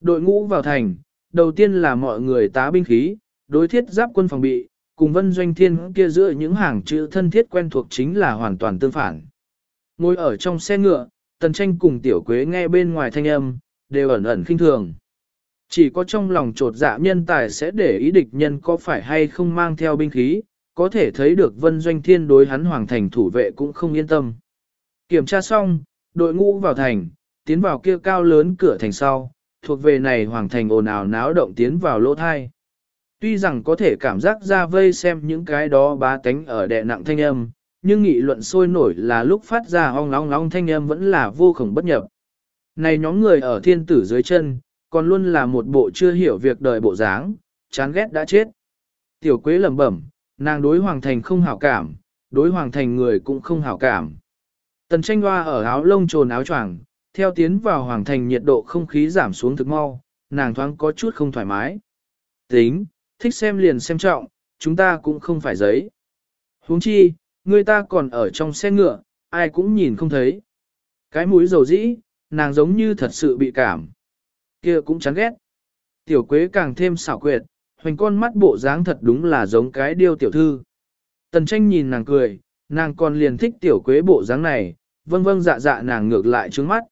Đội ngũ vào thành, đầu tiên là mọi người tá binh khí, đối thiết giáp quân phòng bị, cùng vân doanh thiên kia giữa những hàng chữ thân thiết quen thuộc chính là hoàn toàn tương phản. Ngồi ở trong xe ngựa, tần tranh cùng tiểu quế nghe bên ngoài thanh âm, đều ẩn ẩn khinh thường. Chỉ có trong lòng trột dạ nhân tài sẽ để ý địch nhân có phải hay không mang theo binh khí, có thể thấy được vân doanh thiên đối hắn hoàng thành thủ vệ cũng không yên tâm. Kiểm tra xong, đội ngũ vào thành, tiến vào kia cao lớn cửa thành sau, thuộc về này hoàng thành ồn ào náo động tiến vào lỗ thai. Tuy rằng có thể cảm giác ra vây xem những cái đó bá tánh ở đệ nặng thanh âm, nhưng nghị luận sôi nổi là lúc phát ra ong long long thanh âm vẫn là vô khổng bất nhập. Này nhóm người ở thiên tử dưới chân, còn luôn là một bộ chưa hiểu việc đời bộ dáng, chán ghét đã chết. Tiểu quế lẩm bẩm, nàng đối hoàng thành không hảo cảm, đối hoàng thành người cũng không hảo cảm. Tần tranh hoa ở áo lông trồn áo choàng, theo tiến vào hoàng thành nhiệt độ không khí giảm xuống thực mau, nàng thoáng có chút không thoải mái. Tính, thích xem liền xem trọng, chúng ta cũng không phải giấy. huống chi, người ta còn ở trong xe ngựa, ai cũng nhìn không thấy. Cái mũi dầu dĩ, nàng giống như thật sự bị cảm. kia cũng chán ghét. Tiểu quế càng thêm xảo quyệt, hoành con mắt bộ dáng thật đúng là giống cái điêu tiểu thư. Tần tranh nhìn nàng cười, nàng còn liền thích tiểu quế bộ dáng này, vâng vâng dạ dạ nàng ngược lại trước mắt.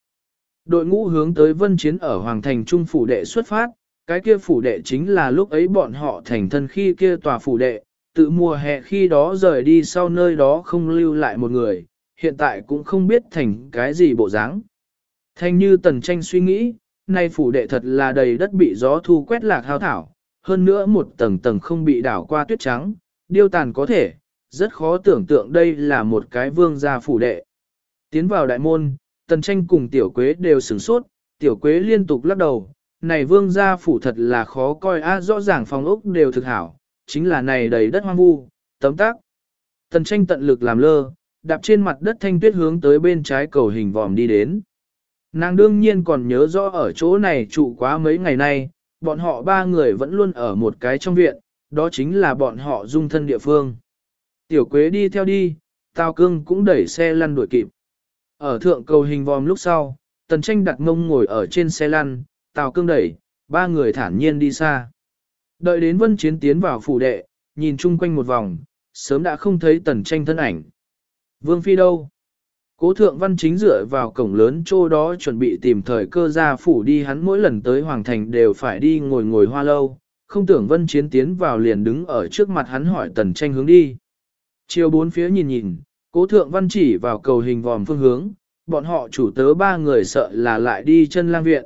Đội ngũ hướng tới vân chiến ở Hoàng Thành Trung phủ đệ xuất phát, cái kia phủ đệ chính là lúc ấy bọn họ thành thân khi kia tòa phủ đệ, tự mùa hè khi đó rời đi sau nơi đó không lưu lại một người, hiện tại cũng không biết thành cái gì bộ dáng. Thanh như tần tranh suy nghĩ, nay phủ đệ thật là đầy đất bị gió thu quét lạc hao thảo, hơn nữa một tầng tầng không bị đảo qua tuyết trắng, điêu tàn có thể, rất khó tưởng tượng đây là một cái vương gia phủ đệ. Tiến vào đại môn, tần tranh cùng tiểu quế đều sửng sốt, tiểu quế liên tục lắc đầu, này vương gia phủ thật là khó coi á rõ ràng phòng ốc đều thực hảo, chính là này đầy đất hoang vu, tấm tác. Tần tranh tận lực làm lơ, đạp trên mặt đất thanh tuyết hướng tới bên trái cầu hình vòm đi đến. Nàng đương nhiên còn nhớ rõ ở chỗ này trụ quá mấy ngày nay, bọn họ ba người vẫn luôn ở một cái trong viện, đó chính là bọn họ dung thân địa phương. Tiểu Quế đi theo đi, Tào Cương cũng đẩy xe lăn đuổi kịp. Ở thượng cầu hình vòm lúc sau, Tần Tranh đặt ngông ngồi ở trên xe lăn, Tào Cương đẩy, ba người thản nhiên đi xa. Đợi đến Vân Chiến tiến vào phủ đệ, nhìn chung quanh một vòng, sớm đã không thấy Tần Tranh thân ảnh. Vương Phi đâu? Cố thượng văn chính dựa vào cổng lớn chỗ đó chuẩn bị tìm thời cơ ra phủ đi hắn mỗi lần tới Hoàng Thành đều phải đi ngồi ngồi hoa lâu, không tưởng vân chiến tiến vào liền đứng ở trước mặt hắn hỏi tần tranh hướng đi. Chiều bốn phía nhìn nhìn, cố thượng văn chỉ vào cầu hình vòm phương hướng, bọn họ chủ tớ ba người sợ là lại đi chân lang viện.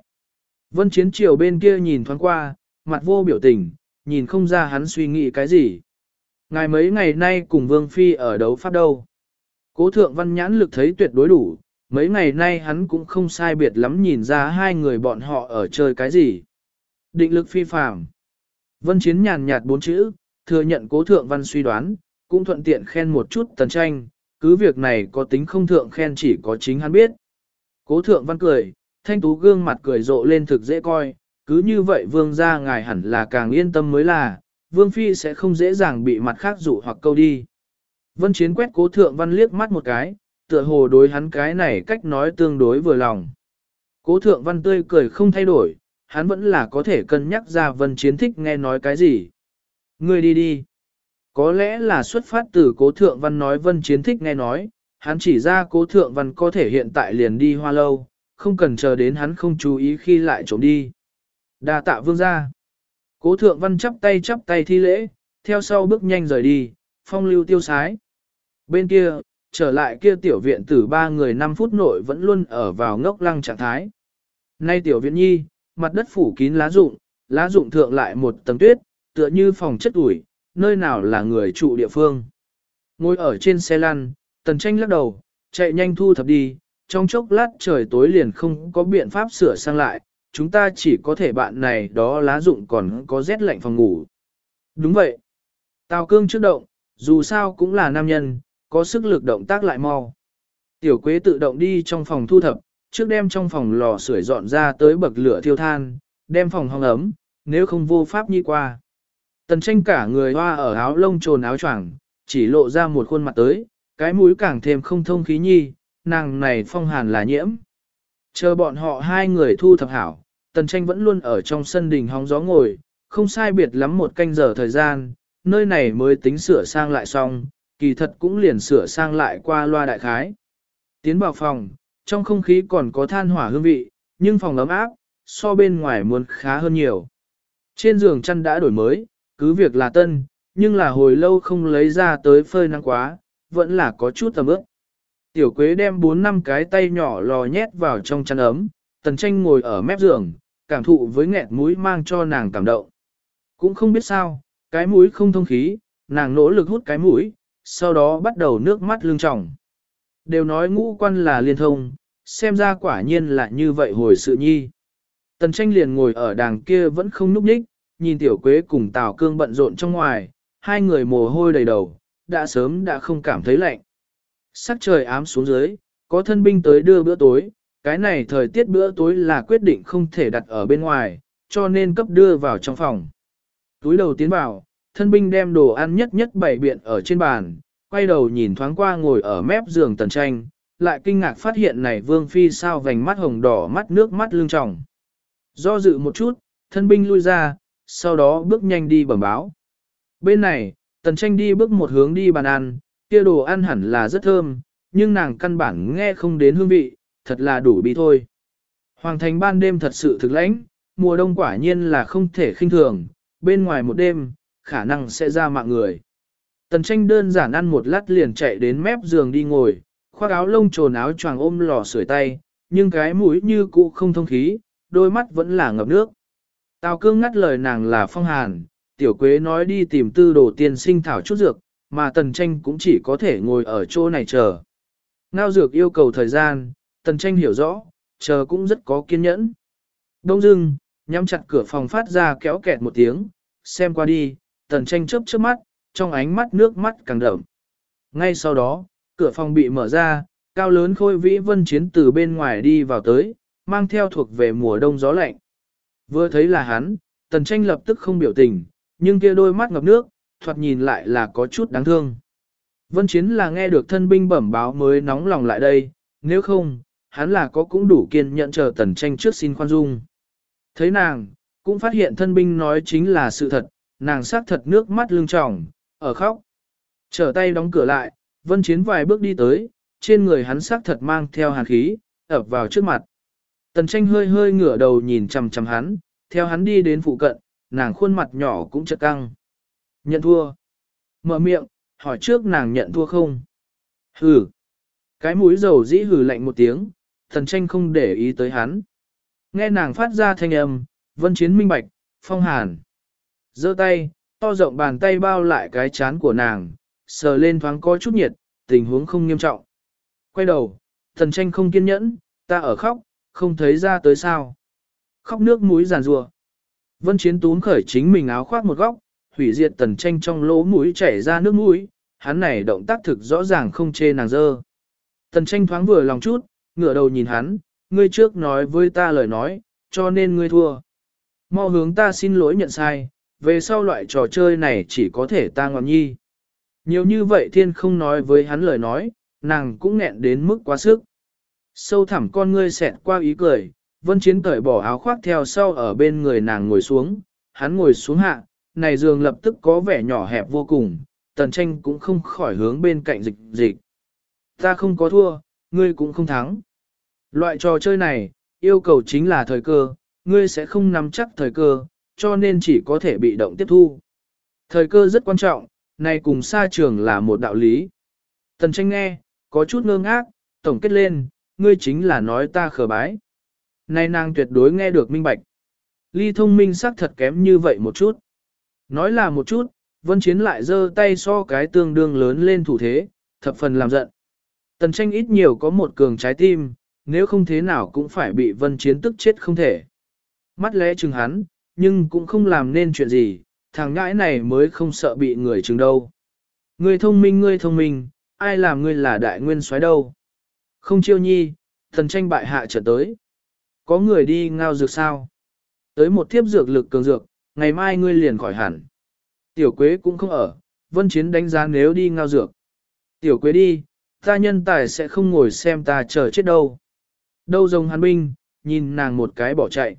Vân chiến triều bên kia nhìn thoáng qua, mặt vô biểu tình, nhìn không ra hắn suy nghĩ cái gì. Ngài mấy ngày nay cùng Vương Phi ở đấu pháp đâu. Cố thượng văn nhãn lực thấy tuyệt đối đủ, mấy ngày nay hắn cũng không sai biệt lắm nhìn ra hai người bọn họ ở chơi cái gì. Định lực phi phạm. Vân Chiến nhàn nhạt bốn chữ, thừa nhận cố thượng văn suy đoán, cũng thuận tiện khen một chút tần tranh, cứ việc này có tính không thượng khen chỉ có chính hắn biết. Cố thượng văn cười, thanh tú gương mặt cười rộ lên thực dễ coi, cứ như vậy vương gia ngài hẳn là càng yên tâm mới là, vương phi sẽ không dễ dàng bị mặt khác dụ hoặc câu đi. Vân Chiến quét cố thượng văn liếc mắt một cái, tựa hồ đối hắn cái này cách nói tương đối vừa lòng. Cố thượng văn tươi cười không thay đổi, hắn vẫn là có thể cân nhắc ra Vân Chiến thích nghe nói cái gì. Ngươi đi đi. Có lẽ là xuất phát từ cố thượng văn nói Vân Chiến thích nghe nói, hắn chỉ ra cố thượng văn có thể hiện tại liền đi hoa lâu, không cần chờ đến hắn không chú ý khi lại trốn đi. Đa tạ vương ra. Cố thượng văn chắp tay chắp tay thi lễ, theo sau bước nhanh rời đi, phong lưu tiêu sái. Bên kia, trở lại kia tiểu viện tử ba người 5 phút nội vẫn luôn ở vào ngốc lăng trạng thái. Nay tiểu viện nhi, mặt đất phủ kín lá rụng, lá rụng thượng lại một tầng tuyết, tựa như phòng chất ủi, nơi nào là người trụ địa phương. Ngồi ở trên xe lăn, tần tranh lắc đầu, chạy nhanh thu thập đi, trong chốc lát trời tối liền không có biện pháp sửa sang lại, chúng ta chỉ có thể bạn này đó lá dụng còn có rét lạnh phòng ngủ. Đúng vậy. Tào cương trước động, dù sao cũng là nam nhân, có sức lực động tác lại mau. Tiểu quế tự động đi trong phòng thu thập, trước đem trong phòng lò sưởi dọn ra tới bậc lửa thiêu than, đem phòng hong ấm, nếu không vô pháp nhi qua. Tần tranh cả người hoa ở áo lông trồn áo choàng, chỉ lộ ra một khuôn mặt tới, cái mũi càng thêm không thông khí nhi, nàng này phong hàn là nhiễm. Chờ bọn họ hai người thu thập hảo, tần tranh vẫn luôn ở trong sân đình hóng gió ngồi, không sai biệt lắm một canh giờ thời gian, nơi này mới tính sửa sang lại xong, kỳ thật cũng liền sửa sang lại qua loa đại khái. Tiến vào phòng, trong không khí còn có than hỏa hương vị, nhưng phòng ấm áp, so bên ngoài muốn khá hơn nhiều. Trên giường chăn đã đổi mới, cứ việc là tân, nhưng là hồi lâu không lấy ra tới phơi nắng quá, vẫn là có chút tầm ướp. Tiểu quế đem 4 năm cái tay nhỏ lò nhét vào trong chăn ấm, tần tranh ngồi ở mép giường, cảm thụ với nghẹt mũi mang cho nàng cảm động. Cũng không biết sao, cái mũi không thông khí, nàng nỗ lực hút cái mũi, sau đó bắt đầu nước mắt lưng tròng. Đều nói ngũ quan là liên thông, xem ra quả nhiên là như vậy hồi sự nhi. Tần tranh liền ngồi ở đàng kia vẫn không núp nhích, nhìn tiểu quế cùng tào cương bận rộn trong ngoài, hai người mồ hôi đầy đầu, đã sớm đã không cảm thấy lạnh. Sắc trời ám xuống dưới, có thân binh tới đưa bữa tối, cái này thời tiết bữa tối là quyết định không thể đặt ở bên ngoài, cho nên cấp đưa vào trong phòng. Túi đầu tiến vào, thân binh đem đồ ăn nhất nhất bày biện ở trên bàn, quay đầu nhìn thoáng qua ngồi ở mép giường tần tranh, lại kinh ngạc phát hiện này vương phi sao vành mắt hồng đỏ mắt nước mắt lưng tròng. Do dự một chút, thân binh lui ra, sau đó bước nhanh đi bẩm báo. Bên này, tần tranh đi bước một hướng đi bàn ăn, kia đồ ăn hẳn là rất thơm, nhưng nàng căn bản nghe không đến hương vị, thật là đủ bị thôi. Hoàng thành ban đêm thật sự thực lãnh, mùa đông quả nhiên là không thể khinh thường, bên ngoài một đêm, khả năng sẽ ra mạng người. Tần tranh đơn giản ăn một lát liền chạy đến mép giường đi ngồi, khoác áo lông trồn áo choàng ôm lò sưởi tay, nhưng cái mũi như cũ không thông khí, đôi mắt vẫn là ngập nước. Tào cương ngắt lời nàng là phong hàn, tiểu quế nói đi tìm tư đồ tiên sinh thảo chút dược, mà tần tranh cũng chỉ có thể ngồi ở chỗ này chờ. Ngao dược yêu cầu thời gian, tần tranh hiểu rõ, chờ cũng rất có kiên nhẫn. Đông dưng, nhắm chặt cửa phòng phát ra kéo kẹt một tiếng, xem qua đi, tần tranh chớp chớp mắt, trong ánh mắt nước mắt càng đậm. Ngay sau đó, cửa phòng bị mở ra, cao lớn khôi vĩ vân chiến từ bên ngoài đi vào tới, mang theo thuộc về mùa đông gió lạnh. Vừa thấy là hắn, tần tranh lập tức không biểu tình, nhưng kia đôi mắt ngập nước, thoạt nhìn lại là có chút đáng thương. Vân chiến là nghe được thân binh bẩm báo mới nóng lòng lại đây, nếu không, hắn là có cũng đủ kiên nhẫn chờ tần tranh trước xin khoan dung. Thấy nàng, cũng phát hiện thân binh nói chính là sự thật, nàng xác thật nước mắt lưng tròng, ở khóc. Trở tay đóng cửa lại, vân chiến vài bước đi tới, trên người hắn xác thật mang theo hàn khí, ập vào trước mặt. Tần tranh hơi hơi ngửa đầu nhìn chằm chằm hắn, theo hắn đi đến phụ cận, nàng khuôn mặt nhỏ cũng chật căng. Nhận thua. Mở miệng, hỏi trước nàng nhận thua không? Hừ. Cái mũi dầu dĩ hừ lạnh một tiếng, tần tranh không để ý tới hắn. Nghe nàng phát ra thanh âm, vân chiến minh bạch, phong hàn. giơ tay, to rộng bàn tay bao lại cái chán của nàng, sờ lên thoáng có chút nhiệt, tình huống không nghiêm trọng. Quay đầu, thần tranh không kiên nhẫn, ta ở khóc, không thấy ra tới sao. Khóc nước mũi giàn rùa. Vân Chiến tún khởi chính mình áo khoác một góc, hủy diệt tần tranh trong lỗ mũi chảy ra nước mũi, hắn này động tác thực rõ ràng không chê nàng dơ. Tần tranh thoáng vừa lòng chút, ngửa đầu nhìn hắn, ngươi trước nói với ta lời nói, cho nên ngươi thua. Mau hướng ta xin lỗi nhận sai, về sau loại trò chơi này chỉ có thể ta ngọn nhi. Nhiều như vậy thiên không nói với hắn lời nói, nàng cũng nghẹn đến mức quá sức. Sâu thẳm con ngươi xẹt qua ý cười, vân chiến cởi bỏ áo khoác theo sau ở bên người nàng ngồi xuống, hắn ngồi xuống hạ, này giường lập tức có vẻ nhỏ hẹp vô cùng, tần tranh cũng không khỏi hướng bên cạnh dịch dịch. Ta không có thua, ngươi cũng không thắng. Loại trò chơi này, yêu cầu chính là thời cơ, ngươi sẽ không nắm chắc thời cơ, cho nên chỉ có thể bị động tiếp thu. Thời cơ rất quan trọng, này cùng xa trường là một đạo lý. Tần tranh nghe, có chút ngơ ngác, tổng kết lên, ngươi chính là nói ta khờ bái. nay nàng tuyệt đối nghe được minh bạch. Ly thông minh sắc thật kém như vậy một chút. Nói là một chút, vân chiến lại giơ tay so cái tương đương lớn lên thủ thế, thập phần làm giận. Tần tranh ít nhiều có một cường trái tim, nếu không thế nào cũng phải bị vân chiến tức chết không thể. Mắt lẽ chừng hắn, nhưng cũng không làm nên chuyện gì, thằng ngãi này mới không sợ bị người chừng đâu. Ngươi thông minh ngươi thông minh, ai làm ngươi là đại nguyên soái đâu. Không chiêu nhi, thần tranh bại hạ trở tới. Có người đi ngao dược sao? Tới một thiếp dược lực cường dược, ngày mai ngươi liền khỏi hẳn. Tiểu quế cũng không ở, vân chiến đánh giá nếu đi ngao dược. Tiểu quế đi, ta nhân tài sẽ không ngồi xem ta chờ chết đâu. Đâu rồng hắn binh, nhìn nàng một cái bỏ chạy.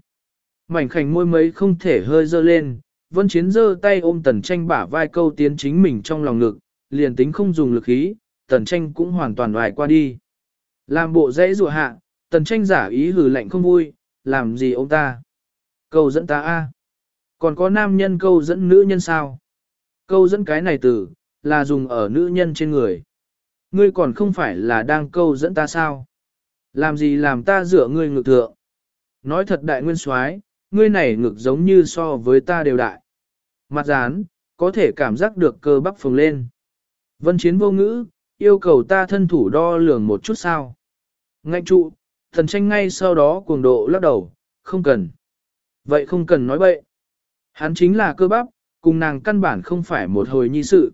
Mảnh khảnh môi mấy không thể hơi dơ lên, vân chiến dơ tay ôm tần tranh bả vai câu tiến chính mình trong lòng ngực, liền tính không dùng lực khí, tần tranh cũng hoàn toàn hoài qua đi. Làm bộ dãy rùa hạ, tần tranh giả ý hử lạnh không vui, làm gì ông ta? Câu dẫn ta a Còn có nam nhân câu dẫn nữ nhân sao? Câu dẫn cái này từ, là dùng ở nữ nhân trên người. Ngươi còn không phải là đang câu dẫn ta sao? Làm gì làm ta dựa ngươi ngược thượng? Nói thật đại nguyên soái, ngươi này ngực giống như so với ta đều đại. Mặt dán, có thể cảm giác được cơ bắp phồng lên. Vân chiến vô ngữ, yêu cầu ta thân thủ đo lường một chút sao. Ngạnh trụ, thần tranh ngay sau đó cuồng độ lắc đầu, không cần. Vậy không cần nói bậy. Hắn chính là cơ bắp, cùng nàng căn bản không phải một hồi nhi sự.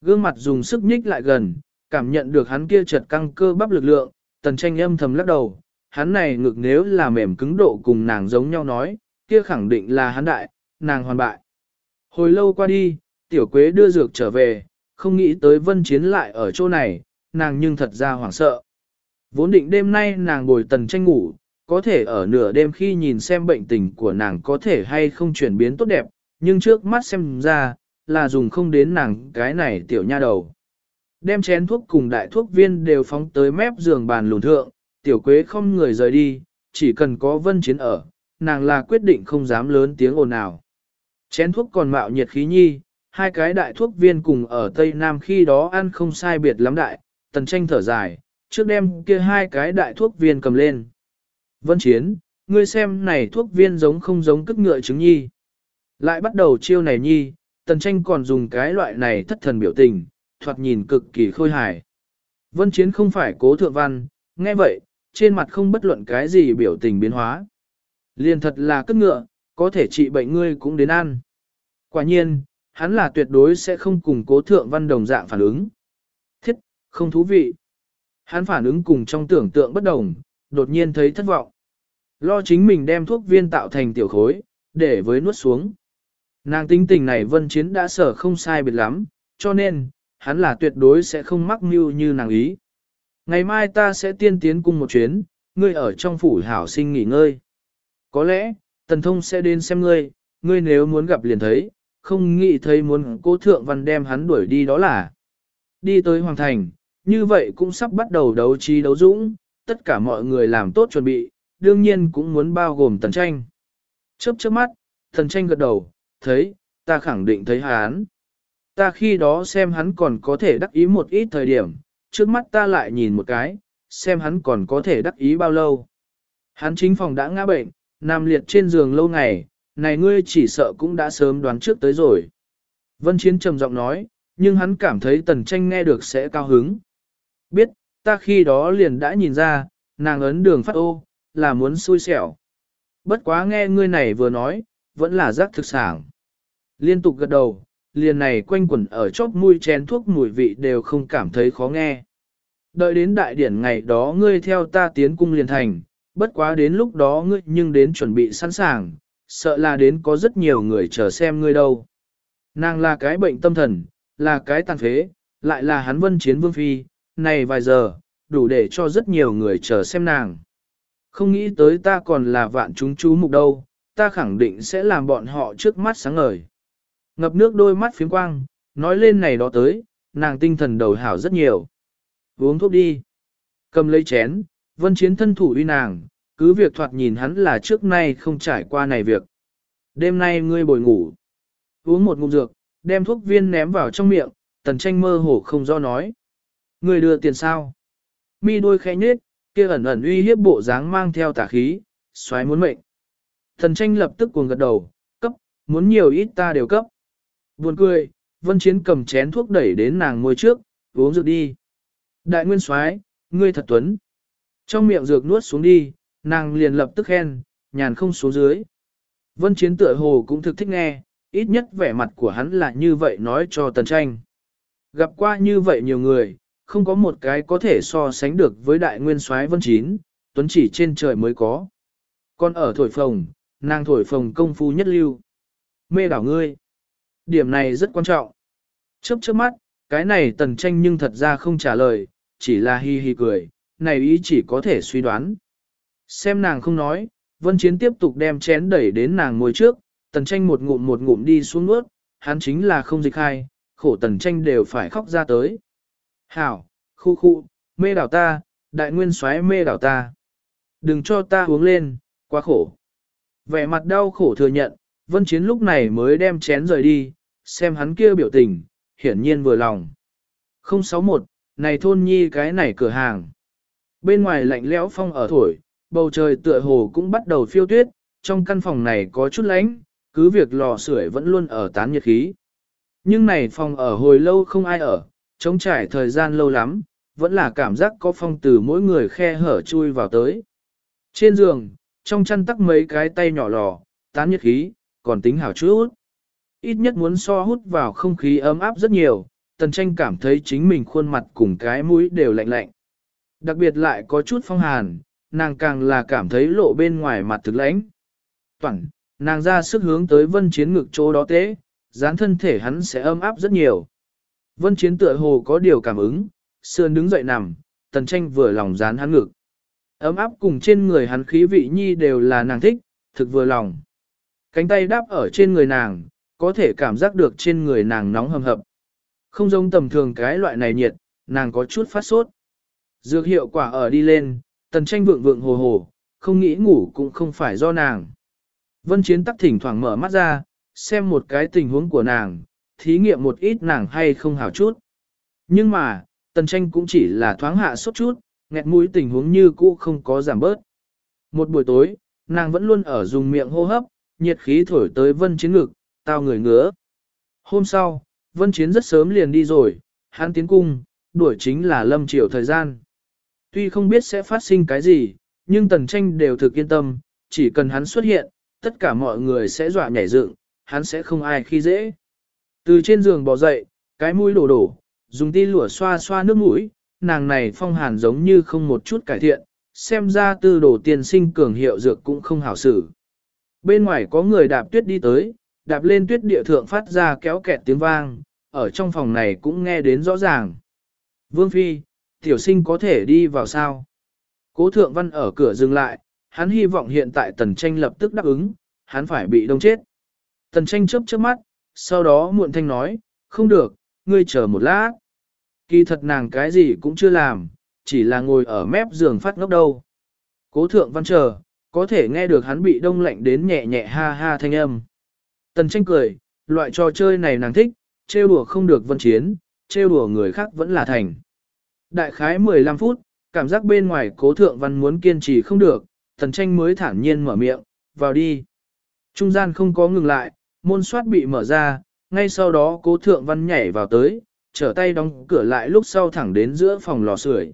Gương mặt dùng sức nhích lại gần, cảm nhận được hắn kia chật căng cơ bắp lực lượng, tần tranh âm thầm lắc đầu, hắn này ngực nếu là mềm cứng độ cùng nàng giống nhau nói, kia khẳng định là hắn đại, nàng hoàn bại. Hồi lâu qua đi, tiểu quế đưa dược trở về, không nghĩ tới vân chiến lại ở chỗ này, nàng nhưng thật ra hoảng sợ. Vốn định đêm nay nàng bồi tần tranh ngủ, có thể ở nửa đêm khi nhìn xem bệnh tình của nàng có thể hay không chuyển biến tốt đẹp, nhưng trước mắt xem ra, là dùng không đến nàng cái này tiểu nha đầu. Đem chén thuốc cùng đại thuốc viên đều phóng tới mép giường bàn lùn thượng, tiểu quế không người rời đi, chỉ cần có vân chiến ở, nàng là quyết định không dám lớn tiếng ồn nào. Chén thuốc còn mạo nhiệt khí nhi, hai cái đại thuốc viên cùng ở Tây Nam khi đó ăn không sai biệt lắm đại, tần tranh thở dài, trước đem kia hai cái đại thuốc viên cầm lên. Vân Chiến, ngươi xem này thuốc viên giống không giống cất ngựa trứng nhi. Lại bắt đầu chiêu này nhi, tần tranh còn dùng cái loại này thất thần biểu tình, thoạt nhìn cực kỳ khôi hài. Vân Chiến không phải cố thượng văn, nghe vậy, trên mặt không bất luận cái gì biểu tình biến hóa. Liền thật là cất ngựa, có thể trị bệnh ngươi cũng đến ăn. Quả nhiên, hắn là tuyệt đối sẽ không cùng cố thượng văn đồng dạng phản ứng. Thiết, không thú vị. Hắn phản ứng cùng trong tưởng tượng bất đồng, đột nhiên thấy thất vọng. Lo chính mình đem thuốc viên tạo thành tiểu khối, để với nuốt xuống. Nàng tính tình này vân chiến đã sở không sai biệt lắm, cho nên, hắn là tuyệt đối sẽ không mắc mưu như nàng ý. Ngày mai ta sẽ tiên tiến cung một chuyến, ngươi ở trong phủ hảo sinh nghỉ ngơi. Có lẽ, tần thông sẽ đến xem ngươi, ngươi nếu muốn gặp liền thấy, không nghĩ thấy muốn cố thượng văn đem hắn đuổi đi đó là. Đi tới Hoàng Thành, như vậy cũng sắp bắt đầu đấu trí đấu dũng, tất cả mọi người làm tốt chuẩn bị, đương nhiên cũng muốn bao gồm tần tranh. Chớp chớp mắt, tần tranh gật đầu, thấy, ta khẳng định thấy hắn. Ta khi đó xem hắn còn có thể đắc ý một ít thời điểm, trước mắt ta lại nhìn một cái, xem hắn còn có thể đắc ý bao lâu. Hắn chính phòng đã ngã bệnh, nằm liệt trên giường lâu ngày, này ngươi chỉ sợ cũng đã sớm đoán trước tới rồi. Vân Chiến trầm giọng nói, nhưng hắn cảm thấy tần tranh nghe được sẽ cao hứng. Biết, ta khi đó liền đã nhìn ra, nàng ấn đường phát ô, là muốn xui xẻo. Bất quá nghe ngươi này vừa nói, vẫn là giác thực sản. Liên tục gật đầu, liền này quanh quẩn ở chóp mũi chén thuốc mùi vị đều không cảm thấy khó nghe. Đợi đến đại điển ngày đó ngươi theo ta tiến cung liền thành, bất quá đến lúc đó ngươi nhưng đến chuẩn bị sẵn sàng, sợ là đến có rất nhiều người chờ xem ngươi đâu. Nàng là cái bệnh tâm thần, là cái tàn phế, lại là hắn vân chiến vương phi, này vài giờ, đủ để cho rất nhiều người chờ xem nàng. Không nghĩ tới ta còn là vạn chúng chú mục đâu, ta khẳng định sẽ làm bọn họ trước mắt sáng ngời. Ngập nước đôi mắt phiếm quang, nói lên này đó tới, nàng tinh thần đầu hảo rất nhiều. Uống thuốc đi. Cầm lấy chén, vân chiến thân thủ uy nàng, cứ việc thoạt nhìn hắn là trước nay không trải qua này việc. Đêm nay ngươi bồi ngủ. Uống một ngụm dược, đem thuốc viên ném vào trong miệng, tần tranh mơ hồ không do nói. Ngươi đưa tiền sao? Mi đôi khẽ nhết, kia ẩn ẩn uy hiếp bộ dáng mang theo tà khí, xoáy muốn mệnh. Thần tranh lập tức cuồng gật đầu, cấp, muốn nhiều ít ta đều cấp. Buồn cười, vân chiến cầm chén thuốc đẩy đến nàng môi trước, uống dược đi. Đại nguyên soái, ngươi thật tuấn. Trong miệng dược nuốt xuống đi, nàng liền lập tức khen, nhàn không xuống dưới. Vân chiến tựa hồ cũng thực thích nghe, ít nhất vẻ mặt của hắn là như vậy nói cho tần tranh. Gặp qua như vậy nhiều người, không có một cái có thể so sánh được với đại nguyên soái vân chín, tuấn chỉ trên trời mới có. Còn ở thổi phồng, nàng thổi phồng công phu nhất lưu. Mê đảo ngươi. Điểm này rất quan trọng. Chớp chớp mắt, cái này tần tranh nhưng thật ra không trả lời, chỉ là hi hi cười, này ý chỉ có thể suy đoán. Xem nàng không nói, Vân Chiến tiếp tục đem chén đẩy đến nàng ngồi trước, tần tranh một ngụm một ngụm đi xuống nuốt, hắn chính là không dịch hai, khổ tần tranh đều phải khóc ra tới. Hảo, khu khu, mê đảo ta, đại nguyên xoáy mê đảo ta. Đừng cho ta uống lên, quá khổ. Vẻ mặt đau khổ thừa nhận, Vân Chiến lúc này mới đem chén rời đi, xem hắn kia biểu tình, hiển nhiên vừa lòng. 061, này thôn nhi cái này cửa hàng. Bên ngoài lạnh lẽo phong ở thổi, bầu trời tựa hồ cũng bắt đầu phiêu tuyết, trong căn phòng này có chút lạnh, cứ việc lò sưởi vẫn luôn ở tán nhiệt khí. Nhưng này phòng ở hồi lâu không ai ở, chống trải thời gian lâu lắm, vẫn là cảm giác có phong từ mỗi người khe hở chui vào tới. Trên giường, trong chăn tắc mấy cái tay nhỏ lò, tán nhiệt khí, còn tính hảo chút. Ít nhất muốn so hút vào không khí ấm áp rất nhiều, tần tranh cảm thấy chính mình khuôn mặt cùng cái mũi đều lạnh lạnh. Đặc biệt lại có chút phong hàn, nàng càng là cảm thấy lộ bên ngoài mặt thực lãnh. Toàn, nàng ra sức hướng tới vân chiến ngực chỗ đó tế, dán thân thể hắn sẽ ấm áp rất nhiều. Vân chiến tựa hồ có điều cảm ứng, sườn đứng dậy nằm, tần tranh vừa lòng dán hắn ngực. Ấm áp cùng trên người hắn khí vị nhi đều là nàng thích, thực vừa lòng. Cánh tay đáp ở trên người nàng, có thể cảm giác được trên người nàng nóng hầm hập. Không giống tầm thường cái loại này nhiệt, nàng có chút phát sốt. Dược hiệu quả ở đi lên, tần tranh vượng vượng hồ hồ, không nghĩ ngủ cũng không phải do nàng. Vân Chiến tắc thỉnh thoảng mở mắt ra, xem một cái tình huống của nàng, thí nghiệm một ít nàng hay không hảo chút. Nhưng mà, tần tranh cũng chỉ là thoáng hạ sốt chút, nghẹt mũi tình huống như cũ không có giảm bớt. Một buổi tối, nàng vẫn luôn ở dùng miệng hô hấp, nhiệt khí thổi tới vân chiến ngực, tao người ngứa. Hôm sau, vân chiến rất sớm liền đi rồi, hắn tiến cung, đuổi chính là lâm triều thời gian. Tuy không biết sẽ phát sinh cái gì, nhưng tần tranh đều thực yên tâm, chỉ cần hắn xuất hiện, tất cả mọi người sẽ dọa nhảy dựng, hắn sẽ không ai khi dễ. Từ trên giường bò dậy, cái mũi đổ đổ, dùng ti lụa xoa xoa nước mũi, nàng này phong hàn giống như không một chút cải thiện, xem ra tư đồ tiền sinh cường hiệu dược cũng không hảo xử. Bên ngoài có người đạp tuyết đi tới, đạp lên tuyết địa thượng phát ra kéo kẹt tiếng vang, ở trong phòng này cũng nghe đến rõ ràng. Vương Phi, tiểu sinh có thể đi vào sao? Cố thượng văn ở cửa dừng lại, hắn hy vọng hiện tại tần tranh lập tức đáp ứng, hắn phải bị đông chết. Tần tranh chớp chớp mắt, sau đó muộn thanh nói, không được, ngươi chờ một lát. Kỳ thật nàng cái gì cũng chưa làm, chỉ là ngồi ở mép giường phát ngốc đâu. Cố thượng văn chờ, có thể nghe được hắn bị đông lạnh đến nhẹ nhẹ ha ha thanh âm. Tần tranh cười, loại trò chơi này nàng thích, trêu đùa không được vân chiến, trêu đùa người khác vẫn là thành. Đại khái 15 phút, cảm giác bên ngoài cố thượng văn muốn kiên trì không được, tần tranh mới thản nhiên mở miệng, vào đi. Trung gian không có ngừng lại, môn soát bị mở ra, ngay sau đó cố thượng văn nhảy vào tới, trở tay đóng cửa lại lúc sau thẳng đến giữa phòng lò sưởi.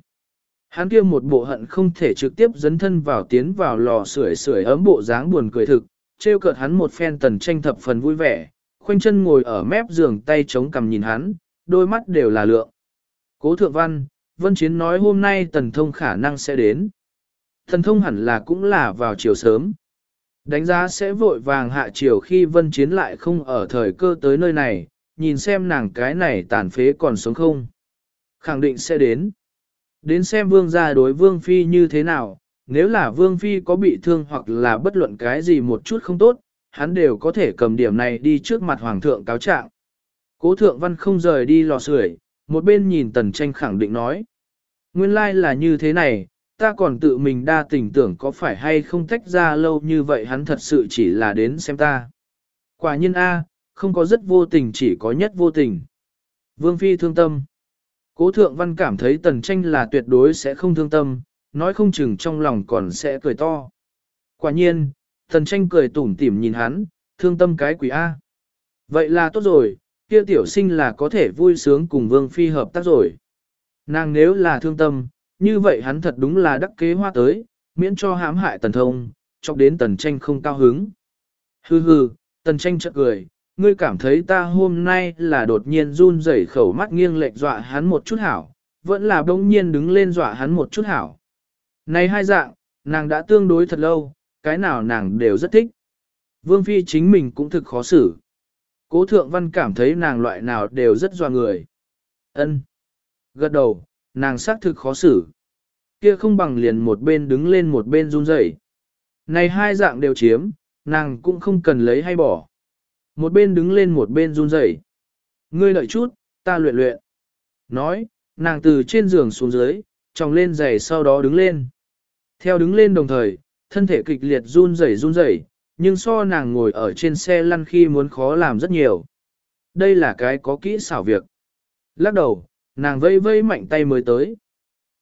Hắn kia một bộ hận không thể trực tiếp dấn thân vào tiến vào lò sưởi sưởi ấm bộ dáng buồn cười thực, trêu cợt hắn một phen tần tranh thập phần vui vẻ, khoanh chân ngồi ở mép giường tay chống cằm nhìn hắn, đôi mắt đều là lượng. Cố thượng văn, Vân Chiến nói hôm nay tần thông khả năng sẽ đến. Tần thông hẳn là cũng là vào chiều sớm. Đánh giá sẽ vội vàng hạ chiều khi Vân Chiến lại không ở thời cơ tới nơi này, nhìn xem nàng cái này tàn phế còn sống không. Khẳng định sẽ đến. Đến xem vương gia đối vương phi như thế nào, nếu là vương phi có bị thương hoặc là bất luận cái gì một chút không tốt, hắn đều có thể cầm điểm này đi trước mặt hoàng thượng cáo trạng. Cố thượng văn không rời đi lò sưởi, một bên nhìn tần tranh khẳng định nói. Nguyên lai like là như thế này, ta còn tự mình đa tình tưởng có phải hay không tách ra lâu như vậy hắn thật sự chỉ là đến xem ta. Quả nhiên A, không có rất vô tình chỉ có nhất vô tình. Vương Phi thương tâm. Cố thượng văn cảm thấy tần tranh là tuyệt đối sẽ không thương tâm, nói không chừng trong lòng còn sẽ cười to. Quả nhiên, tần tranh cười tủm tỉm nhìn hắn, thương tâm cái quỷ A. Vậy là tốt rồi, kia tiểu sinh là có thể vui sướng cùng Vương Phi hợp tác rồi. Nàng nếu là thương tâm, như vậy hắn thật đúng là đắc kế hoa tới, miễn cho hãm hại tần thông, chọc đến tần tranh không cao hứng. Hừ hừ, tần tranh chợt cười, ngươi cảm thấy ta hôm nay là đột nhiên run rẩy khẩu mắt nghiêng lệch dọa hắn một chút hảo, vẫn là bỗng nhiên đứng lên dọa hắn một chút hảo. Này hai dạng, nàng đã tương đối thật lâu, cái nào nàng đều rất thích. Vương Phi chính mình cũng thực khó xử. Cố thượng văn cảm thấy nàng loại nào đều rất dọa người. ân Gật đầu, nàng xác thực khó xử. Kia không bằng liền một bên đứng lên một bên run rẩy. Này hai dạng đều chiếm, nàng cũng không cần lấy hay bỏ. Một bên đứng lên một bên run rẩy. Ngươi lợi chút, ta luyện luyện. Nói, nàng từ trên giường xuống dưới, tròng lên giày sau đó đứng lên. Theo đứng lên đồng thời, thân thể kịch liệt run rẩy run rẩy, nhưng so nàng ngồi ở trên xe lăn khi muốn khó làm rất nhiều. Đây là cái có kỹ xảo việc. Lắc đầu, nàng vây vây mạnh tay mới tới.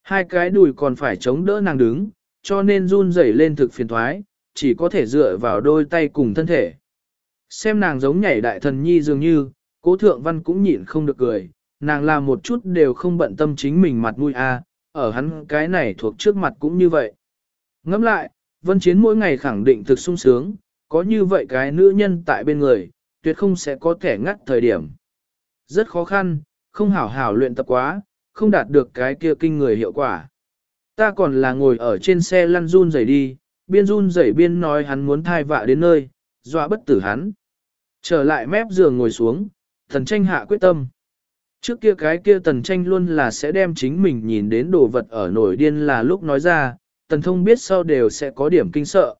Hai cái đùi còn phải chống đỡ nàng đứng, cho nên run rẩy lên thực phiền thoái, chỉ có thể dựa vào đôi tay cùng thân thể. Xem nàng giống nhảy đại thần nhi dường như, cố thượng văn cũng nhịn không được cười, nàng làm một chút đều không bận tâm chính mình mặt mũi a, ở hắn cái này thuộc trước mặt cũng như vậy. Ngẫm lại, vân chiến mỗi ngày khẳng định thực sung sướng, có như vậy cái nữ nhân tại bên người, tuyệt không sẽ có thể ngắt thời điểm. Rất khó khăn, không hảo hảo luyện tập quá, không đạt được cái kia kinh người hiệu quả. Ta còn là ngồi ở trên xe lăn run rẩy đi, biên run rẩy biên nói hắn muốn thai vạ đến nơi, dọa bất tử hắn. Trở lại mép giường ngồi xuống, thần tranh hạ quyết tâm. Trước kia cái kia tần tranh luôn là sẽ đem chính mình nhìn đến đồ vật ở nổi điên là lúc nói ra, tần thông biết sau đều sẽ có điểm kinh sợ.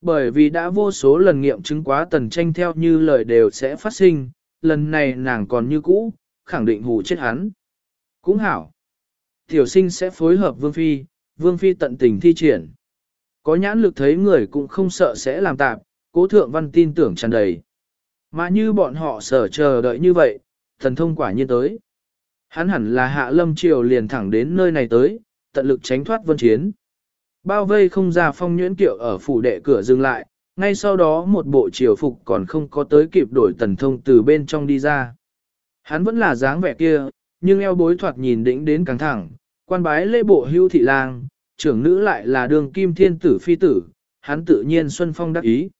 Bởi vì đã vô số lần nghiệm chứng quá tần tranh theo như lời đều sẽ phát sinh, lần này nàng còn như cũ, khẳng định hù chết hắn. Cũng hảo. Tiểu sinh sẽ phối hợp Vương Phi, Vương Phi tận tình thi triển. Có nhãn lực thấy người cũng không sợ sẽ làm tạp, cố thượng văn tin tưởng tràn đầy. Mà như bọn họ sở chờ đợi như vậy, thần thông quả nhiên tới. Hắn hẳn là hạ lâm triều liền thẳng đến nơi này tới, tận lực tránh thoát vân chiến. Bao vây không ra phong nhuyễn kiệu ở phủ đệ cửa dừng lại, ngay sau đó một bộ triều phục còn không có tới kịp đổi tần thông từ bên trong đi ra. Hắn vẫn là dáng vẻ kia, nhưng eo bối thoạt nhìn đỉnh đến căng thẳng, quan bái lễ bộ hưu thị lang, trưởng nữ lại là đường kim thiên tử phi tử, hắn tự nhiên xuân phong đắc ý.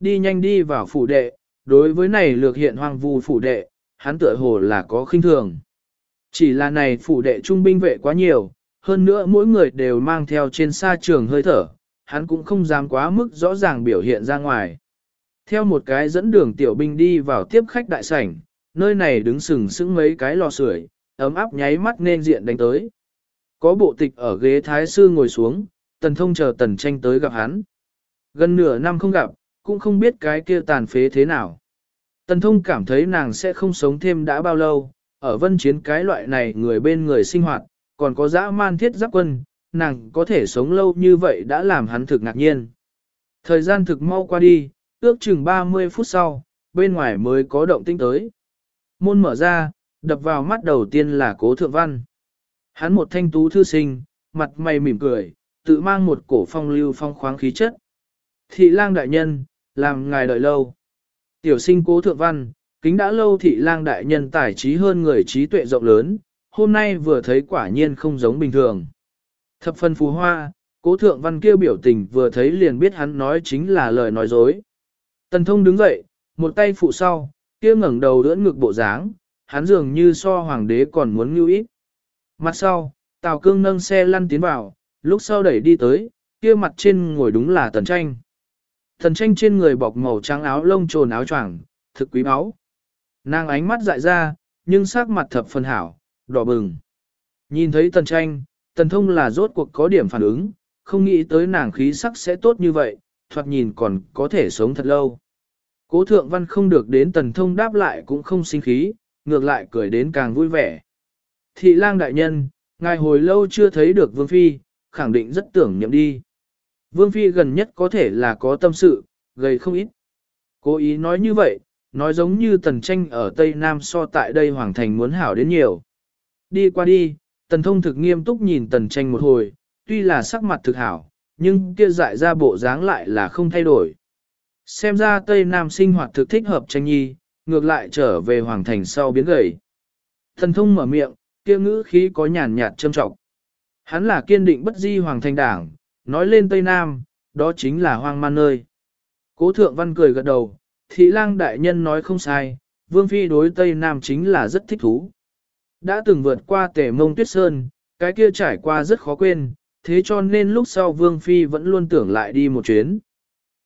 Đi nhanh đi vào phủ đệ, đối với này lược hiện hoang vu phủ đệ, hắn tựa hồ là có khinh thường. Chỉ là này phủ đệ trung binh vệ quá nhiều, hơn nữa mỗi người đều mang theo trên xa trường hơi thở, hắn cũng không dám quá mức rõ ràng biểu hiện ra ngoài. Theo một cái dẫn đường tiểu binh đi vào tiếp khách đại sảnh, nơi này đứng sừng sững mấy cái lò sưởi, ấm áp nháy mắt nên diện đánh tới. Có bộ tịch ở ghế thái sư ngồi xuống, tần thông chờ tần tranh tới gặp hắn. Gần nửa năm không gặp, cũng không biết cái kia tàn phế thế nào. Tần thông cảm thấy nàng sẽ không sống thêm đã bao lâu, ở vân chiến cái loại này người bên người sinh hoạt, còn có dã man thiết giáp quân, nàng có thể sống lâu như vậy đã làm hắn thực ngạc nhiên. Thời gian thực mau qua đi, ước chừng 30 phút sau, bên ngoài mới có động tinh tới. Môn mở ra, đập vào mắt đầu tiên là cố thượng văn. Hắn một thanh tú thư sinh, mặt mày mỉm cười, tự mang một cổ phong lưu phong khoáng khí chất. Thị lang đại nhân, làm ngài đợi lâu. Tiểu sinh cố thượng văn, kính đã lâu thị lang đại nhân tài trí hơn người trí tuệ rộng lớn, hôm nay vừa thấy quả nhiên không giống bình thường. Thập phân phù hoa, cố thượng văn kêu biểu tình vừa thấy liền biết hắn nói chính là lời nói dối. Tần thông đứng dậy, một tay phụ sau, kia ngẩng đầu đỡ ngực bộ dáng, hắn dường như so hoàng đế còn muốn lưu ít. Mặt sau, Tào Cương nâng xe lăn tiến vào, lúc sau đẩy đi tới, kia mặt trên ngồi đúng là tần tranh. Tần tranh trên người bọc màu trắng áo lông trồn áo choàng, thực quý báu. Nàng ánh mắt dại ra, nhưng sắc mặt thập phần hảo, đỏ bừng. Nhìn thấy tần tranh, tần thông là rốt cuộc có điểm phản ứng, không nghĩ tới nàng khí sắc sẽ tốt như vậy, thoạt nhìn còn có thể sống thật lâu. Cố thượng văn không được đến tần thông đáp lại cũng không sinh khí, ngược lại cười đến càng vui vẻ. Thị lang đại nhân, ngài hồi lâu chưa thấy được Vương Phi, khẳng định rất tưởng niệm đi. Vương Phi gần nhất có thể là có tâm sự, gây không ít. Cố ý nói như vậy, nói giống như tần tranh ở Tây Nam so tại đây Hoàng Thành muốn hảo đến nhiều. Đi qua đi, tần thông thực nghiêm túc nhìn tần tranh một hồi, tuy là sắc mặt thực hảo, nhưng kia dại ra bộ dáng lại là không thay đổi. Xem ra Tây Nam sinh hoạt thực thích hợp tranh nhi, ngược lại trở về Hoàng Thành sau biến gầy. Thần thông mở miệng, kia ngữ khí có nhàn nhạt châm trọng. Hắn là kiên định bất di Hoàng Thành đảng, nói lên Tây Nam, đó chính là hoang man nơi. Cố thượng văn cười gật đầu, thị lang đại nhân nói không sai, Vương Phi đối Tây Nam chính là rất thích thú. Đã từng vượt qua tể mông tuyết sơn, cái kia trải qua rất khó quên, thế cho nên lúc sau Vương Phi vẫn luôn tưởng lại đi một chuyến.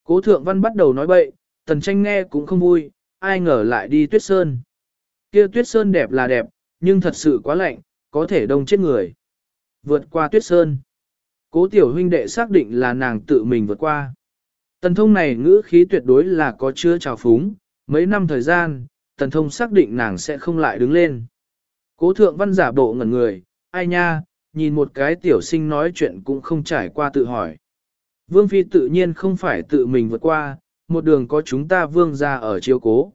Cố thượng văn bắt đầu nói bậy, tần tranh nghe cũng không vui, ai ngờ lại đi tuyết sơn. Kia tuyết sơn đẹp là đẹp, nhưng thật sự quá lạnh, có thể đông chết người. Vượt qua tuyết sơn. Cố tiểu huynh đệ xác định là nàng tự mình vượt qua. Tần thông này ngữ khí tuyệt đối là có chứa trào phúng, mấy năm thời gian, tần thông xác định nàng sẽ không lại đứng lên. Cố thượng văn giả bộ ngẩn người, ai nha, nhìn một cái tiểu sinh nói chuyện cũng không trải qua tự hỏi. Vương Phi tự nhiên không phải tự mình vượt qua, một đường có chúng ta vương gia ở chiếu cố.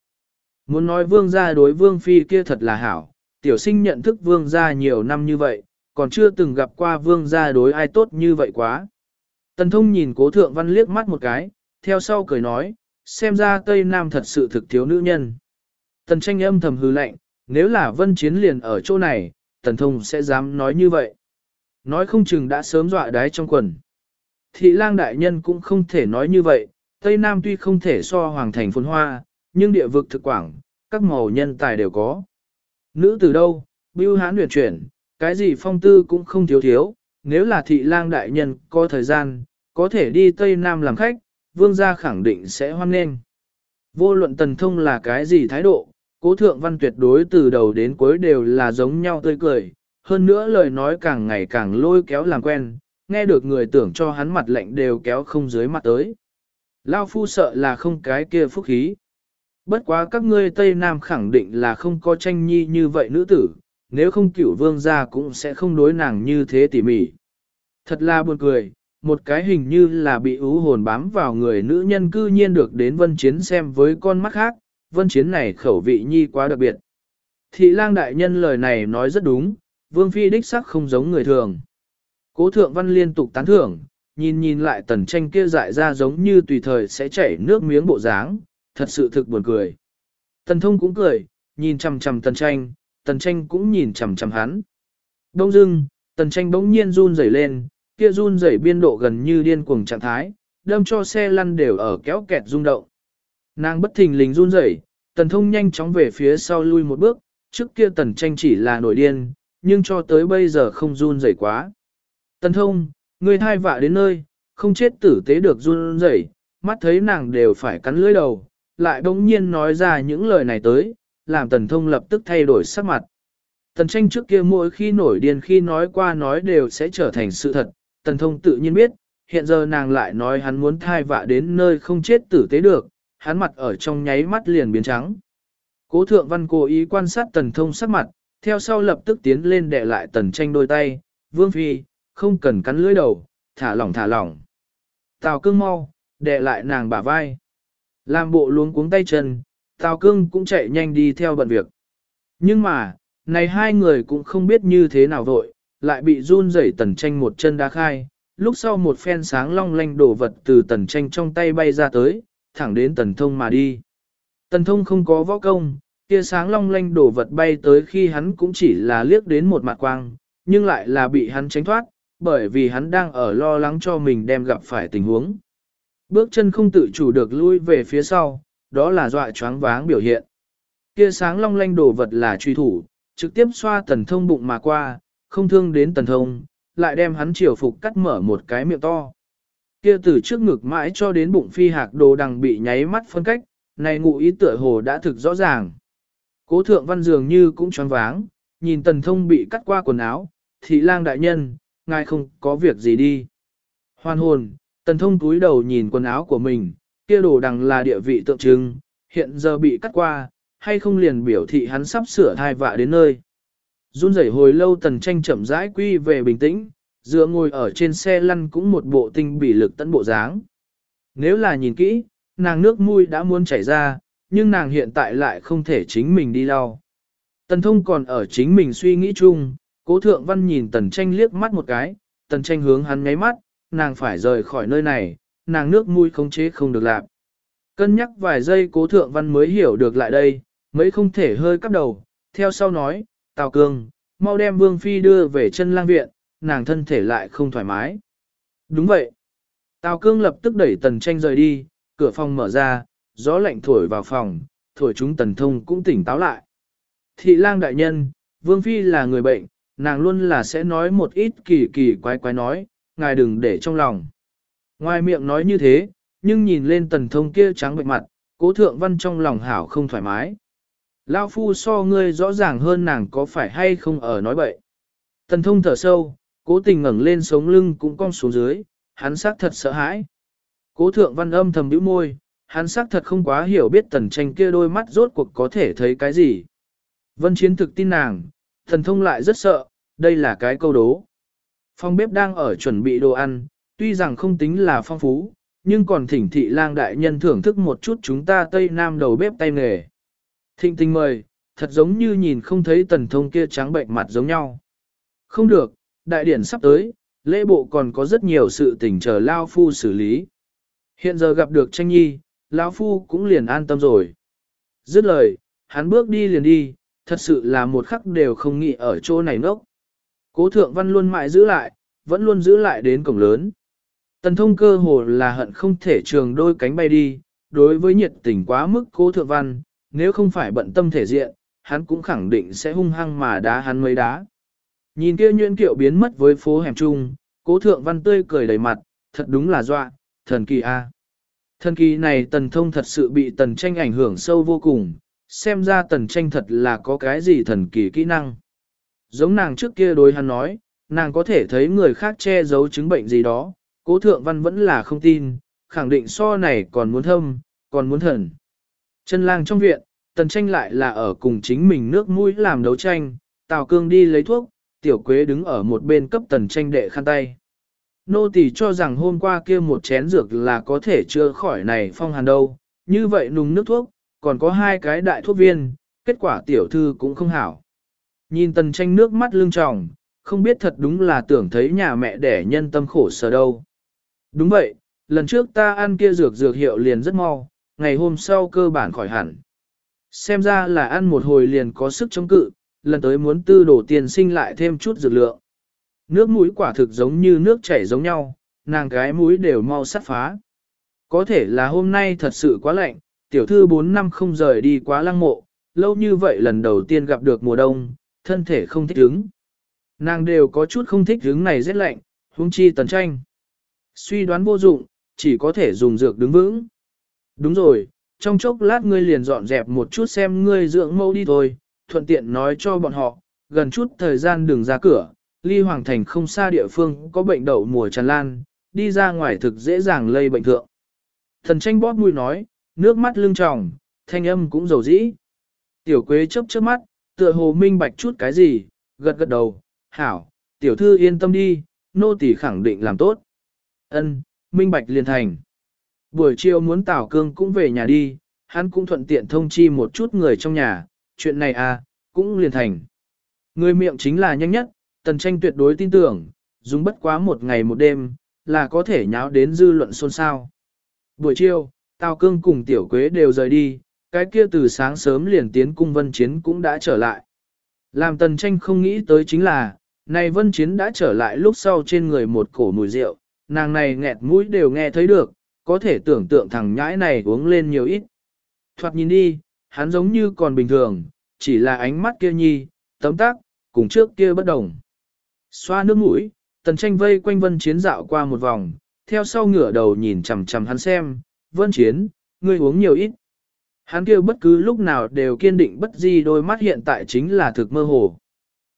Muốn nói vương gia đối vương phi kia thật là hảo, tiểu sinh nhận thức vương gia nhiều năm như vậy, còn chưa từng gặp qua vương gia đối ai tốt như vậy quá. Tần thông nhìn cố thượng văn liếc mắt một cái, theo sau cười nói, xem ra Tây Nam thật sự thực thiếu nữ nhân. Tần tranh âm thầm hư lạnh, nếu là vân chiến liền ở chỗ này, tần thông sẽ dám nói như vậy. Nói không chừng đã sớm dọa đái trong quần. Thị lang đại nhân cũng không thể nói như vậy, Tây Nam tuy không thể so hoàng thành phồn hoa, nhưng địa vực thực quảng, các màu nhân tài đều có. Nữ từ đâu, bưu hán luyện chuyển, cái gì phong tư cũng không thiếu thiếu, nếu là thị lang đại nhân có thời gian, có thể đi Tây Nam làm khách, vương gia khẳng định sẽ hoan nghênh. Vô luận tần thông là cái gì thái độ, cố thượng văn tuyệt đối từ đầu đến cuối đều là giống nhau tươi cười, hơn nữa lời nói càng ngày càng lôi kéo làm quen, nghe được người tưởng cho hắn mặt lạnh đều kéo không dưới mặt tới. Lao phu sợ là không cái kia phúc khí. Bất quá các ngươi Tây Nam khẳng định là không có tranh nhi như vậy nữ tử, nếu không cửu vương gia cũng sẽ không đối nàng như thế tỉ mỉ. Thật là buồn cười, một cái hình như là bị ú hồn bám vào người nữ nhân cư nhiên được đến vân chiến xem với con mắt khác, vân chiến này khẩu vị nhi quá đặc biệt. Thị lang đại nhân lời này nói rất đúng, vương phi đích sắc không giống người thường. Cố thượng văn liên tục tán thưởng, nhìn nhìn lại tần tranh kia dại ra giống như tùy thời sẽ chảy nước miếng bộ dáng, thật sự thực buồn cười. Tần thông cũng cười, nhìn chằm chằm tần tranh, tần tranh cũng nhìn chằm chằm hắn. Đông dưng, tần tranh bỗng nhiên run rẩy lên, kia run rẩy biên độ gần như điên cuồng trạng thái, đâm cho xe lăn đều ở kéo kẹt rung động. Nàng bất thình lình run rẩy, tần thông nhanh chóng về phía sau lui một bước, trước kia tần tranh chỉ là nổi điên, nhưng cho tới bây giờ không run rẩy quá. Tần thông, người thai vạ đến nơi, không chết tử tế được run rẩy, mắt thấy nàng đều phải cắn lưỡi đầu, lại bỗng nhiên nói ra những lời này tới, làm tần thông lập tức thay đổi sắc mặt. Tần tranh trước kia mỗi khi nổi điên khi nói qua nói đều sẽ trở thành sự thật, tần thông tự nhiên biết, hiện giờ nàng lại nói hắn muốn thai vạ đến nơi không chết tử tế được, hắn mặt ở trong nháy mắt liền biến trắng. Cố thượng văn cố ý quan sát tần thông sắc mặt, theo sau lập tức tiến lên đè lại tần tranh đôi tay, vương phi, không cần cắn lưỡi đầu, thả lỏng thả lỏng. Tào cương mau, đè lại nàng bả vai. Làm bộ luống cuống tay chân, Tào Cương cũng chạy nhanh đi theo bận việc. Nhưng mà, này hai người cũng không biết như thế nào vội, lại bị run rẩy tần tranh một chân đá khai, lúc sau một phen sáng long lanh đổ vật từ tần tranh trong tay bay ra tới, thẳng đến tần thông mà đi. Tần thông không có võ công, kia sáng long lanh đổ vật bay tới khi hắn cũng chỉ là liếc đến một mặt quang, nhưng lại là bị hắn tránh thoát, bởi vì hắn đang ở lo lắng cho mình đem gặp phải tình huống. Bước chân không tự chủ được lui về phía sau, đó là dọa choáng váng biểu hiện. Kia sáng long lanh đồ vật là truy thủ, trực tiếp xoa tần thông bụng mà qua, không thương đến tần thông, lại đem hắn chiều phục cắt mở một cái miệng to. Kia từ trước ngực mãi cho đến bụng phi hạc đồ đằng bị nháy mắt phân cách, này ngụ ý tựa hồ đã thực rõ ràng. Cố thượng văn dường như cũng choáng váng, nhìn tần thông bị cắt qua quần áo, thị lang đại nhân, ngài không có việc gì đi. Hoan hồn, Tần thông túi đầu nhìn quần áo của mình, kia đồ đằng là địa vị tượng trưng, hiện giờ bị cắt qua, hay không liền biểu thị hắn sắp sửa thai vạ đến nơi. Run rẩy hồi lâu tần tranh chậm rãi quy về bình tĩnh, dựa ngồi ở trên xe lăn cũng một bộ tinh bị lực tận bộ dáng. Nếu là nhìn kỹ, nàng nước mũi đã muốn chảy ra, nhưng nàng hiện tại lại không thể chính mình đi lau. Tần thông còn ở chính mình suy nghĩ chung, cố thượng văn nhìn tần tranh liếc mắt một cái, tần tranh hướng hắn ngáy mắt, nàng phải rời khỏi nơi này, nàng nước mũi không chế không được lạc. Cân nhắc vài giây cố thượng văn mới hiểu được lại đây, mấy không thể hơi cắp đầu, theo sau nói, Tào Cương, mau đem Vương Phi đưa về chân lang viện, nàng thân thể lại không thoải mái. Đúng vậy. Tào Cương lập tức đẩy tần tranh rời đi, cửa phòng mở ra, gió lạnh thổi vào phòng, thổi chúng tần thông cũng tỉnh táo lại. Thị lang đại nhân, Vương Phi là người bệnh, nàng luôn là sẽ nói một ít kỳ kỳ quái quái nói, ngài đừng để trong lòng. Ngoài miệng nói như thế, nhưng nhìn lên tần thông kia trắng bệnh mặt, cố thượng văn trong lòng hảo không thoải mái. Lao phu so ngươi rõ ràng hơn nàng có phải hay không ở nói bậy. Tần thông thở sâu, cố tình ngẩng lên sống lưng cũng cong xuống dưới, hắn xác thật sợ hãi. Cố thượng văn âm thầm bĩu môi, hắn xác thật không quá hiểu biết tần tranh kia đôi mắt rốt cuộc có thể thấy cái gì. Vân chiến thực tin nàng, thần thông lại rất sợ, đây là cái câu đố. Phòng bếp đang ở chuẩn bị đồ ăn, tuy rằng không tính là phong phú, nhưng còn thỉnh thị lang đại nhân thưởng thức một chút chúng ta Tây Nam đầu bếp tay nghề. Thịnh tình mời, thật giống như nhìn không thấy tần thông kia trắng bệnh mặt giống nhau. Không được, đại điển sắp tới, lễ bộ còn có rất nhiều sự tình chờ Lao Phu xử lý. Hiện giờ gặp được tranh nhi, Lao Phu cũng liền an tâm rồi. Dứt lời, hắn bước đi liền đi, thật sự là một khắc đều không nghĩ ở chỗ này nốc. Cố thượng văn luôn mãi giữ lại, vẫn luôn giữ lại đến cổng lớn. Tần thông cơ hồ là hận không thể trường đôi cánh bay đi, đối với nhiệt tình quá mức cố thượng văn, nếu không phải bận tâm thể diện, hắn cũng khẳng định sẽ hung hăng mà đá hắn mấy đá. Nhìn kia nhuyễn kiệu biến mất với phố hẻm trung, cố thượng văn tươi cười đầy mặt, thật đúng là dọa, thần kỳ a. Thần kỳ này tần thông thật sự bị tần tranh ảnh hưởng sâu vô cùng, xem ra tần tranh thật là có cái gì thần kỳ kỹ năng. Giống nàng trước kia đối hắn nói, nàng có thể thấy người khác che giấu chứng bệnh gì đó, cố thượng văn vẫn là không tin, khẳng định so này còn muốn thâm, còn muốn thần. Chân lang trong viện, tần tranh lại là ở cùng chính mình nước mũi làm đấu tranh, Tào Cương đi lấy thuốc, tiểu quế đứng ở một bên cấp tần tranh đệ khăn tay. Nô tỳ cho rằng hôm qua kia một chén dược là có thể chữa khỏi này phong hàn đâu, như vậy nùng nước thuốc, còn có hai cái đại thuốc viên, kết quả tiểu thư cũng không hảo. Nhìn tần tranh nước mắt lưng tròng, không biết thật đúng là tưởng thấy nhà mẹ đẻ nhân tâm khổ sở đâu. Đúng vậy, lần trước ta ăn kia dược dược hiệu liền rất mau, ngày hôm sau cơ bản khỏi hẳn. Xem ra là ăn một hồi liền có sức chống cự, lần tới muốn tư đổ tiền sinh lại thêm chút dược lượng. Nước mũi quả thực giống như nước chảy giống nhau, nàng cái mũi đều mau sắt phá. Có thể là hôm nay thật sự quá lạnh, tiểu thư 4 năm không rời đi quá lăng mộ, lâu như vậy lần đầu tiên gặp được mùa đông, thân thể không thích ứng. Nàng đều có chút không thích ứng này rất lạnh, huống chi tần tranh. Suy đoán vô dụng, chỉ có thể dùng dược đứng vững. Đúng rồi, trong chốc lát ngươi liền dọn dẹp một chút xem ngươi dưỡng mâu đi thôi, thuận tiện nói cho bọn họ, gần chút thời gian đừng ra cửa, ly hoàng thành không xa địa phương có bệnh đậu mùa tràn lan, đi ra ngoài thực dễ dàng lây bệnh thượng. Thần tranh bóp mũi nói, nước mắt lưng tròng, thanh âm cũng dầu dĩ. Tiểu quế chớp chớp mắt, tựa hồ minh bạch chút cái gì, gật gật đầu, hảo, tiểu thư yên tâm đi, nô tỳ khẳng định làm tốt. Ân, minh bạch liền thành. Buổi chiều muốn Tào Cương cũng về nhà đi, hắn cũng thuận tiện thông chi một chút người trong nhà, chuyện này à, cũng liền thành. Người miệng chính là nhanh nhất, tần tranh tuyệt đối tin tưởng, dùng bất quá một ngày một đêm, là có thể nháo đến dư luận xôn xao. Buổi chiều, Tào Cương cùng Tiểu Quế đều rời đi, cái kia từ sáng sớm liền tiến cung vân chiến cũng đã trở lại. Làm tần tranh không nghĩ tới chính là, này vân chiến đã trở lại lúc sau trên người một cổ mùi rượu, nàng này nghẹt mũi đều nghe thấy được, có thể tưởng tượng thằng nhãi này uống lên nhiều ít. Thoạt nhìn đi, hắn giống như còn bình thường, chỉ là ánh mắt kia nhi, tấm tác, cùng trước kia bất đồng. Xoa nước mũi, tần tranh vây quanh vân chiến dạo qua một vòng, theo sau ngửa đầu nhìn chằm chằm hắn xem, vân chiến, ngươi uống nhiều ít. Hắn kêu bất cứ lúc nào đều kiên định bất di đôi mắt hiện tại chính là thực mơ hồ.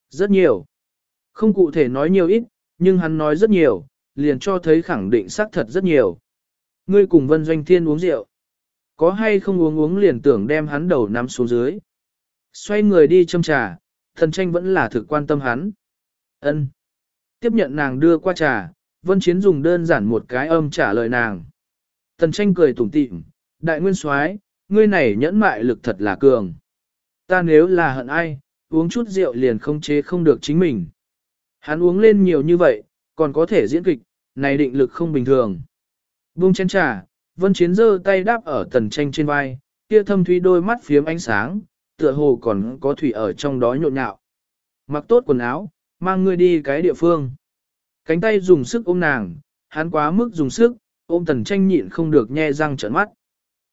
Rất nhiều. Không cụ thể nói nhiều ít, nhưng hắn nói rất nhiều, liền cho thấy khẳng định xác thật rất nhiều. Ngươi cùng Vân Doanh Thiên uống rượu. Có hay không uống uống liền tưởng đem hắn đầu nắm xuống dưới. Xoay người đi châm trà, thần tranh vẫn là thực quan tâm hắn. ân Tiếp nhận nàng đưa qua trà, Vân Chiến dùng đơn giản một cái âm trả lời nàng. Tần tranh cười tủm tỉm, đại nguyên soái ngươi này nhẫn mại lực thật là cường. Ta nếu là hận ai, uống chút rượu liền không chế không được chính mình. Hắn uống lên nhiều như vậy, còn có thể diễn kịch, này định lực không bình thường. Buông chén trà, vân chiến giơ tay đáp ở tần tranh trên vai, kia thâm thúy đôi mắt phiếm ánh sáng, tựa hồ còn có thủy ở trong đó nhộn nhạo. Mặc tốt quần áo, mang ngươi đi cái địa phương. Cánh tay dùng sức ôm nàng, hắn quá mức dùng sức, ôm tần tranh nhịn không được nhe răng trợn mắt.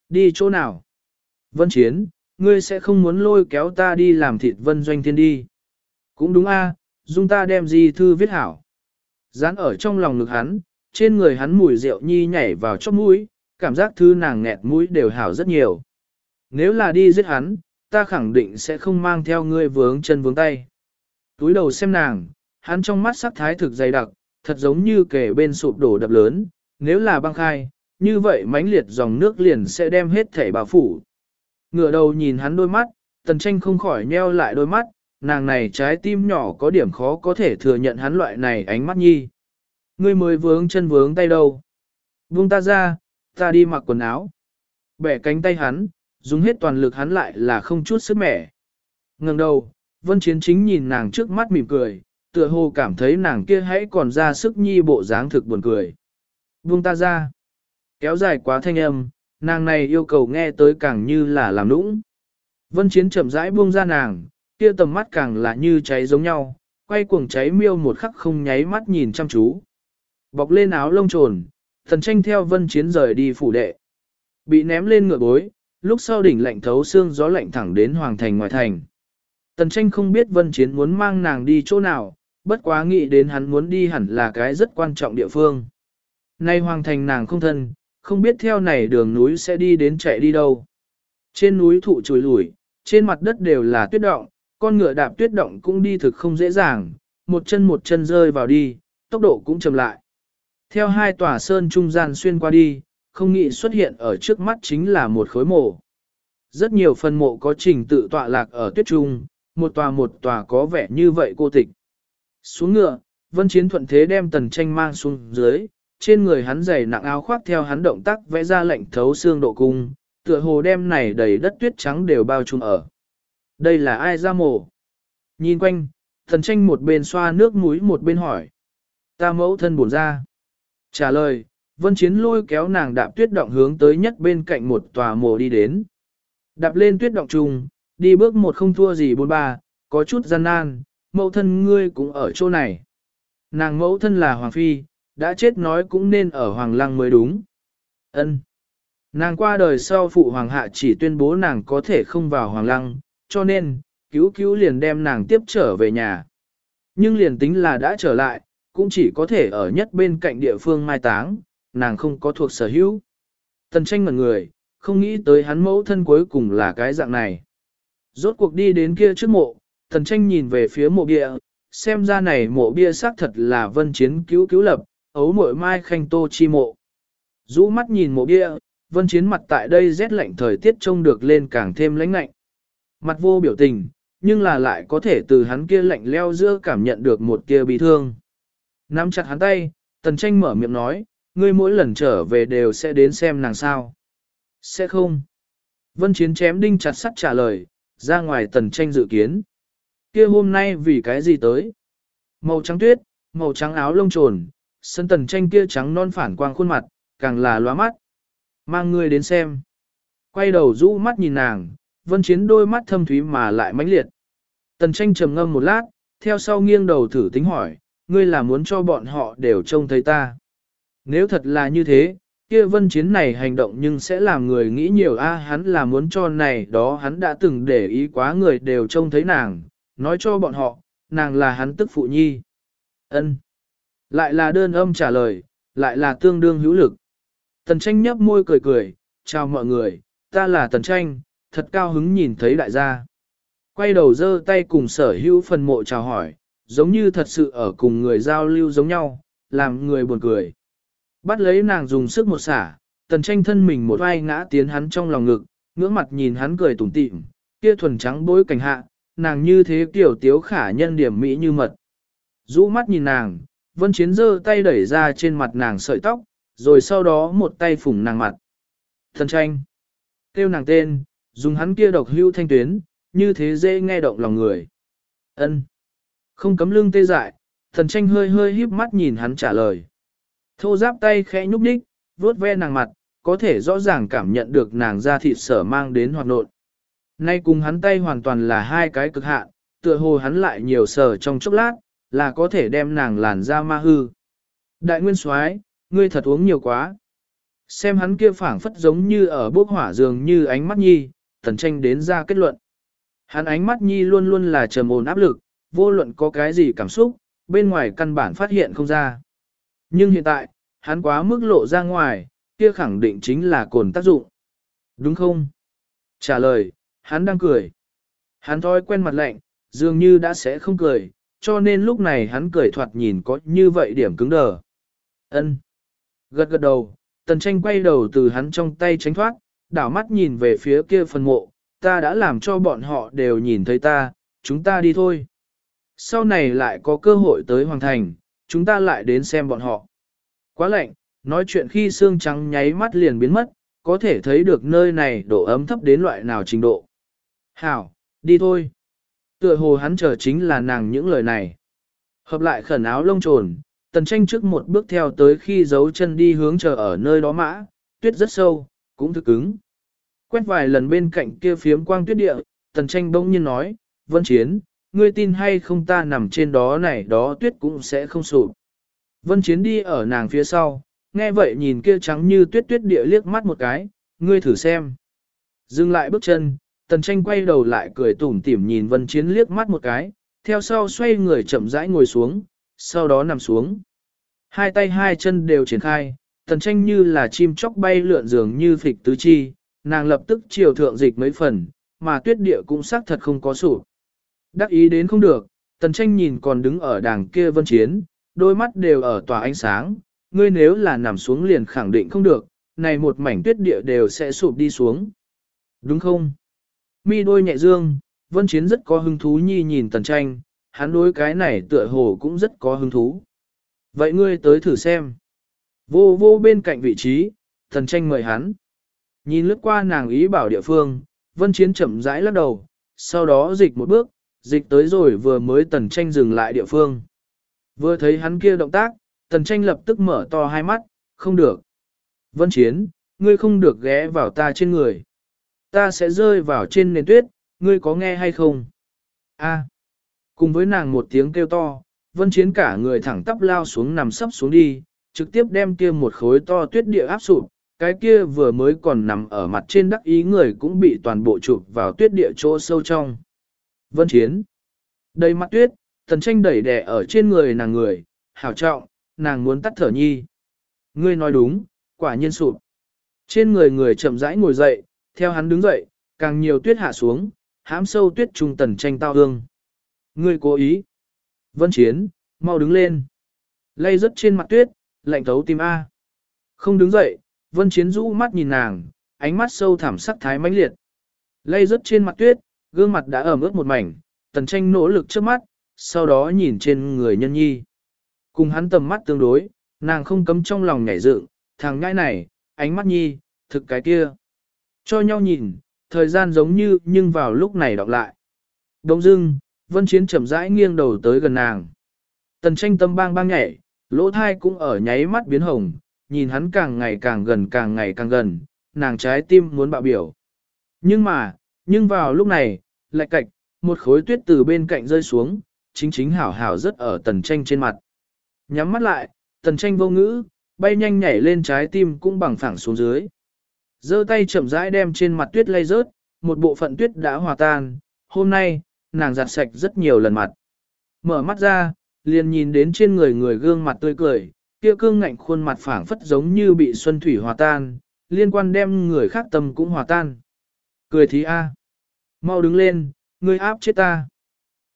Đi chỗ nào? Vân Chiến, ngươi sẽ không muốn lôi kéo ta đi làm thịt vân doanh thiên đi. Cũng đúng a, dung ta đem gì thư viết hảo. Dán ở trong lòng ngực hắn, trên người hắn mùi rượu nhi nhảy vào chóp mũi, cảm giác thư nàng nghẹt mũi đều hảo rất nhiều. Nếu là đi giết hắn, ta khẳng định sẽ không mang theo ngươi vướng chân vướng tay. Túi đầu xem nàng, hắn trong mắt sắc thái thực dày đặc, thật giống như kể bên sụp đổ đập lớn, nếu là băng khai, như vậy mãnh liệt dòng nước liền sẽ đem hết thể bà phủ. Ngựa đầu nhìn hắn đôi mắt, tần tranh không khỏi nheo lại đôi mắt, nàng này trái tim nhỏ có điểm khó có thể thừa nhận hắn loại này ánh mắt nhi. Ngươi mới vướng chân vướng tay đâu. Buông ta ra, ta đi mặc quần áo. Bẻ cánh tay hắn, dùng hết toàn lực hắn lại là không chút sức mẻ. Ngừng đầu, vân chiến chính nhìn nàng trước mắt mỉm cười, tựa hồ cảm thấy nàng kia hãy còn ra sức nhi bộ dáng thực buồn cười. Buông ta ra. Kéo dài quá thanh âm, nàng này yêu cầu nghe tới càng như là làm nũng. Vân chiến chậm rãi buông ra nàng, kia tầm mắt càng là như cháy giống nhau, quay cuồng cháy miêu một khắc không nháy mắt nhìn chăm chú. Bọc lên áo lông trồn, thần tranh theo vân chiến rời đi phủ đệ. Bị ném lên ngựa bối, lúc sau đỉnh lạnh thấu xương gió lạnh thẳng đến hoàng thành ngoài thành. Tần tranh không biết vân chiến muốn mang nàng đi chỗ nào, bất quá nghĩ đến hắn muốn đi hẳn là cái rất quan trọng địa phương. Nay hoàng thành nàng không thân, không biết theo này đường núi sẽ đi đến chạy đi đâu. Trên núi thụ chùi lủi, trên mặt đất đều là tuyết động, con ngựa đạp tuyết động cũng đi thực không dễ dàng, một chân một chân rơi vào đi, tốc độ cũng chậm lại. Theo hai tòa sơn trung gian xuyên qua đi, không nghĩ xuất hiện ở trước mắt chính là một khối mộ. Rất nhiều phần mộ có trình tự tọa lạc ở tuyết trung, một tòa một tòa có vẻ như vậy cô tịch. Xuống ngựa, vân chiến thuận thế đem tần tranh mang xuống dưới, trên người hắn dày nặng áo khoác theo hắn động tác vẽ ra lệnh thấu xương độ cung, tựa hồ đem này đầy đất tuyết trắng đều bao trùm ở. Đây là ai ra mộ? Nhìn quanh, thần tranh một bên xoa nước mũi một bên hỏi. Ta mẫu thân buồn ra. Trả lời, vân chiến lôi kéo nàng đạp tuyết động hướng tới nhất bên cạnh một tòa mộ đi đến. Đạp lên tuyết động trùng, đi bước một không thua gì bốn ba, có chút gian nan, mẫu thân ngươi cũng ở chỗ này. Nàng mẫu thân là Hoàng Phi, đã chết nói cũng nên ở Hoàng Lăng mới đúng. Ân. Nàng qua đời sau phụ Hoàng Hạ chỉ tuyên bố nàng có thể không vào Hoàng Lăng, cho nên, cứu cứu liền đem nàng tiếp trở về nhà. Nhưng liền tính là đã trở lại, cũng chỉ có thể ở nhất bên cạnh địa phương mai táng, nàng không có thuộc sở hữu. Tần tranh ngần người, không nghĩ tới hắn mẫu thân cuối cùng là cái dạng này. Rốt cuộc đi đến kia trước mộ, tần tranh nhìn về phía mộ bia, xem ra này mộ bia xác thật là vân chiến cứu cứu lập, ấu muội mai khanh tô chi mộ. Rũ mắt nhìn mộ bia, vân chiến mặt tại đây rét lạnh thời tiết trông được lên càng thêm lãnh lạnh. Mặt vô biểu tình, nhưng là lại có thể từ hắn kia lạnh leo giữa cảm nhận được một kia bị thương. Nắm chặt hắn tay, tần tranh mở miệng nói, ngươi mỗi lần trở về đều sẽ đến xem nàng sao. Sẽ không. Vân Chiến chém đinh chặt sắt trả lời, ra ngoài tần tranh dự kiến. kia hôm nay vì cái gì tới? Màu trắng tuyết, màu trắng áo lông trồn, sân tần tranh kia trắng non phản quang khuôn mặt, càng là loa mắt. Mang ngươi đến xem. Quay đầu rũ mắt nhìn nàng, vân chiến đôi mắt thâm thúy mà lại mãnh liệt. Tần tranh trầm ngâm một lát, theo sau nghiêng đầu thử tính hỏi, ngươi là muốn cho bọn họ đều trông thấy ta. Nếu thật là như thế, kia vân chiến này hành động nhưng sẽ làm người nghĩ nhiều a hắn là muốn cho này đó hắn đã từng để ý quá người đều trông thấy nàng, nói cho bọn họ, nàng là hắn tức phụ nhi. ân lại là đơn âm trả lời, lại là tương đương hữu lực. Tần tranh nhấp môi cười cười, chào mọi người, ta là tần tranh, thật cao hứng nhìn thấy đại gia. Quay đầu giơ tay cùng sở hữu phần mộ chào hỏi, giống như thật sự ở cùng người giao lưu giống nhau, làm người buồn cười. Bắt lấy nàng dùng sức một xả, tần tranh thân mình một vai ngã tiến hắn trong lòng ngực, ngưỡng mặt nhìn hắn cười tủm tỉm, kia thuần trắng bối cảnh hạ, nàng như thế kiểu tiếu khả nhân điểm mỹ như mật. rũ mắt nhìn nàng, vân chiến giơ tay đẩy ra trên mặt nàng sợi tóc, rồi sau đó một tay phủng nàng mặt. Thần tranh, kêu nàng tên, dùng hắn kia độc hưu thanh tuyến, như thế dễ nghe động lòng người. ân Không cấm lưng tê dại, thần tranh hơi hơi híp mắt nhìn hắn trả lời. Thô giáp tay khẽ nhúc nhích, vuốt ve nàng mặt, có thể rõ ràng cảm nhận được nàng da thịt sở mang đến hoạt nộn. Nay cùng hắn tay hoàn toàn là hai cái cực hạn, tựa hồ hắn lại nhiều sở trong chốc lát, là có thể đem nàng làn ra ma hư. Đại nguyên soái, ngươi thật uống nhiều quá. Xem hắn kia phảng phất giống như ở bốc hỏa dường như ánh mắt nhi, tần tranh đến ra kết luận. Hắn ánh mắt nhi luôn luôn là trầm ổn áp lực, vô luận có cái gì cảm xúc, bên ngoài căn bản phát hiện không ra. Nhưng hiện tại, hắn quá mức lộ ra ngoài, kia khẳng định chính là cồn tác dụng. Đúng không? Trả lời, hắn đang cười. Hắn thói quen mặt lạnh, dường như đã sẽ không cười, cho nên lúc này hắn cười thoạt nhìn có như vậy điểm cứng đờ. Ân. Gật gật đầu, tần tranh quay đầu từ hắn trong tay tránh thoát, đảo mắt nhìn về phía kia phần mộ, ta đã làm cho bọn họ đều nhìn thấy ta, chúng ta đi thôi. Sau này lại có cơ hội tới Hoàng Thành, chúng ta lại đến xem bọn họ. Quá lạnh, nói chuyện khi xương trắng nháy mắt liền biến mất, có thể thấy được nơi này độ ấm thấp đến loại nào trình độ. Hảo, đi thôi. Tựa hồ hắn chờ chính là nàng những lời này. Hợp lại khẩn áo lông trồn, tần tranh trước một bước theo tới khi giấu chân đi hướng chờ ở nơi đó mã, tuyết rất sâu, cũng thực cứng. Quét vài lần bên cạnh kia phiếm quang tuyết địa, tần tranh bỗng nhiên nói, vân chiến, ngươi tin hay không ta nằm trên đó này đó tuyết cũng sẽ không sụp. Vân chiến đi ở nàng phía sau, nghe vậy nhìn kia trắng như tuyết tuyết địa liếc mắt một cái, ngươi thử xem. Dừng lại bước chân, tần tranh quay đầu lại cười tủm tỉm nhìn vân chiến liếc mắt một cái, theo sau xoay người chậm rãi ngồi xuống, sau đó nằm xuống. Hai tay hai chân đều triển khai, tần tranh như là chim chóc bay lượn dường như phịch tứ chi, nàng lập tức chiều thượng dịch mấy phần, mà tuyết địa cũng xác thật không có sụp. Đắc ý đến không được, tần tranh nhìn còn đứng ở đàng kia vân chiến, đôi mắt đều ở tỏa ánh sáng, ngươi nếu là nằm xuống liền khẳng định không được, này một mảnh tuyết địa đều sẽ sụp đi xuống. Đúng không? Mi đôi nhẹ dương, vân chiến rất có hứng thú nhi nhìn tần tranh, hắn đối cái này tựa hồ cũng rất có hứng thú. Vậy ngươi tới thử xem. Vô vô bên cạnh vị trí, tần tranh mời hắn. Nhìn lướt qua nàng ý bảo địa phương, vân chiến chậm rãi lắc đầu, sau đó dịch một bước, dịch tới rồi vừa mới tần tranh dừng lại địa phương. Vừa thấy hắn kia động tác, tần tranh lập tức mở to hai mắt, không được. Vân chiến, ngươi không được ghé vào ta trên người. Ta sẽ rơi vào trên nền tuyết, ngươi có nghe hay không? A. Cùng với nàng một tiếng kêu to, vân chiến cả người thẳng tắp lao xuống nằm sấp xuống đi, trực tiếp đem kia một khối to tuyết địa áp sụp, cái kia vừa mới còn nằm ở mặt trên đắc ý người cũng bị toàn bộ chụp vào tuyết địa chỗ sâu trong. Vân chiến. Đầy mặt tuyết, thần tranh đẩy đè ở trên người nàng người, hảo trọng, nàng muốn tắt thở nhi. Ngươi nói đúng, quả nhiên sụp. Trên người người chậm rãi ngồi dậy, theo hắn đứng dậy, càng nhiều tuyết hạ xuống, hãm sâu tuyết trung tần tranh tao hương. Ngươi cố ý. Vân chiến, mau đứng lên. Lay rất trên mặt tuyết, lạnh thấu tim A. Không đứng dậy, vân chiến rũ mắt nhìn nàng, ánh mắt sâu thẳm sắc thái mãnh liệt. Lay rất trên mặt tuyết, gương mặt đã ẩm ướt một mảnh, tần tranh nỗ lực trước mắt, sau đó nhìn trên người nhân nhi. Cùng hắn tầm mắt tương đối, nàng không cấm trong lòng nhảy dựng, thằng ngãi này, ánh mắt nhi, thực cái kia. Cho nhau nhìn, thời gian giống như nhưng vào lúc này đọc lại. Đông dưng, vân chiến chậm rãi nghiêng đầu tới gần nàng. Tần tranh tâm bang bang nhảy, lỗ thai cũng ở nháy mắt biến hồng, nhìn hắn càng ngày càng gần càng ngày càng gần, nàng trái tim muốn bạo biểu. Nhưng mà, nhưng vào lúc này, lại cạch, một khối tuyết từ bên cạnh rơi xuống, chính chính hảo hảo rất ở tần tranh trên mặt. Nhắm mắt lại, tần tranh vô ngữ, bay nhanh nhảy lên trái tim cũng bằng phẳng xuống dưới giơ tay chậm rãi đem trên mặt tuyết lay rớt, một bộ phận tuyết đã hòa tan, hôm nay, nàng giặt sạch rất nhiều lần mặt. Mở mắt ra, liền nhìn đến trên người người gương mặt tươi cười, kia cương ngạnh khuôn mặt phảng phất giống như bị xuân thủy hòa tan, liên quan đem người khác tâm cũng hòa tan. Cười thí a, mau đứng lên, ngươi áp chết ta.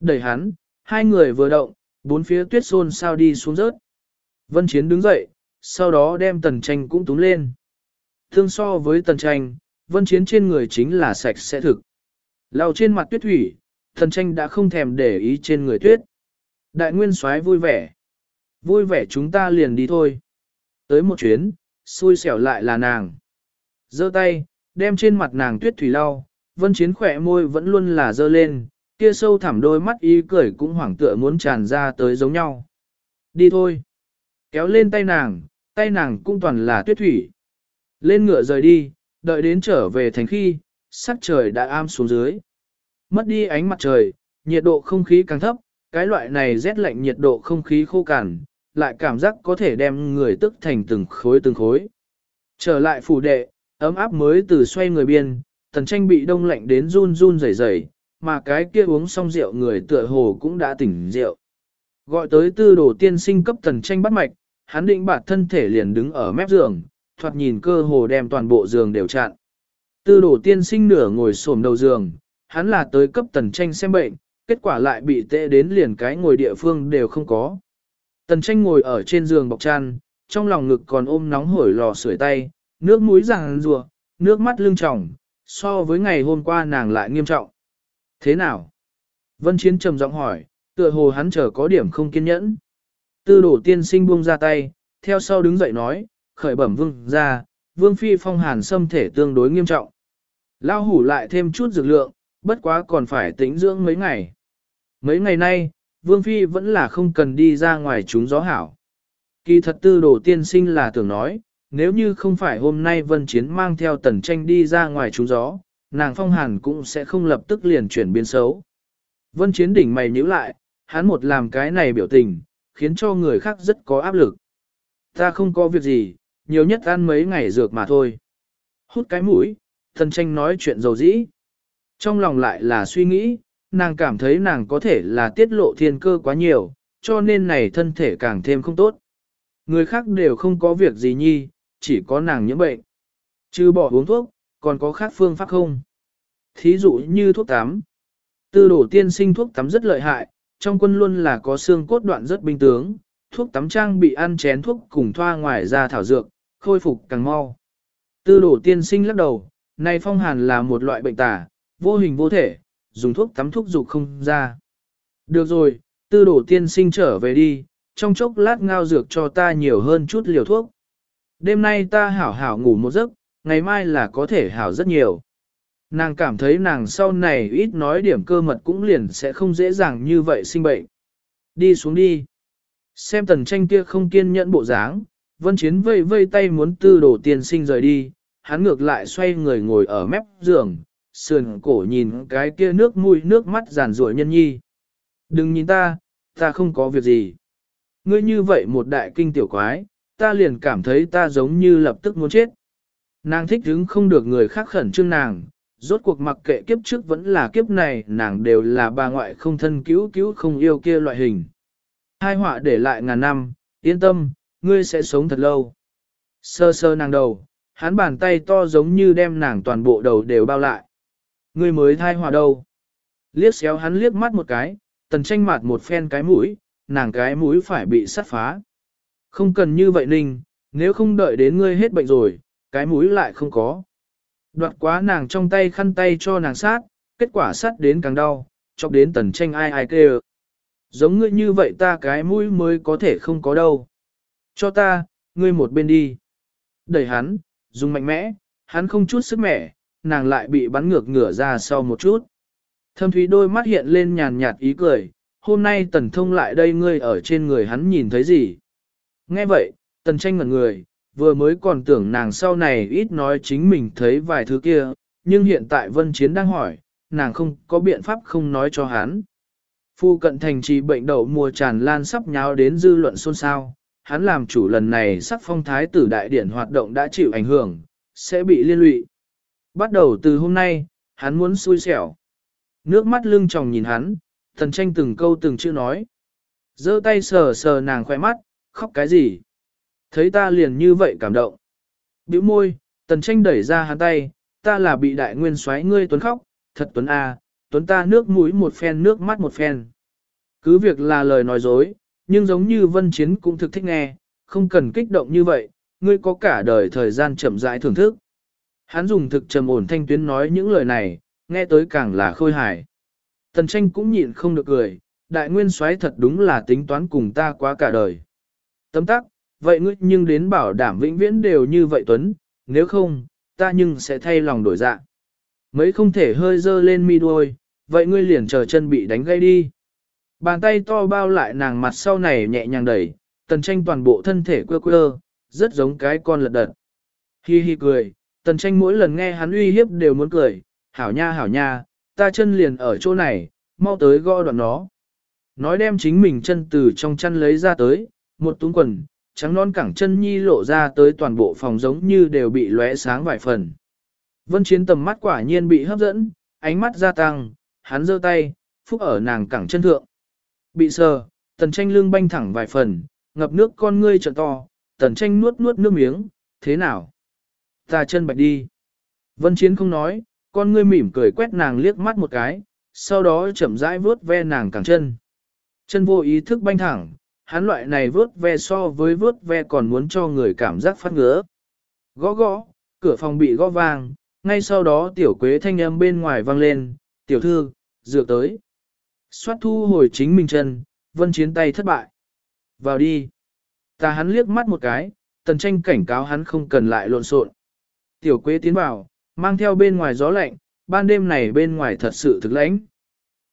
Đẩy hắn, hai người vừa động, bốn phía tuyết xôn sao đi xuống rớt. Vân Chiến đứng dậy, sau đó đem tần tranh cũng túm lên. Thương so với tần tranh, Vân Chiến trên người chính là sạch sẽ thực. Lao trên mặt tuyết thủy, tần tranh đã không thèm để ý trên người tuyết. Đại nguyên soái vui vẻ. Vui vẻ chúng ta liền đi thôi. Tới một chuyến, xui xẻo lại là nàng. giơ tay, đem trên mặt nàng tuyết thủy lau, vân chiến khỏe môi vẫn luôn là dơ lên, kia sâu thẳm đôi mắt ý cười cũng hoảng tựa muốn tràn ra tới giống nhau. Đi thôi. Kéo lên tay nàng, tay nàng cũng toàn là tuyết thủy. Lên ngựa rời đi, đợi đến trở về thành khi, sắc trời đã am xuống dưới. Mất đi ánh mặt trời, nhiệt độ không khí càng thấp, cái loại này rét lạnh nhiệt độ không khí khô cằn, lại cảm giác có thể đem người tức thành từng khối từng khối. Trở lại phủ đệ, ấm áp mới từ xoay người biên, tần tranh bị đông lạnh đến run run rẩy rẩy, mà cái kia uống xong rượu người tựa hồ cũng đã tỉnh rượu. Gọi tới tư đồ tiên sinh cấp tần tranh bắt mạch, hắn định bản thân thể liền đứng ở mép giường, thoạt nhìn cơ hồ đem toàn bộ giường đều chặn. Tư đổ tiên sinh nửa ngồi xổm đầu giường, hắn là tới cấp tần tranh xem bệnh, kết quả lại bị tệ đến liền cái ngồi địa phương đều không có. Tần tranh ngồi ở trên giường bọc chăn, trong lòng ngực còn ôm nóng hổi lò sưởi tay, nước mũi ràng rùa, nước mắt lưng tròng, so với ngày hôm qua nàng lại nghiêm trọng. Thế nào? Vân Chiến trầm giọng hỏi, tựa hồ hắn chờ có điểm không kiên nhẫn. Tư đổ tiên sinh buông ra tay, theo sau đứng dậy nói, khởi bẩm vương ra, vương phi phong hàn xâm thể tương đối nghiêm trọng. Lao hủ lại thêm chút dược lượng, bất quá còn phải tĩnh dưỡng mấy ngày. Mấy ngày nay, vương phi vẫn là không cần đi ra ngoài chúng gió hảo. Kỳ thật tư đồ tiên sinh là tưởng nói, nếu như không phải hôm nay vân chiến mang theo tần tranh đi ra ngoài chúng gió, nàng phong hàn cũng sẽ không lập tức liền chuyển biến xấu. Vân chiến đỉnh mày nhíu lại, hắn một làm cái này biểu tình, khiến cho người khác rất có áp lực. Ta không có việc gì, nhiều nhất ăn mấy ngày dược mà thôi. Hút cái mũi, thần tranh nói chuyện dầu dĩ. Trong lòng lại là suy nghĩ, nàng cảm thấy nàng có thể là tiết lộ thiên cơ quá nhiều, cho nên này thân thể càng thêm không tốt. Người khác đều không có việc gì nhi, chỉ có nàng nhiễm bệnh. Chứ bỏ uống thuốc, còn có khác phương pháp không? Thí dụ như thuốc tắm. Tư đổ tiên sinh thuốc tắm rất lợi hại, trong quân luôn là có xương cốt đoạn rất binh tướng, thuốc tắm trang bị ăn chén thuốc cùng thoa ngoài ra thảo dược, khôi phục càng mau. Tư đổ tiên sinh lắc đầu, này phong hàn là một loại bệnh tả, vô hình vô thể, dùng thuốc tắm thuốc dục không ra. Được rồi, tư đổ tiên sinh trở về đi, trong chốc lát ngao dược cho ta nhiều hơn chút liều thuốc. Đêm nay ta hảo hảo ngủ một giấc, ngày mai là có thể hảo rất nhiều. Nàng cảm thấy nàng sau này ít nói điểm cơ mật cũng liền sẽ không dễ dàng như vậy sinh bệnh. Đi xuống đi. Xem tần tranh kia không kiên nhẫn bộ dáng, vân chiến vây vây tay muốn tư đổ tiên sinh rời đi, hắn ngược lại xoay người ngồi ở mép giường, sườn cổ nhìn cái kia nước mũi nước mắt giàn ruổi nhân nhi. Đừng nhìn ta, ta không có việc gì. Ngươi như vậy một đại kinh tiểu quái, ta liền cảm thấy ta giống như lập tức muốn chết. Nàng thích hứng không được người khác khẩn trương nàng, rốt cuộc mặc kệ kiếp trước vẫn là kiếp này, nàng đều là bà ngoại không thân cứu cứu không yêu kia loại hình. Hai họa để lại ngàn năm, yên tâm, ngươi sẽ sống thật lâu. Sơ sơ nàng đầu, hắn bàn tay to giống như đem nàng toàn bộ đầu đều bao lại. Ngươi mới thai hòa đâu. Liếc xéo hắn liếc mắt một cái, tần tranh mặt một phen cái mũi, nàng cái mũi phải bị sắt phá. Không cần như vậy ninh, nếu không đợi đến ngươi hết bệnh rồi, cái mũi lại không có. Đoạt quá nàng trong tay khăn tay cho nàng sát, kết quả sát đến càng đau, chọc đến tần tranh ai ai kêu. Giống ngươi như vậy ta cái mũi mới có thể không có đâu. Cho ta, ngươi một bên đi. Đẩy hắn, dùng mạnh mẽ, hắn không chút sức mẻ, nàng lại bị bắn ngược ngửa ra sau một chút. Thâm thúy đôi mắt hiện lên nhàn nhạt ý cười, hôm nay tần thông lại đây ngươi ở trên người hắn nhìn thấy gì? Nghe vậy, tần tranh ngẩn người, vừa mới còn tưởng nàng sau này ít nói chính mình thấy vài thứ kia, nhưng hiện tại vân chiến đang hỏi, nàng không có biện pháp không nói cho hắn. Phu cận thành trì bệnh đậu mùa tràn lan sắp nháo đến dư luận xôn xao, hắn làm chủ lần này sắc phong thái tử đại điển hoạt động đã chịu ảnh hưởng, sẽ bị liên lụy. Bắt đầu từ hôm nay, hắn muốn xui xẻo. Nước mắt lưng tròng nhìn hắn, thần tranh từng câu từng chữ nói. giơ tay sờ sờ nàng khoe mắt, khóc cái gì? Thấy ta liền như vậy cảm động. Biểu môi, tần tranh đẩy ra hắn tay, ta là bị đại nguyên xoáy ngươi tuấn khóc, thật tuấn a, à, tuấn ta nước mũi một phen nước mắt một phen. Cứ việc là lời nói dối, nhưng giống như vân chiến cũng thực thích nghe, không cần kích động như vậy, ngươi có cả đời thời gian chậm rãi thưởng thức. Hắn dùng thực trầm ổn thanh tuyến nói những lời này, nghe tới càng là khôi hài. Tần tranh cũng nhịn không được cười, đại nguyên soái thật đúng là tính toán cùng ta quá cả đời. Tấm tắc, vậy ngươi nhưng đến bảo đảm vĩnh viễn đều như vậy Tuấn, nếu không, ta nhưng sẽ thay lòng đổi dạ. Mấy không thể hơi dơ lên mi đuôi, vậy ngươi liền chờ chân bị đánh gây đi. Bàn tay to bao lại nàng mặt sau này nhẹ nhàng đẩy, tần tranh toàn bộ thân thể quơ quơ, rất giống cái con lật đật. Hi hi cười, tần tranh mỗi lần nghe hắn uy hiếp đều muốn cười, hảo nha hảo nha, ta chân liền ở chỗ này, mau tới gõ đoạn nó. Nói đem chính mình chân từ trong chân lấy ra tới, một túng quần, trắng non cẳng chân nhi lộ ra tới toàn bộ phòng giống như đều bị lóe sáng vài phần. Vân chiến tầm mắt quả nhiên bị hấp dẫn, ánh mắt gia tăng, hắn giơ tay, phúc ở nàng cẳng chân thượng. Bị sờ, tần tranh lương banh thẳng vài phần, ngập nước con ngươi trợ to, tần tranh nuốt nuốt nước miếng, thế nào? Ta chân bạch đi. Vân chiến không nói, con ngươi mỉm cười quét nàng liếc mắt một cái, sau đó chậm rãi vớt ve nàng cẳng chân. Chân vô ý thức banh thẳng, hắn loại này vớt ve so với vớt ve còn muốn cho người cảm giác phát ngứa. Gõ gõ, cửa phòng bị gõ vang, ngay sau đó tiểu quế thanh âm bên ngoài vang lên, tiểu thư, dược tới. Xoát thu hồi chính mình chân, vân chiến tay thất bại. Vào đi. Ta hắn liếc mắt một cái, tần tranh cảnh cáo hắn không cần lại lộn xộn. Tiểu quế tiến vào, mang theo bên ngoài gió lạnh, ban đêm này bên ngoài thật sự thực lãnh.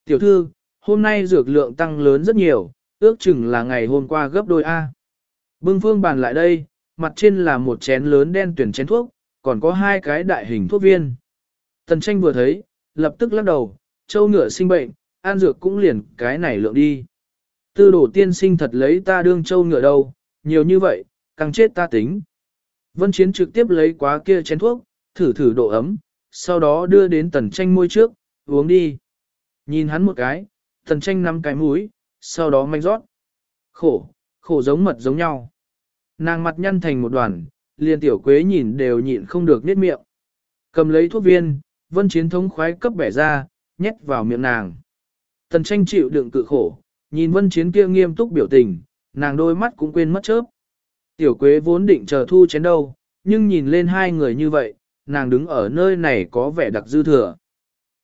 Tiểu thư, hôm nay dược lượng tăng lớn rất nhiều, ước chừng là ngày hôm qua gấp đôi A. Bưng phương bàn lại đây, mặt trên là một chén lớn đen tuyển chén thuốc, còn có hai cái đại hình thuốc viên. Tần tranh vừa thấy, lập tức lắc đầu, châu ngựa sinh bệnh, an dược cũng liền cái này lượng đi. Tư đổ tiên sinh thật lấy ta đương châu ngựa đâu, nhiều như vậy, càng chết ta tính. Vân Chiến trực tiếp lấy quá kia chén thuốc, thử thử độ ấm, sau đó đưa đến tần tranh môi trước, uống đi. Nhìn hắn một cái, tần tranh nắm cái mũi, sau đó manh rót. Khổ, khổ giống mật giống nhau. Nàng mặt nhăn thành một đoàn, liền tiểu quế nhìn đều nhịn không được nết miệng. Cầm lấy thuốc viên, vân chiến thống khoái cấp bẻ ra, nhét vào miệng nàng. Tần tranh chịu đựng cự khổ, nhìn vân chiến kia nghiêm túc biểu tình, nàng đôi mắt cũng quên mất chớp. Tiểu quế vốn định chờ thu chén đâu, nhưng nhìn lên hai người như vậy, nàng đứng ở nơi này có vẻ đặc dư thừa.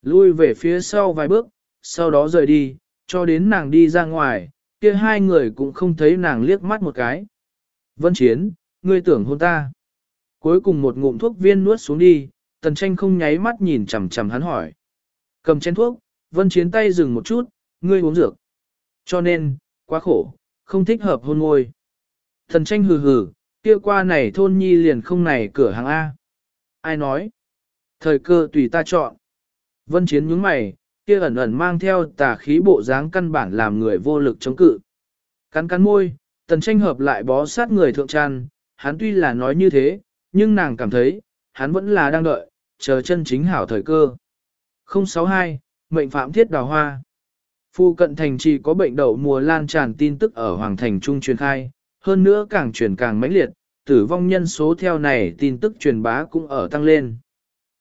Lui về phía sau vài bước, sau đó rời đi, cho đến nàng đi ra ngoài, kia hai người cũng không thấy nàng liếc mắt một cái. Vân Chiến, ngươi tưởng hôn ta. Cuối cùng một ngụm thuốc viên nuốt xuống đi, tần tranh không nháy mắt nhìn chằm chằm hắn hỏi. Cầm chén thuốc, Vân Chiến tay dừng một chút, ngươi uống dược. Cho nên, quá khổ, không thích hợp hôn ngôi. Thần tranh hừ hừ, kia qua này thôn nhi liền không này cửa hàng A. Ai nói? Thời cơ tùy ta chọn. Vân Chiến nhướng mày, kia ẩn ẩn mang theo tà khí bộ dáng căn bản làm người vô lực chống cự. Cắn cắn môi, tần tranh hợp lại bó sát người thượng tràn, hắn tuy là nói như thế, nhưng nàng cảm thấy, hắn vẫn là đang đợi, chờ chân chính hảo thời cơ. 062, mệnh phạm thiết đào hoa. Phu cận thành chỉ có bệnh đậu mùa lan tràn tin tức ở Hoàng Thành Trung truyền khai, hơn nữa càng truyền càng mãnh liệt, tử vong nhân số theo này tin tức truyền bá cũng ở tăng lên.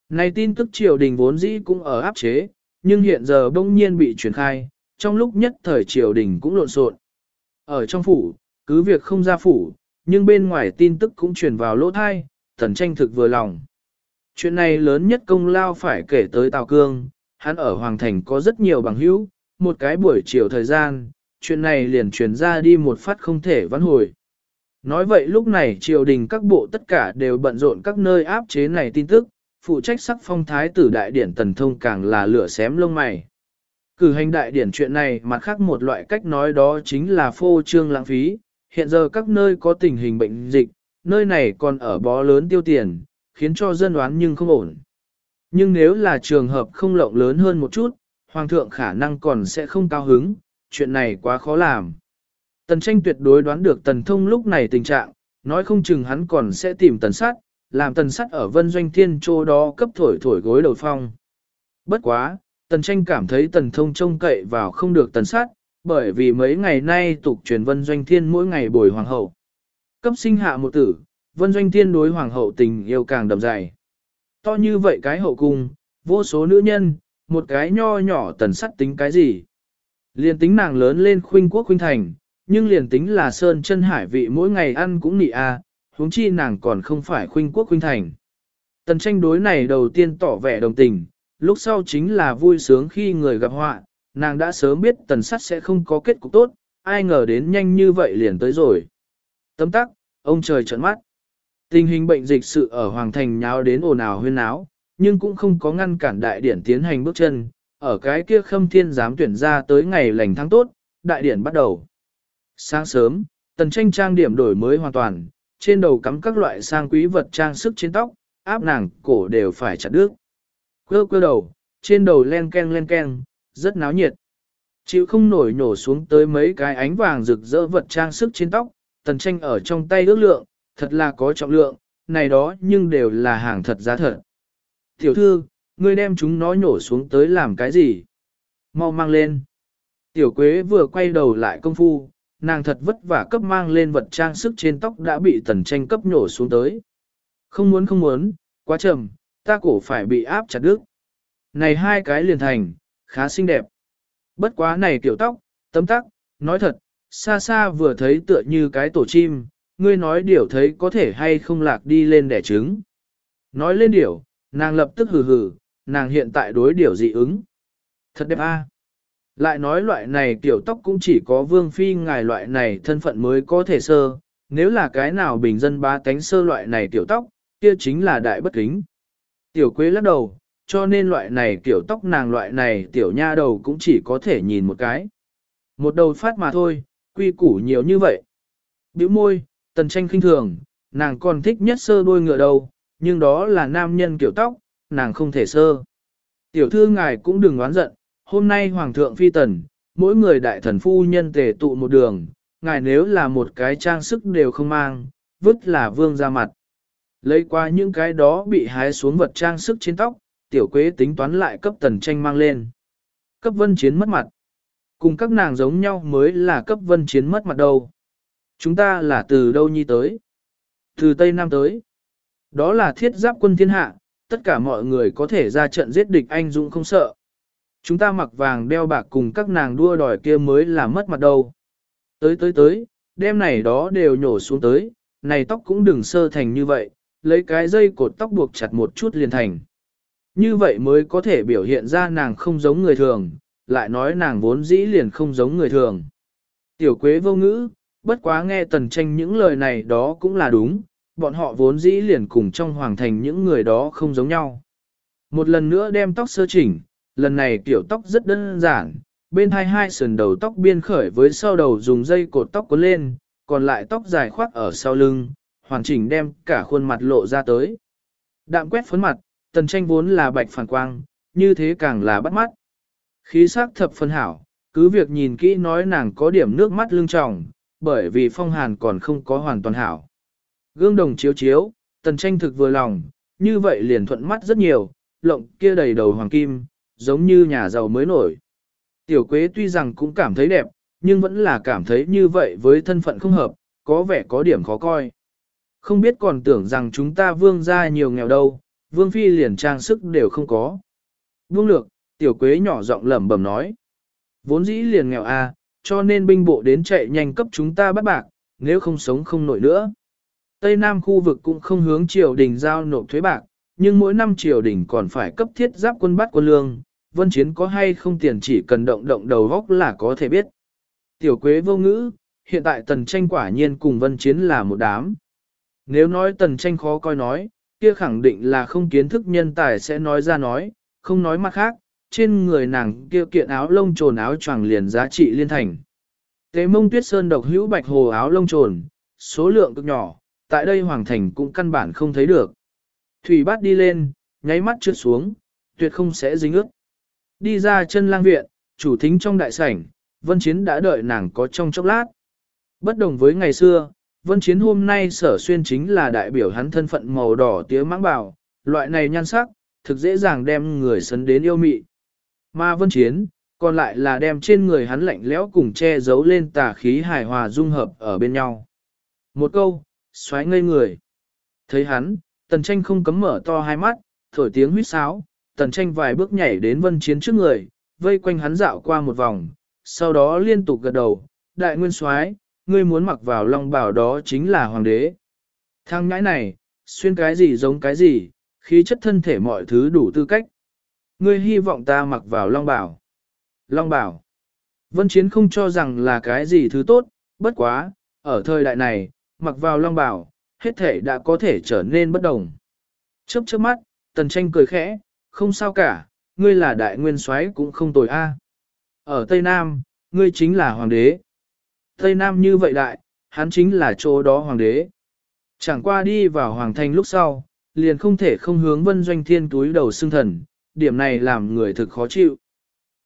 Này tin tức triều đình vốn dĩ cũng ở áp chế, nhưng hiện giờ bỗng nhiên bị truyền khai, trong lúc nhất thời triều đình cũng lộn xộn. Ở trong phủ, cứ việc không ra phủ, nhưng bên ngoài tin tức cũng truyền vào lỗ thai, thần tranh thực vừa lòng. Chuyện này lớn nhất công lao phải kể tới Tào Cương, hắn ở Hoàng Thành có rất nhiều bằng hữu, một cái buổi chiều thời gian, chuyện này liền truyền ra đi một phát không thể vãn hồi. Nói vậy lúc này triều đình các bộ tất cả đều bận rộn các nơi áp chế này tin tức, phụ trách sắc phong thái tử đại điển tần thông càng là lửa xém lông mày. Cử hành đại điển chuyện này mặt khác một loại cách nói đó chính là phô trương lãng phí, hiện giờ các nơi có tình hình bệnh dịch, nơi này còn ở bó lớn tiêu tiền, khiến cho dân đoán nhưng không ổn. Nhưng nếu là trường hợp không lộng lớn hơn một chút, Hoàng thượng khả năng còn sẽ không cao hứng, chuyện này quá khó làm. Tần tranh tuyệt đối đoán được tần thông lúc này tình trạng, nói không chừng hắn còn sẽ tìm tần sát, làm tần sắt ở vân doanh thiên châu đó cấp thổi thổi gối đầu phong. Bất quá, tần tranh cảm thấy tần thông trông cậy vào không được tần sát, bởi vì mấy ngày nay tục truyền vân doanh thiên mỗi ngày bồi hoàng hậu. Cấp sinh hạ một tử, vân doanh thiên đối hoàng hậu tình yêu càng đậm dày. To như vậy cái hậu cung, vô số nữ nhân, một cái nho nhỏ tần sắt tính cái gì. Liền tính nàng lớn lên khuynh quốc khuynh thành, nhưng liền tính là sơn chân hải vị mỗi ngày ăn cũng nị a, huống chi nàng còn không phải khuynh quốc khuynh thành. Tần tranh đối này đầu tiên tỏ vẻ đồng tình, lúc sau chính là vui sướng khi người gặp họa, nàng đã sớm biết tần sắt sẽ không có kết cục tốt, ai ngờ đến nhanh như vậy liền tới rồi. Tấm tắc, ông trời trợn mắt. Tình hình bệnh dịch sự ở Hoàng Thành nháo đến ồn ào huyên náo, nhưng cũng không có ngăn cản đại điển tiến hành bước chân, ở cái kia khâm thiên giám tuyển ra tới ngày lành tháng tốt, đại điển bắt đầu. Sáng sớm, tần tranh trang điểm đổi mới hoàn toàn, trên đầu cắm các loại sang quý vật trang sức trên tóc, áp nàng cổ đều phải chặt đứt. Quơ quơ đầu, trên đầu len ken len ken, rất náo nhiệt. Chịu không nổi nổ xuống tới mấy cái ánh vàng rực rỡ vật trang sức trên tóc, tần tranh ở trong tay ước lượng, thật là có trọng lượng, này đó nhưng đều là hàng thật giá thật. Tiểu thư, ngươi đem chúng nó nhổ xuống tới làm cái gì? Mau mang lên. Tiểu quế vừa quay đầu lại công phu, nàng thật vất vả cấp mang lên vật trang sức trên tóc đã bị tần tranh cấp nhổ xuống tới. Không muốn không muốn, quá chậm, ta cổ phải bị áp chặt đứt. Này hai cái liền thành, khá xinh đẹp. Bất quá này tiểu tóc, tấm tắc, nói thật, xa xa vừa thấy tựa như cái tổ chim, ngươi nói điểu thấy có thể hay không lạc đi lên đẻ trứng. Nói lên điểu, nàng lập tức hừ hừ, nàng hiện tại đối điểu dị ứng. Thật đẹp a. Lại nói loại này tiểu tóc cũng chỉ có vương phi ngài loại này thân phận mới có thể sơ, nếu là cái nào bình dân ba tánh sơ loại này tiểu tóc, kia chính là đại bất kính. Tiểu quế lắc đầu, cho nên loại này tiểu tóc nàng loại này tiểu nha đầu cũng chỉ có thể nhìn một cái. Một đầu phát mà thôi, quy củ nhiều như vậy. Biểu môi, tần tranh khinh thường, nàng còn thích nhất sơ đuôi ngựa đầu, nhưng đó là nam nhân kiểu tóc, nàng không thể sơ. Tiểu thư ngài cũng đừng oán giận, hôm nay hoàng thượng phi tần, mỗi người đại thần phu nhân tề tụ một đường, ngài nếu là một cái trang sức đều không mang, vứt là vương ra mặt. Lấy qua những cái đó bị hái xuống vật trang sức trên tóc, tiểu quế tính toán lại cấp tần tranh mang lên. Cấp vân chiến mất mặt. Cùng các nàng giống nhau mới là cấp vân chiến mất mặt đâu. Chúng ta là từ đâu nhi tới? Từ Tây Nam tới. Đó là thiết giáp quân thiên hạ, tất cả mọi người có thể ra trận giết địch anh dũng không sợ. Chúng ta mặc vàng đeo bạc cùng các nàng đua đòi kia mới là mất mặt đâu. Tới tới tới, đêm này đó đều nhổ xuống tới, này tóc cũng đừng sơ thành như vậy, lấy cái dây cột tóc buộc chặt một chút liền thành. Như vậy mới có thể biểu hiện ra nàng không giống người thường, lại nói nàng vốn dĩ liền không giống người thường. Tiểu quế vô ngữ, bất quá nghe tần tranh những lời này đó cũng là đúng, bọn họ vốn dĩ liền cùng trong hoàng thành những người đó không giống nhau. Một lần nữa đem tóc sơ chỉnh, lần này kiểu tóc rất đơn giản, bên hai hai sườn đầu tóc biên khởi với sau đầu dùng dây cột tóc cuốn lên, còn lại tóc dài khoác ở sau lưng, hoàn chỉnh đem cả khuôn mặt lộ ra tới. Đạm quét phấn mặt, tần tranh vốn là bạch phản quang, như thế càng là bắt mắt. Khí sắc thập phân hảo, cứ việc nhìn kỹ nói nàng có điểm nước mắt lưng tròng, bởi vì phong hàn còn không có hoàn toàn hảo. Gương đồng chiếu chiếu, tần tranh thực vừa lòng, như vậy liền thuận mắt rất nhiều, lộng kia đầy đầu hoàng kim, giống như nhà giàu mới nổi. Tiểu quế tuy rằng cũng cảm thấy đẹp, nhưng vẫn là cảm thấy như vậy với thân phận không hợp, có vẻ có điểm khó coi. Không biết còn tưởng rằng chúng ta vương ra nhiều nghèo đâu, vương phi liền trang sức đều không có. Vương lược, tiểu quế nhỏ giọng lẩm bẩm nói. Vốn dĩ liền nghèo à, cho nên binh bộ đến chạy nhanh cấp chúng ta bắt bạc, nếu không sống không nổi nữa. Tây Nam khu vực cũng không hướng triều đình giao nộp thuế bạc, nhưng mỗi năm triều đình còn phải cấp thiết giáp quân bắt quân lương, vân chiến có hay không tiền chỉ cần động động đầu góc là có thể biết. Tiểu quế vô ngữ, hiện tại tần tranh quả nhiên cùng vân chiến là một đám. Nếu nói tần tranh khó coi nói, kia khẳng định là không kiến thức nhân tài sẽ nói ra nói, không nói mặt khác, trên người nàng kia kiện áo lông trồn áo choàng liền giá trị liên thành. Tế mông tuyết sơn độc hữu bạch hồ áo lông trồn, số lượng cực nhỏ, tại đây hoàng thành cũng căn bản không thấy được. Thủy bát đi lên, nháy mắt trượt xuống, tuyệt không sẽ dính ướt. Đi ra chân lang viện, chủ thính trong đại sảnh, Vân Chiến đã đợi nàng có trong chốc lát. Bất đồng với ngày xưa, Vân Chiến hôm nay sở xuyên chính là đại biểu hắn thân phận màu đỏ tía mãng bào, loại này nhan sắc, thực dễ dàng đem người sấn đến yêu mị. Mà Vân Chiến, còn lại là đem trên người hắn lạnh lẽo cùng che giấu lên tà khí hài hòa dung hợp ở bên nhau. Một câu, xoáy ngây người. Thấy hắn, tần tranh không cấm mở to hai mắt, thổi tiếng huýt sáo, tần tranh vài bước nhảy đến vân chiến trước người, vây quanh hắn dạo qua một vòng, sau đó liên tục gật đầu, đại nguyên soái, ngươi muốn mặc vào long bảo đó chính là hoàng đế. Thang nhãi này, xuyên cái gì giống cái gì, khí chất thân thể mọi thứ đủ tư cách. Ngươi hy vọng ta mặc vào long bảo. Long bảo. Vân Chiến không cho rằng là cái gì thứ tốt, bất quá, ở thời đại này, mặc vào long bảo, hết thể đã có thể trở nên bất đồng. Chớp chớp mắt, tần tranh cười khẽ, không sao cả, ngươi là đại nguyên soái cũng không tồi a. Ở Tây Nam, ngươi chính là hoàng đế. Tây Nam như vậy đại, hắn chính là chỗ đó hoàng đế. Chẳng qua đi vào hoàng thành lúc sau, liền không thể không hướng vân doanh thiên túi đầu xưng thần, điểm này làm người thực khó chịu.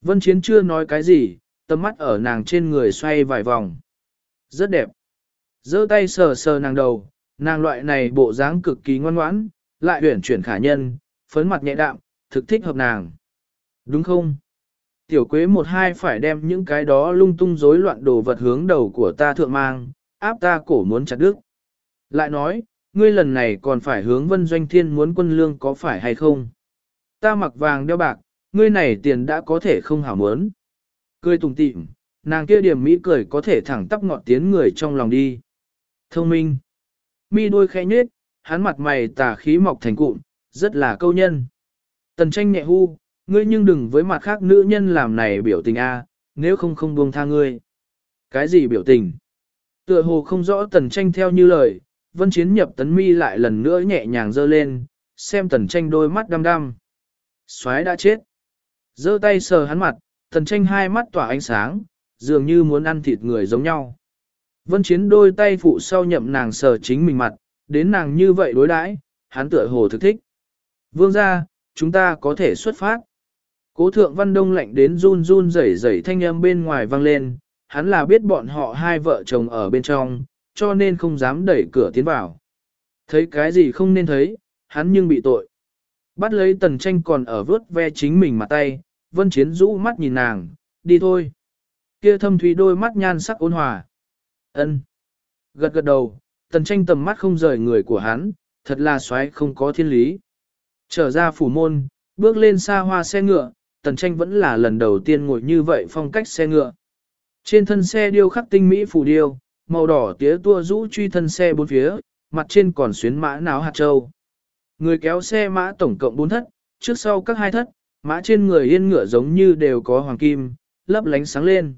Vân Chiến chưa nói cái gì, tầm mắt ở nàng trên người xoay vài vòng. Rất đẹp. giơ tay sờ sờ nàng đầu, nàng loại này bộ dáng cực kỳ ngoan ngoãn, lại huyển chuyển khả nhân, phấn mặt nhẹ đạm, thực thích hợp nàng. Đúng không? Tiểu quế một hai phải đem những cái đó lung tung rối loạn đồ vật hướng đầu của ta thượng mang, áp ta cổ muốn chặt đứt. Lại nói, ngươi lần này còn phải hướng vân doanh thiên muốn quân lương có phải hay không? Ta mặc vàng đeo bạc, ngươi này tiền đã có thể không hảo muốn. Cười tùng tịm, nàng kia điểm mỹ cười có thể thẳng tắp ngọt tiến người trong lòng đi. Thông minh. Mi đôi khẽ nhết, hắn mặt mày tà khí mọc thành cụm, rất là câu nhân. Tần tranh nhẹ hu, ngươi nhưng đừng với mặt khác nữ nhân làm này biểu tình a, nếu không không buông tha ngươi. Cái gì biểu tình? Tựa hồ không rõ tần tranh theo như lời, vân chiến nhập tấn mi lại lần nữa nhẹ nhàng dơ lên, xem tần tranh đôi mắt đăm đăm soái đã chết. giơ tay sờ hắn mặt, tần tranh hai mắt tỏa ánh sáng, dường như muốn ăn thịt người giống nhau. Vân chiến đôi tay phụ sau nhậm nàng sờ chính mình mặt, đến nàng như vậy đối đãi, hắn tựa hồ thực thích. Vương ra, chúng ta có thể xuất phát. Cố thượng văn đông lạnh đến run run rẩy rẩy thanh âm bên ngoài vang lên, hắn là biết bọn họ hai vợ chồng ở bên trong, cho nên không dám đẩy cửa tiến vào. Thấy cái gì không nên thấy, hắn nhưng bị tội. Bắt lấy tần tranh còn ở vớt ve chính mình mà tay, vân chiến rũ mắt nhìn nàng, đi thôi. Kia thâm thủy đôi mắt nhan sắc ôn hòa. ân Gật gật đầu, tần tranh tầm mắt không rời người của hắn, thật là xoáy không có thiên lý. Trở ra phủ môn, bước lên xa hoa xe ngựa, tần tranh vẫn là lần đầu tiên ngồi như vậy phong cách xe ngựa. Trên thân xe điêu khắc tinh mỹ phủ điêu, màu đỏ tía tua rũ truy thân xe bốn phía, mặt trên còn xuyến mã náo hạt châu. Người kéo xe mã tổng cộng bốn thất, trước sau các hai thất, mã trên người yên ngựa giống như đều có hoàng kim, lấp lánh sáng lên.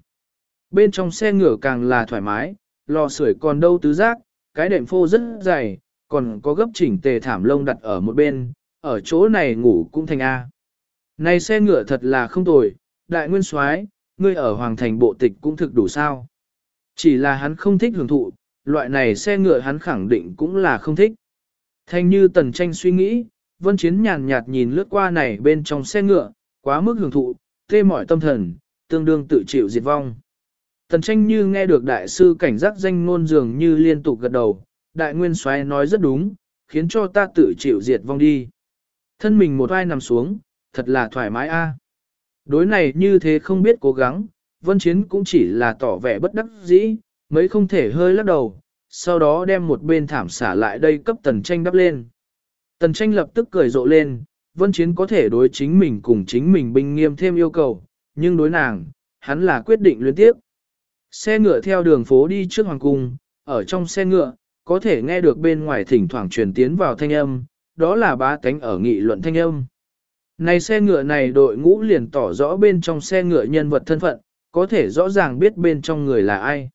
Bên trong xe ngựa càng là thoải mái, lò sưởi còn đâu tứ giác, cái đệm phô rất dày, còn có gấp chỉnh tề thảm lông đặt ở một bên, ở chỗ này ngủ cũng thành A. Này xe ngựa thật là không tồi, đại nguyên soái, ngươi ở hoàng thành bộ tịch cũng thực đủ sao. Chỉ là hắn không thích hưởng thụ, loại này xe ngựa hắn khẳng định cũng là không thích. Thanh như tần tranh suy nghĩ, vân chiến nhàn nhạt nhìn lướt qua này bên trong xe ngựa, quá mức hưởng thụ, tê mỏi tâm thần, tương đương tự chịu diệt vong. Tần tranh như nghe được đại sư cảnh giác danh ngôn dường như liên tục gật đầu, đại nguyên soái nói rất đúng, khiến cho ta tự chịu diệt vong đi. Thân mình một vai nằm xuống, thật là thoải mái a. Đối này như thế không biết cố gắng, vân chiến cũng chỉ là tỏ vẻ bất đắc dĩ, mấy không thể hơi lắc đầu, sau đó đem một bên thảm xả lại đây cấp tần tranh đắp lên. Tần tranh lập tức cười rộ lên, vân chiến có thể đối chính mình cùng chính mình binh nghiêm thêm yêu cầu, nhưng đối nàng, hắn là quyết định liên tiếp. Xe ngựa theo đường phố đi trước hoàng cung, ở trong xe ngựa, có thể nghe được bên ngoài thỉnh thoảng truyền tiến vào thanh âm, đó là bá tánh ở nghị luận thanh âm. Này xe ngựa này đội ngũ liền tỏ rõ bên trong xe ngựa nhân vật thân phận, có thể rõ ràng biết bên trong người là ai.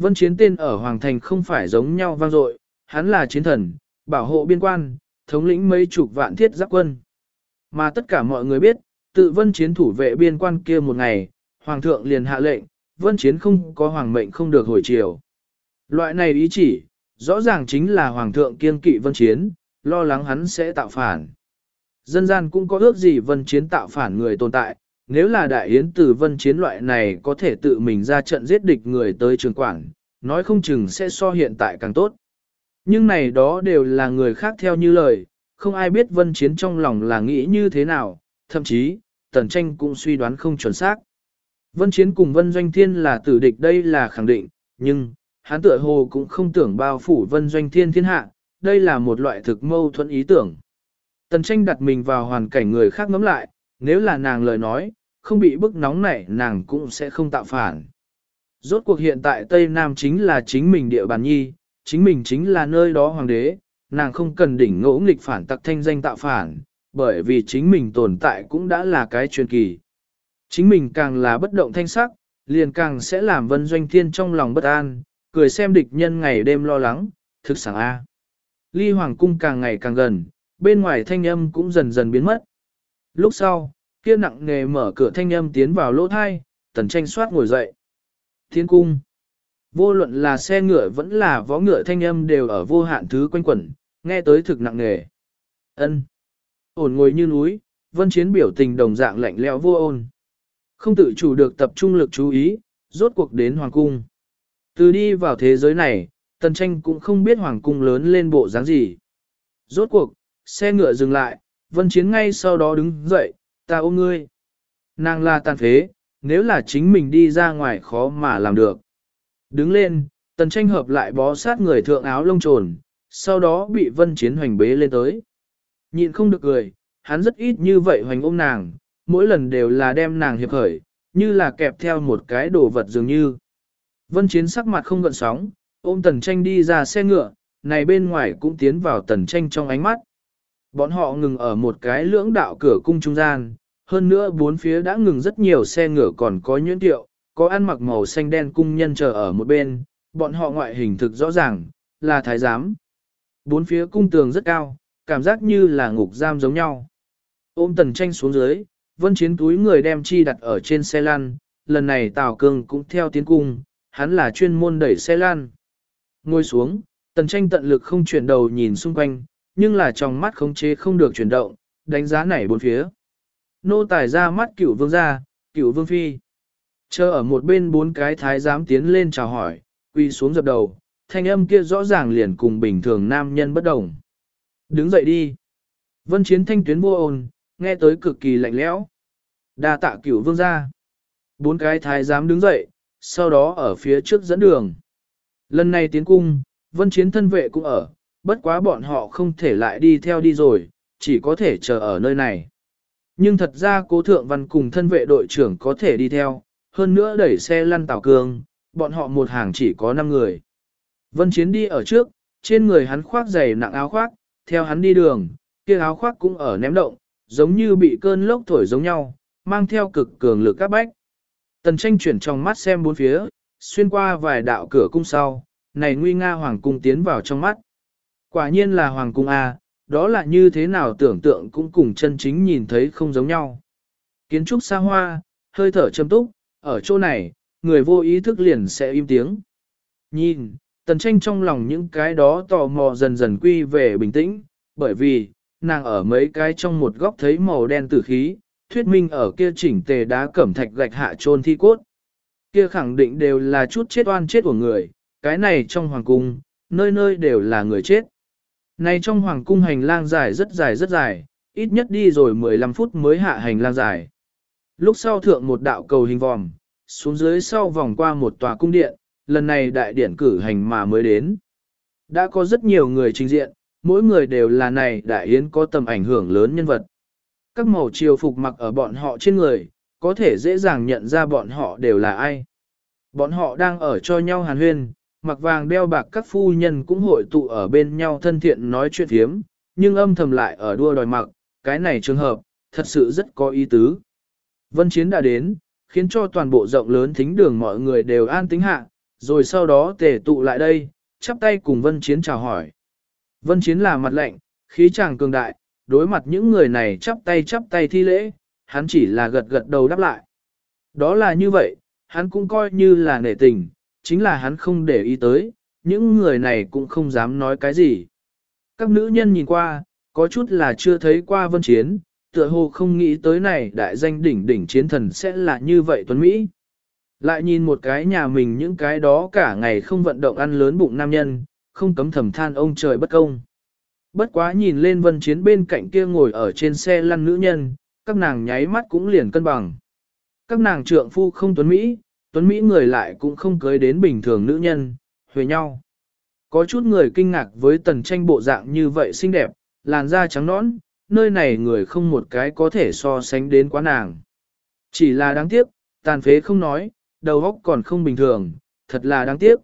Vân chiến tên ở Hoàng Thành không phải giống nhau vang dội, hắn là chiến thần, bảo hộ biên quan, thống lĩnh mấy chục vạn thiết giáp quân. Mà tất cả mọi người biết, tự vân chiến thủ vệ biên quan kia một ngày, Hoàng thượng liền hạ lệnh, vân chiến không có hoàng mệnh không được hồi chiều. Loại này ý chỉ, rõ ràng chính là Hoàng thượng kiên kỵ vân chiến, lo lắng hắn sẽ tạo phản. Dân gian cũng có ước gì vân chiến tạo phản người tồn tại, nếu là đại yến tử vân chiến loại này có thể tự mình ra trận giết địch người tới trường quản, nói không chừng sẽ so hiện tại càng tốt. Nhưng này đó đều là người khác theo như lời, không ai biết vân chiến trong lòng là nghĩ như thế nào, thậm chí, tần tranh cũng suy đoán không chuẩn xác. Vân chiến cùng vân doanh thiên là tử địch đây là khẳng định, nhưng, hắn tựa hồ cũng không tưởng bao phủ vân doanh thiên thiên hạ, đây là một loại thực mâu thuẫn ý tưởng. Tần tranh đặt mình vào hoàn cảnh người khác ngắm lại, nếu là nàng lời nói, không bị bức nóng này nàng cũng sẽ không tạo phản. Rốt cuộc hiện tại Tây Nam chính là chính mình địa bàn nhi, chính mình chính là nơi đó hoàng đế, nàng không cần đỉnh ngỗ nghịch phản tặc thanh danh tạo phản, bởi vì chính mình tồn tại cũng đã là cái truyền kỳ. Chính mình càng là bất động thanh sắc, liền càng sẽ làm vân doanh thiên trong lòng bất an, cười xem địch nhân ngày đêm lo lắng, thực sản A. Ly Hoàng cung càng ngày càng gần, bên ngoài thanh âm cũng dần dần biến mất. Lúc sau, kia nặng nề mở cửa thanh âm tiến vào lỗ thai, tần tranh soát ngồi dậy. Thiên cung. Vô luận là xe ngựa vẫn là vó ngựa thanh âm đều ở vô hạn thứ quanh quẩn, nghe tới thực nặng nề. Ân. Ổn ngồi như núi, vân chiến biểu tình đồng dạng lạnh lẽo vô ôn. Không tự chủ được tập trung lực chú ý, rốt cuộc đến hoàng cung. Từ đi vào thế giới này, tần tranh cũng không biết hoàng cung lớn lên bộ dáng gì. Rốt cuộc, xe ngựa dừng lại, vân chiến ngay sau đó đứng dậy, ta ôm ngươi. Nàng là tàn phế, nếu là chính mình đi ra ngoài khó mà làm được. Đứng lên, tần tranh hợp lại bó sát người thượng áo lông trồn, sau đó bị vân chiến hoành bế lên tới. Nhịn không được cười, hắn rất ít như vậy hoành ôm nàng, mỗi lần đều là đem nàng hiệp khởi, như là kẹp theo một cái đồ vật dường như. Vân Chiến sắc mặt không gợn sóng, ôm tần tranh đi ra xe ngựa, này bên ngoài cũng tiến vào tần tranh trong ánh mắt. Bọn họ ngừng ở một cái lưỡng đạo cửa cung trung gian, hơn nữa bốn phía đã ngừng rất nhiều xe ngựa còn có nhuyễn tiệu, có ăn mặc màu xanh đen cung nhân chờ ở một bên, bọn họ ngoại hình thực rõ ràng, là thái giám. Bốn phía cung tường rất cao, cảm giác như là ngục giam giống nhau. Ôm tần tranh xuống dưới, vân chiến túi người đem chi đặt ở trên xe lăn, lần này Tào Cương cũng theo tiến cung, hắn là chuyên môn đẩy xe lăn. Ngồi xuống, tần tranh tận lực không chuyển đầu nhìn xung quanh, nhưng là trong mắt khống chế không được chuyển động, đánh giá nảy bốn phía. Nô tài ra mắt cửu vương gia, cửu vương phi. Chờ ở một bên bốn cái thái giám tiến lên chào hỏi, quy xuống dập đầu, thanh âm kia rõ ràng liền cùng bình thường nam nhân bất đồng. Đứng dậy đi. Vân chiến thanh tuyến vô ồn, nghe tới cực kỳ lạnh lẽo. Đa tạ cửu vương gia. Bốn cái thái giám đứng dậy, sau đó ở phía trước dẫn đường. Lần này tiến cung, vân chiến thân vệ cũng ở, bất quá bọn họ không thể lại đi theo đi rồi, chỉ có thể chờ ở nơi này. Nhưng thật ra cố thượng văn cùng thân vệ đội trưởng có thể đi theo, hơn nữa đẩy xe lăn tảo cương, bọn họ một hàng chỉ có 5 người. Vân Chiến đi ở trước, trên người hắn khoác dày nặng áo khoác, theo hắn đi đường, kia áo khoác cũng ở ném động, giống như bị cơn lốc thổi giống nhau, mang theo cực cường lực các bách. Tần tranh chuyển trong mắt xem bốn phía, xuyên qua vài đạo cửa cung sau, này nguy nga hoàng cung tiến vào trong mắt. Quả nhiên là hoàng cung A, đó là như thế nào tưởng tượng cũng cùng chân chính nhìn thấy không giống nhau. Kiến trúc xa hoa, hơi thở châm túc, ở chỗ này, người vô ý thức liền sẽ im tiếng. Nhìn, tần tranh trong lòng những cái đó tò mò dần dần quy về bình tĩnh, bởi vì, nàng ở mấy cái trong một góc thấy màu đen tử khí, thuyết minh ở kia chỉnh tề đá cẩm thạch gạch hạ trôn thi cốt. Kia khẳng định đều là chút chết oan chết của người, cái này trong hoàng cung, nơi nơi đều là người chết. Này trong hoàng cung hành lang dài rất dài rất dài, ít nhất đi rồi 15 phút mới hạ hành lang dài. Lúc sau thượng một đạo cầu hình vòm, xuống dưới sau vòng qua một tòa cung điện, lần này đại điển cử hành mà mới đến. Đã có rất nhiều người trình diện, mỗi người đều là này đại yến có tầm ảnh hưởng lớn nhân vật. Các màu triều phục mặc ở bọn họ trên người, có thể dễ dàng nhận ra bọn họ đều là ai. Bọn họ đang ở cho nhau hàn huyên, mặc vàng đeo bạc các phu nhân cũng hội tụ ở bên nhau thân thiện nói chuyện hiếm, nhưng âm thầm lại ở đua đòi mặc, cái này trường hợp, thật sự rất có ý tứ. Vân Chiến đã đến, khiến cho toàn bộ rộng lớn thính đường mọi người đều an tính hạ, rồi sau đó tề tụ lại đây, chắp tay cùng Vân Chiến chào hỏi. Vân Chiến là mặt lạnh, khí chàng cường đại, đối mặt những người này chắp tay chắp tay thi lễ, hắn chỉ là gật gật đầu đáp lại. Đó là như vậy, hắn cũng coi như là nể tình, chính là hắn không để ý tới, những người này cũng không dám nói cái gì. Các nữ nhân nhìn qua, có chút là chưa thấy qua vân chiến, tựa hồ không nghĩ tới này đại danh đỉnh đỉnh chiến thần sẽ là như vậy tuấn Mỹ. Lại nhìn một cái nhà mình những cái đó cả ngày không vận động ăn lớn bụng nam nhân, không cấm thầm than ông trời bất công. Bất quá nhìn lên vân chiến bên cạnh kia ngồi ở trên xe lăn nữ nhân, các nàng nháy mắt cũng liền cân bằng. Các nàng trượng phu không tuấn Mỹ, tuấn Mỹ người lại cũng không cưới đến bình thường nữ nhân, huề nhau. Có chút người kinh ngạc với tần tranh bộ dạng như vậy xinh đẹp, làn da trắng nõn, nơi này người không một cái có thể so sánh đến quá nàng. Chỉ là đáng tiếc, tàn phế không nói, đầu óc còn không bình thường, thật là đáng tiếc.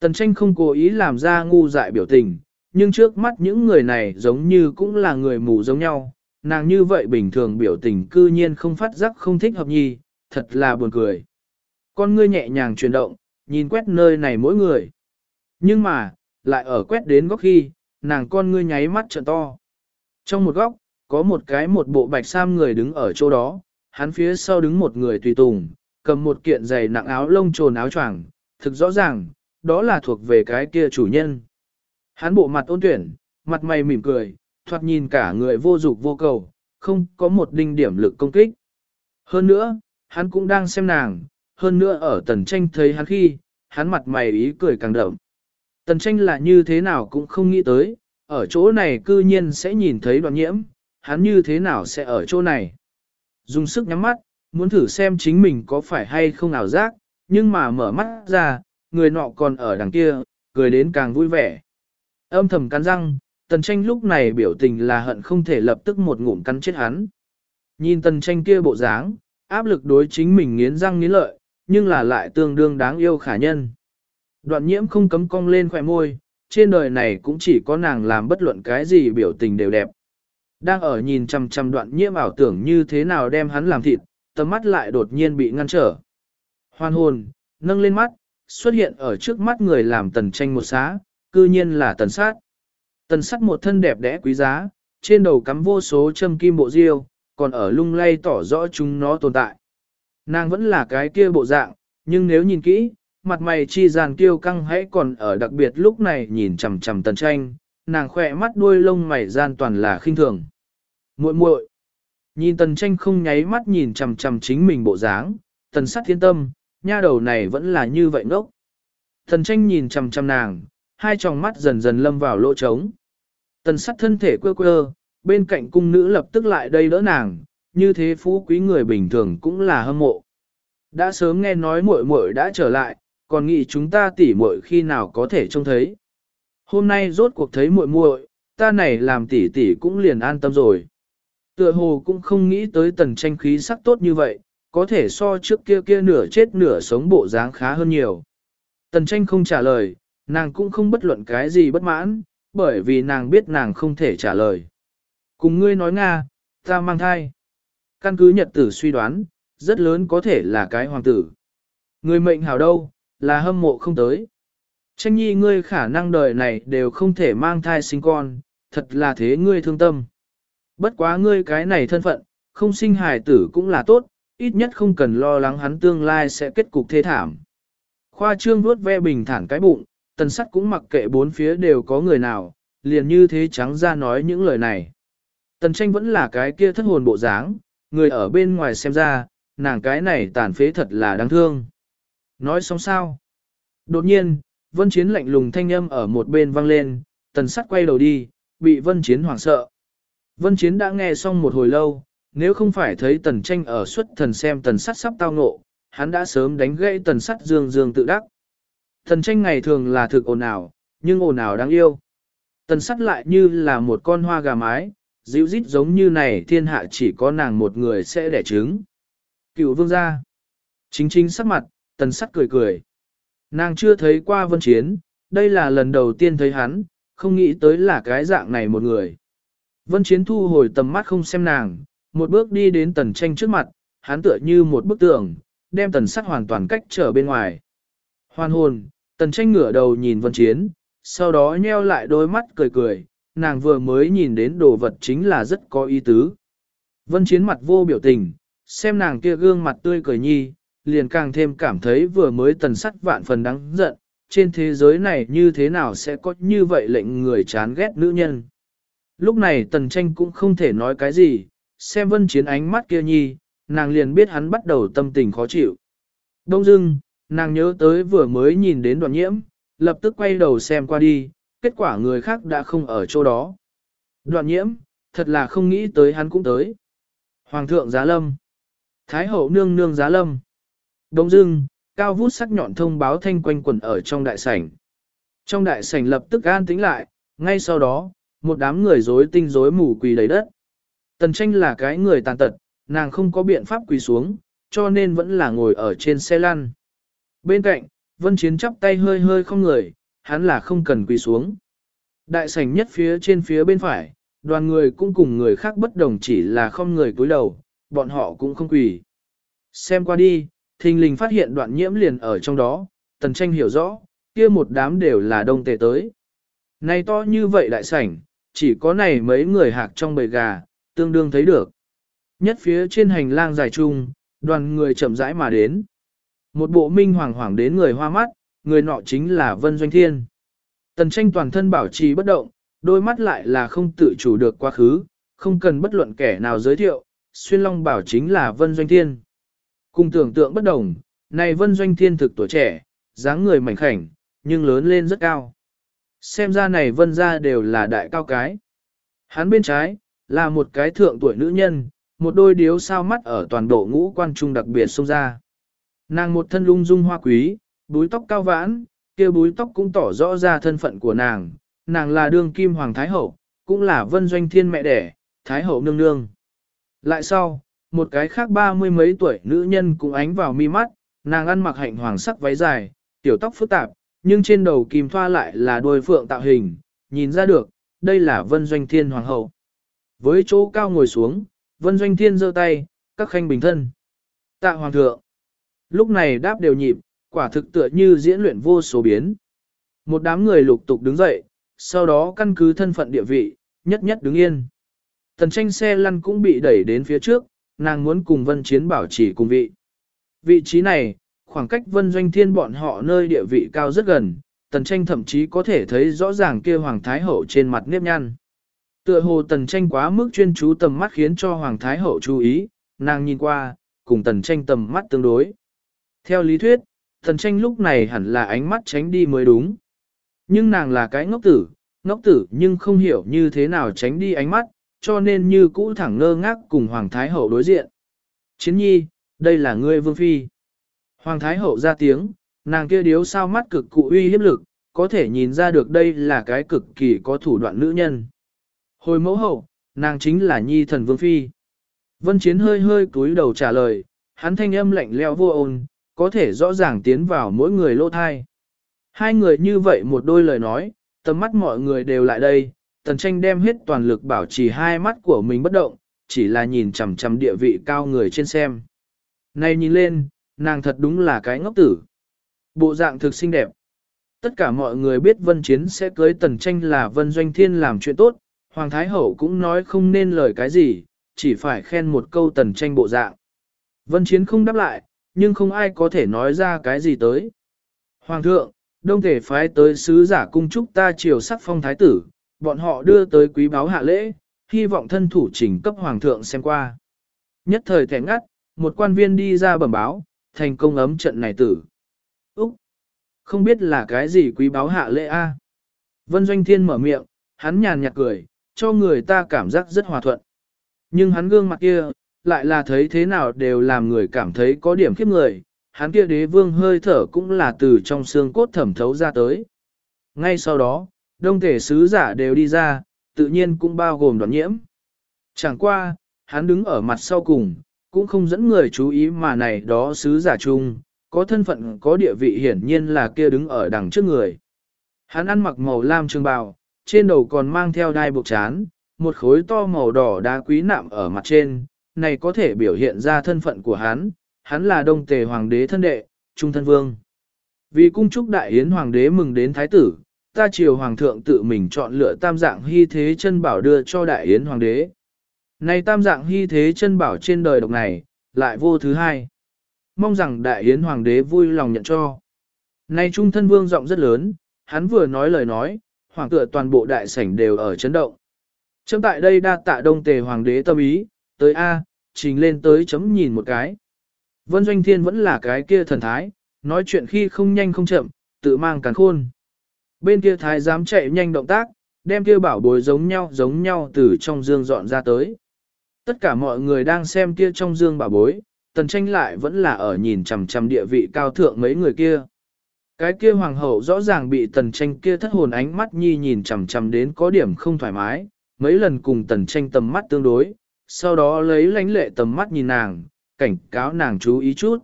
Tần tranh không cố ý làm ra ngu dại biểu tình, nhưng trước mắt những người này giống như cũng là người mù giống nhau, nàng như vậy bình thường biểu tình cư nhiên không phát giác không thích hợp nhi, thật là buồn cười. Con ngươi nhẹ nhàng chuyển động, nhìn quét nơi này mỗi người. Nhưng mà, lại ở quét đến góc khi, nàng con ngươi nháy mắt trợn to. Trong một góc, có một cái một bộ bạch sam người đứng ở chỗ đó, hắn phía sau đứng một người tùy tùng, cầm một kiện giày nặng áo lông trồn áo choàng, thực rõ ràng, đó là thuộc về cái kia chủ nhân. Hắn bộ mặt ôn tuyển, mặt mày mỉm cười, thoạt nhìn cả người vô dục vô cầu, không có một đinh điểm lực công kích. Hơn nữa, hắn cũng đang xem nàng, hơn nữa ở tần tranh thấy hắn khi, hắn mặt mày ý cười càng đậm. Tần tranh là như thế nào cũng không nghĩ tới, ở chỗ này cư nhiên sẽ nhìn thấy đoạn nhiễm, hắn như thế nào sẽ ở chỗ này. Dùng sức nhắm mắt, muốn thử xem chính mình có phải hay không ảo giác, nhưng mà mở mắt ra, người nọ còn ở đằng kia, cười đến càng vui vẻ. Âm thầm cắn răng, tần tranh lúc này biểu tình là hận không thể lập tức một ngụm cắn chết hắn. Nhìn tần tranh kia bộ dáng, áp lực đối chính mình nghiến răng nghiến lợi, nhưng là lại tương đương đáng yêu khả nhân. Đoạn nhiễm không cấm cong lên khỏe môi, trên đời này cũng chỉ có nàng làm bất luận cái gì biểu tình đều đẹp. Đang ở nhìn chằm chằm đoạn nhiễm ảo tưởng như thế nào đem hắn làm thịt, tầm mắt lại đột nhiên bị ngăn trở. Hoan hồn, nâng lên mắt, xuất hiện ở trước mắt người làm tần tranh một xá, cư nhiên là tần sát. Tần sát một thân đẹp đẽ quý giá, trên đầu cắm vô số châm kim bộ diêu, còn ở lung lay tỏ rõ chúng nó tồn tại. Nàng vẫn là cái kia bộ dạng, nhưng nếu nhìn kỹ, mặt mày chi giàn kiêu căng hãy còn ở đặc biệt lúc này nhìn chằm chằm tần tranh, nàng khỏe mắt đuôi lông mày gian toàn là khinh thường. muội muội Nhìn tần tranh không nháy mắt nhìn chằm chằm chính mình bộ dáng, tần sắt thiên tâm, nha đầu này vẫn là như vậy ngốc. Tần tranh nhìn chằm chằm nàng, hai tròng mắt dần dần lâm vào lỗ trống. Tần sắt thân thể quơ quơ, bên cạnh cung nữ lập tức lại đây đỡ nàng, như thế phú quý người bình thường cũng là hâm mộ. Đã sớm nghe nói muội muội đã trở lại, còn nghĩ chúng ta tỉ muội khi nào có thể trông thấy. Hôm nay rốt cuộc thấy muội muội, ta này làm tỉ tỉ cũng liền an tâm rồi. Tựa hồ cũng không nghĩ tới tần tranh khí sắc tốt như vậy, có thể so trước kia kia nửa chết nửa sống bộ dáng khá hơn nhiều. Tần tranh không trả lời, nàng cũng không bất luận cái gì bất mãn, bởi vì nàng biết nàng không thể trả lời. Cùng ngươi nói Nga, ta mang thai. Căn cứ nhật tử suy đoán, rất lớn có thể là cái hoàng tử. Người mệnh hào đâu, là hâm mộ không tới. Tranh nhi ngươi khả năng đời này đều không thể mang thai sinh con, thật là thế ngươi thương tâm. Bất quá ngươi cái này thân phận, không sinh hài tử cũng là tốt, ít nhất không cần lo lắng hắn tương lai sẽ kết cục thê thảm. Khoa trương vuốt ve bình thản cái bụng, tần sắt cũng mặc kệ bốn phía đều có người nào, liền như thế trắng ra nói những lời này. Tần tranh vẫn là cái kia thất hồn bộ dáng, người ở bên ngoài xem ra, nàng cái này tàn phế thật là đáng thương. Nói xong sao? Đột nhiên, vân chiến lạnh lùng thanh âm ở một bên vang lên, tần sắt quay đầu đi, bị vân chiến hoảng sợ. Vân chiến đã nghe xong một hồi lâu, nếu không phải thấy tần tranh ở xuất thần xem tần sắt sắp tao ngộ, hắn đã sớm đánh gãy tần sắt dương dương tự đắc. Tần tranh ngày thường là thực ồn ào, nhưng ồn ào đáng yêu. Tần sắt lại như là một con hoa gà mái, dịu dít giống như này thiên hạ chỉ có nàng một người sẽ đẻ trứng. Cựu vương gia. Chính chính sắc mặt, tần sắc cười cười. Nàng chưa thấy qua vân chiến, đây là lần đầu tiên thấy hắn, không nghĩ tới là cái dạng này một người. Vân chiến thu hồi tầm mắt không xem nàng, một bước đi đến tần tranh trước mặt, hắn tựa như một bức tường, đem tần sắc hoàn toàn cách trở bên ngoài. Hoàn hồn, tần tranh ngửa đầu nhìn vân chiến, sau đó nheo lại đôi mắt cười cười, nàng vừa mới nhìn đến đồ vật chính là rất có ý tứ. Vân chiến mặt vô biểu tình, xem nàng kia gương mặt tươi cười nhi, liền càng thêm cảm thấy vừa mới tần sắt vạn phần đáng giận, trên thế giới này như thế nào sẽ có như vậy lệnh người chán ghét nữ nhân. Lúc này tần tranh cũng không thể nói cái gì, xem vân chiến ánh mắt kia nhi, nàng liền biết hắn bắt đầu tâm tình khó chịu. Đông dưng, nàng nhớ tới vừa mới nhìn đến đoạn nhiễm, lập tức quay đầu xem qua đi, kết quả người khác đã không ở chỗ đó. Đoạn nhiễm, thật là không nghĩ tới hắn cũng tới. Hoàng thượng giá lâm. Thái hậu nương nương giá lâm. Đông dưng, cao vút sắc nhọn thông báo thanh quanh quần ở trong đại sảnh. Trong đại sảnh lập tức an tĩnh lại, ngay sau đó, một đám người rối tinh rối mù quỳ đầy đất. Tần tranh là cái người tàn tật, nàng không có biện pháp quỳ xuống, cho nên vẫn là ngồi ở trên xe lăn. Bên cạnh, vân chiến chắp tay hơi hơi không người, hắn là không cần quỳ xuống. Đại sảnh nhất phía trên phía bên phải, đoàn người cũng cùng người khác bất đồng chỉ là không người cúi đầu, bọn họ cũng không quỳ. Xem qua đi, thình lình phát hiện đoạn nhiễm liền ở trong đó, tần tranh hiểu rõ, kia một đám đều là đông tề tới. Này to như vậy đại sảnh, chỉ có này mấy người hạc trong bầy gà, tương đương thấy được. Nhất phía trên hành lang dài chung, đoàn người chậm rãi mà đến. Một bộ minh hoàng hoàng đến người hoa mắt, người nọ chính là Vân Doanh Thiên. Tần tranh toàn thân bảo trì bất động, đôi mắt lại là không tự chủ được quá khứ, không cần bất luận kẻ nào giới thiệu, xuyên long bảo chính là Vân Doanh Thiên. Cùng tưởng tượng bất đồng, này Vân Doanh Thiên thực tuổi trẻ, dáng người mảnh khảnh, nhưng lớn lên rất cao. Xem ra này Vân ra đều là đại cao cái. Hắn bên trái, là một cái thượng tuổi nữ nhân, một đôi điếu sao mắt ở toàn bộ ngũ quan trung đặc biệt xông ra. Nàng một thân lung dung hoa quý, búi tóc cao vãn, kia búi tóc cũng tỏ rõ ra thân phận của nàng, nàng là đương kim hoàng thái hậu, cũng là vân doanh thiên mẹ đẻ, thái hậu nương nương. Lại sau, một cái khác ba mươi mấy tuổi nữ nhân cũng ánh vào mi mắt, nàng ăn mặc hạnh hoàng sắc váy dài, tiểu tóc phức tạp, nhưng trên đầu kim thoa lại là đôi phượng tạo hình, nhìn ra được, đây là Vân Doanh Thiên Hoàng hậu. Với chỗ cao ngồi xuống, Vân Doanh Thiên giơ tay, các khanh bình thân. Tạ Hoàng thượng. Lúc này đáp đều nhịp, quả thực tựa như diễn luyện vô số biến. Một đám người lục tục đứng dậy, sau đó căn cứ thân phận địa vị, nhất nhất đứng yên. Tần tranh xe lăn cũng bị đẩy đến phía trước, nàng muốn cùng Vân Chiến bảo trì cùng vị. Vị trí này, khoảng cách Vân Doanh Thiên bọn họ nơi địa vị cao rất gần, tần tranh thậm chí có thể thấy rõ ràng kia Hoàng Thái Hậu trên mặt nếp nhăn. Tựa hồ tần tranh quá mức chuyên chú tầm mắt khiến cho Hoàng Thái Hậu chú ý, nàng nhìn qua, cùng tần tranh tầm mắt tương đối. Theo lý thuyết, tần tranh lúc này hẳn là ánh mắt tránh đi mới đúng. Nhưng nàng là cái ngốc tử, ngốc tử nhưng không hiểu như thế nào tránh đi ánh mắt, cho nên như cũ thẳng ngơ ngác cùng Hoàng Thái Hậu đối diện. Chiến nhi, đây là ngươi vương phi. Hoàng Thái Hậu ra tiếng, nàng kia điếu sao mắt cực cụ uy hiếp lực, có thể nhìn ra được đây là cái cực kỳ có thủ đoạn nữ nhân. Hồi mẫu hậu, nàng chính là nhi thần vương phi. Vân Chiến hơi hơi cúi đầu trả lời, hắn thanh âm lạnh leo vô ôn, có thể rõ ràng tiến vào mỗi người lỗ thai. Hai người như vậy một đôi lời nói, tầm mắt mọi người đều lại đây, tần tranh đem hết toàn lực bảo trì hai mắt của mình bất động, chỉ là nhìn chằm chằm địa vị cao người trên xem. Này nhìn lên, nàng thật đúng là cái ngốc tử. Bộ dạng thực xinh đẹp. Tất cả mọi người biết Vân Chiến sẽ cưới tần tranh là Vân Doanh Thiên làm chuyện tốt, Hoàng Thái Hậu cũng nói không nên lời cái gì, chỉ phải khen một câu tần tranh bộ dạng. Vân Chiến không đáp lại, nhưng không ai có thể nói ra cái gì tới. Hoàng thượng, đông thể phái tới sứ giả cung chúc ta triều sắc phong thái tử, bọn họ đưa tới quý báo hạ lễ, hy vọng thân thủ trình cấp hoàng thượng xem qua. Nhất thời thẻ ngắt, một quan viên đi ra bẩm báo, thành công ấm trận này tử. Úc! Không biết là cái gì quý báo hạ lễ A. Vân Doanh Thiên mở miệng, hắn nhàn nhạt cười, cho người ta cảm giác rất hòa thuận. Nhưng hắn gương mặt kia, lại là thấy thế nào đều làm người cảm thấy có điểm khiếp người, hắn kia đế vương hơi thở cũng là từ trong xương cốt thẩm thấu ra tới. Ngay sau đó, đông thể sứ giả đều đi ra, tự nhiên cũng bao gồm đoàn nhiễm. Chẳng qua, hắn đứng ở mặt sau cùng, cũng không dẫn người chú ý mà này đó sứ giả chung, có thân phận có địa vị hiển nhiên là kia đứng ở đằng trước người. Hắn ăn mặc màu lam trường bào, trên đầu còn mang theo đai buộc chán, một khối to màu đỏ đá quý nạm ở mặt trên, này có thể biểu hiện ra thân phận của hắn, hắn là đông tề hoàng đế thân đệ, trung thân vương. Vì cung chúc đại yến hoàng đế mừng đến thái tử, ta triều hoàng thượng tự mình chọn lựa tam dạng hy thế chân bảo đưa cho đại yến hoàng đế. Này tam dạng hy thế chân bảo trên đời độc này, lại vô thứ hai. Mong rằng đại yến hoàng đế vui lòng nhận cho. Này trung thân vương giọng rất lớn, hắn vừa nói lời nói, hoàng tựa toàn bộ đại sảnh đều ở chấn động. Chấm tại đây đa tạ đông tề hoàng đế tâm ý, tới A, trình lên tới chấm nhìn một cái. Vân Doanh Thiên vẫn là cái kia thần thái, nói chuyện khi không nhanh không chậm, tự mang càn khôn. Bên kia thái dám chạy nhanh động tác, đem kia bảo bối giống nhau giống nhau từ trong dương dọn ra tới. Tất cả mọi người đang xem kia trong dương bảo bối, tần tranh lại vẫn là ở nhìn chằm chằm địa vị cao thượng mấy người kia. Cái kia hoàng hậu rõ ràng bị tần tranh kia thất hồn ánh mắt nhi nhìn chằm chằm đến có điểm không thoải mái, mấy lần cùng tần tranh tầm mắt tương đối, sau đó lấy lánh lệ tầm mắt nhìn nàng, cảnh cáo nàng chú ý chút.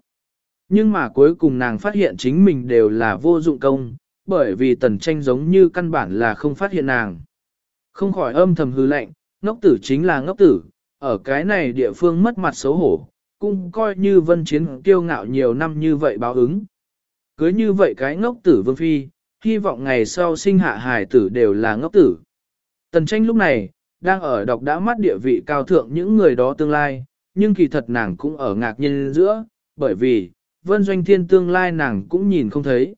Nhưng mà cuối cùng nàng phát hiện chính mình đều là vô dụng công, bởi vì tần tranh giống như căn bản là không phát hiện nàng. Không khỏi âm thầm hư lạnh, ngốc tử chính là ngốc tử, ở cái này địa phương mất mặt xấu hổ, cũng coi như vân chiến kiêu ngạo nhiều năm như vậy báo ứng. Cưới như vậy cái ngốc tử vương phi, hy vọng ngày sau sinh hạ hài tử đều là ngốc tử. Tần tranh lúc này, đang ở đọc đã mắt địa vị cao thượng những người đó tương lai, nhưng kỳ thật nàng cũng ở ngạc nhiên giữa, bởi vì, vân doanh thiên tương lai nàng cũng nhìn không thấy.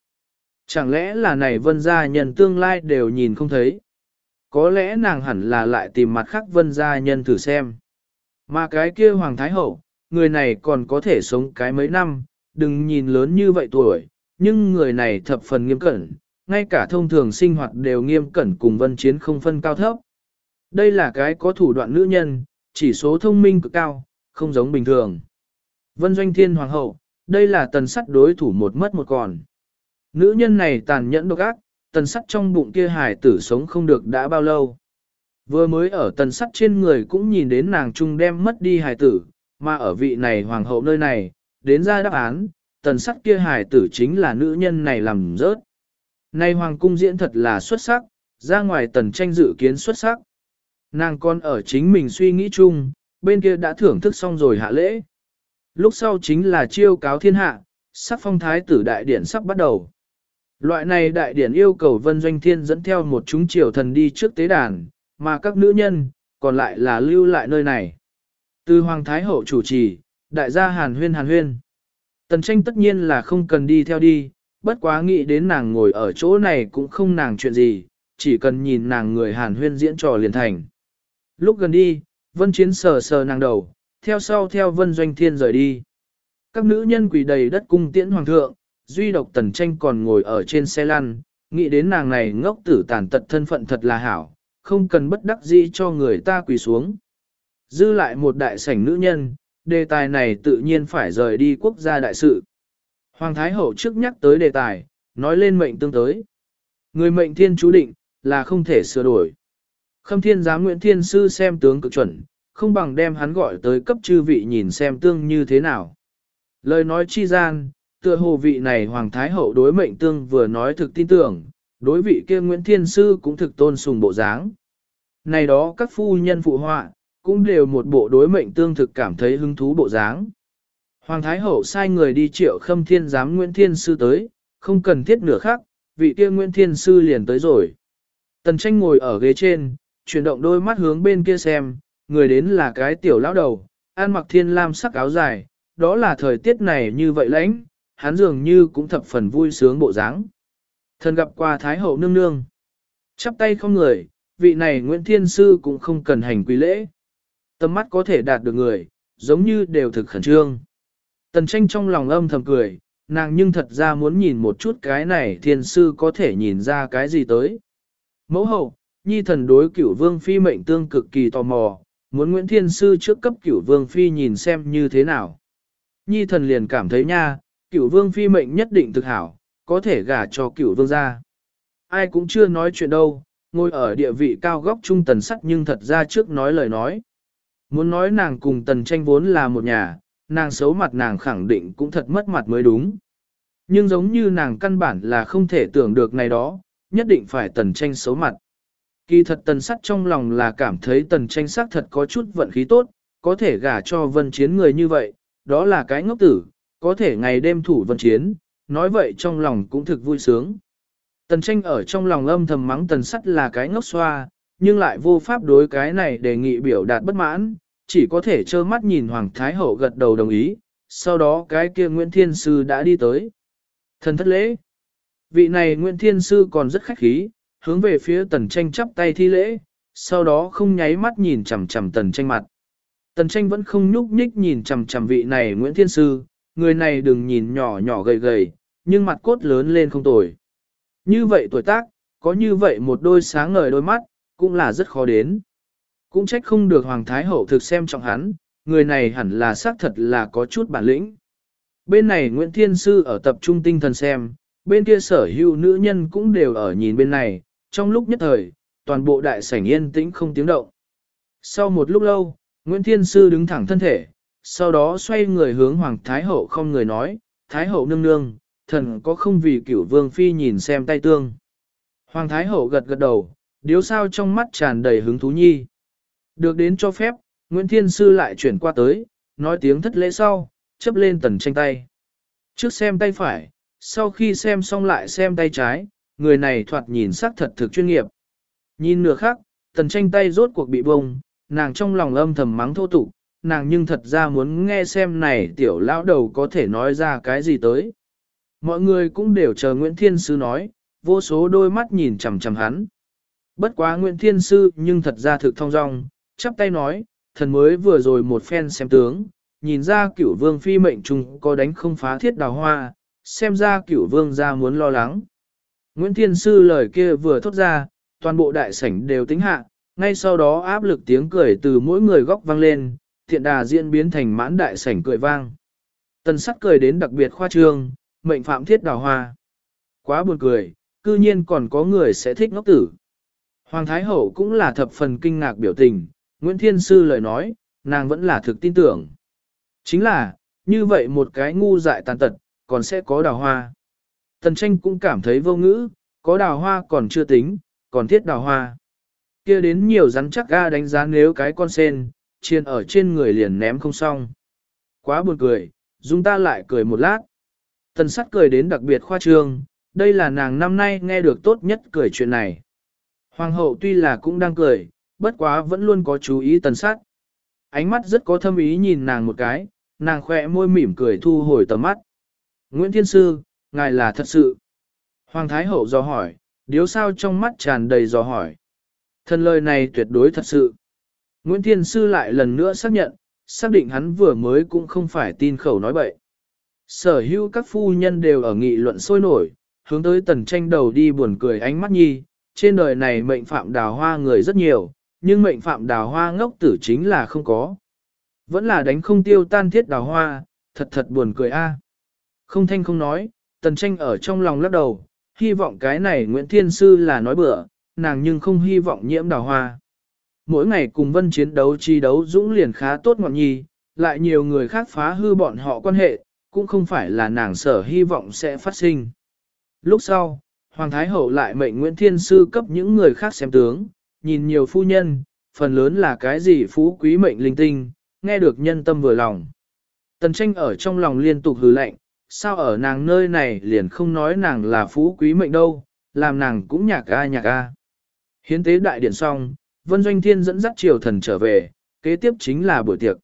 Chẳng lẽ là này vân gia nhân tương lai đều nhìn không thấy? Có lẽ nàng hẳn là lại tìm mặt khác vân gia nhân thử xem. Mà cái kia Hoàng Thái Hậu, người này còn có thể sống cái mấy năm, đừng nhìn lớn như vậy tuổi, nhưng người này thập phần nghiêm cẩn, ngay cả thông thường sinh hoạt đều nghiêm cẩn cùng vân chiến không phân cao thấp. Đây là cái có thủ đoạn nữ nhân, chỉ số thông minh cực cao, không giống bình thường. Vân Doanh Thiên Hoàng hậu, đây là tần sắt đối thủ một mất một còn. Nữ nhân này tàn nhẫn độc ác, tần sắt trong bụng kia hài tử sống không được đã bao lâu. Vừa mới ở tần sắt trên người cũng nhìn đến nàng trung đem mất đi hài tử, mà ở vị này hoàng hậu nơi này, đến ra đáp án, tần sắt kia hài tử chính là nữ nhân này làm rớt. Nay hoàng cung diễn thật là xuất sắc, ra ngoài tần tranh dự kiến xuất sắc. Nàng con ở chính mình suy nghĩ chung, bên kia đã thưởng thức xong rồi hạ lễ. Lúc sau chính là chiêu cáo thiên hạ, sắc phong thái tử đại điển sắp bắt đầu. Loại này đại điển yêu cầu vân doanh thiên dẫn theo một chúng triều thần đi trước tế đàn, mà các nữ nhân, còn lại là lưu lại nơi này. Từ Hoàng Thái Hậu chủ trì, đại gia hàn huyên hàn huyên. Tần tranh tất nhiên là không cần đi theo đi, bất quá nghĩ đến nàng ngồi ở chỗ này cũng không nàng chuyện gì, chỉ cần nhìn nàng người hàn huyên diễn trò liền thành. Lúc gần đi, vân chiến sờ sờ nàng đầu, theo sau theo vân doanh thiên rời đi. Các nữ nhân quỳ đầy đất cung tiễn hoàng thượng, duy độc tần tranh còn ngồi ở trên xe lăn, nghĩ đến nàng này ngốc tử tàn tật thân phận thật là hảo, không cần bất đắc dĩ cho người ta quỳ xuống. Dư lại một đại sảnh nữ nhân, đề tài này tự nhiên phải rời đi quốc gia đại sự. Hoàng Thái Hậu trước nhắc tới đề tài, nói lên mệnh tương tới. Người mệnh thiên chú định, là không thể sửa đổi. Khâm thiên giám Nguyễn Thiên Sư xem tướng cực chuẩn, không bằng đem hắn gọi tới cấp chư vị nhìn xem tương như thế nào. Lời nói chi gian, tựa hồ vị này Hoàng Thái Hậu đối mệnh tương vừa nói thực tin tưởng, đối vị kia Nguyễn Thiên Sư cũng thực tôn sùng bộ dáng. Này đó các phu nhân phụ họa, cũng đều một bộ đối mệnh tương thực cảm thấy hứng thú bộ dáng. Hoàng Thái Hậu sai người đi triệu khâm thiên giám Nguyễn Thiên Sư tới, không cần thiết nửa khác, vị kia Nguyễn Thiên Sư liền tới rồi. Tần tranh ngồi ở ghế trên, chuyển động đôi mắt hướng bên kia xem, người đến là cái tiểu lão đầu, ăn mặc thiên lam sắc áo dài, đó là thời tiết này như vậy lãnh, hắn dường như cũng thập phần vui sướng bộ dáng. Thần gặp qua Thái Hậu nương nương. Chắp tay không người, vị này Nguyễn Thiên Sư cũng không cần hành quý lễ. Tâm mắt có thể đạt được người, giống như đều thực khẩn trương. Tần tranh trong lòng âm thầm cười, nàng nhưng thật ra muốn nhìn một chút cái này thiên sư có thể nhìn ra cái gì tới. Mẫu hậu, nhi thần đối cửu vương phi mệnh tương cực kỳ tò mò, muốn Nguyễn Thiên Sư trước cấp cửu vương phi nhìn xem như thế nào. Nhi thần liền cảm thấy nha, cửu vương phi mệnh nhất định thực hảo, có thể gả cho cửu vương gia. Ai cũng chưa nói chuyện đâu, ngồi ở địa vị cao góc trung tần sắc nhưng thật ra trước nói lời nói. Muốn nói nàng cùng tần tranh vốn là một nhà, nàng xấu mặt nàng khẳng định cũng thật mất mặt mới đúng. Nhưng giống như nàng căn bản là không thể tưởng được này đó, nhất định phải tần tranh xấu mặt. Kỳ thật tần sắt trong lòng là cảm thấy tần tranh sắc thật có chút vận khí tốt, có thể gả cho vân chiến người như vậy, đó là cái ngốc tử, có thể ngày đêm thủ vân chiến, nói vậy trong lòng cũng thực vui sướng. Tần tranh ở trong lòng âm thầm mắng tần sắt là cái ngốc xoa, nhưng lại vô pháp đối cái này đề nghị biểu đạt bất mãn, chỉ có thể trơ mắt nhìn Hoàng Thái Hậu gật đầu đồng ý, sau đó cái kia Nguyễn Thiên Sư đã đi tới. Thần thất lễ. Vị này Nguyễn Thiên Sư còn rất khách khí, hướng về phía tần tranh chắp tay thi lễ, sau đó không nháy mắt nhìn chằm chằm tần tranh mặt. Tần tranh vẫn không nhúc nhích nhìn chằm chằm vị này Nguyễn Thiên Sư, người này đừng nhìn nhỏ nhỏ gầy gầy, nhưng mặt cốt lớn lên không tồi. Như vậy tuổi tác, có như vậy một đôi sáng ngời đôi mắt, cũng là rất khó đến. Cũng trách không được Hoàng Thái Hậu thực xem trọng hắn, người này hẳn là xác thật là có chút bản lĩnh. Bên này Nguyễn Thiên Sư ở tập trung tinh thần xem, bên kia sở hữu nữ nhân cũng đều ở nhìn bên này, trong lúc nhất thời, toàn bộ đại sảnh yên tĩnh không tiếng động. Sau một lúc lâu, Nguyễn Thiên Sư đứng thẳng thân thể, sau đó xoay người hướng Hoàng Thái Hậu không người nói, Thái Hậu nương nương, thần có không vì cửu vương phi nhìn xem tay tương. Hoàng Thái Hậu gật gật đầu, điếu sao trong mắt tràn đầy hứng thú nhi. Được đến cho phép, Nguyễn Thiên Sư lại chuyển qua tới, nói tiếng thất lễ sau, chấp lên tần tranh tay. Trước xem tay phải, sau khi xem xong lại xem tay trái, người này thoạt nhìn sắc thật thực chuyên nghiệp. Nhìn nửa khác, tần tranh tay rốt cuộc bị bông, nàng trong lòng âm thầm mắng thô tục, nàng nhưng thật ra muốn nghe xem này tiểu lão đầu có thể nói ra cái gì tới. Mọi người cũng đều chờ Nguyễn Thiên Sư nói, vô số đôi mắt nhìn chằm chằm hắn. Bất quá Nguyễn Thiên Sư nhưng thật ra thực thong dong, chắp tay nói, thần mới vừa rồi một phen xem tướng, nhìn ra cửu vương phi mệnh trùng có đánh không phá thiết đào hoa, xem ra cửu vương ra muốn lo lắng. Nguyễn Thiên Sư lời kia vừa thốt ra, toàn bộ đại sảnh đều tính hạ, ngay sau đó áp lực tiếng cười từ mỗi người góc vang lên, thiện đà diễn biến thành mãn đại sảnh cười vang. Tần sắt cười đến đặc biệt khoa trương, mệnh phạm thiết đào hoa. Quá buồn cười, cư nhiên còn có người sẽ thích ngốc tử. Hoàng Thái Hậu cũng là thập phần kinh ngạc biểu tình, Nguyễn Thiên Sư lời nói, nàng vẫn là thực tin tưởng. Chính là, như vậy một cái ngu dại tàn tật, còn sẽ có đào hoa. Tần tranh cũng cảm thấy vô ngữ, có đào hoa còn chưa tính, còn thiết đào hoa. kia đến nhiều rắn chắc ga đánh giá nếu cái con sen, chiên ở trên người liền ném không xong. Quá buồn cười, dung ta lại cười một lát. Tần sắt cười đến đặc biệt khoa trương, đây là nàng năm nay nghe được tốt nhất cười chuyện này. Hoàng hậu tuy là cũng đang cười, bất quá vẫn luôn có chú ý tần sát. Ánh mắt rất có thâm ý nhìn nàng một cái, nàng khỏe môi mỉm cười thu hồi tầm mắt. Nguyễn Thiên Sư, ngài là thật sự. Hoàng Thái Hậu do hỏi, điếu sao trong mắt tràn đầy do hỏi. Thần lời này tuyệt đối thật sự. Nguyễn Thiên Sư lại lần nữa xác nhận, xác định hắn vừa mới cũng không phải tin khẩu nói bậy. Sở hữu các phu nhân đều ở nghị luận sôi nổi, hướng tới tần tranh đầu đi buồn cười ánh mắt nhi, trên đời này mệnh phạm đào hoa người rất nhiều, nhưng mệnh phạm đào hoa ngốc tử chính là không có. Vẫn là đánh không tiêu tan thiết đào hoa, thật thật buồn cười a. Không thanh không nói, tần tranh ở trong lòng lắc đầu, hy vọng cái này Nguyễn Thiên Sư là nói bừa, nàng nhưng không hy vọng nhiễm đào hoa. Mỗi ngày cùng vân chiến đấu chi đấu dũng liền khá tốt ngọn nhi, lại nhiều người khác phá hư bọn họ quan hệ, cũng không phải là nàng sở hy vọng sẽ phát sinh. Lúc sau, Hoàng Thái Hậu lại mệnh Nguyễn Thiên Sư cấp những người khác xem tướng, nhìn nhiều phu nhân, phần lớn là cái gì phú quý mệnh linh tinh, nghe được nhân tâm vừa lòng. Tần tranh ở trong lòng liên tục hừ lạnh, sao ở nàng nơi này liền không nói nàng là phú quý mệnh đâu, làm nàng cũng nhạc a nhạc a. Hiến tế đại điện xong, Vân Doanh Thiên dẫn dắt triều thần trở về, kế tiếp chính là buổi tiệc.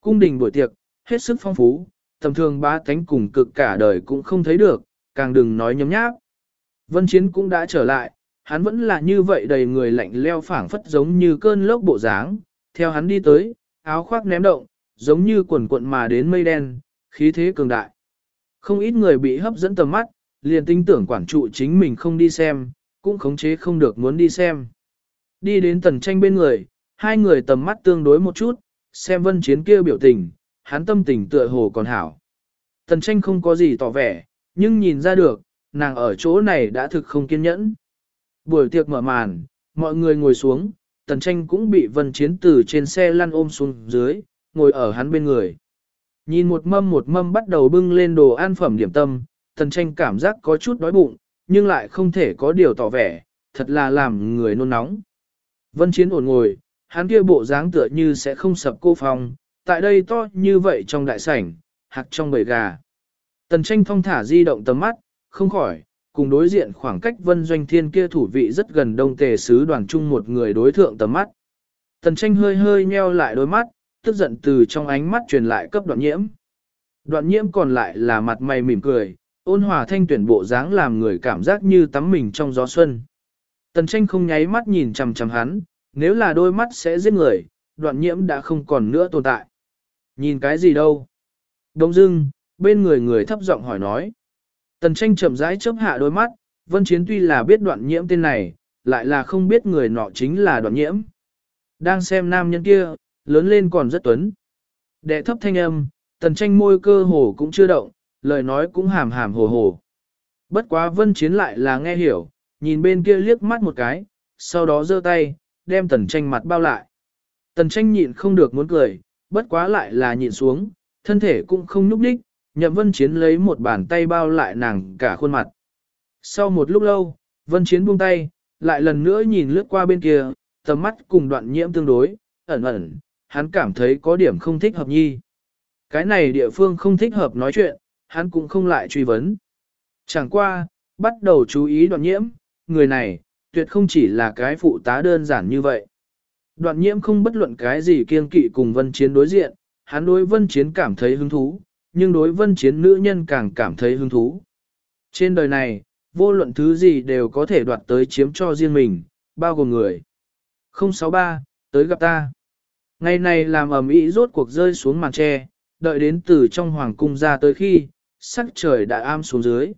Cung đình buổi tiệc, hết sức phong phú, tầm thường ba cánh cùng cực cả đời cũng không thấy được, càng đừng nói nhấm nháp. Vân Chiến cũng đã trở lại, hắn vẫn là như vậy đầy người lạnh leo phảng phất giống như cơn lốc bộ dáng, theo hắn đi tới, áo khoác ném động, giống như quần cuộn mà đến mây đen, khí thế cường đại. Không ít người bị hấp dẫn tầm mắt, liền tin tưởng quản trụ chính mình không đi xem, cũng khống chế không được muốn đi xem. Đi đến tần tranh bên người, hai người tầm mắt tương đối một chút, xem vân chiến kia biểu tình, hắn tâm tình tựa hồ còn hảo. Tần tranh không có gì tỏ vẻ, nhưng nhìn ra được, nàng ở chỗ này đã thực không kiên nhẫn. Buổi tiệc mở màn, mọi người ngồi xuống, tần tranh cũng bị vân chiến từ trên xe lăn ôm xuống dưới, ngồi ở hắn bên người. Nhìn một mâm một mâm bắt đầu bưng lên đồ ăn phẩm điểm tâm, tần tranh cảm giác có chút đói bụng, nhưng lại không thể có điều tỏ vẻ, thật là làm người nôn nóng. Vân chiến ổn ngồi, hắn kia bộ dáng tựa như sẽ không sập cô phòng, tại đây to như vậy trong đại sảnh, hạc trong bầy gà. Tần tranh thong thả di động tầm mắt, không khỏi, cùng đối diện khoảng cách vân doanh thiên kia thủ vị rất gần đông tề sứ đoàn chung một người đối thượng tầm mắt. Tần tranh hơi hơi nheo lại đôi mắt, tức giận từ trong ánh mắt truyền lại cấp đoạn nhiễm. Đoạn nhiễm còn lại là mặt mày mỉm cười, ôn hòa thanh tuyển bộ dáng làm người cảm giác như tắm mình trong gió xuân. Tần tranh không nháy mắt nhìn chằm chằm hắn, nếu là đôi mắt sẽ giết người, đoạn nhiễm đã không còn nữa tồn tại. Nhìn cái gì đâu? Đông dưng, bên người người thấp giọng hỏi nói. Tần tranh chậm rãi chớp hạ đôi mắt, vân chiến tuy là biết đoạn nhiễm tên này, lại là không biết người nọ chính là đoạn nhiễm. Đang xem nam nhân kia, lớn lên còn rất tuấn. Đệ thấp thanh âm, tần tranh môi cơ hồ cũng chưa động, lời nói cũng hàm hàm hồ hồ. Bất quá vân chiến lại là nghe hiểu, nhìn bên kia liếc mắt một cái, sau đó giơ tay, đem tần tranh mặt bao lại. Tần tranh nhịn không được muốn cười, bất quá lại là nhịn xuống, thân thể cũng không nhúc đích nhậm vân chiến lấy một bàn tay bao lại nàng cả khuôn mặt. Sau một lúc lâu, vân chiến buông tay, lại lần nữa nhìn lướt qua bên kia, tầm mắt cùng đoạn nhiễm tương đối, ẩn ẩn, hắn cảm thấy có điểm không thích hợp nhi. Cái này địa phương không thích hợp nói chuyện, hắn cũng không lại truy vấn. Chẳng qua, bắt đầu chú ý đoạn nhiễm, người này, tuyệt không chỉ là cái phụ tá đơn giản như vậy. Đoạn nhiễm không bất luận cái gì kiên kỵ cùng vân chiến đối diện, hắn đối vân chiến cảm thấy hứng thú, nhưng đối vân chiến nữ nhân càng cảm thấy hứng thú. Trên đời này, vô luận thứ gì đều có thể đoạt tới chiếm cho riêng mình, bao gồm người. 063, tới gặp ta. Ngày này làm ẩm ý rốt cuộc rơi xuống màn tre, đợi đến từ trong hoàng cung ra tới khi, sắc trời đã am xuống dưới.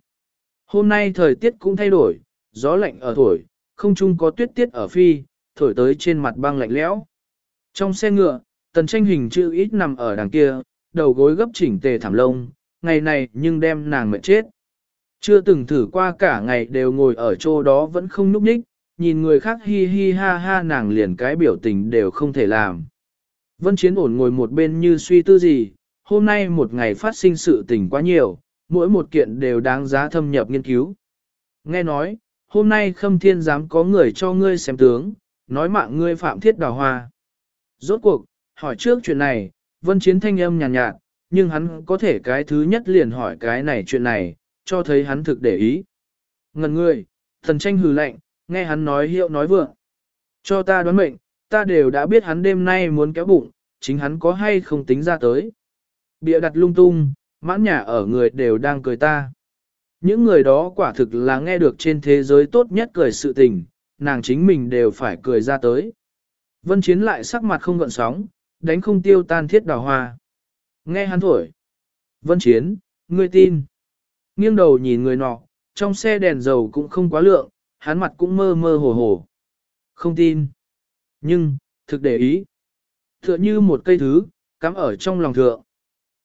Hôm nay thời tiết cũng thay đổi, gió lạnh ở thổi, không chung có tuyết tiết ở phi, thổi tới trên mặt băng lạnh lẽo. Trong xe ngựa, tần tranh hình chữ ít nằm ở đằng kia, đầu gối gấp chỉnh tề thảm lông, ngày này nhưng đem nàng mệt chết. Chưa từng thử qua cả ngày đều ngồi ở chỗ đó vẫn không núp nhích, nhìn người khác hi hi ha ha nàng liền cái biểu tình đều không thể làm. Vân Chiến ổn ngồi một bên như suy tư gì, hôm nay một ngày phát sinh sự tình quá nhiều, mỗi một kiện đều đáng giá thâm nhập nghiên cứu. Nghe nói, hôm nay khâm thiên dám có người cho ngươi xem tướng, nói mạng ngươi phạm thiết đào hoa. Rốt cuộc, hỏi trước chuyện này, vân chiến thanh âm nhàn nhạt, nhạt, nhưng hắn có thể cái thứ nhất liền hỏi cái này chuyện này, cho thấy hắn thực để ý. Ngần ngươi, thần tranh hừ lạnh, nghe hắn nói hiệu nói vượng. Cho ta đoán mệnh, ta đều đã biết hắn đêm nay muốn kéo bụng, chính hắn có hay không tính ra tới. Bịa đặt lung tung, mãn nhà ở người đều đang cười ta. Những người đó quả thực là nghe được trên thế giới tốt nhất cười sự tình, nàng chính mình đều phải cười ra tới. Vân Chiến lại sắc mặt không gợn sóng, đánh không tiêu tan thiết đào hoa. Nghe hắn thổi. Vân Chiến, ngươi tin. Nghiêng đầu nhìn người nọ, trong xe đèn dầu cũng không quá lượng, hắn mặt cũng mơ mơ hồ hồ. Không tin. Nhưng, thực để ý. Tựa như một cây thứ, cắm ở trong lòng thượng.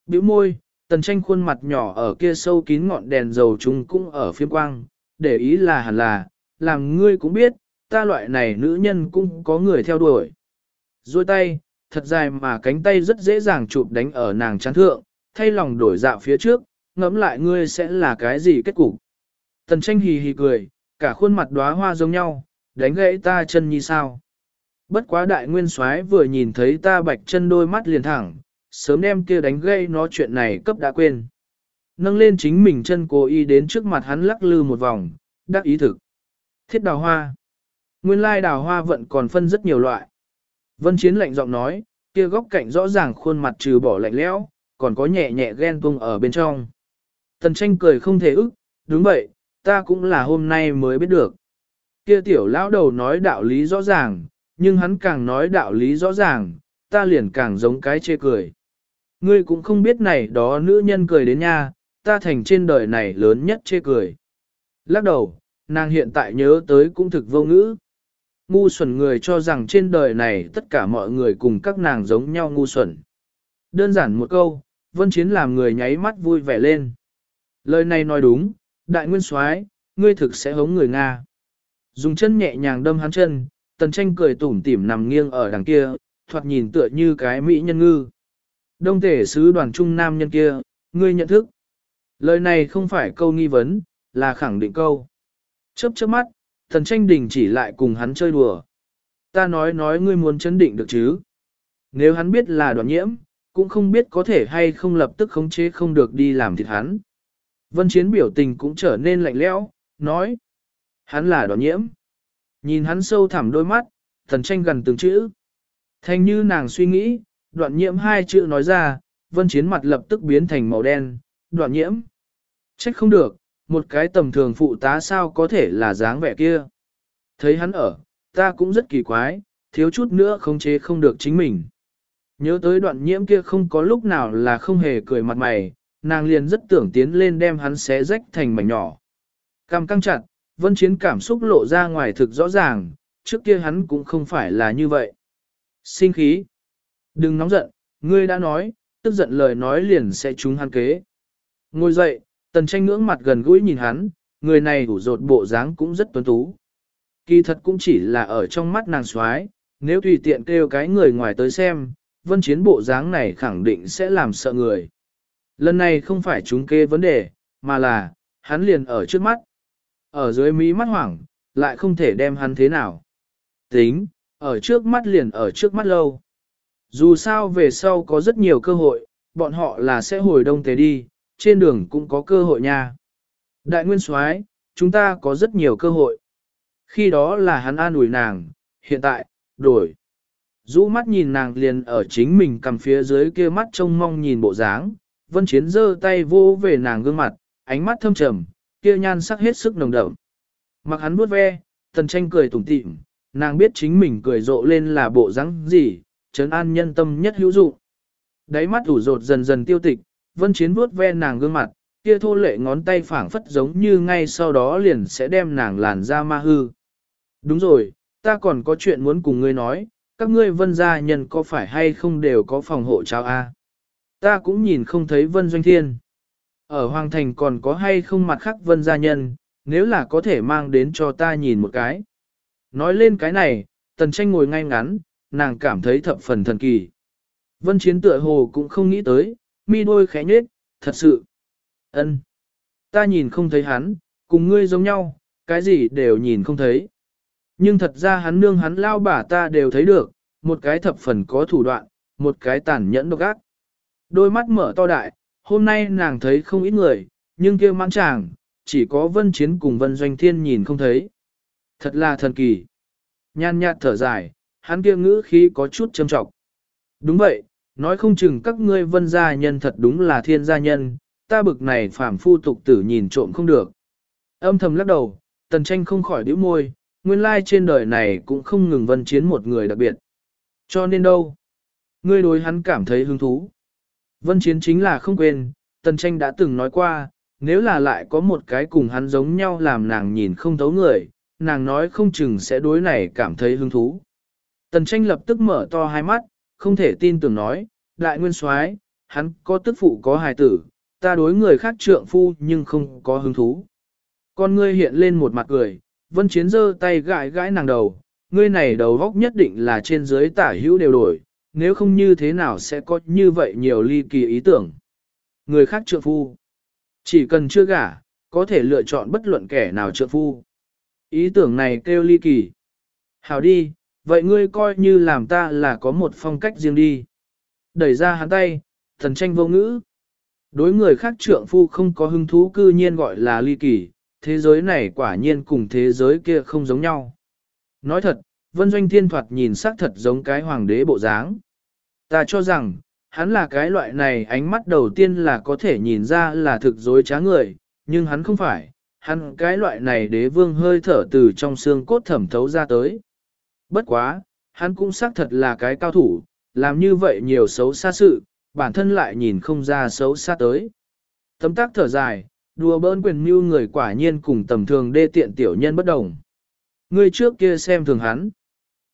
Biểu môi, tần tranh khuôn mặt nhỏ ở kia sâu kín ngọn đèn dầu chúng cũng ở phiêm quang, để ý là hẳn là, làm ngươi cũng biết, ta loại này nữ nhân cũng có người theo đuổi. Rồi tay, thật dài mà cánh tay rất dễ dàng chụp đánh ở nàng chán thượng, thay lòng đổi dạo phía trước, ngẫm lại ngươi sẽ là cái gì kết cục. Tần tranh hì hì cười, cả khuôn mặt đóa hoa giống nhau, đánh gãy ta chân như sao. Bất quá đại nguyên soái vừa nhìn thấy ta bạch chân đôi mắt liền thẳng, sớm đem kia đánh gây nó chuyện này cấp đã quên. Nâng lên chính mình chân cố ý đến trước mặt hắn lắc lư một vòng, đắc ý thực. Thiết đào hoa. Nguyên lai đào hoa vẫn còn phân rất nhiều loại. Vân Chiến lạnh giọng nói, kia góc cạnh rõ ràng khuôn mặt trừ bỏ lạnh lẽo, còn có nhẹ nhẹ ghen tung ở bên trong. Tần tranh cười không thể ức, đúng vậy, ta cũng là hôm nay mới biết được. Kia tiểu lão đầu nói đạo lý rõ ràng, nhưng hắn càng nói đạo lý rõ ràng, ta liền càng giống cái chê cười. Ngươi cũng không biết này đó nữ nhân cười đến nha, ta thành trên đời này lớn nhất chê cười. Lắc đầu, nàng hiện tại nhớ tới cũng thực vô ngữ. Ngu xuẩn người cho rằng trên đời này tất cả mọi người cùng các nàng giống nhau ngu xuẩn. Đơn giản một câu, vân chiến làm người nháy mắt vui vẻ lên. Lời này nói đúng, đại nguyên soái, ngươi thực sẽ hống người Nga. Dùng chân nhẹ nhàng đâm hắn chân, tần tranh cười tủm tỉm nằm nghiêng ở đằng kia, thoạt nhìn tựa như cái mỹ nhân ngư. Đông thể sứ đoàn trung nam nhân kia, ngươi nhận thức. Lời này không phải câu nghi vấn, là khẳng định câu. Chớp chớp mắt, thần tranh đình chỉ lại cùng hắn chơi đùa. Ta nói nói ngươi muốn chấn định được chứ. Nếu hắn biết là đoàn nhiễm, cũng không biết có thể hay không lập tức khống chế không được đi làm thịt hắn. Vân Chiến biểu tình cũng trở nên lạnh lẽo, nói. Hắn là đoàn nhiễm. Nhìn hắn sâu thẳm đôi mắt, thần tranh gần từng chữ. Thành như nàng suy nghĩ, đoạn nhiễm hai chữ nói ra, vân chiến mặt lập tức biến thành màu đen, đoạn nhiễm. Trách không được, một cái tầm thường phụ tá sao có thể là dáng vẻ kia. Thấy hắn ở, ta cũng rất kỳ quái, thiếu chút nữa không chế không được chính mình. Nhớ tới đoạn nhiễm kia không có lúc nào là không hề cười mặt mày, nàng liền rất tưởng tiến lên đem hắn xé rách thành mảnh nhỏ. Cam căng chặt, vân chiến cảm xúc lộ ra ngoài thực rõ ràng, trước kia hắn cũng không phải là như vậy. Sinh khí. Đừng nóng giận, ngươi đã nói, tức giận lời nói liền sẽ trúng hắn kế. Ngồi dậy, tần tranh ngưỡng mặt gần gũi nhìn hắn, người này đủ rột bộ dáng cũng rất tuấn tú. Kỳ thật cũng chỉ là ở trong mắt nàng xoái, nếu tùy tiện kêu cái người ngoài tới xem, vân chiến bộ dáng này khẳng định sẽ làm sợ người. Lần này không phải chúng kê vấn đề, mà là, hắn liền ở trước mắt. Ở dưới mí mắt hoảng, lại không thể đem hắn thế nào. Tính, ở trước mắt liền ở trước mắt lâu. Dù sao về sau có rất nhiều cơ hội, bọn họ là sẽ hồi đông tế đi, trên đường cũng có cơ hội nha. Đại nguyên soái, chúng ta có rất nhiều cơ hội. Khi đó là hắn an ủi nàng, hiện tại, đổi. Rũ mắt nhìn nàng liền ở chính mình cầm phía dưới kia mắt trông mong nhìn bộ dáng, vân chiến giơ tay vô về nàng gương mặt, ánh mắt thâm trầm, kia nhan sắc hết sức nồng đậm. Mặc hắn vuốt ve, tần tranh cười tủm tỉm, nàng biết chính mình cười rộ lên là bộ dáng gì, trấn an nhân tâm nhất hữu dụng. Đáy mắt ủ rột dần dần tiêu tịch, vân chiến vuốt ve nàng gương mặt, kia thô lệ ngón tay phảng phất giống như ngay sau đó liền sẽ đem nàng làn ra ma hư. Đúng rồi, ta còn có chuyện muốn cùng ngươi nói, các ngươi vân gia nhân có phải hay không đều có phòng hộ trao a? Ta cũng nhìn không thấy vân doanh thiên. Ở Hoàng Thành còn có hay không mặt khác vân gia nhân, nếu là có thể mang đến cho ta nhìn một cái. Nói lên cái này, tần tranh ngồi ngay ngắn, nàng cảm thấy thập phần thần kỳ. Vân chiến tựa hồ cũng không nghĩ tới, mi đôi khẽ nhếch, thật sự. ân, Ta nhìn không thấy hắn, cùng ngươi giống nhau, cái gì đều nhìn không thấy. Nhưng thật ra hắn nương hắn lao bả ta đều thấy được, một cái thập phần có thủ đoạn, một cái tàn nhẫn độc ác. Đôi mắt mở to đại, hôm nay nàng thấy không ít người, nhưng kia mãn chàng, chỉ có vân chiến cùng vân doanh thiên nhìn không thấy. Thật là thần kỳ. Nhan nhạt thở dài, hắn kia ngữ khí có chút châm trọng. Đúng vậy, nói không chừng các ngươi vân gia nhân thật đúng là thiên gia nhân, ta bực này phàm phu tục tử nhìn trộm không được. Âm thầm lắc đầu, tần tranh không khỏi đĩu môi, nguyên lai trên đời này cũng không ngừng vân chiến một người đặc biệt. Cho nên đâu? Ngươi đối hắn cảm thấy hứng thú. Vân chiến chính là không quên, tần tranh đã từng nói qua, nếu là lại có một cái cùng hắn giống nhau làm nàng nhìn không thấu người, nàng nói không chừng sẽ đối này cảm thấy hứng thú. Tần tranh lập tức mở to hai mắt, không thể tin tưởng nói, đại nguyên soái, hắn có tức phụ có hài tử, ta đối người khác trượng phu nhưng không có hứng thú. Con ngươi hiện lên một mặt cười, vân chiến giơ tay gãi gãi nàng đầu, ngươi này đầu góc nhất định là trên dưới tả hữu đều đổi, nếu không như thế nào sẽ có như vậy nhiều ly kỳ ý tưởng. Người khác trượng phu, chỉ cần chưa gả, có thể lựa chọn bất luận kẻ nào trượng phu. Ý tưởng này kêu ly kỳ. Hảo đi, vậy ngươi coi như làm ta là có một phong cách riêng đi. Đẩy ra hắn tay, thần tranh vô ngữ. Đối người khác trượng phu không có hứng thú cư nhiên gọi là ly kỳ, thế giới này quả nhiên cùng thế giới kia không giống nhau. Nói thật, Vân Doanh Thiên thoạt nhìn sắc thật giống cái hoàng đế bộ dáng. Ta cho rằng, hắn là cái loại này ánh mắt đầu tiên là có thể nhìn ra là thực dối trá người, nhưng hắn không phải, hắn cái loại này đế vương hơi thở từ trong xương cốt thẩm thấu ra tới. Bất quá, hắn cũng xác thật là cái cao thủ, làm như vậy nhiều xấu xa sự, bản thân lại nhìn không ra xấu xa tới. Tấm tác thở dài, đùa bỡn quyền mưu người quả nhiên cùng tầm thường đê tiện tiểu nhân bất đồng. Người trước kia xem thường hắn.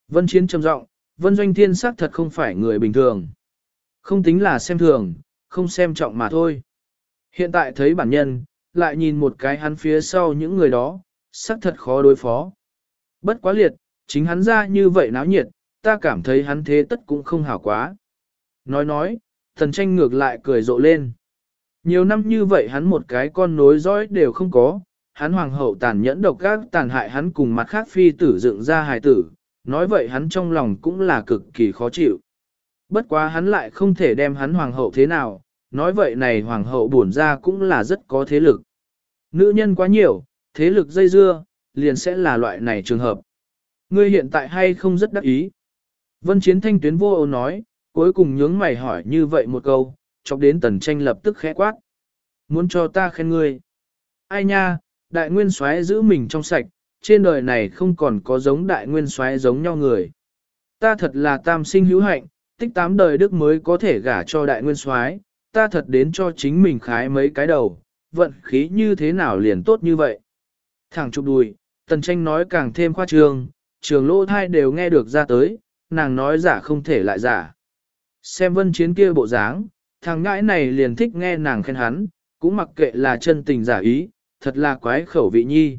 Vân Chiến trầm giọng, Vân Doanh Thiên xác thật không phải người bình thường. Không tính là xem thường, không xem trọng mà thôi. Hiện tại thấy bản nhân, lại nhìn một cái hắn phía sau những người đó, xác thật khó đối phó. Bất quá liệt, chính hắn ra như vậy náo nhiệt, ta cảm thấy hắn thế tất cũng không hảo quá. Nói nói, thần tranh ngược lại cười rộ lên. Nhiều năm như vậy hắn một cái con nối dõi đều không có, hắn hoàng hậu tàn nhẫn độc ác tàn hại hắn cùng mặt khác phi tử dựng ra hài tử, nói vậy hắn trong lòng cũng là cực kỳ khó chịu. Bất quá hắn lại không thể đem hắn hoàng hậu thế nào, nói vậy này hoàng hậu bổn ra cũng là rất có thế lực. Nữ nhân quá nhiều, thế lực dây dưa, liền sẽ là loại này trường hợp. Ngươi hiện tại hay không rất đắc ý. Vân Chiến Thanh tuyến vô ấu nói, cuối cùng nhướng mày hỏi như vậy một câu, chọc đến tần tranh lập tức khẽ quát. Muốn cho ta khen ngươi. Ai nha, đại nguyên soái giữ mình trong sạch, trên đời này không còn có giống đại nguyên soái giống nhau người. Ta thật là tam sinh hữu hạnh, tích tám đời đức mới có thể gả cho đại nguyên soái, ta thật đến cho chính mình khái mấy cái đầu, vận khí như thế nào liền tốt như vậy. Thẳng chụp đùi, tần tranh nói càng thêm khoa trương, trường lô thai đều nghe được ra tới, nàng nói giả không thể lại giả. Xem vân chiến kia bộ dáng, thằng ngãi này liền thích nghe nàng khen hắn, cũng mặc kệ là chân tình giả ý, thật là quái khẩu vị nhi.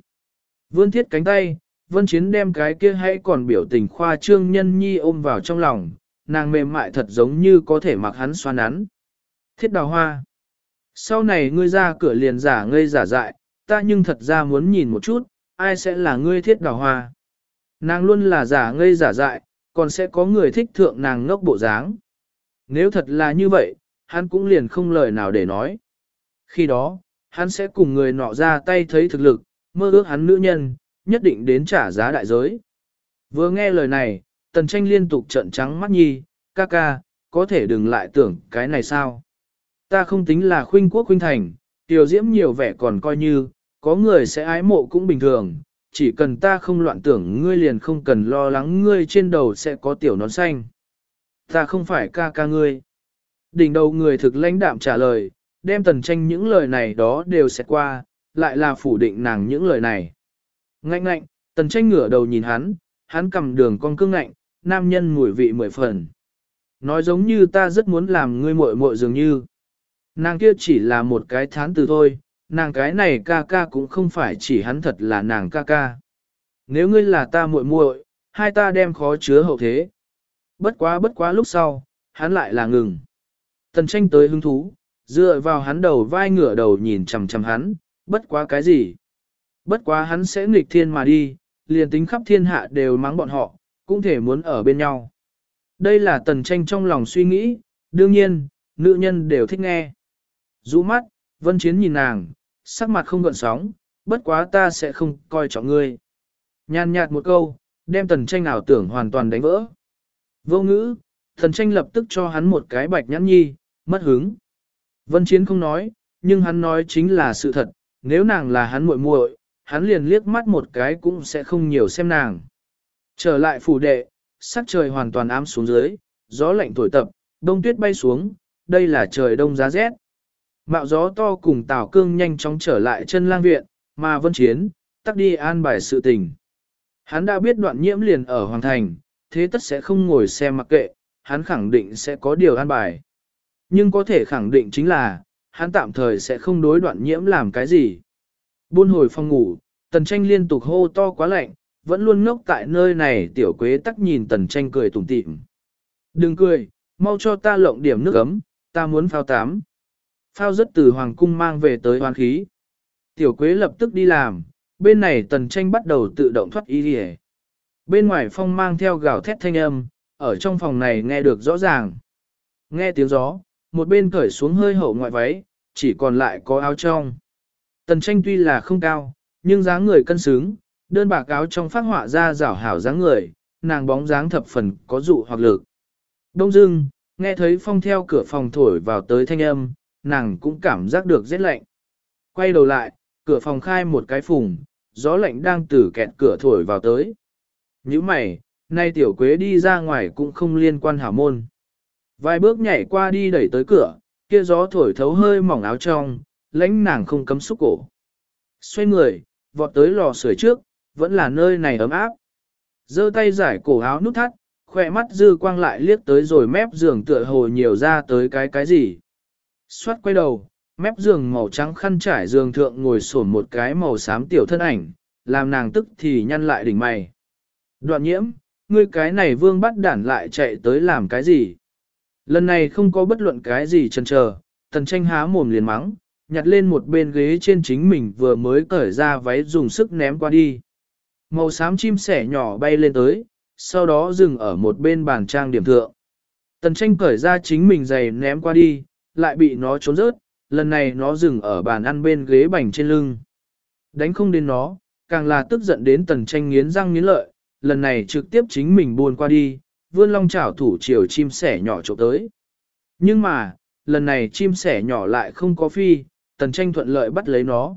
Vươn thiết cánh tay, vân chiến đem cái kia hãy còn biểu tình khoa trương nhân nhi ôm vào trong lòng, nàng mềm mại thật giống như có thể mặc hắn xoa nắn. Thiết đào hoa. Sau này ngươi ra cửa liền giả ngây giả dại, ta nhưng thật ra muốn nhìn một chút, ai sẽ là ngươi thiết đào hoa. Nàng luôn là giả ngây giả dại, còn sẽ có người thích thượng nàng ngốc bộ dáng. Nếu thật là như vậy, hắn cũng liền không lời nào để nói. Khi đó, hắn sẽ cùng người nọ ra tay thấy thực lực, mơ ước hắn nữ nhân, nhất định đến trả giá đại giới. Vừa nghe lời này, tần tranh liên tục trợn trắng mắt nhi, ca ca, có thể đừng lại tưởng cái này sao. Ta không tính là khuynh quốc khuynh thành, tiểu diễm nhiều vẻ còn coi như, có người sẽ ái mộ cũng bình thường, chỉ cần ta không loạn tưởng ngươi liền không cần lo lắng ngươi trên đầu sẽ có tiểu nón xanh. Ta không phải ca ca ngươi. Đỉnh đầu người thực lãnh đạm trả lời, đem tần tranh những lời này đó đều sẽ qua, lại là phủ định nàng những lời này. Ngạnh ngạnh, tần tranh ngửa đầu nhìn hắn, hắn cầm đường con cương ngạnh, nam nhân mùi vị mười phần. Nói giống như ta rất muốn làm ngươi muội muội dường như. Nàng kia chỉ là một cái thán từ thôi, nàng cái này ca ca cũng không phải chỉ hắn thật là nàng ca ca. Nếu ngươi là ta muội muội, hai ta đem khó chứa hậu thế. Bất quá bất quá lúc sau, hắn lại là ngừng. Tần tranh tới hứng thú, dựa vào hắn đầu vai ngửa đầu nhìn chằm chằm hắn, bất quá cái gì. Bất quá hắn sẽ nghịch thiên mà đi, liền tính khắp thiên hạ đều mắng bọn họ, cũng thể muốn ở bên nhau. Đây là tần tranh trong lòng suy nghĩ, đương nhiên, nữ nhân đều thích nghe. Rũ mắt, vân chiến nhìn nàng, sắc mặt không gợn sóng, bất quá ta sẽ không coi trọng ngươi. Nhàn nhạt một câu, đem tần tranh ảo tưởng hoàn toàn đánh vỡ. Vô ngữ, tần tranh lập tức cho hắn một cái bạch nhãn nhi, mất hứng. Vân chiến không nói, nhưng hắn nói chính là sự thật, nếu nàng là hắn muội muội, hắn liền liếc mắt một cái cũng sẽ không nhiều xem nàng. Trở lại phủ đệ, sắc trời hoàn toàn ám xuống dưới, gió lạnh thổi tập, đông tuyết bay xuống, đây là trời đông giá rét. Mạo gió to cùng Tào Cương nhanh chóng trở lại chân lang viện, mà vân chiến, tắt đi an bài sự tình. Hắn đã biết đoạn nhiễm liền ở Hoàng Thành, thế tất sẽ không ngồi xem mặc kệ, hắn khẳng định sẽ có điều an bài. Nhưng có thể khẳng định chính là, hắn tạm thời sẽ không đối đoạn nhiễm làm cái gì. Buôn hồi phòng ngủ, tần tranh liên tục hô to quá lạnh, vẫn luôn ngốc tại nơi này tiểu quế tắc nhìn tần tranh cười tủm tỉm. Đừng cười, mau cho ta lộng điểm nước ấm, ta muốn phao tám. Phao rất từ hoàng cung mang về tới hoàn khí. Tiểu quế lập tức đi làm, bên này tần tranh bắt đầu tự động thoát y đi Bên ngoài phong mang theo gào thét thanh âm, ở trong phòng này nghe được rõ ràng. Nghe tiếng gió, một bên cởi xuống hơi hậu ngoại váy, chỉ còn lại có áo trong. Tần tranh tuy là không cao, nhưng dáng người cân xứng, đơn bạc áo trong phát họa ra rảo hảo dáng người, nàng bóng dáng thập phần có dụ hoặc lực. Đông dưng, nghe thấy phong theo cửa phòng thổi vào tới thanh âm, nàng cũng cảm giác được rét lạnh. Quay đầu lại, cửa phòng khai một cái phùng, gió lạnh đang từ kẹt cửa thổi vào tới. Như mày, nay tiểu quế đi ra ngoài cũng không liên quan hảo môn. Vài bước nhảy qua đi đẩy tới cửa, kia gió thổi thấu hơi mỏng áo trong, lãnh nàng không cấm xúc cổ. Xoay người, vọt tới lò sưởi trước, vẫn là nơi này ấm áp. giơ tay giải cổ áo nút thắt, khỏe mắt dư quang lại liếc tới rồi mép giường tựa hồ nhiều ra tới cái cái gì. Xoát quay đầu, mép giường màu trắng khăn trải giường thượng ngồi sổn một cái màu xám tiểu thân ảnh, làm nàng tức thì nhăn lại đỉnh mày. Đoạn nhiễm, ngươi cái này vương bắt đản lại chạy tới làm cái gì? Lần này không có bất luận cái gì chần chờ, tần tranh há mồm liền mắng, nhặt lên một bên ghế trên chính mình vừa mới cởi ra váy dùng sức ném qua đi. Màu xám chim sẻ nhỏ bay lên tới, sau đó dừng ở một bên bàn trang điểm thượng. Tần tranh cởi ra chính mình giày ném qua đi, lại bị nó trốn rớt, lần này nó dừng ở bàn ăn bên ghế bành trên lưng. Đánh không đến nó, càng là tức giận đến tần tranh nghiến răng nghiến lợi, lần này trực tiếp chính mình buồn qua đi, vươn long chảo thủ chiều chim sẻ nhỏ trộm tới. Nhưng mà, lần này chim sẻ nhỏ lại không có phi, tần tranh thuận lợi bắt lấy nó.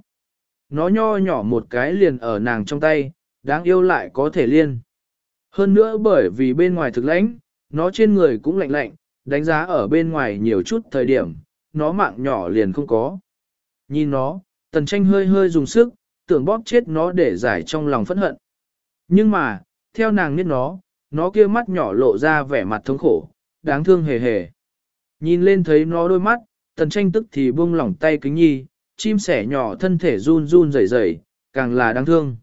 Nó nho nhỏ một cái liền ở nàng trong tay, đáng yêu lại có thể liên. Hơn nữa bởi vì bên ngoài thực lãnh, nó trên người cũng lạnh lạnh, đánh giá ở bên ngoài nhiều chút thời điểm, nó mạng nhỏ liền không có. Nhìn nó, tần tranh hơi hơi dùng sức, tưởng bóp chết nó để giải trong lòng phẫn hận. Nhưng mà, theo nàng biết nó, nó kia mắt nhỏ lộ ra vẻ mặt thống khổ, đáng thương hề hề. Nhìn lên thấy nó đôi mắt, tần tranh tức thì buông lỏng tay kính nhi, chim sẻ nhỏ thân thể run run rẩy rẩy, càng là đáng thương.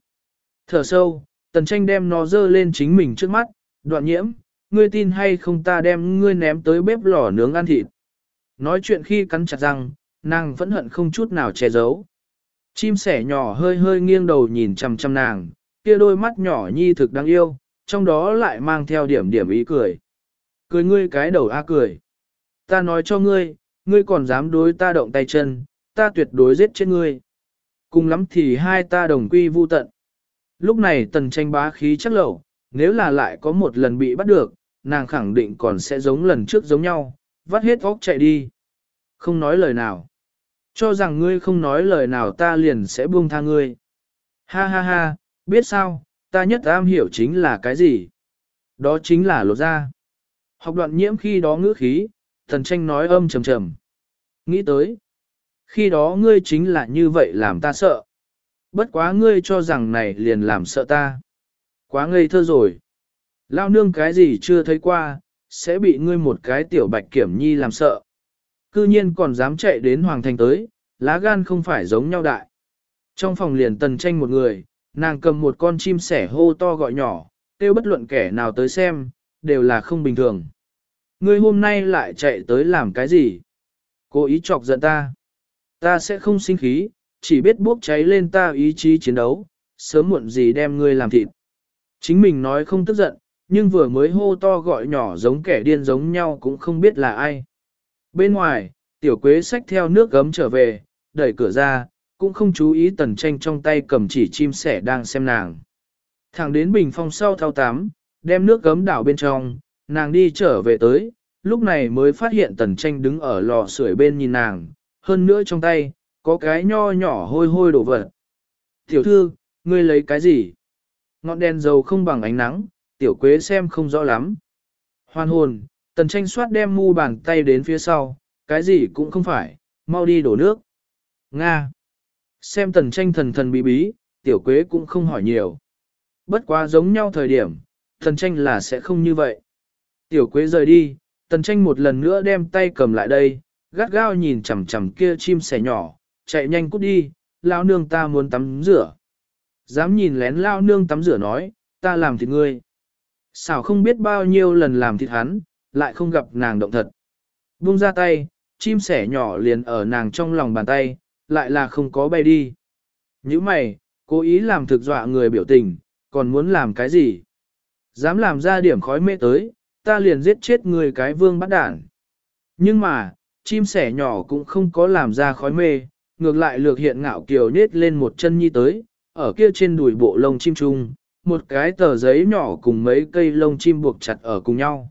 Thở sâu, tần tranh đem nó dơ lên chính mình trước mắt, đoạn nhiễm, ngươi tin hay không ta đem ngươi ném tới bếp lò nướng ăn thịt. Nói chuyện khi cắn chặt răng, nàng vẫn hận không chút nào che giấu. Chim sẻ nhỏ hơi hơi nghiêng đầu nhìn chằm chằm nàng, kia đôi mắt nhỏ nhi thực đáng yêu, trong đó lại mang theo điểm điểm ý cười. Cười ngươi cái đầu a cười. Ta nói cho ngươi, ngươi còn dám đối ta động tay chân, ta tuyệt đối giết chết ngươi. Cùng lắm thì hai ta đồng quy vu tận. Lúc này tần tranh bá khí chắc lẩu, nếu là lại có một lần bị bắt được, nàng khẳng định còn sẽ giống lần trước giống nhau, vắt hết óc chạy đi. Không nói lời nào. Cho rằng ngươi không nói lời nào ta liền sẽ buông tha ngươi. Ha ha ha, biết sao, ta nhất am hiểu chính là cái gì? Đó chính là lột da. Học đoạn nhiễm khi đó ngữ khí, thần tranh nói âm trầm trầm. Nghĩ tới. Khi đó ngươi chính là như vậy làm ta sợ. Bất quá ngươi cho rằng này liền làm sợ ta. Quá ngây thơ rồi. Lao nương cái gì chưa thấy qua, sẽ bị ngươi một cái tiểu bạch kiểm nhi làm sợ. Cư nhiên còn dám chạy đến hoàng thành tới, lá gan không phải giống nhau đại. Trong phòng liền tần tranh một người, nàng cầm một con chim sẻ hô to gọi nhỏ, tiêu bất luận kẻ nào tới xem, đều là không bình thường. Ngươi hôm nay lại chạy tới làm cái gì? Cố ý chọc giận ta. Ta sẽ không sinh khí, chỉ biết bốc cháy lên ta ý chí chiến đấu, sớm muộn gì đem ngươi làm thịt. Chính mình nói không tức giận, nhưng vừa mới hô to gọi nhỏ giống kẻ điên giống nhau cũng không biết là ai. Bên ngoài, tiểu quế xách theo nước gấm trở về, đẩy cửa ra, cũng không chú ý tần tranh trong tay cầm chỉ chim sẻ đang xem nàng. Thẳng đến bình phong sau thao tám, đem nước gấm đảo bên trong, nàng đi trở về tới, lúc này mới phát hiện tần tranh đứng ở lò sưởi bên nhìn nàng, hơn nữa trong tay, có cái nho nhỏ hôi hôi đổ vật. Tiểu thư, ngươi lấy cái gì? Ngọn đèn dầu không bằng ánh nắng, tiểu quế xem không rõ lắm. Hoàn hồn, tần tranh soát đem mu bàn tay đến phía sau, cái gì cũng không phải, mau đi đổ nước. Nga. Xem tần tranh thần thần bí bí, tiểu quế cũng không hỏi nhiều. Bất quá giống nhau thời điểm, tần tranh là sẽ không như vậy. Tiểu quế rời đi, tần tranh một lần nữa đem tay cầm lại đây, gắt gao nhìn chằm chằm kia chim sẻ nhỏ, chạy nhanh cút đi, lao nương ta muốn tắm rửa. Dám nhìn lén lao nương tắm rửa nói, ta làm thịt ngươi. Xảo không biết bao nhiêu lần làm thịt hắn, lại không gặp nàng động thật. Buông ra tay, chim sẻ nhỏ liền ở nàng trong lòng bàn tay, lại là không có bay đi. Như mày, cố ý làm thực dọa người biểu tình, còn muốn làm cái gì? Dám làm ra điểm khói mê tới, ta liền giết chết người cái vương bắt đản. Nhưng mà, chim sẻ nhỏ cũng không có làm ra khói mê, ngược lại lược hiện ngạo kiều nết lên một chân nhi tới, ở kia trên đùi bộ lông chim trung, một cái tờ giấy nhỏ cùng mấy cây lông chim buộc chặt ở cùng nhau.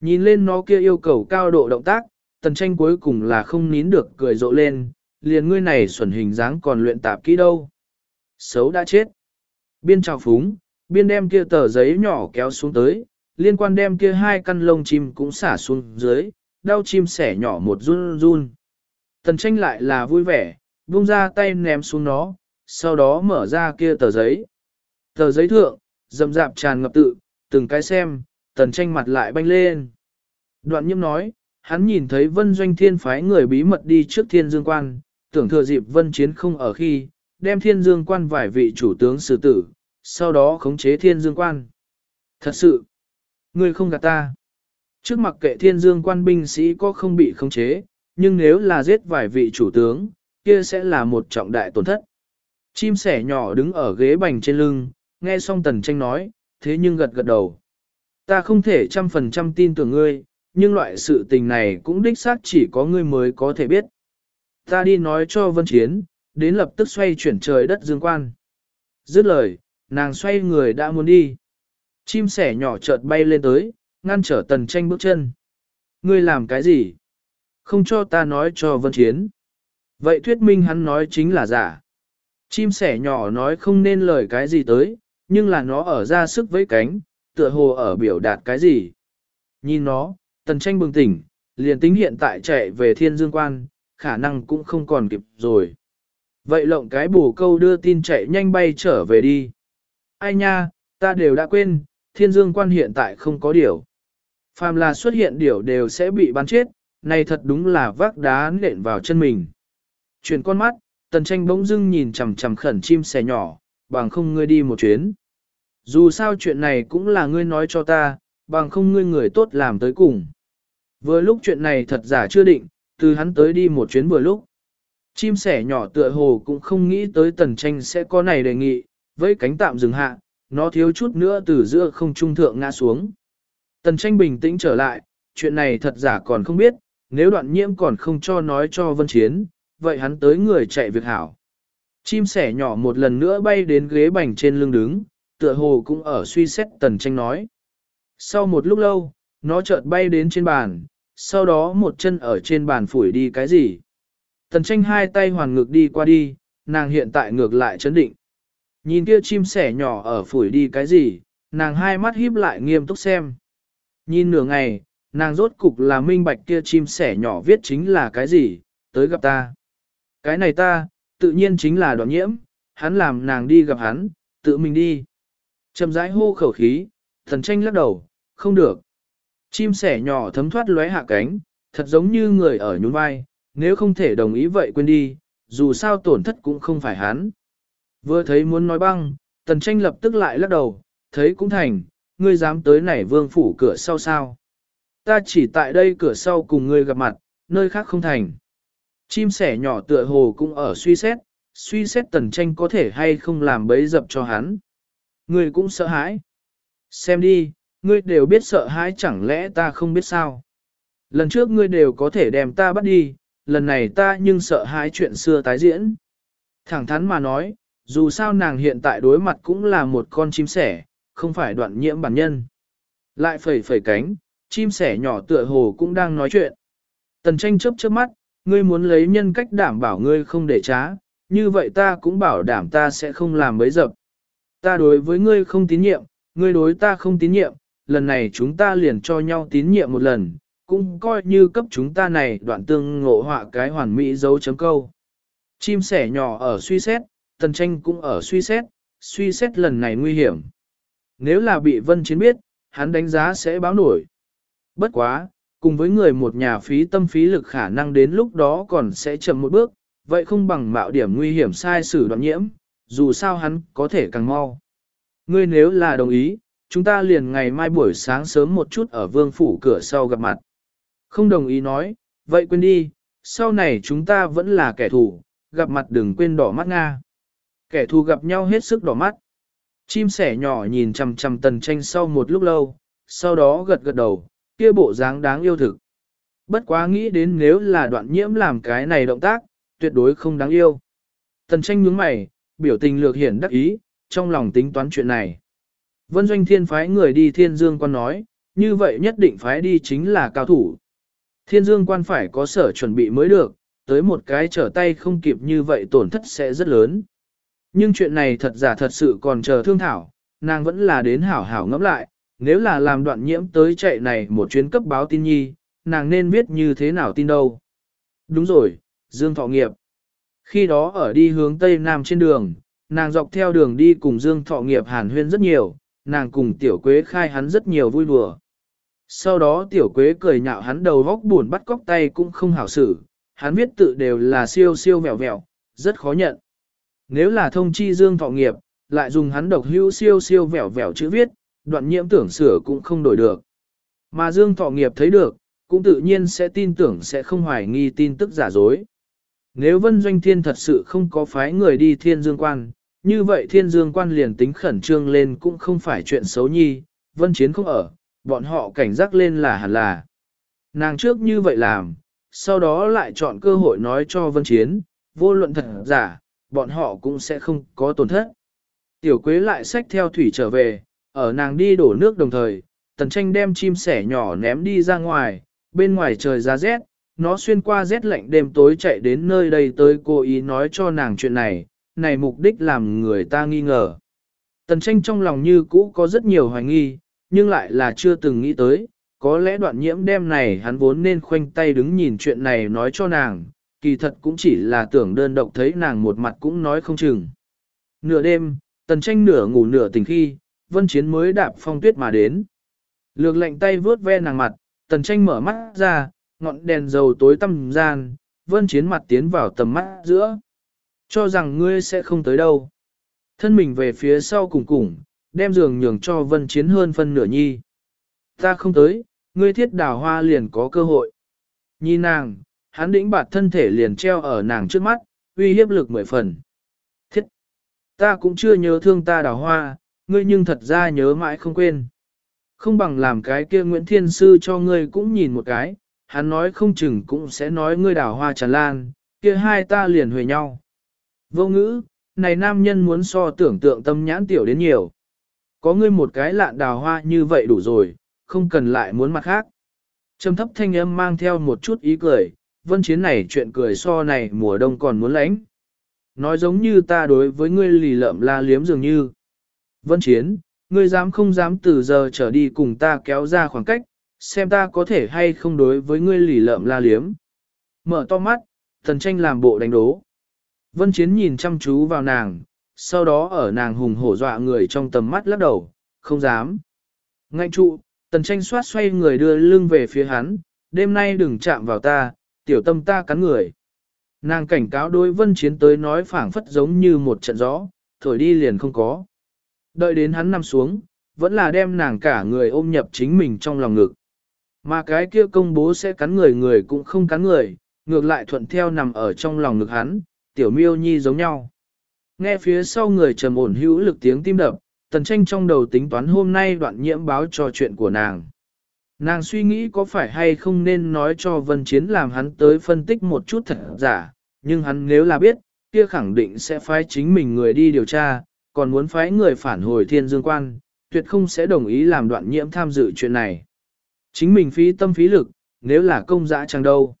Nhìn lên nó kia yêu cầu cao độ động tác, tần tranh cuối cùng là không nín được cười rộ lên, liền ngươi này xuẩn hình dáng còn luyện tạp kỹ đâu. Xấu đã chết. Biên trào phúng, biên đem kia tờ giấy nhỏ kéo xuống tới, liên quan đem kia hai căn lông chim cũng xả xuống dưới, đau chim sẻ nhỏ một run run. Tần tranh lại là vui vẻ, buông ra tay ném xuống nó, sau đó mở ra kia tờ giấy. Tờ giấy thượng, rậm rạp tràn ngập tự, từng cái xem, tần tranh mặt lại banh lên. Đoạn nhiễm nói, hắn nhìn thấy vân doanh thiên phái người bí mật đi trước thiên dương quan, tưởng thừa dịp vân chiến không ở khi, đem thiên dương quan vài vị chủ tướng xử tử, sau đó khống chế thiên dương quan. Thật sự, ngươi không gạt ta. Trước mặc kệ thiên dương quan binh sĩ có không bị khống chế, nhưng nếu là giết vài vị chủ tướng, kia sẽ là một trọng đại tổn thất. Chim sẻ nhỏ đứng ở ghế bành trên lưng, nghe xong tần tranh nói, thế nhưng gật gật đầu. Ta không thể trăm phần trăm tin tưởng ngươi, nhưng loại sự tình này cũng đích xác chỉ có ngươi mới có thể biết. Ta đi nói cho vân chiến, đến lập tức xoay chuyển trời đất dương quan. Dứt lời, nàng xoay người đã muốn đi. Chim sẻ nhỏ chợt bay lên tới, ngăn trở tần tranh bước chân. Ngươi làm cái gì? Không cho ta nói cho vân chiến. Vậy thuyết minh hắn nói chính là giả. Chim sẻ nhỏ nói không nên lời cái gì tới, nhưng là nó ở ra sức với cánh, tựa hồ ở biểu đạt cái gì. Nhìn nó, tần tranh bừng tỉnh, liền tính hiện tại chạy về thiên dương quan, khả năng cũng không còn kịp rồi. Vậy lộng cái bù câu đưa tin chạy nhanh bay trở về đi. Ai nha, ta đều đã quên, thiên dương quan hiện tại không có điều. Phàm là xuất hiện điều đều sẽ bị bắn chết, này thật đúng là vác đá nện vào chân mình. Chuyển con mắt, tần tranh bỗng dưng nhìn chằm chằm khẩn chim sẻ nhỏ, bằng không ngươi đi một chuyến. Dù sao chuyện này cũng là ngươi nói cho ta, bằng không ngươi người tốt làm tới cùng. Vừa lúc chuyện này thật giả chưa định, từ hắn tới đi một chuyến vừa lúc. Chim sẻ nhỏ tựa hồ cũng không nghĩ tới tần tranh sẽ có này đề nghị, với cánh tạm dừng hạ, nó thiếu chút nữa từ giữa không trung thượng ngã xuống. Tần tranh bình tĩnh trở lại, chuyện này thật giả còn không biết, nếu đoạn nhiễm còn không cho nói cho vân chiến, vậy hắn tới người chạy việc hảo. Chim sẻ nhỏ một lần nữa bay đến ghế bành trên lưng đứng, tựa hồ cũng ở suy xét tần tranh nói. Sau một lúc lâu, nó chợt bay đến trên bàn, sau đó một chân ở trên bàn phủi đi cái gì. Tần tranh hai tay hoàn ngược đi qua đi, nàng hiện tại ngược lại chấn định. Nhìn kia chim sẻ nhỏ ở phủi đi cái gì, nàng hai mắt híp lại nghiêm túc xem. Nhìn nửa ngày, nàng rốt cục là minh bạch kia chim sẻ nhỏ viết chính là cái gì, tới gặp ta. Cái này ta, tự nhiên chính là đoạn nhiễm, hắn làm nàng đi gặp hắn, tự mình đi. Chầm rãi hô khẩu khí, thần tranh lắc đầu, không được. Chim sẻ nhỏ thấm thoát lóe hạ cánh, thật giống như người ở nhún vai, nếu không thể đồng ý vậy quên đi, dù sao tổn thất cũng không phải hắn. Vừa thấy muốn nói băng, tần tranh lập tức lại lắc đầu, thấy cũng thành, ngươi dám tới nảy vương phủ cửa sau sao. Ta chỉ tại đây cửa sau cùng ngươi gặp mặt, nơi khác không thành. Chim sẻ nhỏ tựa hồ cũng ở suy xét, suy xét tần tranh có thể hay không làm bấy dập cho hắn. Ngươi cũng sợ hãi. Xem đi, ngươi đều biết sợ hãi chẳng lẽ ta không biết sao. Lần trước ngươi đều có thể đem ta bắt đi, lần này ta nhưng sợ hãi chuyện xưa tái diễn. Thẳng thắn mà nói, dù sao nàng hiện tại đối mặt cũng là một con chim sẻ, không phải đoạn nhiễm bản nhân. Lại phẩy phẩy cánh, chim sẻ nhỏ tựa hồ cũng đang nói chuyện. Tần tranh chớp chớp mắt, ngươi muốn lấy nhân cách đảm bảo ngươi không để trá, như vậy ta cũng bảo đảm ta sẽ không làm bấy dập. Ta đối với ngươi không tín nhiệm, ngươi đối ta không tín nhiệm, lần này chúng ta liền cho nhau tín nhiệm một lần, cũng coi như cấp chúng ta này đoạn tương ngộ họa cái hoàn mỹ dấu chấm câu. Chim sẻ nhỏ ở suy xét, tần tranh cũng ở suy xét, suy xét lần này nguy hiểm. Nếu là bị vân chiến biết, hắn đánh giá sẽ báo nổi. Bất quá, cùng với người một nhà phí tâm phí lực khả năng đến lúc đó còn sẽ chậm một bước, vậy không bằng mạo điểm nguy hiểm sai sử đoạn nhiễm, dù sao hắn có thể càng mau. Ngươi nếu là đồng ý, chúng ta liền ngày mai buổi sáng sớm một chút ở vương phủ cửa sau gặp mặt. Không đồng ý nói, vậy quên đi, sau này chúng ta vẫn là kẻ thù, gặp mặt đừng quên đỏ mắt Nga. Kẻ thù gặp nhau hết sức đỏ mắt. Chim sẻ nhỏ nhìn chằm chằm tần tranh sau một lúc lâu, sau đó gật gật đầu, kia bộ dáng đáng yêu thực. Bất quá nghĩ đến nếu là đoạn nhiễm làm cái này động tác, tuyệt đối không đáng yêu. Tần tranh nhướng mày, biểu tình lược hiển đắc ý, trong lòng tính toán chuyện này. Vân Doanh Thiên phái người đi Thiên Dương quan nói, như vậy nhất định phái đi chính là cao thủ. Thiên Dương quan phải có sở chuẩn bị mới được, tới một cái trở tay không kịp như vậy tổn thất sẽ rất lớn. Nhưng chuyện này thật giả thật sự còn chờ thương thảo, nàng vẫn là đến hảo hảo ngẫm lại, nếu là làm đoạn nhiễm tới chạy này một chuyến cấp báo tin nhi, nàng nên viết như thế nào tin đâu. Đúng rồi, Dương Thọ Nghiệp. Khi đó ở đi hướng Tây Nam trên đường, nàng dọc theo đường đi cùng Dương Thọ Nghiệp hàn huyên rất nhiều, nàng cùng Tiểu Quế khai hắn rất nhiều vui đùa. Sau đó Tiểu Quế cười nhạo hắn đầu góc buồn bắt cóc tay cũng không hảo xử, hắn viết tự đều là siêu siêu vẹo vẹo, rất khó nhận. Nếu là thông chi Dương Thọ Nghiệp, lại dùng hắn độc hữu siêu siêu vẹo vẹo chữ viết, đoạn nhiễm tưởng sửa cũng không đổi được. Mà Dương Thọ Nghiệp thấy được, cũng tự nhiên sẽ tin tưởng sẽ không hoài nghi tin tức giả dối. Nếu Vân Doanh Thiên thật sự không có phái người đi Thiên Dương Quan, như vậy Thiên Dương Quan liền tính khẩn trương lên cũng không phải chuyện xấu nhi, Vân Chiến không ở, bọn họ cảnh giác lên là hẳn là. Nàng trước như vậy làm, sau đó lại chọn cơ hội nói cho Vân Chiến, vô luận thật giả, bọn họ cũng sẽ không có tổn thất. Tiểu Quế lại xách theo thủy trở về, ở nàng đi đổ nước đồng thời, tần tranh đem chim sẻ nhỏ ném đi ra ngoài, bên ngoài trời ra rét, nó xuyên qua rét lạnh đêm tối chạy đến nơi đây tới cố ý nói cho nàng chuyện này, này mục đích làm người ta nghi ngờ. Tần tranh trong lòng như cũ có rất nhiều hoài nghi, nhưng lại là chưa từng nghĩ tới, có lẽ đoạn nhiễm đêm này hắn vốn nên khoanh tay đứng nhìn chuyện này nói cho nàng, kỳ thật cũng chỉ là tưởng đơn độc thấy nàng một mặt cũng nói không chừng. Nửa đêm, tần tranh nửa ngủ nửa tỉnh khi, vân chiến mới đạp phong tuyết mà đến. Lược lạnh tay vướt ve nàng mặt, tần tranh mở mắt ra, ngọn đèn dầu tối tăm gian, vân chiến mặt tiến vào tầm mắt giữa. Cho rằng ngươi sẽ không tới đâu. Thân mình về phía sau cùng cùng, đem giường nhường cho vân chiến hơn phân nửa nhi. Ta không tới, ngươi thiết đào hoa liền có cơ hội. Nhi nàng, hắn đĩnh bạt thân thể liền treo ở nàng trước mắt, uy hiếp lực mười phần. Thiết! Ta cũng chưa nhớ thương ta đào hoa, ngươi nhưng thật ra nhớ mãi không quên. Không bằng làm cái kia Nguyễn Thiên Sư cho ngươi cũng nhìn một cái, hắn nói không chừng cũng sẽ nói ngươi đào hoa tràn lan, kia hai ta liền huề nhau. Vô ngữ, này nam nhân muốn so tưởng tượng tâm nhãn tiểu đến nhiều. Có ngươi một cái lạn đào hoa như vậy đủ rồi, không cần lại muốn mặt khác. Trầm thấp thanh âm mang theo một chút ý cười, vân chiến này chuyện cười so này mùa đông còn muốn lánh. Nói giống như ta đối với ngươi lì lợm la liếm dường như. Vân chiến, ngươi dám không dám từ giờ trở đi cùng ta kéo ra khoảng cách, xem ta có thể hay không đối với ngươi lì lợm la liếm. Mở to mắt, thần tranh làm bộ đánh đố. Vân chiến nhìn chăm chú vào nàng, sau đó ở nàng hùng hổ dọa người trong tầm mắt lắc đầu, không dám. Ngạnh trụ, tần tranh xoát xoay người đưa lưng về phía hắn, đêm nay đừng chạm vào ta, tiểu tâm ta cắn người. Nàng cảnh cáo đối vân chiến tới nói phảng phất giống như một trận gió, thổi đi liền không có. Đợi đến hắn nằm xuống, vẫn là đem nàng cả người ôm nhập chính mình trong lòng ngực. Mà cái kia công bố sẽ cắn người người cũng không cắn người, ngược lại thuận theo nằm ở trong lòng ngực hắn, tiểu miêu nhi giống nhau. Nghe phía sau người trầm ổn hữu lực tiếng tim đập, tần tranh trong đầu tính toán hôm nay đoạn nhiễm báo cho chuyện của nàng. Nàng suy nghĩ có phải hay không nên nói cho Vân Chiến làm hắn tới phân tích một chút thật giả, nhưng hắn nếu là biết, kia khẳng định sẽ phái chính mình người đi điều tra, còn muốn phái người phản hồi thiên dương quan, tuyệt không sẽ đồng ý làm đoạn nhiễm tham dự chuyện này. Chính mình phí tâm phí lực, nếu là công dã chẳng đâu.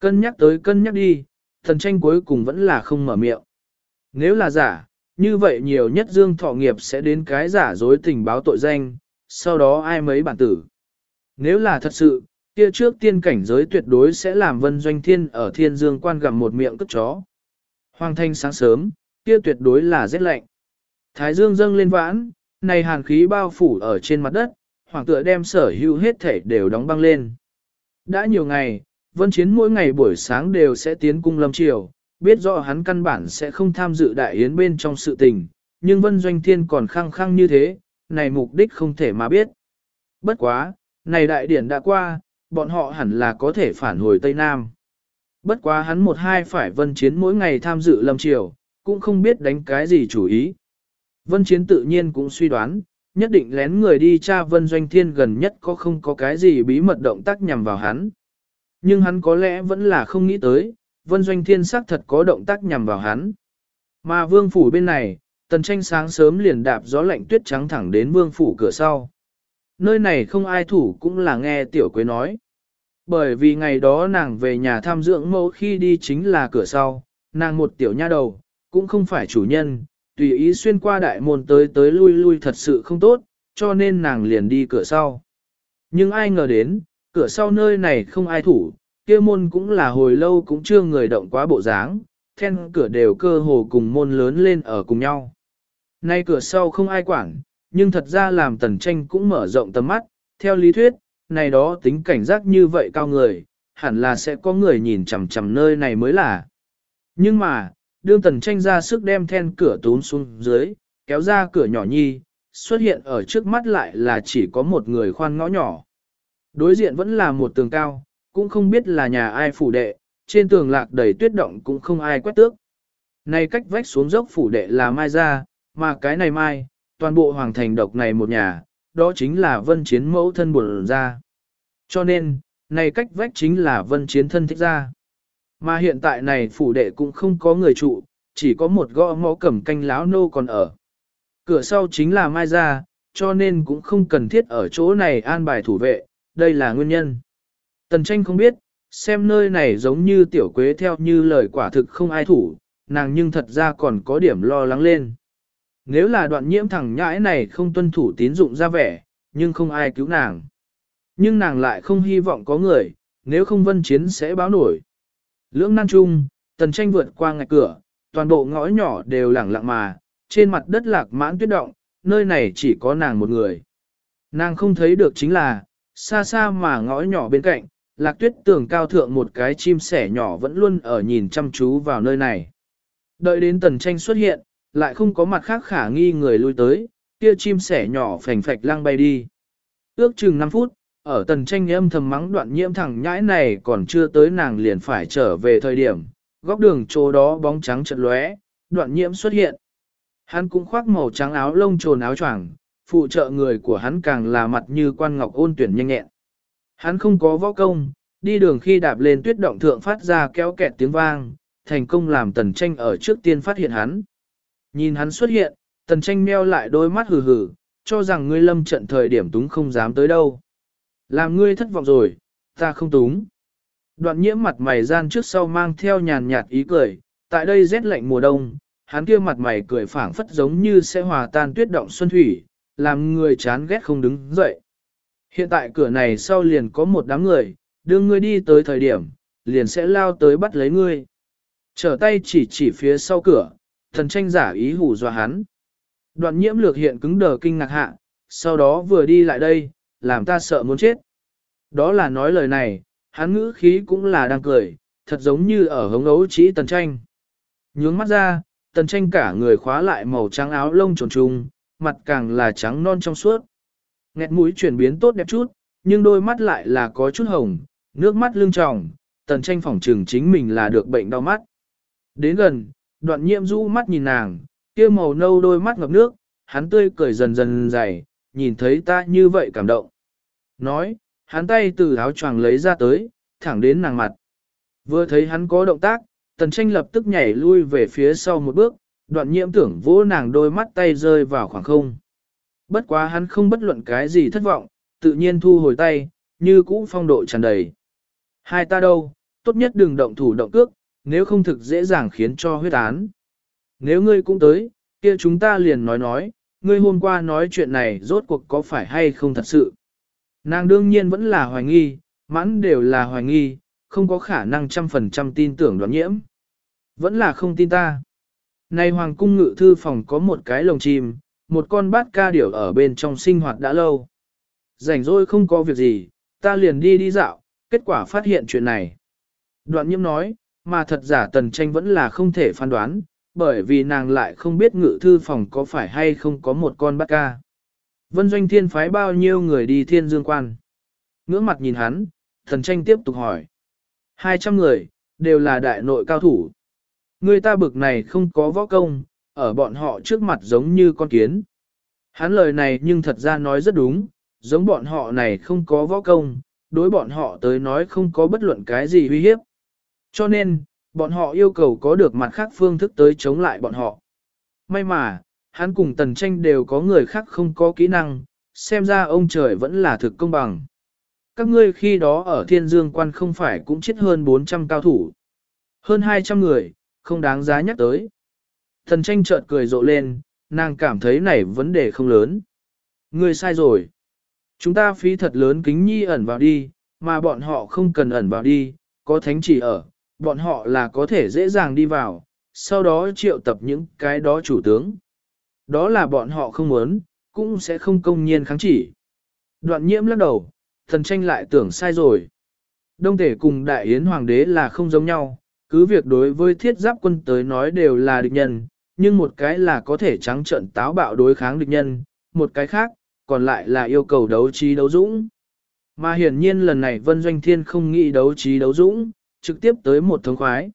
Cân nhắc tới cân nhắc đi, thần tranh cuối cùng vẫn là không mở miệng. Nếu là giả, như vậy nhiều nhất dương thọ nghiệp sẽ đến cái giả dối tình báo tội danh, sau đó ai mấy bản tử. Nếu là thật sự, kia trước tiên cảnh giới tuyệt đối sẽ làm vân doanh thiên ở thiên dương quan gặm một miệng cất chó. Hoàng thanh sáng sớm, kia tuyệt đối là rét lạnh. Thái dương dâng lên vãn, này hàn khí bao phủ ở trên mặt đất, hoàng tựa đem sở hữu hết thể đều đóng băng lên. Đã nhiều ngày, vân chiến mỗi ngày buổi sáng đều sẽ tiến cung lâm triều, biết rõ hắn căn bản sẽ không tham dự đại yến bên trong sự tình, nhưng vân doanh thiên còn khăng khăng như thế, này mục đích không thể mà biết. Bất quá, này đại điển đã qua, bọn họ hẳn là có thể phản hồi Tây Nam. Bất quá hắn một hai phải vân chiến mỗi ngày tham dự lâm triều, cũng không biết đánh cái gì chủ ý. Vân chiến tự nhiên cũng suy đoán, nhất định lén người đi tra vân doanh thiên gần nhất có không có cái gì bí mật động tác nhằm vào hắn. Nhưng hắn có lẽ vẫn là không nghĩ tới, vân doanh thiên xác thật có động tác nhằm vào hắn. Mà vương phủ bên này, tần tranh sáng sớm liền đạp gió lạnh tuyết trắng thẳng đến vương phủ cửa sau. Nơi này không ai thủ cũng là nghe tiểu quế nói. Bởi vì ngày đó nàng về nhà thăm dưỡng mẫu khi đi chính là cửa sau, nàng một tiểu nha đầu, cũng không phải chủ nhân, tùy ý xuyên qua đại môn tới tới lui lui thật sự không tốt, cho nên nàng liền đi cửa sau. Nhưng ai ngờ đến, cửa sau nơi này không ai thủ, kia môn cũng là hồi lâu cũng chưa người động quá bộ dáng, then cửa đều cơ hồ cùng môn lớn lên ở cùng nhau. Nay cửa sau không ai quản, nhưng thật ra làm tần tranh cũng mở rộng tầm mắt, theo lý thuyết, này đó tính cảnh giác như vậy cao người, hẳn là sẽ có người nhìn chằm chằm nơi này mới là. Nhưng mà, đương tần tranh ra sức đem then cửa tún xuống dưới, kéo ra cửa nhỏ nhi, xuất hiện ở trước mắt lại là chỉ có một người khoan ngõ nhỏ. Đối diện vẫn là một tường cao, cũng không biết là nhà ai phủ đệ, trên tường lạc đầy tuyết động cũng không ai quét tước. Này cách vách xuống dốc phủ đệ là mai ra, mà cái này mai, toàn bộ hoàng thành độc này một nhà, đó chính là vân chiến mẫu thân buồn ra. Cho nên, này cách vách chính là vân chiến thân thích ra. Mà hiện tại này phủ đệ cũng không có người trụ, chỉ có một gõ ngõ cầm canh láo nô còn ở. Cửa sau chính là mai ra, cho nên cũng không cần thiết ở chỗ này an bài thủ vệ, đây là nguyên nhân. Tần tranh không biết, xem nơi này giống như tiểu quế theo như lời quả thực không ai thủ, nàng nhưng thật ra còn có điểm lo lắng lên. Nếu là đoạn nhiễm thẳng nhãi này không tuân thủ tín dụng ra vẻ, nhưng không ai cứu nàng. Nhưng nàng lại không hy vọng có người, nếu không vân chiến sẽ báo nổi. Lưỡng nan chung, tần tranh vượt qua ngạch cửa, toàn bộ ngõ nhỏ đều lẳng lặng mà, trên mặt đất lạc mãn tuyết động, nơi này chỉ có nàng một người. Nàng không thấy được chính là, xa xa mà ngõ nhỏ bên cạnh, lạc tuyết tường cao thượng một cái chim sẻ nhỏ vẫn luôn ở nhìn chăm chú vào nơi này. Đợi đến tần tranh xuất hiện, lại không có mặt khác khả nghi người lui tới, kia chim sẻ nhỏ phành phạch lăng bay đi. Ước chừng 5 phút, ở tần tranh âm thầm mắng đoạn nhiễm thẳng nhãi này còn chưa tới nàng liền phải trở về thời điểm, góc đường chỗ đó bóng trắng chật lóe, đoạn nhiễm xuất hiện. Hắn cũng khoác màu trắng áo lông trồn áo choàng, phụ trợ người của hắn càng là mặt như quan ngọc ôn tuyển nhanh nhẹn. Hắn không có võ công, đi đường khi đạp lên tuyết động thượng phát ra kéo kẹt tiếng vang, thành công làm tần tranh ở trước tiên phát hiện hắn. Nhìn hắn xuất hiện, tần tranh meo lại đôi mắt hừ hừ, cho rằng ngươi lâm trận thời điểm túng không dám tới đâu. Làm ngươi thất vọng rồi, ta không túng. Đoạn nhiễm mặt mày gian trước sau mang theo nhàn nhạt ý cười, tại đây rét lạnh mùa đông, hắn kia mặt mày cười phảng phất giống như sẽ hòa tan tuyết động xuân thủy, làm người chán ghét không đứng dậy. Hiện tại cửa này sau liền có một đám người, đưa ngươi đi tới thời điểm, liền sẽ lao tới bắt lấy ngươi. Trở tay chỉ chỉ phía sau cửa, thần tranh giả ý hù dọa hắn. Đoạn nhiễm lược hiện cứng đờ kinh ngạc hạ, sau đó vừa đi lại đây, làm ta sợ muốn chết. Đó là nói lời này, hắn ngữ khí cũng là đang cười, thật giống như ở hống ấu chỉ tần tranh. Nhướng mắt ra, tần tranh cả người khóa lại màu trắng áo lông trồn trùng, mặt càng là trắng non trong suốt. Nghẹt mũi chuyển biến tốt đẹp chút, nhưng đôi mắt lại là có chút hồng, nước mắt lưng tròng, tần tranh phỏng trừng chính mình là được bệnh đau mắt. Đến gần, đoạn nhiễm rũ mắt nhìn nàng, kia màu nâu đôi mắt ngập nước, hắn tươi cười dần dần dày, nhìn thấy ta như vậy cảm động. Nói, hắn tay từ áo choàng lấy ra tới, thẳng đến nàng mặt. Vừa thấy hắn có động tác, tần tranh lập tức nhảy lui về phía sau một bước, đoạn nhiễm tưởng vỗ nàng đôi mắt tay rơi vào khoảng không. Bất quá hắn không bất luận cái gì thất vọng, tự nhiên thu hồi tay, như cũ phong độ tràn đầy. Hai ta đâu, tốt nhất đừng động thủ động cước, nếu không thực dễ dàng khiến cho huyết án. Nếu ngươi cũng tới, kia chúng ta liền nói nói, ngươi hôm qua nói chuyện này rốt cuộc có phải hay không thật sự. Nàng đương nhiên vẫn là hoài nghi, mãn đều là hoài nghi, không có khả năng trăm phần trăm tin tưởng đoán nhiễm. Vẫn là không tin ta. Nay hoàng cung ngự thư phòng có một cái lồng chim, một con bát ca điểu ở bên trong sinh hoạt đã lâu. Rảnh rỗi không có việc gì, ta liền đi đi dạo, kết quả phát hiện chuyện này. Đoạn nhiễm nói, mà thật giả tần tranh vẫn là không thể phán đoán, bởi vì nàng lại không biết ngự thư phòng có phải hay không có một con bát ca. Vân Doanh Thiên phái bao nhiêu người đi thiên dương quan. Ngưỡng mặt nhìn hắn, thần tranh tiếp tục hỏi. 200 người, đều là đại nội cao thủ. Người ta bực này không có võ công, ở bọn họ trước mặt giống như con kiến. Hắn lời này nhưng thật ra nói rất đúng, giống bọn họ này không có võ công, đối bọn họ tới nói không có bất luận cái gì uy hiếp. Cho nên, bọn họ yêu cầu có được mặt khác phương thức tới chống lại bọn họ. May mà, hắn cùng tần tranh đều có người khác không có kỹ năng, xem ra ông trời vẫn là thực công bằng. Các ngươi khi đó ở thiên dương quan không phải cũng chết hơn 400 cao thủ. Hơn 200 người, không đáng giá nhắc tới. Thần tranh chợt cười rộ lên, nàng cảm thấy này vấn đề không lớn. Ngươi sai rồi. Chúng ta phí thật lớn kính nhi ẩn vào đi, mà bọn họ không cần ẩn vào đi, có thánh chỉ ở, bọn họ là có thể dễ dàng đi vào, sau đó triệu tập những cái đó chủ tướng. Đó là bọn họ không muốn, cũng sẽ không công nhiên kháng chỉ. Đoạn nhiễm lắc đầu, thần tranh lại tưởng sai rồi. Đông thể cùng đại yến hoàng đế là không giống nhau, cứ việc đối với thiết giáp quân tới nói đều là địch nhân, nhưng một cái là có thể trắng trận táo bạo đối kháng địch nhân, một cái khác, còn lại là yêu cầu đấu trí đấu dũng. Mà hiển nhiên lần này Vân Doanh Thiên không nghĩ đấu trí đấu dũng, trực tiếp tới một thống khoái.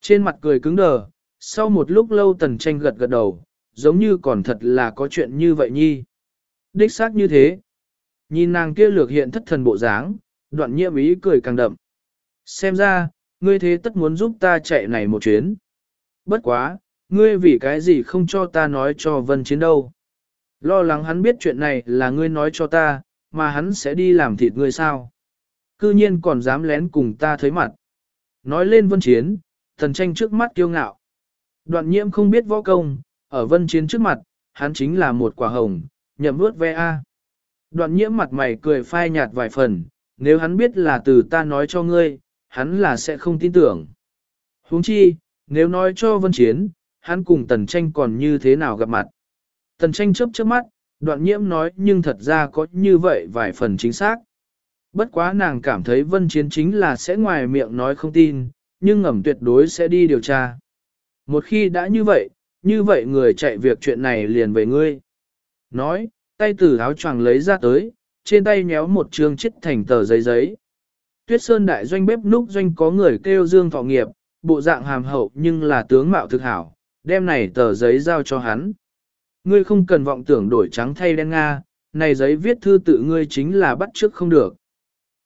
Trên mặt cười cứng đờ, sau một lúc lâu tần tranh gật gật đầu, giống như còn thật là có chuyện như vậy nhi. Đích xác như thế. Nhìn nàng kia lược hiện thất thần bộ dáng, đoạn nhiễm ý cười càng đậm. Xem ra, ngươi thế tất muốn giúp ta chạy này một chuyến. Bất quá, ngươi vì cái gì không cho ta nói cho vân chiến đâu. Lo lắng hắn biết chuyện này là ngươi nói cho ta, mà hắn sẽ đi làm thịt ngươi sao. Cư nhiên còn dám lén cùng ta thấy mặt. Nói lên vân chiến, thần tranh trước mắt kiêu ngạo. Đoạn nhiễm không biết võ công, ở vân chiến trước mặt, hắn chính là một quả hồng, nhậm vuốt ve a. Đoạn nhiễm mặt mày cười phai nhạt vài phần, nếu hắn biết là từ ta nói cho ngươi, hắn là sẽ không tin tưởng. huống chi, nếu nói cho vân chiến, hắn cùng tần tranh còn như thế nào gặp mặt. Tần tranh chớp chớp mắt, đoạn nhiễm nói nhưng thật ra có như vậy vài phần chính xác. Bất quá nàng cảm thấy vân chiến chính là sẽ ngoài miệng nói không tin, nhưng ngầm tuyệt đối sẽ đi điều tra. Một khi đã như vậy, như vậy người chạy việc chuyện này liền về ngươi. Nói, tay từ áo choàng lấy ra tới, trên tay nhéo một trường chít thành tờ giấy giấy. Tuyết Sơn đại doanh bếp núc doanh có người kêu Dương Thọ Nghiệp, bộ dạng hàm hậu nhưng là tướng mạo thực hảo, đem này tờ giấy giao cho hắn. Ngươi không cần vọng tưởng đổi trắng thay đen Nga, này giấy viết thư tự ngươi chính là bắt trước không được.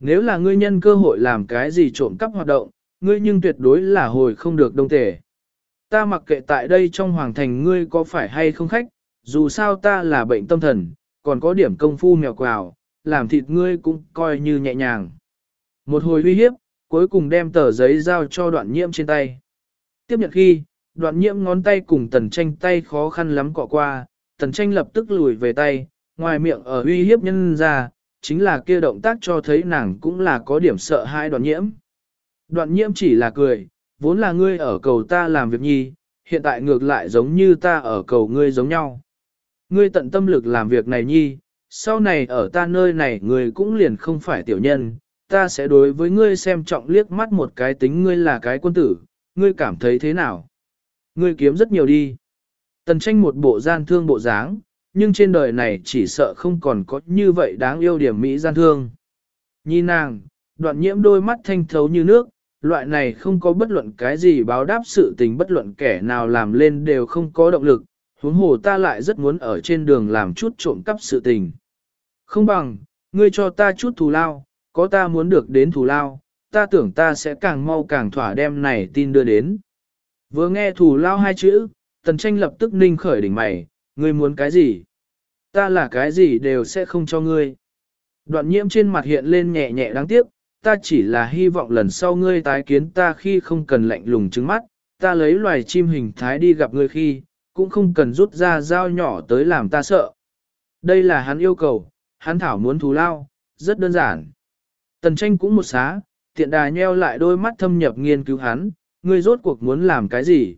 Nếu là ngươi nhân cơ hội làm cái gì trộm cắp hoạt động, ngươi nhưng tuyệt đối là hồi không được đông tể. Ta mặc kệ tại đây trong hoàng thành ngươi có phải hay không khách, dù sao ta là bệnh tâm thần, còn có điểm công phu mèo quào, làm thịt ngươi cũng coi như nhẹ nhàng. Một hồi uy hiếp, cuối cùng đem tờ giấy giao cho đoạn nhiễm trên tay. Tiếp nhận khi, đoạn nhiễm ngón tay cùng tần tranh tay khó khăn lắm cọ qua, tần tranh lập tức lùi về tay, ngoài miệng ở uy hiếp nhân ra, chính là kia động tác cho thấy nàng cũng là có điểm sợ hai đoạn nhiễm. Đoạn nhiễm chỉ là cười, vốn là ngươi ở cầu ta làm việc nhi, hiện tại ngược lại giống như ta ở cầu ngươi giống nhau. Ngươi tận tâm lực làm việc này nhi, sau này ở ta nơi này ngươi cũng liền không phải tiểu nhân, ta sẽ đối với ngươi xem trọng liếc mắt một cái tính ngươi là cái quân tử, ngươi cảm thấy thế nào? Ngươi kiếm rất nhiều đi. Tần tranh một bộ gian thương bộ dáng, nhưng trên đời này chỉ sợ không còn có như vậy đáng yêu điểm Mỹ gian thương. Nhìn nàng, đoạn nhiễm đôi mắt thanh thấu như nước, loại này không có bất luận cái gì báo đáp sự tình bất luận kẻ nào làm lên đều không có động lực, huống hồ ta lại rất muốn ở trên đường làm chút trộm cắp sự tình. Không bằng, ngươi cho ta chút thù lao, có ta muốn được đến thù lao, ta tưởng ta sẽ càng mau càng thỏa đem này tin đưa đến. Vừa nghe thù lao hai chữ, tần tranh lập tức ninh khởi đỉnh mày, ngươi muốn cái gì? Ta là cái gì đều sẽ không cho ngươi. Đoạn nhiễm trên mặt hiện lên nhẹ nhẹ đáng tiếc, ta chỉ là hy vọng lần sau ngươi tái kiến ta khi không cần lạnh lùng trứng mắt, ta lấy loài chim hình thái đi gặp ngươi khi, cũng không cần rút ra dao nhỏ tới làm ta sợ. Đây là hắn yêu cầu, hắn thảo muốn thù lao, rất đơn giản. Tần tranh cũng một xá, tiện đà nheo lại đôi mắt thâm nhập nghiên cứu hắn, ngươi rốt cuộc muốn làm cái gì?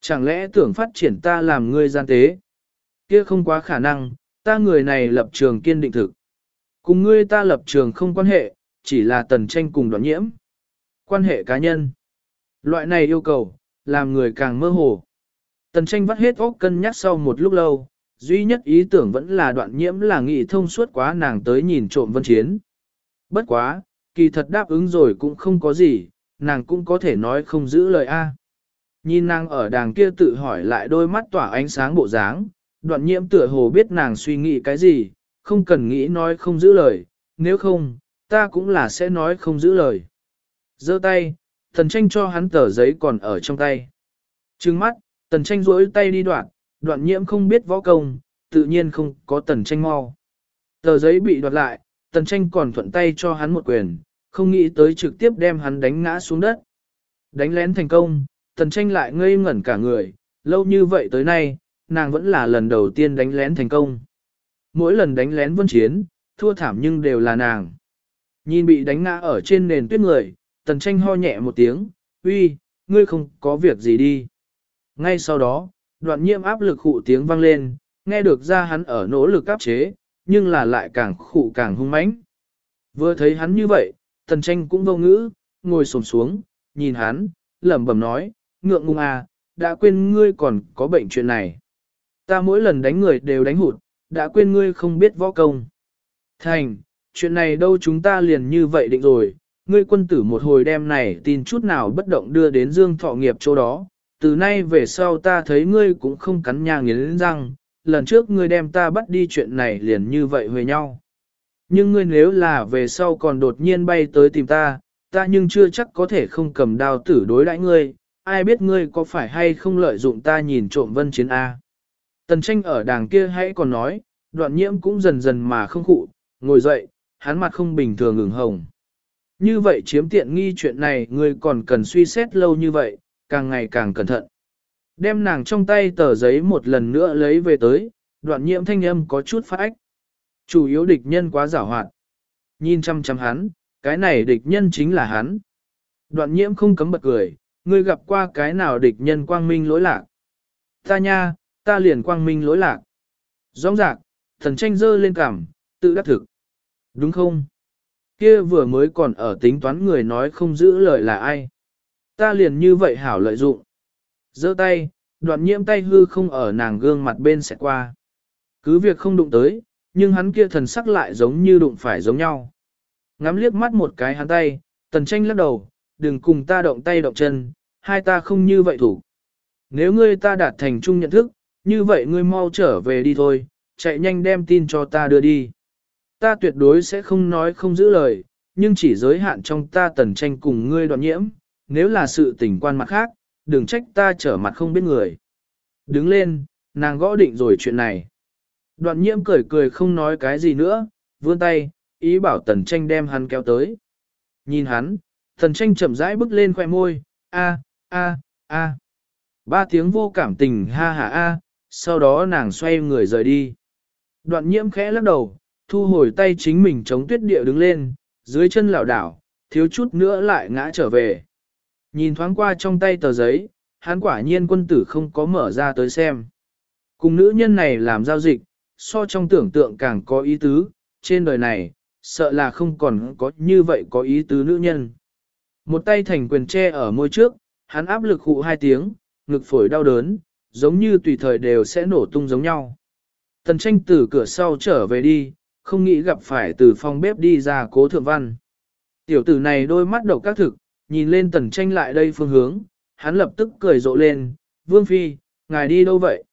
Chẳng lẽ tưởng phát triển ta làm ngươi gian tế? Kia không quá khả năng, ta người này lập trường kiên định thực. Cùng ngươi ta lập trường không quan hệ, chỉ là tần tranh cùng đoạn nhiễm. Quan hệ cá nhân. Loại này yêu cầu, làm người càng mơ hồ. Tần tranh vắt hết óc cân nhắc sau một lúc lâu, duy nhất ý tưởng vẫn là đoạn nhiễm là nghị thông suốt quá nàng tới nhìn trộm vân chiến. Bất quá, kỳ thật đáp ứng rồi cũng không có gì, nàng cũng có thể nói không giữ lời A. Nhìn nàng ở đàng kia tự hỏi lại đôi mắt tỏa ánh sáng bộ dáng, đoạn nhiễm tựa hồ biết nàng suy nghĩ cái gì, không cần nghĩ nói không giữ lời, nếu không, ta cũng là sẽ nói không giữ lời. giơ tay, thần tranh cho hắn tờ giấy còn ở trong tay. Trừng mắt, tần tranh rỗi tay đi đoạn, đoạn nhiễm không biết võ công, tự nhiên không có tần tranh mau. Tờ giấy bị đoạt lại, tần tranh còn thuận tay cho hắn một quyền, không nghĩ tới trực tiếp đem hắn đánh ngã xuống đất. Đánh lén thành công, tần tranh lại ngây ngẩn cả người, lâu như vậy tới nay, nàng vẫn là lần đầu tiên đánh lén thành công. Mỗi lần đánh lén vân chiến, thua thảm nhưng đều là nàng. Nhìn bị đánh ngã ở trên nền tuyết người, tần tranh ho nhẹ một tiếng, uy, ngươi không có việc gì đi. Ngay sau đó, đoạn nhiễm áp lực hụ tiếng vang lên, nghe được ra hắn ở nỗ lực áp chế, nhưng là lại càng khụ càng hung mãnh. Vừa thấy hắn như vậy, tần tranh cũng vô ngữ, ngồi xổm xuống, nhìn hắn, lẩm bẩm nói, ngượng ngùng à, đã quên ngươi còn có bệnh chuyện này. Ta mỗi lần đánh người đều đánh hụt, đã quên ngươi không biết võ công. Thành, chuyện này đâu chúng ta liền như vậy định rồi, ngươi quân tử một hồi đêm này tin chút nào bất động đưa đến dương thọ nghiệp chỗ đó, từ nay về sau ta thấy ngươi cũng không cắn nhà nghiến răng, lần trước ngươi đem ta bắt đi chuyện này liền như vậy với nhau. Nhưng ngươi nếu là về sau còn đột nhiên bay tới tìm ta, ta nhưng chưa chắc có thể không cầm đao tử đối đãi ngươi, ai biết ngươi có phải hay không lợi dụng ta nhìn trộm vân chiến A. Tần tranh ở đàng kia hãy còn nói, đoạn nhiễm cũng dần dần mà không khụ, ngồi dậy, hắn mặt không bình thường ngừng hồng. Như vậy chiếm tiện nghi chuyện này ngươi còn cần suy xét lâu như vậy, càng ngày càng cẩn thận. Đem nàng trong tay tờ giấy một lần nữa lấy về tới, đoạn nhiễm thanh âm có chút phát ách. Chủ yếu địch nhân quá giảo hoạt. Nhìn chăm chăm hắn, cái này địch nhân chính là hắn. Đoạn nhiễm không cấm bật cười, ngươi gặp qua cái nào địch nhân quang minh lỗi lạc. Ta nha, ta liền quang minh lỗi lạc. Rõ rạc, thần tranh dơ lên cảm, tự đắc thực. Đúng không? Kia vừa mới còn ở tính toán người nói không giữ lời là ai. Ta liền như vậy hảo lợi dụng giơ tay, đoạn nhiễm tay hư không ở nàng gương mặt bên sẽ qua. Cứ việc không đụng tới, nhưng hắn kia thần sắc lại giống như đụng phải giống nhau. Ngắm liếc mắt một cái hắn tay, tần tranh lắc đầu, đừng cùng ta động tay động chân, hai ta không như vậy thủ. Nếu ngươi ta đạt thành chung nhận thức, như vậy ngươi mau trở về đi thôi, chạy nhanh đem tin cho ta đưa đi. Ta tuyệt đối sẽ không nói không giữ lời, nhưng chỉ giới hạn trong ta tần tranh cùng ngươi đoạn nhiễm, nếu là sự tình quan mặt khác, đừng trách ta trở mặt không biết người. Đứng lên, nàng gõ định rồi chuyện này. Đoạn nhiễm cười cười không nói cái gì nữa, vươn tay, ý bảo tần tranh đem hắn kéo tới. Nhìn hắn, tần tranh chậm rãi bước lên khoẻ môi, a, a, a. Ba tiếng vô cảm tình ha ha a, sau đó nàng xoay người rời đi. Đoạn nhiễm khẽ lắc đầu, thu hồi tay chính mình chống tuyết địa đứng lên, dưới chân lảo đảo, thiếu chút nữa lại ngã trở về. Nhìn thoáng qua trong tay tờ giấy, hắn quả nhiên quân tử không có mở ra tới xem. Cùng nữ nhân này làm giao dịch, so trong tưởng tượng càng có ý tứ, trên đời này, sợ là không còn có như vậy có ý tứ nữ nhân. Một tay thành quyền tre ở môi trước, hắn áp lực hụ hai tiếng, ngực phổi đau đớn, giống như tùy thời đều sẽ nổ tung giống nhau. Tần tranh từ cửa sau trở về đi, không nghĩ gặp phải từ phòng bếp đi ra cố thượng văn. Tiểu tử này đôi mắt đầu các thực, nhìn lên tần tranh lại đây phương hướng, hắn lập tức cười rộ lên, Vương Phi, ngài đi đâu vậy?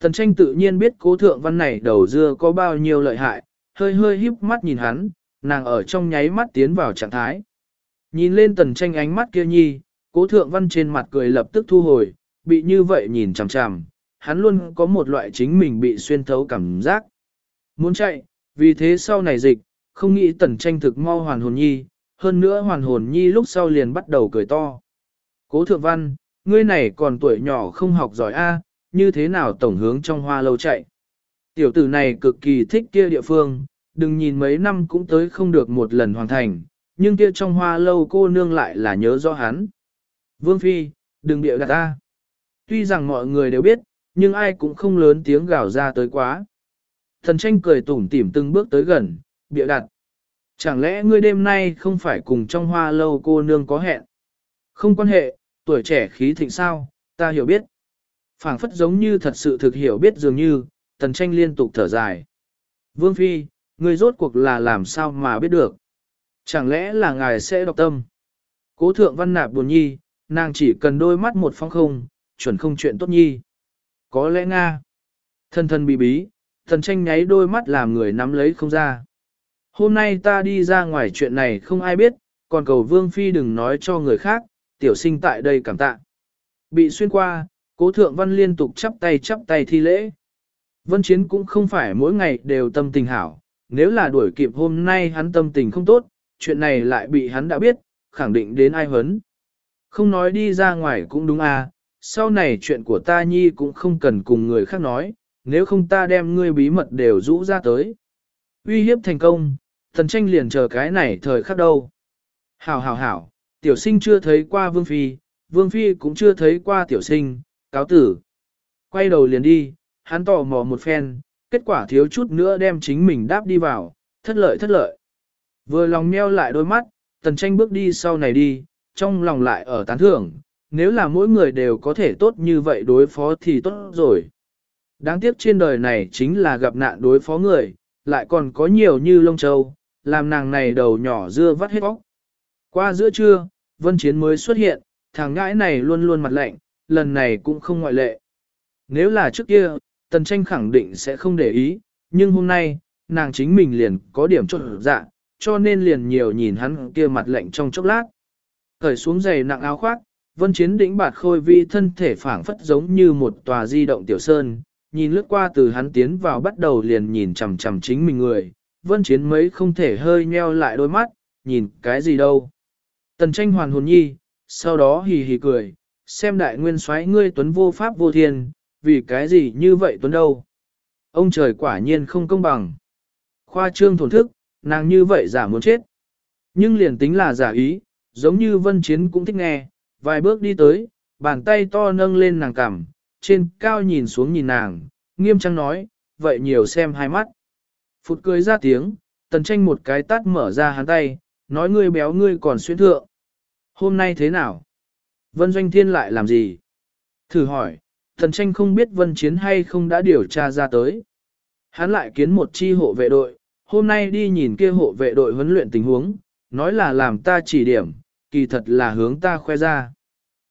Tần tranh tự nhiên biết cố thượng văn này đầu dưa có bao nhiêu lợi hại, hơi hơi híp mắt nhìn hắn, nàng ở trong nháy mắt tiến vào trạng thái. Nhìn lên tần tranh ánh mắt kia nhi, cố thượng văn trên mặt cười lập tức thu hồi, bị như vậy nhìn chằm chằm, hắn luôn có một loại chính mình bị xuyên thấu cảm giác. Muốn chạy, vì thế sau này dịch, không nghĩ tần tranh thực mau hoàn hồn nhi, hơn nữa hoàn hồn nhi lúc sau liền bắt đầu cười to. Cố thượng văn, ngươi này còn tuổi nhỏ không học giỏi a, như thế nào tổng hướng trong hoa lâu chạy. Tiểu tử này cực kỳ thích kia địa phương, đừng nhìn mấy năm cũng tới không được một lần hoàn thành, nhưng kia trong hoa lâu cô nương lại là nhớ rõ hắn. Vương Phi, đừng bịa gạt ta. Tuy rằng mọi người đều biết, nhưng ai cũng không lớn tiếng gào ra tới quá. Thần tranh cười tủm tỉm từng bước tới gần, bịa đặt. Chẳng lẽ ngươi đêm nay không phải cùng trong hoa lâu cô nương có hẹn? Không quan hệ, tuổi trẻ khí thịnh sao, ta hiểu biết. phảng phất giống như thật sự thực hiểu biết dường như, tần tranh liên tục thở dài. Vương Phi, ngươi rốt cuộc là làm sao mà biết được? Chẳng lẽ là ngài sẽ đọc tâm? Cố thượng văn nạp buồn nhi, nàng chỉ cần đôi mắt một phong không, chuẩn không chuyện tốt nhi. Có lẽ Nga. Thân thân bí bí, thần tranh nháy đôi mắt làm người nắm lấy không ra. Hôm nay ta đi ra ngoài chuyện này không ai biết, còn cầu vương phi đừng nói cho người khác, tiểu sinh tại đây cảm tạ. Bị xuyên qua, cố thượng văn liên tục chắp tay chắp tay thi lễ. Vân chiến cũng không phải mỗi ngày đều tâm tình hảo, nếu là đuổi kịp hôm nay hắn tâm tình không tốt, chuyện này lại bị hắn đã biết, khẳng định đến ai hấn. Không nói đi ra ngoài cũng đúng à, sau này chuyện của ta nhi cũng không cần cùng người khác nói, nếu không ta đem ngươi bí mật đều rũ ra tới. Uy hiếp thành công, thần tranh liền chờ cái này thời khắc đâu. Hảo hảo hảo, tiểu sinh chưa thấy qua vương phi, vương phi cũng chưa thấy qua tiểu sinh, cáo tử. Quay đầu liền đi, hắn tò mò một phen, kết quả thiếu chút nữa đem chính mình đáp đi vào, thất lợi thất lợi. Vừa lòng meo lại đôi mắt, tần tranh bước đi sau này đi, trong lòng lại ở tán thưởng, nếu là mỗi người đều có thể tốt như vậy đối phó thì tốt rồi. Đáng tiếc trên đời này chính là gặp nạn đối phó người, lại còn có nhiều như lông châu, làm nàng này đầu nhỏ dưa vắt hết óc. Qua giữa trưa, vân chiến mới xuất hiện, thằng ngãi này luôn luôn mặt lạnh, lần này cũng không ngoại lệ. Nếu là trước kia, tần tranh khẳng định sẽ không để ý, nhưng hôm nay, nàng chính mình liền có điểm trộn dạ, cho nên liền nhiều nhìn hắn kia mặt lạnh trong chốc lát. Cởi xuống giày nặng áo khoác, vân chiến đỉnh bạt khôi vi thân thể phảng phất giống như một tòa di động tiểu sơn, nhìn lướt qua từ hắn tiến vào bắt đầu liền nhìn chằm chằm chính mình người, vân chiến mấy không thể hơi nheo lại đôi mắt, nhìn cái gì đâu. Tần tranh hoàn hồn nhi, sau đó hì hì cười, xem đại nguyên soái ngươi tuấn vô pháp vô thiên, vì cái gì như vậy tuấn đâu. Ông trời quả nhiên không công bằng. Khoa trương thổn thức, nàng như vậy giả muốn chết. Nhưng liền tính là giả ý, giống như vân chiến cũng thích nghe, vài bước đi tới, bàn tay to nâng lên nàng cằm, trên cao nhìn xuống nhìn nàng, nghiêm trang nói, vậy nhiều xem hai mắt. Phụt cười ra tiếng, tần tranh một cái tắt mở ra hắn tay, nói ngươi béo ngươi còn xuyên thượng. Hôm nay thế nào? Vân Doanh Thiên lại làm gì? Thử hỏi, tần tranh không biết Vân Chiến hay không đã điều tra ra tới. Hắn lại kiến một chi hộ vệ đội, hôm nay đi nhìn kia hộ vệ đội huấn luyện tình huống, nói là làm ta chỉ điểm, kỳ thật là hướng ta khoe ra.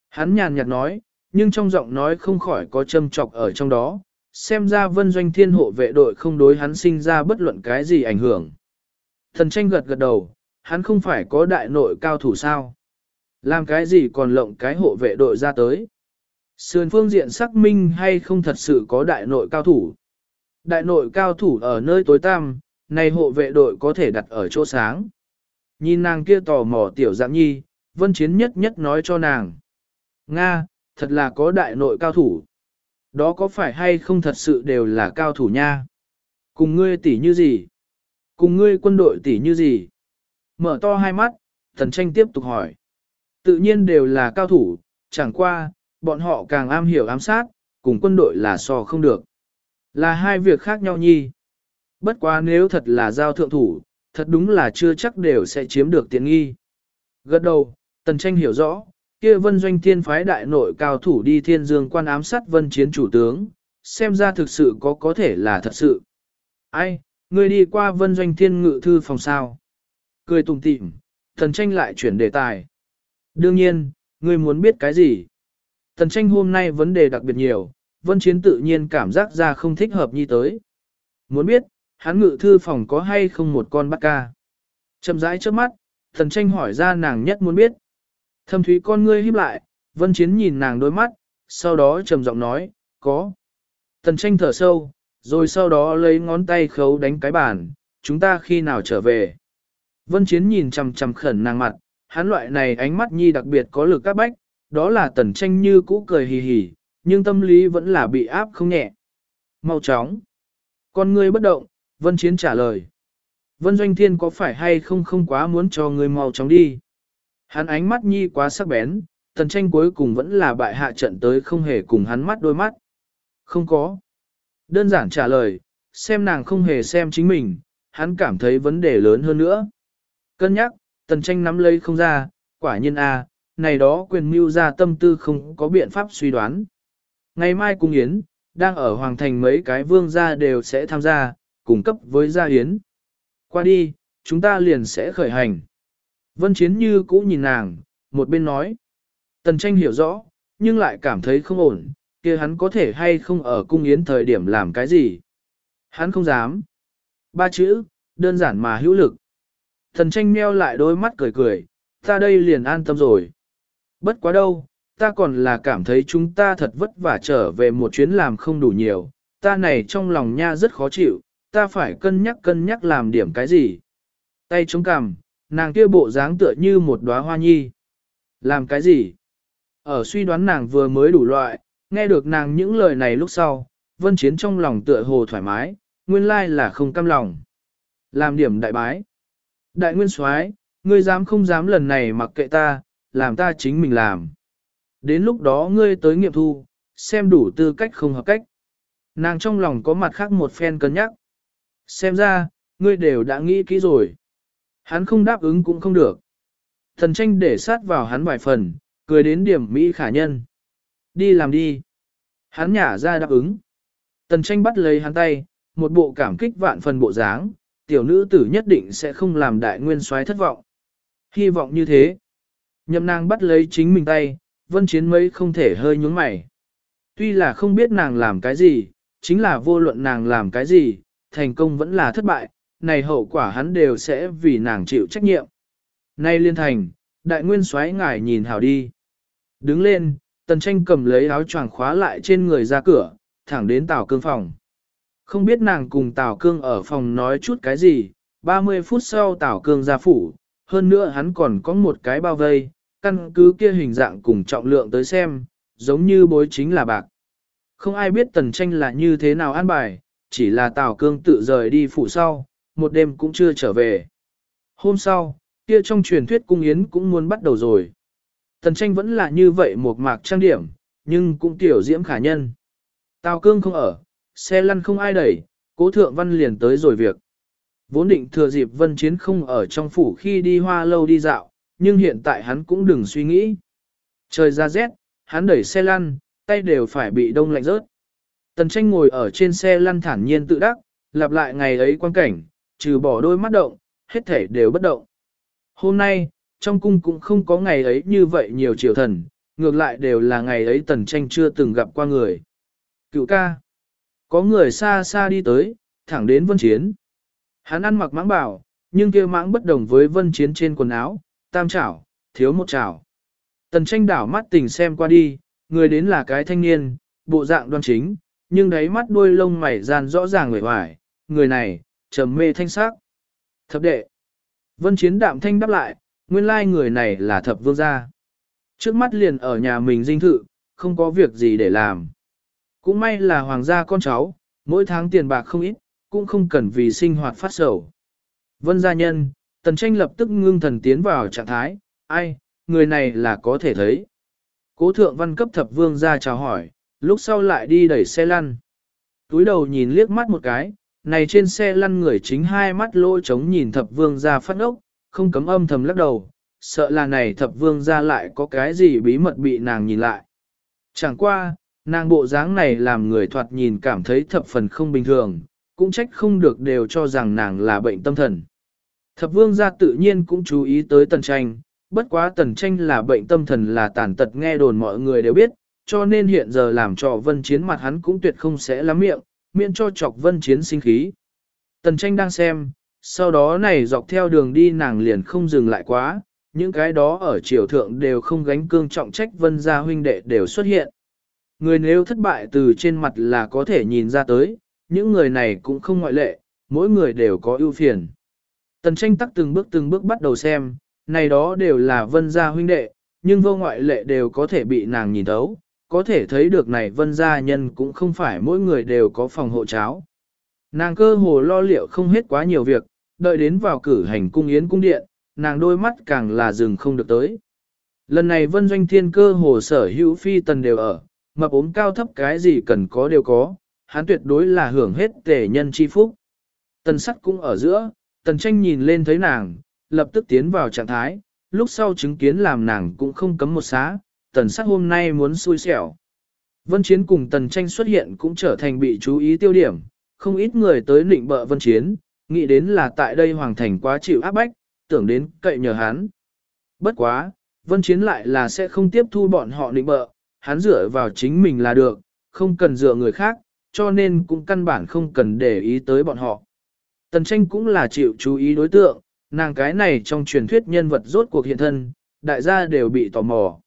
Hắn nhàn nhạt nói, nhưng trong giọng nói không khỏi có châm trọc ở trong đó, xem ra vân doanh thiên hộ vệ đội không đối hắn sinh ra bất luận cái gì ảnh hưởng. Thần tranh gật gật đầu, hắn không phải có đại nội cao thủ sao. Làm cái gì còn lộng cái hộ vệ đội ra tới. Sườn phương diện xác minh hay không thật sự có đại nội cao thủ. Đại nội cao thủ ở nơi tối tăm, này hộ vệ đội có thể đặt ở chỗ sáng. Nhìn nàng kia tò mò tiểu dạng nhi, vân chiến nhất nhất nói cho nàng. Nga, thật là có đại nội cao thủ. Đó có phải hay không thật sự đều là cao thủ nha? Cùng ngươi tỷ như gì? Cùng ngươi quân đội tỷ như gì? Mở to hai mắt, thần tranh tiếp tục hỏi. Tự nhiên đều là cao thủ, chẳng qua, bọn họ càng am hiểu ám sát, cùng quân đội là so không được. Là hai việc khác nhau nhi. Bất quá nếu thật là giao thượng thủ, thật đúng là chưa chắc đều sẽ chiếm được tiện nghi. Gật đầu, tần tranh hiểu rõ, kia vân doanh thiên phái đại nội cao thủ đi thiên dương quan ám sát vân chiến chủ tướng, xem ra thực sự có có thể là thật sự. Ai, người đi qua vân doanh thiên ngự thư phòng sao? Cười tùng tịm, thần tranh lại chuyển đề tài. Đương nhiên, ngươi muốn biết cái gì? Thần tranh hôm nay vấn đề đặc biệt nhiều, vân chiến tự nhiên cảm giác ra không thích hợp như tới. Muốn biết, hắn ngự thư phòng có hay không một con bát ca? Chậm rãi trước mắt, Thần tranh hỏi ra nàng nhất muốn biết. Thâm thúy con ngươi híp lại, vân chiến nhìn nàng đôi mắt, sau đó trầm giọng nói, có. Tần tranh thở sâu, rồi sau đó lấy ngón tay khấu đánh cái bàn, chúng ta khi nào trở về. Vân chiến nhìn chầm chầm khẩn nàng mặt, hắn loại này ánh mắt nhi đặc biệt có lực các bách, đó là tần tranh như cũ cười hì hì, nhưng tâm lý vẫn là bị áp không nhẹ. Mau chóng. Con ngươi bất động, Vân Chiến trả lời. Vân Doanh Thiên có phải hay không không quá muốn cho ngươi mau chóng đi. Hắn ánh mắt nhi quá sắc bén, tần tranh cuối cùng vẫn là bại hạ trận tới không hề cùng hắn mắt đôi mắt. Không có. Đơn giản trả lời, xem nàng không hề xem chính mình, hắn cảm thấy vấn đề lớn hơn nữa. Cân nhắc, tần tranh nắm lấy không ra, quả nhiên a, này đó quyền mưu ra tâm tư không có biện pháp suy đoán. Ngày mai cung yến, đang ở Hoàng Thành mấy cái vương gia đều sẽ tham gia, cung cấp với gia yến. Qua đi, chúng ta liền sẽ khởi hành. Vân Chiến như cũ nhìn nàng, một bên nói. Tần tranh hiểu rõ, nhưng lại cảm thấy không ổn, kia hắn có thể hay không ở cung yến thời điểm làm cái gì. Hắn không dám. Ba chữ, đơn giản mà hữu lực. Tần tranh meo lại đôi mắt cười cười, ta đây liền an tâm rồi. Bất quá đâu, ta còn là cảm thấy chúng ta thật vất vả trở về một chuyến làm không đủ nhiều, ta này trong lòng nha rất khó chịu, ta phải cân nhắc cân nhắc làm điểm cái gì. Tay chống cằm, nàng kia bộ dáng tựa như một đóa hoa nhi. Làm cái gì? Ở suy đoán nàng vừa mới đủ loại, nghe được nàng những lời này lúc sau, vân chiến trong lòng tựa hồ thoải mái, nguyên lai là không cam lòng. Làm điểm đại bái. Đại nguyên soái, ngươi dám không dám lần này mặc kệ ta, làm ta chính mình làm. Đến lúc đó ngươi tới nghiệm thu, xem đủ tư cách không hợp cách. Nàng trong lòng có mặt khác một phen cân nhắc. Xem ra, ngươi đều đã nghĩ kỹ rồi. Hắn không đáp ứng cũng không được. Thần tranh để sát vào hắn vài phần, cười đến điểm Mỹ khả nhân. Đi làm đi. Hắn nhả ra đáp ứng. Tần tranh bắt lấy hắn tay, một bộ cảm kích vạn phần bộ dáng, tiểu nữ tử nhất định sẽ không làm đại nguyên soái thất vọng. Hy vọng như thế. Nhậm nàng bắt lấy chính mình tay, vân chiến mấy không thể hơi nhúng mày. Tuy là không biết nàng làm cái gì, chính là vô luận nàng làm cái gì, thành công vẫn là thất bại, này hậu quả hắn đều sẽ vì nàng chịu trách nhiệm. Nay liên thành, đại nguyên soái ngài nhìn hảo đi. Đứng lên, tần tranh cầm lấy áo choàng khóa lại trên người ra cửa, thẳng đến tàu cương phòng. Không biết nàng cùng Tào Cương ở phòng nói chút cái gì, 30 phút sau Tào Cương ra phủ, hơn nữa hắn còn có một cái bao vây, căn cứ kia hình dạng cùng trọng lượng tới xem, giống như bối chính là bạc. Không ai biết tần tranh là như thế nào an bài, chỉ là Tào Cương tự rời đi phủ sau, một đêm cũng chưa trở về. Hôm sau, kia trong truyền thuyết cung yến cũng muốn bắt đầu rồi. Tần tranh vẫn là như vậy một mạc trang điểm, nhưng cũng tiểu diễm khả nhân. Tào Cương không ở, xe lăn không ai đẩy, cố thượng văn liền tới rồi việc. Vốn định thừa dịp vân chiến không ở trong phủ khi đi hoa lâu đi dạo, nhưng hiện tại hắn cũng đừng suy nghĩ. Trời ra rét, hắn đẩy xe lăn, tay đều phải bị đông lạnh rớt. Tần tranh ngồi ở trên xe lăn thản nhiên tự đắc, lặp lại ngày ấy quan cảnh, trừ bỏ đôi mắt động, hết thể đều bất động. Hôm nay, trong cung cũng không có ngày ấy như vậy nhiều triều thần, ngược lại đều là ngày ấy tần tranh chưa từng gặp qua người. Cựu ca. Có người xa xa đi tới, thẳng đến vân chiến. Hắn ăn mặc mãng bảo, nhưng kia mãng bất đồng với vân chiến trên quần áo, tam chảo, thiếu một chảo. Tần tranh đảo mắt tình xem qua đi, người đến là cái thanh niên, bộ dạng đoan chính, nhưng đáy mắt đuôi lông mày gian rõ ràng người hoài, người này, trầm mê thanh sắc. Thập đệ. Vân chiến đạm thanh đáp lại, nguyên lai người này là thập vương gia. Trước mắt liền ở nhà mình dinh thự, không có việc gì để làm. Cũng may là hoàng gia con cháu, mỗi tháng tiền bạc không ít, cũng không cần vì sinh hoạt phát sầu. Vân gia nhân, tần tranh lập tức ngưng thần tiến vào trạng thái, ai, người này là có thể thấy. Cố thượng văn cấp thập vương ra chào hỏi, lúc sau lại đi đẩy xe lăn. Túi đầu nhìn liếc mắt một cái, này trên xe lăn người chính hai mắt lỗ trống nhìn thập vương ra phát ốc, không cấm âm thầm lắc đầu, sợ là này thập vương ra lại có cái gì bí mật bị nàng nhìn lại. Chẳng qua, Nàng bộ dáng này làm người thoạt nhìn cảm thấy thập phần không bình thường, cũng trách không được đều cho rằng nàng là bệnh tâm thần. Thập vương gia tự nhiên cũng chú ý tới tần tranh, bất quá tần tranh là bệnh tâm thần là tàn tật nghe đồn mọi người đều biết, cho nên hiện giờ làm cho vân chiến mặt hắn cũng tuyệt không sẽ lắm miệng, miễn cho chọc vân chiến sinh khí. Tần tranh đang xem, sau đó này dọc theo đường đi nàng liền không dừng lại quá, những cái đó ở triều thượng đều không gánh cương trọng trách vân gia huynh đệ đều xuất hiện. Người nếu thất bại từ trên mặt là có thể nhìn ra tới, những người này cũng không ngoại lệ, mỗi người đều có ưu phiền. Tần tranh tắc từng bước từng bước bắt đầu xem, này đó đều là vân gia huynh đệ, nhưng vô ngoại lệ đều có thể bị nàng nhìn thấu, có thể thấy được này vân gia nhân cũng không phải mỗi người đều có phòng hộ cháo. Nàng cơ hồ lo liệu không hết quá nhiều việc, đợi đến vào cử hành cung yến cung điện, nàng đôi mắt càng là dừng không được tới. Lần này vân doanh thiên cơ hồ sở hữu phi tần đều ở, mập ốm cao thấp cái gì cần có đều có, hắn tuyệt đối là hưởng hết tể nhân chi phúc. Tần sắt cũng ở giữa, tần tranh nhìn lên thấy nàng, lập tức tiến vào trạng thái, lúc sau chứng kiến làm nàng cũng không cấm một xá, tần sắc hôm nay muốn xui xẻo. Vân Chiến cùng tần tranh xuất hiện cũng trở thành bị chú ý tiêu điểm, không ít người tới nịnh bợ Vân Chiến, nghĩ đến là tại đây hoàng thành quá chịu áp bách, tưởng đến cậy nhờ hắn. Bất quá, Vân Chiến lại là sẽ không tiếp thu bọn họ nịnh bợ, hắn dựa vào chính mình là được, không cần dựa người khác, cho nên cũng căn bản không cần để ý tới bọn họ. Tần tranh cũng là chịu chú ý đối tượng, nàng cái này trong truyền thuyết nhân vật rốt cuộc hiện thân, đại gia đều bị tò mò.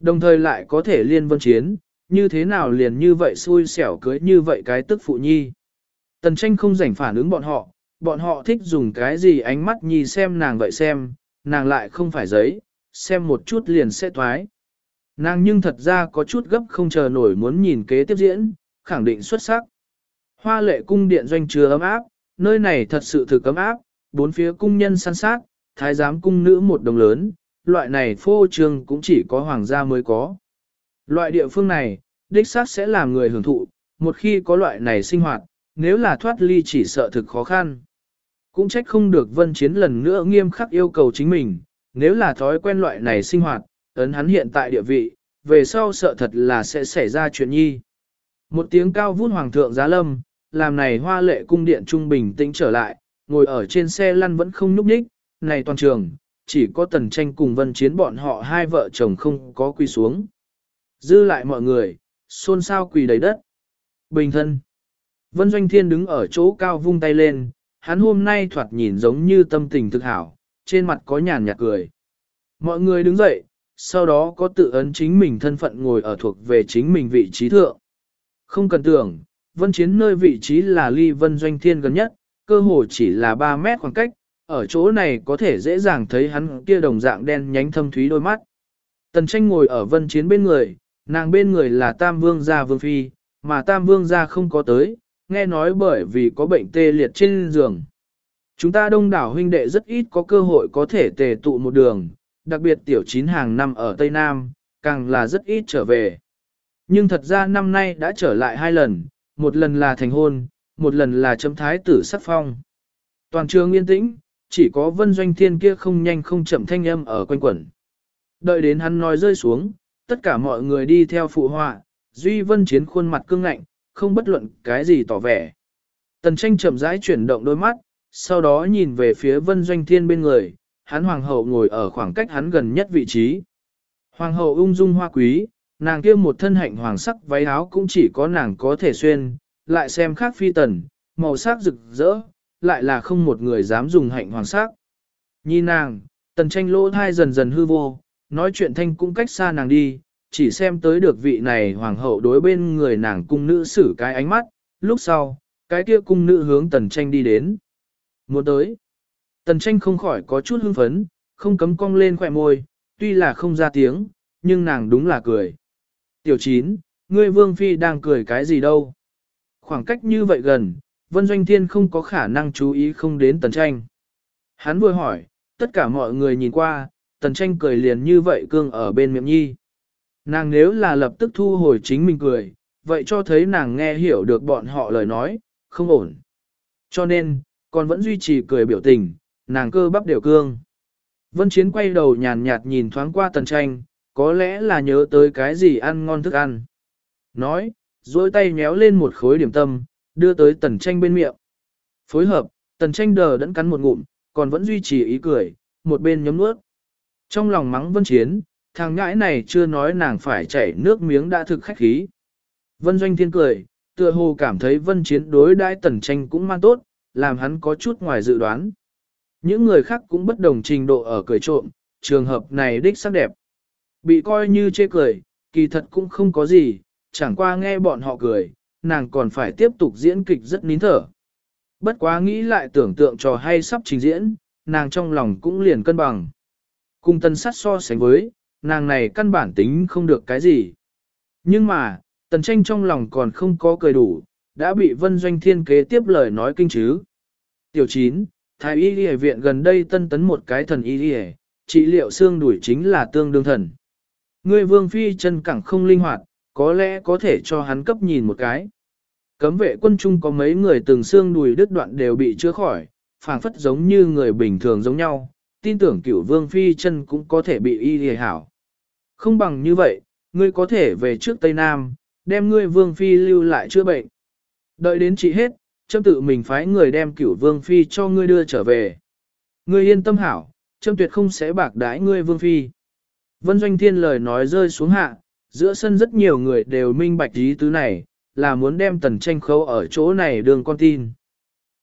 Đồng thời lại có thể liên vân chiến, như thế nào liền như vậy xui xẻo cưới như vậy cái tức phụ nhi. Tần tranh không rảnh phản ứng bọn họ, bọn họ thích dùng cái gì ánh mắt nhi xem nàng vậy xem, nàng lại không phải giấy, xem một chút liền sẽ thoái. Nàng nhưng thật ra có chút gấp không chờ nổi muốn nhìn kế tiếp diễn, khẳng định xuất sắc. Hoa lệ cung điện doanh chứa ấm áp, nơi này thật sự thực ấm áp, bốn phía cung nhân săn sát, thái giám cung nữ một đồng lớn, loại này phô trương cũng chỉ có hoàng gia mới có. Loại địa phương này, đích xác sẽ làm người hưởng thụ, một khi có loại này sinh hoạt, nếu là thoát ly chỉ sợ thực khó khăn. Cũng trách không được vân chiến lần nữa nghiêm khắc yêu cầu chính mình, nếu là thói quen loại này sinh hoạt, ấn hắn hiện tại địa vị, về sau sợ thật là sẽ xảy ra chuyện nhi. Một tiếng cao vút hoàng thượng giá lâm, làm này hoa lệ cung điện trung bình tĩnh trở lại, ngồi ở trên xe lăn vẫn không nhúc nhích, này toàn trường, chỉ có tần tranh cùng vân chiến bọn họ hai vợ chồng không có quy xuống. Dư lại mọi người, xôn xao quỳ đầy đất. Bình thân. Vân Doanh Thiên đứng ở chỗ cao vung tay lên, hắn hôm nay thoạt nhìn giống như tâm tình thực hảo, trên mặt có nhàn nhạt cười. Mọi người đứng dậy, sau đó có tự ấn chính mình thân phận ngồi ở thuộc về chính mình vị trí thượng. Không cần tưởng, vân chiến nơi vị trí là ly vân doanh thiên gần nhất, cơ hồ chỉ là 3 mét khoảng cách, ở chỗ này có thể dễ dàng thấy hắn kia đồng dạng đen nhánh thâm thúy đôi mắt. Tần tranh ngồi ở vân chiến bên người, nàng bên người là Tam Vương gia Vương Phi, mà Tam Vương gia không có tới, nghe nói bởi vì có bệnh tê liệt trên giường. Chúng ta đông đảo huynh đệ rất ít có cơ hội có thể tề tụ một đường, đặc biệt tiểu chín hàng năm ở Tây Nam, càng là rất ít trở về. Nhưng thật ra năm nay đã trở lại hai lần, một lần là thành hôn, một lần là chấm thái tử sắc phong. Toàn trường yên tĩnh, chỉ có vân doanh thiên kia không nhanh không chậm thanh âm ở quanh quẩn. Đợi đến hắn nói rơi xuống, tất cả mọi người đi theo phụ họa, duy vân chiến khuôn mặt cương ngạnh, không bất luận cái gì tỏ vẻ. Tần tranh chậm rãi chuyển động đôi mắt, sau đó nhìn về phía vân doanh thiên bên người, hắn hoàng hậu ngồi ở khoảng cách hắn gần nhất vị trí. Hoàng hậu ung dung hoa quý, nàng kia một thân hạnh hoàng sắc váy áo cũng chỉ có nàng có thể xuyên, lại xem khác phi tần, màu sắc rực rỡ, lại là không một người dám dùng hạnh hoàng sắc. Nhìn nàng, tần tranh lỗ thai dần dần hư vô, nói chuyện thanh cũng cách xa nàng đi, chỉ xem tới được vị này hoàng hậu đối bên người nàng cung nữ xử cái ánh mắt, lúc sau, cái kia cung nữ hướng tần tranh đi đến. Muốn tới, tần tranh không khỏi có chút hưng phấn, không cấm cong lên khỏe môi, tuy là không ra tiếng, nhưng nàng đúng là cười. Tiểu chín, ngươi vương phi đang cười cái gì đâu? Khoảng cách như vậy gần, Vân Doanh Thiên không có khả năng chú ý không đến tần tranh. Hắn vừa hỏi, tất cả mọi người nhìn qua, tần tranh cười liền như vậy cương ở bên miệng nhi. Nàng nếu là lập tức thu hồi chính mình cười, vậy cho thấy nàng nghe hiểu được bọn họ lời nói, không ổn. Cho nên, còn vẫn duy trì cười biểu tình, nàng cơ bắp đều cương. Vân Chiến quay đầu nhàn nhạt nhìn thoáng qua tần tranh, có lẽ là nhớ tới cái gì ăn ngon thức ăn. Nói, duỗi tay méo lên một khối điểm tâm, đưa tới tần tranh bên miệng. Phối hợp, tần tranh đờ đẫn cắn một ngụm, còn vẫn duy trì ý cười, một bên nhấm nuốt. Trong lòng mắng vân chiến, thằng ngãi này chưa nói nàng phải chảy nước miếng đã thực khách khí. Vân doanh thiên cười, tựa hồ cảm thấy vân chiến đối đãi tần tranh cũng mang tốt, làm hắn có chút ngoài dự đoán. Những người khác cũng bất đồng trình độ ở cười trộm, trường hợp này đích sắc đẹp. Bị coi như chê cười, kỳ thật cũng không có gì, chẳng qua nghe bọn họ cười, nàng còn phải tiếp tục diễn kịch rất nín thở. Bất quá nghĩ lại tưởng tượng trò hay sắp trình diễn, nàng trong lòng cũng liền cân bằng. Cùng tân sát so sánh với, nàng này căn bản tính không được cái gì. Nhưng mà, tần tranh trong lòng còn không có cười đủ, đã bị vân doanh thiên kế tiếp lời nói kinh chứ. Tiểu 9, Thái y y viện gần đây tân tấn một cái thần y y trị liệu xương đuổi chính là tương đương thần. Ngươi vương phi chân cẳng không linh hoạt, có lẽ có thể cho hắn cấp nhìn một cái. Cấm vệ quân trung có mấy người từng xương đùi đứt đoạn đều bị chữa khỏi, phảng phất giống như người bình thường giống nhau, tin tưởng cửu vương phi chân cũng có thể bị y hề hảo. Không bằng như vậy, ngươi có thể về trước Tây Nam, đem ngươi vương phi lưu lại chữa bệnh. Đợi đến trị hết, châm tự mình phái người đem cửu vương phi cho ngươi đưa trở về. Ngươi yên tâm hảo, châm tuyệt không sẽ bạc đái ngươi vương phi. Vân Doanh Thiên lời nói rơi xuống hạ, giữa sân rất nhiều người đều minh bạch ý tứ này, là muốn đem tần tranh khấu ở chỗ này đường con tin.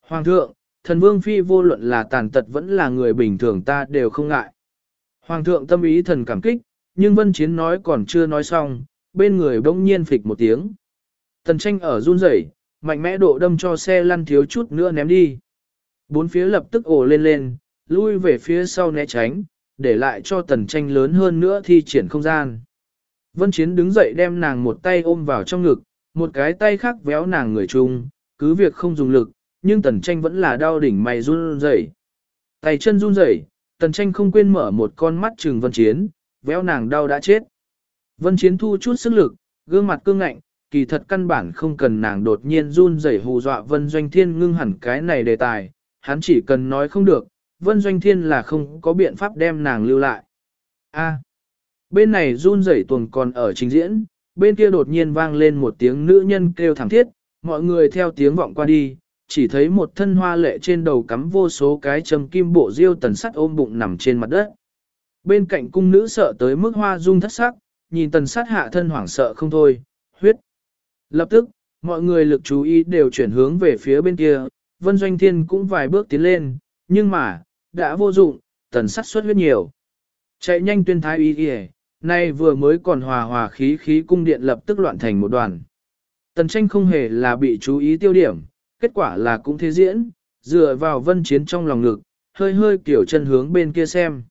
Hoàng thượng, thần vương phi vô luận là tàn tật vẫn là người bình thường ta đều không ngại. Hoàng thượng tâm ý thần cảm kích, nhưng vân chiến nói còn chưa nói xong, bên người bỗng nhiên phịch một tiếng. Tần tranh ở run rẩy, mạnh mẽ độ đâm cho xe lăn thiếu chút nữa ném đi. Bốn phía lập tức ồ lên lên, lui về phía sau né tránh, để lại cho tần tranh lớn hơn nữa thi triển không gian. Vân Chiến đứng dậy đem nàng một tay ôm vào trong ngực, một cái tay khác véo nàng người chung, cứ việc không dùng lực, nhưng tần tranh vẫn là đau đỉnh mày run rẩy. Tay chân run rẩy, tần tranh không quên mở một con mắt trừng Vân Chiến, véo nàng đau đã chết. Vân Chiến thu chút sức lực, gương mặt cương ngạnh, kỳ thật căn bản không cần nàng đột nhiên run rẩy hù dọa Vân Doanh Thiên ngưng hẳn cái này đề tài, hắn chỉ cần nói không được, Vân Doanh Thiên là không có biện pháp đem nàng lưu lại. A bên này run rẩy tuần còn ở trình diễn, bên kia đột nhiên vang lên một tiếng nữ nhân kêu thảm thiết, mọi người theo tiếng vọng qua đi, chỉ thấy một thân hoa lệ trên đầu cắm vô số cái châm kim bộ diêu tần sắt ôm bụng nằm trên mặt đất. Bên cạnh cung nữ sợ tới mức hoa rung thất sắc, nhìn tần sát hạ thân hoảng sợ không thôi, huyết. Lập tức, mọi người lực chú ý đều chuyển hướng về phía bên kia, Vân Doanh Thiên cũng vài bước tiến lên, nhưng mà, đã vô dụng, tần sát xuất huyết nhiều. Chạy nhanh tuyên thái y kìa, nay vừa mới còn hòa hòa khí khí cung điện lập tức loạn thành một đoàn. Tần tranh không hề là bị chú ý tiêu điểm, kết quả là cũng thế diễn, dựa vào vân chiến trong lòng ngực, hơi hơi kiểu chân hướng bên kia xem.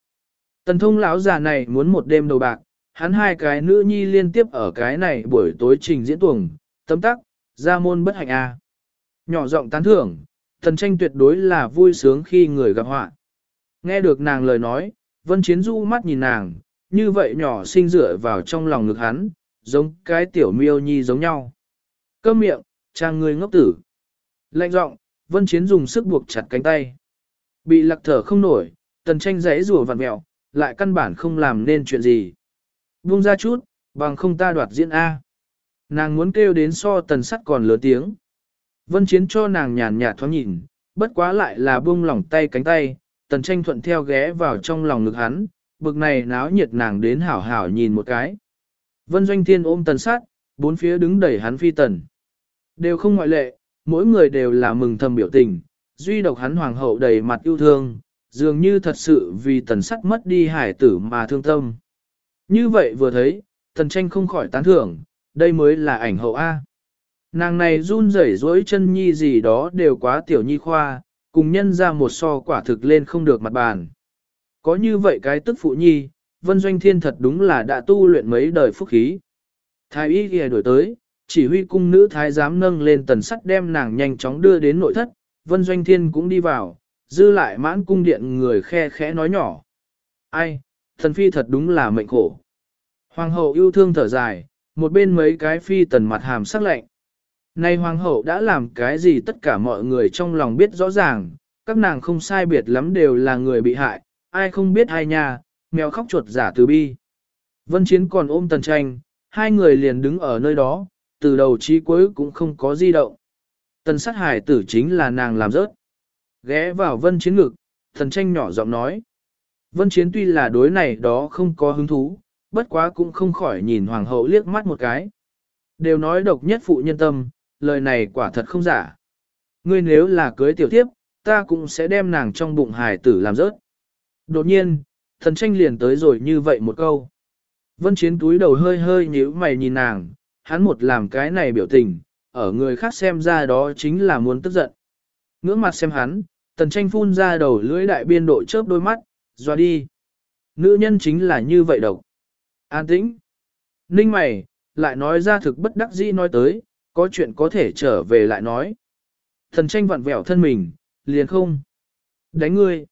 Tần thông lão già này muốn một đêm đầu bạc, hắn hai cái nữ nhi liên tiếp ở cái này buổi tối trình diễn tuồng, tấm tắc, ra môn bất hạnh a. Nhỏ giọng tán thưởng, tần tranh tuyệt đối là vui sướng khi người gặp họa. Nghe được nàng lời nói, vân chiến du mắt nhìn nàng, như vậy nhỏ sinh rửa vào trong lòng ngực hắn, giống cái tiểu miêu nhi giống nhau. Câm miệng, trang người ngốc tử. Lạnh giọng, vân chiến dùng sức buộc chặt cánh tay. Bị lạc thở không nổi, tần tranh giấy rùa vặn mẹo, lại căn bản không làm nên chuyện gì. Buông ra chút, bằng không ta đoạt diễn A. Nàng muốn kêu đến so tần sắt còn lớn tiếng. Vân chiến cho nàng nhàn nhạt thoáng nhìn, bất quá lại là buông lỏng tay cánh tay, tần tranh thuận theo ghé vào trong lòng ngực hắn, bực này náo nhiệt nàng đến hảo hảo nhìn một cái. Vân Doanh Thiên ôm tần sát, bốn phía đứng đẩy hắn phi tần. Đều không ngoại lệ, mỗi người đều là mừng thầm biểu tình, duy độc hắn hoàng hậu đầy mặt yêu thương, dường như thật sự vì tần sắt mất đi hải tử mà thương tâm. Như vậy vừa thấy, tần tranh không khỏi tán thưởng, đây mới là ảnh hậu A. Nàng này run rẩy rỗi chân nhi gì đó đều quá tiểu nhi khoa, cùng nhân ra một so quả thực lên không được mặt bàn. Có như vậy cái tức phụ nhi, Vân Doanh Thiên thật đúng là đã tu luyện mấy đời phúc khí. Thái y ghi đổi tới, chỉ huy cung nữ thái giám nâng lên tần sắt đem nàng nhanh chóng đưa đến nội thất, Vân Doanh Thiên cũng đi vào, dư lại mãn cung điện người khe khẽ nói nhỏ. Ai, thần phi thật đúng là mệnh khổ. Hoàng hậu yêu thương thở dài, một bên mấy cái phi tần mặt hàm sắc lạnh. Nay hoàng hậu đã làm cái gì tất cả mọi người trong lòng biết rõ ràng, các nàng không sai biệt lắm đều là người bị hại, ai không biết ai nha, mèo khóc chuột giả từ bi. Vân Chiến còn ôm tần tranh, hai người liền đứng ở nơi đó, từ đầu chí cuối cũng không có di động. Tần sát hải tử chính là nàng làm rớt. Ghé vào Vân Chiến ngực, tần tranh nhỏ giọng nói. Vân Chiến tuy là đối này đó không có hứng thú, bất quá cũng không khỏi nhìn hoàng hậu liếc mắt một cái. Đều nói độc nhất phụ nhân tâm, lời này quả thật không giả. Ngươi nếu là cưới tiểu tiếp, ta cũng sẽ đem nàng trong bụng hài tử làm rớt. Đột nhiên, thần tranh liền tới rồi như vậy một câu. Vân Chiến túi đầu hơi hơi nhíu mày nhìn nàng, hắn một làm cái này biểu tình, ở người khác xem ra đó chính là muốn tức giận. Ngưỡng mặt xem hắn, tần tranh phun ra đầu lưỡi đại biên độ chớp đôi mắt, doa đi. Nữ nhân chính là như vậy độc. An tĩnh. Ninh mày, lại nói ra thực bất đắc dĩ nói tới, có chuyện có thể trở về lại nói. Thần tranh vặn vẹo thân mình, liền không. Đánh ngươi.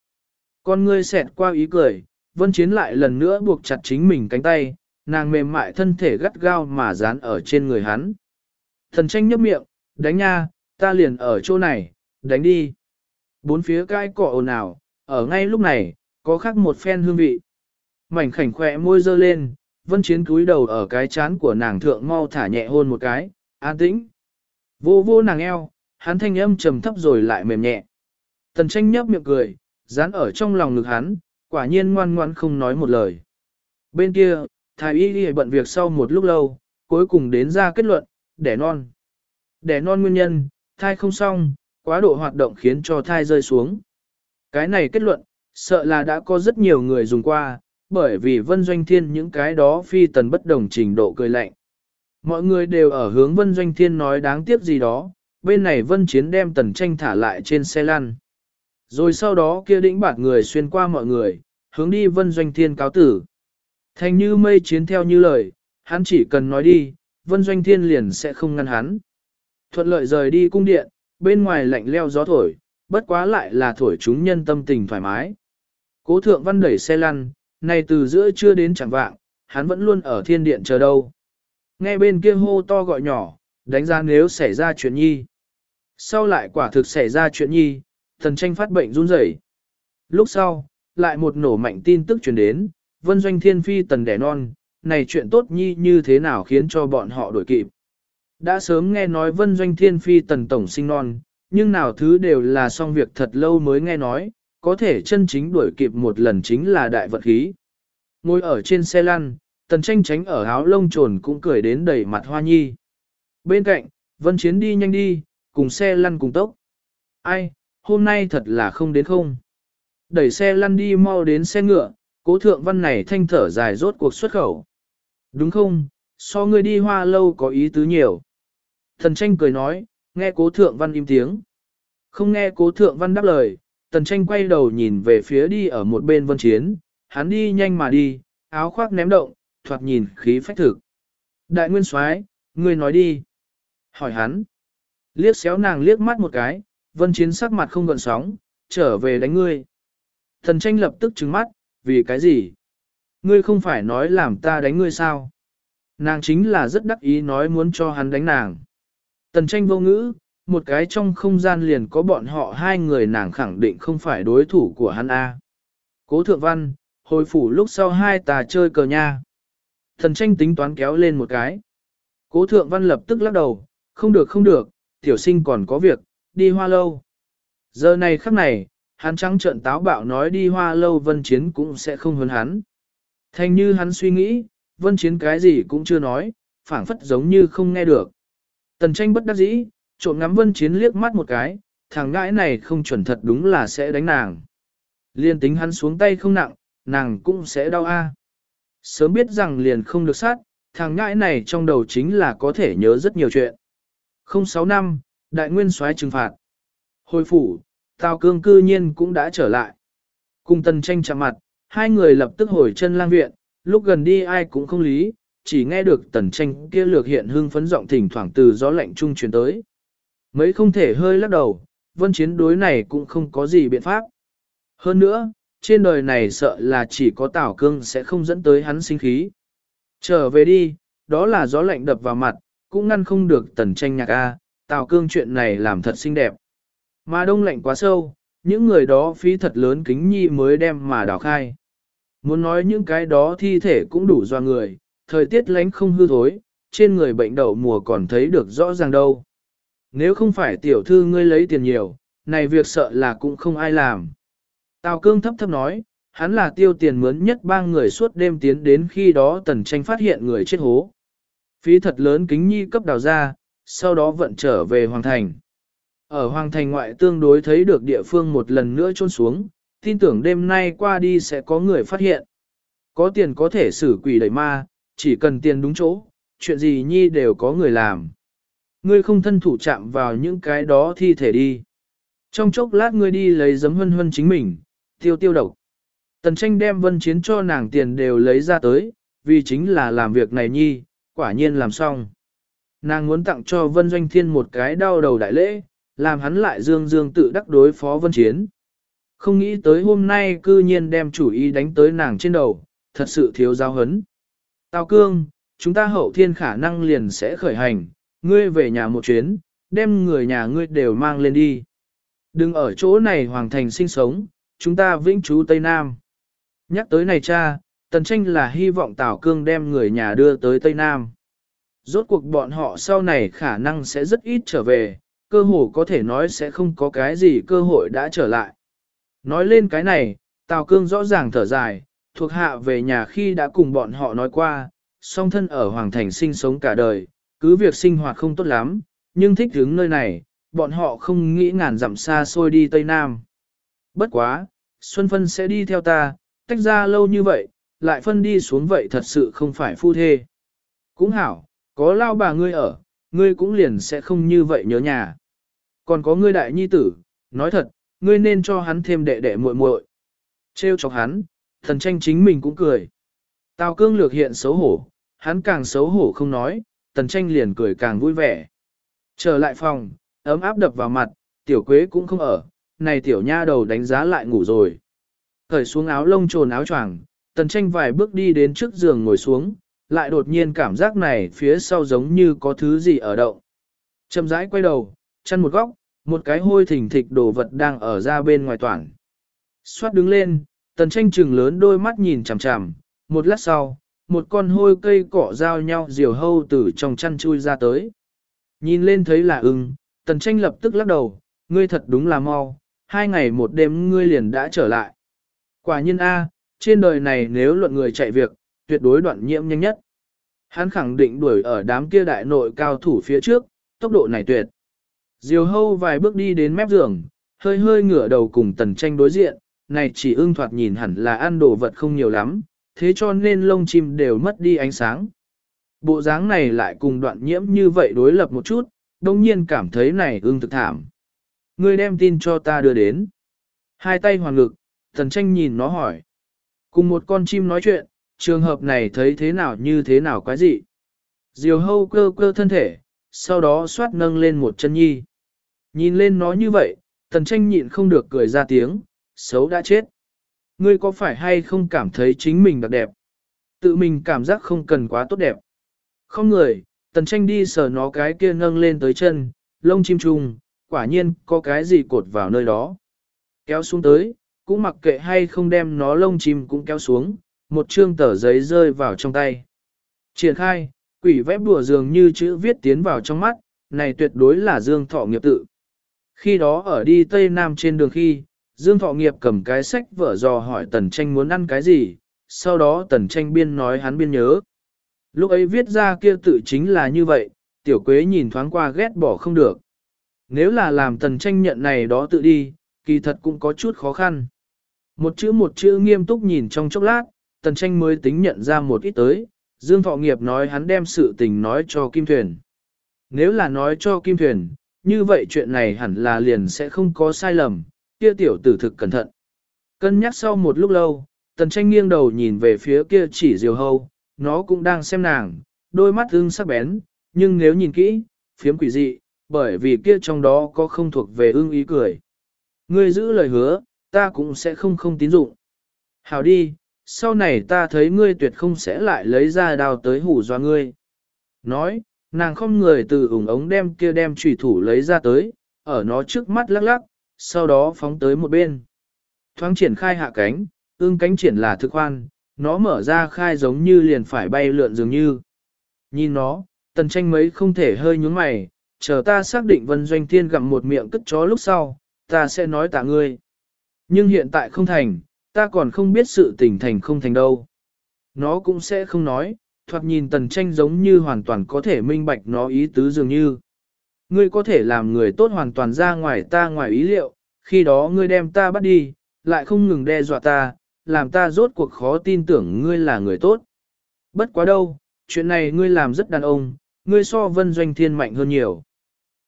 Con ngươi xẹt qua ý cười, vân chiến lại lần nữa buộc chặt chính mình cánh tay, nàng mềm mại thân thể gắt gao mà dán ở trên người hắn. Thần tranh nhấp miệng, đánh nha, ta liền ở chỗ này, đánh đi. Bốn phía cai cọ ồn ào, ở ngay lúc này, có khác một phen hương vị. Mảnh khảnh khỏe môi dơ lên, vân chiến cúi đầu ở cái chán của nàng thượng mau thả nhẹ hôn một cái, an tĩnh. Vô vô nàng eo, hắn thanh âm trầm thấp rồi lại mềm nhẹ. Tần tranh nhấp miệng cười, dán ở trong lòng ngực hắn, quả nhiên ngoan ngoan không nói một lời. Bên kia, thái y ghi bận việc sau một lúc lâu, cuối cùng đến ra kết luận, đẻ non. Đẻ non nguyên nhân, thai không xong, quá độ hoạt động khiến cho thai rơi xuống. Cái này kết luận, sợ là đã có rất nhiều người dùng qua, bởi vì vân doanh thiên những cái đó phi tần bất đồng trình độ cười lạnh. Mọi người đều ở hướng vân doanh thiên nói đáng tiếc gì đó, bên này vân chiến đem tần tranh thả lại trên xe lăn. Rồi sau đó kia đĩnh bạt người xuyên qua mọi người, hướng đi vân doanh thiên cáo tử. Thành như mây chiến theo như lời, hắn chỉ cần nói đi, vân doanh thiên liền sẽ không ngăn hắn. Thuận lợi rời đi cung điện, bên ngoài lạnh leo gió thổi, bất quá lại là thổi chúng nhân tâm tình thoải mái. Cố thượng văn đẩy xe lăn, này từ giữa chưa đến chẳng vạng, hắn vẫn luôn ở thiên điện chờ đâu. Nghe bên kia hô to gọi nhỏ, đánh ra nếu xảy ra chuyện nhi. Sau lại quả thực xảy ra chuyện nhi, thần tranh phát bệnh run rẩy. Lúc sau, lại một nổ mạnh tin tức truyền đến, vân doanh thiên phi tần đẻ non, này chuyện tốt nhi như thế nào khiến cho bọn họ đổi kịp. Đã sớm nghe nói vân doanh thiên phi tần tổng sinh non, nhưng nào thứ đều là xong việc thật lâu mới nghe nói, có thể chân chính đuổi kịp một lần chính là đại vật khí. Ngồi ở trên xe lăn, tần tranh tránh ở áo lông trồn cũng cười đến đầy mặt hoa nhi. Bên cạnh, vân chiến đi nhanh đi, cùng xe lăn cùng tốc. Ai, hôm nay thật là không đến không. Đẩy xe lăn đi mau đến xe ngựa, cố thượng văn này thanh thở dài rốt cuộc xuất khẩu. Đúng không, so ngươi đi hoa lâu có ý tứ nhiều. Thần tranh cười nói, nghe cố thượng văn im tiếng. Không nghe cố thượng văn đáp lời, tần tranh quay đầu nhìn về phía đi ở một bên vân chiến, hắn đi nhanh mà đi, áo khoác ném động, thoạt nhìn khí phách thực. Đại nguyên soái, ngươi nói đi. Hỏi hắn. Liếc xéo nàng liếc mắt một cái, vân chiến sắc mặt không gợn sóng, trở về đánh ngươi. Thần tranh lập tức trừng mắt, vì cái gì? Ngươi không phải nói làm ta đánh ngươi sao? Nàng chính là rất đắc ý nói muốn cho hắn đánh nàng. Tần tranh vô ngữ, một cái trong không gian liền có bọn họ hai người nàng khẳng định không phải đối thủ của hắn A. Cố thượng văn, hồi phủ lúc sau hai tà chơi cờ nha. Thần tranh tính toán kéo lên một cái. Cố thượng văn lập tức lắc đầu, không được không được, tiểu sinh còn có việc, đi hoa lâu. Giờ này khắc này, hắn trắng trợn táo bạo nói đi hoa lâu vân chiến cũng sẽ không hơn hắn. Thành như hắn suy nghĩ, vân chiến cái gì cũng chưa nói, phảng phất giống như không nghe được. Tần tranh bất đắc dĩ, trộn ngắm vân chiến liếc mắt một cái, thằng ngãi này không chuẩn thật đúng là sẽ đánh nàng. Liên tính hắn xuống tay không nặng, nàng cũng sẽ đau a. Sớm biết rằng liền không được sát, thằng ngãi này trong đầu chính là có thể nhớ rất nhiều chuyện. 06 năm, đại nguyên soái trừng phạt. Hồi phủ, Tào Cương cư nhiên cũng đã trở lại. Cùng tần tranh chạm mặt, hai người lập tức hồi chân lang viện, lúc gần đi ai cũng không lý, chỉ nghe được tần tranh kia lược hiện hưng phấn giọng thỉnh thoảng từ gió lạnh trung truyền tới. Mấy không thể hơi lắc đầu, vân chiến đối này cũng không có gì biện pháp. Hơn nữa, trên đời này sợ là chỉ có Tào Cương sẽ không dẫn tới hắn sinh khí. Trở về đi, đó là gió lạnh đập vào mặt, cũng ngăn không được tần tranh nhạc A, Tào Cương chuyện này làm thật xinh đẹp. Mà đông lạnh quá sâu, những người đó phí thật lớn kính nhi mới đem mà đào khai. Muốn nói những cái đó thi thể cũng đủ do người, thời tiết lánh không hư thối, trên người bệnh đậu mùa còn thấy được rõ ràng đâu. Nếu không phải tiểu thư ngươi lấy tiền nhiều, này việc sợ là cũng không ai làm. Tào cương thấp thấp nói, hắn là tiêu tiền mướn nhất ba người suốt đêm tiến đến khi đó tần tranh phát hiện người chết hố. Phí thật lớn kính nhi cấp đào ra, sau đó vận trở về Hoàng Thành. Ở Hoàng Thành ngoại tương đối thấy được địa phương một lần nữa trôn xuống, tin tưởng đêm nay qua đi sẽ có người phát hiện. Có tiền có thể xử quỷ đẩy ma, chỉ cần tiền đúng chỗ, chuyện gì nhi đều có người làm. Ngươi không thân thủ chạm vào những cái đó thi thể đi. Trong chốc lát ngươi đi lấy giấm hân hân chính mình, tiêu tiêu độc. Tần tranh đem vân chiến cho nàng tiền đều lấy ra tới, vì chính là làm việc này nhi, quả nhiên làm xong. Nàng muốn tặng cho vân doanh thiên một cái đau đầu đại lễ, làm hắn lại dương dương tự đắc đối phó vân chiến. Không nghĩ tới hôm nay cư nhiên đem chủ ý đánh tới nàng trên đầu, thật sự thiếu giáo hấn. Tào cương, chúng ta hậu thiên khả năng liền sẽ khởi hành, ngươi về nhà một chuyến, đem người nhà ngươi đều mang lên đi. Đừng ở chỗ này hoàng thành sinh sống, chúng ta vĩnh trú Tây Nam. Nhắc tới này cha, Tần Tranh là hy vọng Tào Cương đem người nhà đưa tới Tây Nam. Rốt cuộc bọn họ sau này khả năng sẽ rất ít trở về, cơ hồ có thể nói sẽ không có cái gì cơ hội đã trở lại. Nói lên cái này, Tào Cương rõ ràng thở dài, thuộc hạ về nhà khi đã cùng bọn họ nói qua, song thân ở Hoàng Thành sinh sống cả đời, cứ việc sinh hoạt không tốt lắm, nhưng thích đứng nơi này, bọn họ không nghĩ ngàn dặm xa xôi đi Tây Nam. Bất quá, Xuân Phân sẽ đi theo ta, tách ra lâu như vậy, lại phân đi xuống vậy thật sự không phải phu thê. Cũng hảo, có lao bà ngươi ở, ngươi cũng liền sẽ không như vậy nhớ nhà. Còn có ngươi đại nhi tử, nói thật, ngươi nên cho hắn thêm đệ đệ muội muội. Trêu chọc hắn, thần tranh chính mình cũng cười. Tào cương lược hiện xấu hổ, hắn càng xấu hổ không nói, tần tranh liền cười càng vui vẻ. Trở lại phòng, ấm áp đập vào mặt, tiểu quế cũng không ở, này tiểu nha đầu đánh giá lại ngủ rồi. Cởi xuống áo lông trồn áo choàng, tần tranh vài bước đi đến trước giường ngồi xuống, lại đột nhiên cảm giác này phía sau giống như có thứ gì ở động. Chậm rãi quay đầu, chân một góc, một cái hôi thỉnh thịch đồ vật đang ở ra bên ngoài toàn. Xoát đứng lên, tần tranh trừng lớn đôi mắt nhìn chằm chằm, một lát sau, một con hôi cây cỏ giao nhau diều hâu từ trong chăn chui ra tới. Nhìn lên thấy là ưng, tần tranh lập tức lắc đầu, ngươi thật đúng là mau, hai ngày một đêm ngươi liền đã trở lại. Quả nhiên A, trên đời này nếu luận người chạy việc, tuyệt đối đoạn nhiễm nhanh nhất. Hắn khẳng định đuổi ở đám kia đại nội cao thủ phía trước, tốc độ này tuyệt. Diều hâu vài bước đi đến mép giường, hơi hơi ngửa đầu cùng tần tranh đối diện, này chỉ ưng thoạt nhìn hẳn là ăn đồ vật không nhiều lắm, thế cho nên lông chim đều mất đi ánh sáng. Bộ dáng này lại cùng đoạn nhiễm như vậy đối lập một chút, đồng nhiên cảm thấy này ưng thực thảm. Ngươi đem tin cho ta đưa đến. Hai tay hoàn ngực, tần tranh nhìn nó hỏi. Cùng một con chim nói chuyện, trường hợp này thấy thế nào như thế nào quái dị. Diều hâu cơ cơ thân thể, sau đó xoát nâng lên một chân nhi. Nhìn lên nó như vậy, tần tranh nhịn không được cười ra tiếng, xấu đã chết. Ngươi có phải hay không cảm thấy chính mình đặc đẹp? Tự mình cảm giác không cần quá tốt đẹp. Không người, tần tranh đi sờ nó cái kia nâng lên tới chân, lông chim trùng, quả nhiên có cái gì cột vào nơi đó. Kéo xuống tới, cũng mặc kệ hay không đem nó lông chim cũng kéo xuống, một chương tờ giấy rơi vào trong tay. Triển khai, quỷ vẽ đùa dường như chữ viết tiến vào trong mắt, này tuyệt đối là Dương Thọ nghiệp tự. Khi đó ở đi Tây Nam trên đường khi, Dương Thọ nghiệp cầm cái sách vở dò hỏi Tần Tranh muốn ăn cái gì, sau đó Tần Tranh biên nói hắn biên nhớ. Lúc ấy viết ra kia tự chính là như vậy, tiểu quế nhìn thoáng qua ghét bỏ không được. Nếu là làm Tần Tranh nhận này đó tự đi, kỳ thật cũng có chút khó khăn. Một chữ một chữ nghiêm túc nhìn trong chốc lát, Tần Tranh mới tính nhận ra một ít tới, Dương Thọ Nghiệp nói hắn đem sự tình nói cho Kim Thuyền. Nếu là nói cho Kim Thuyền, như vậy chuyện này hẳn là liền sẽ không có sai lầm, kia tiểu tử thực cẩn thận. Cân nhắc sau một lúc lâu, Tần Tranh nghiêng đầu nhìn về phía kia chỉ diều hâu, nó cũng đang xem nàng, đôi mắt ưng sắc bén, nhưng nếu nhìn kỹ, phiếm quỷ dị, bởi vì kia trong đó có không thuộc về ưng ý cười. Ngươi giữ lời hứa, ta cũng sẽ không không tín dụng. Hảo đi, sau này ta thấy ngươi tuyệt không sẽ lại lấy ra đào tới hủ doa ngươi. Nói, nàng không người từ ủng ống đem kia đem trùy thủ lấy ra tới, ở nó trước mắt lắc lắc, sau đó phóng tới một bên. Thoáng triển khai hạ cánh, ương cánh triển là thực khoan, nó mở ra khai giống như liền phải bay lượn dường như. Nhìn nó, tần tranh mấy không thể hơi nhúng mày, chờ ta xác định vân doanh thiên gặm một miệng cất chó lúc sau, ta sẽ nói tạ ngươi. Nhưng hiện tại không thành, ta còn không biết sự tình thành không thành đâu. Nó cũng sẽ không nói, thoạt nhìn tần tranh giống như hoàn toàn có thể minh bạch nó ý tứ dường như. Ngươi có thể làm người tốt hoàn toàn ra ngoài ta ngoài ý liệu, khi đó ngươi đem ta bắt đi, lại không ngừng đe dọa ta, làm ta rốt cuộc khó tin tưởng ngươi là người tốt. Bất quá đâu, chuyện này ngươi làm rất đàn ông, ngươi so vân doanh thiên mạnh hơn nhiều.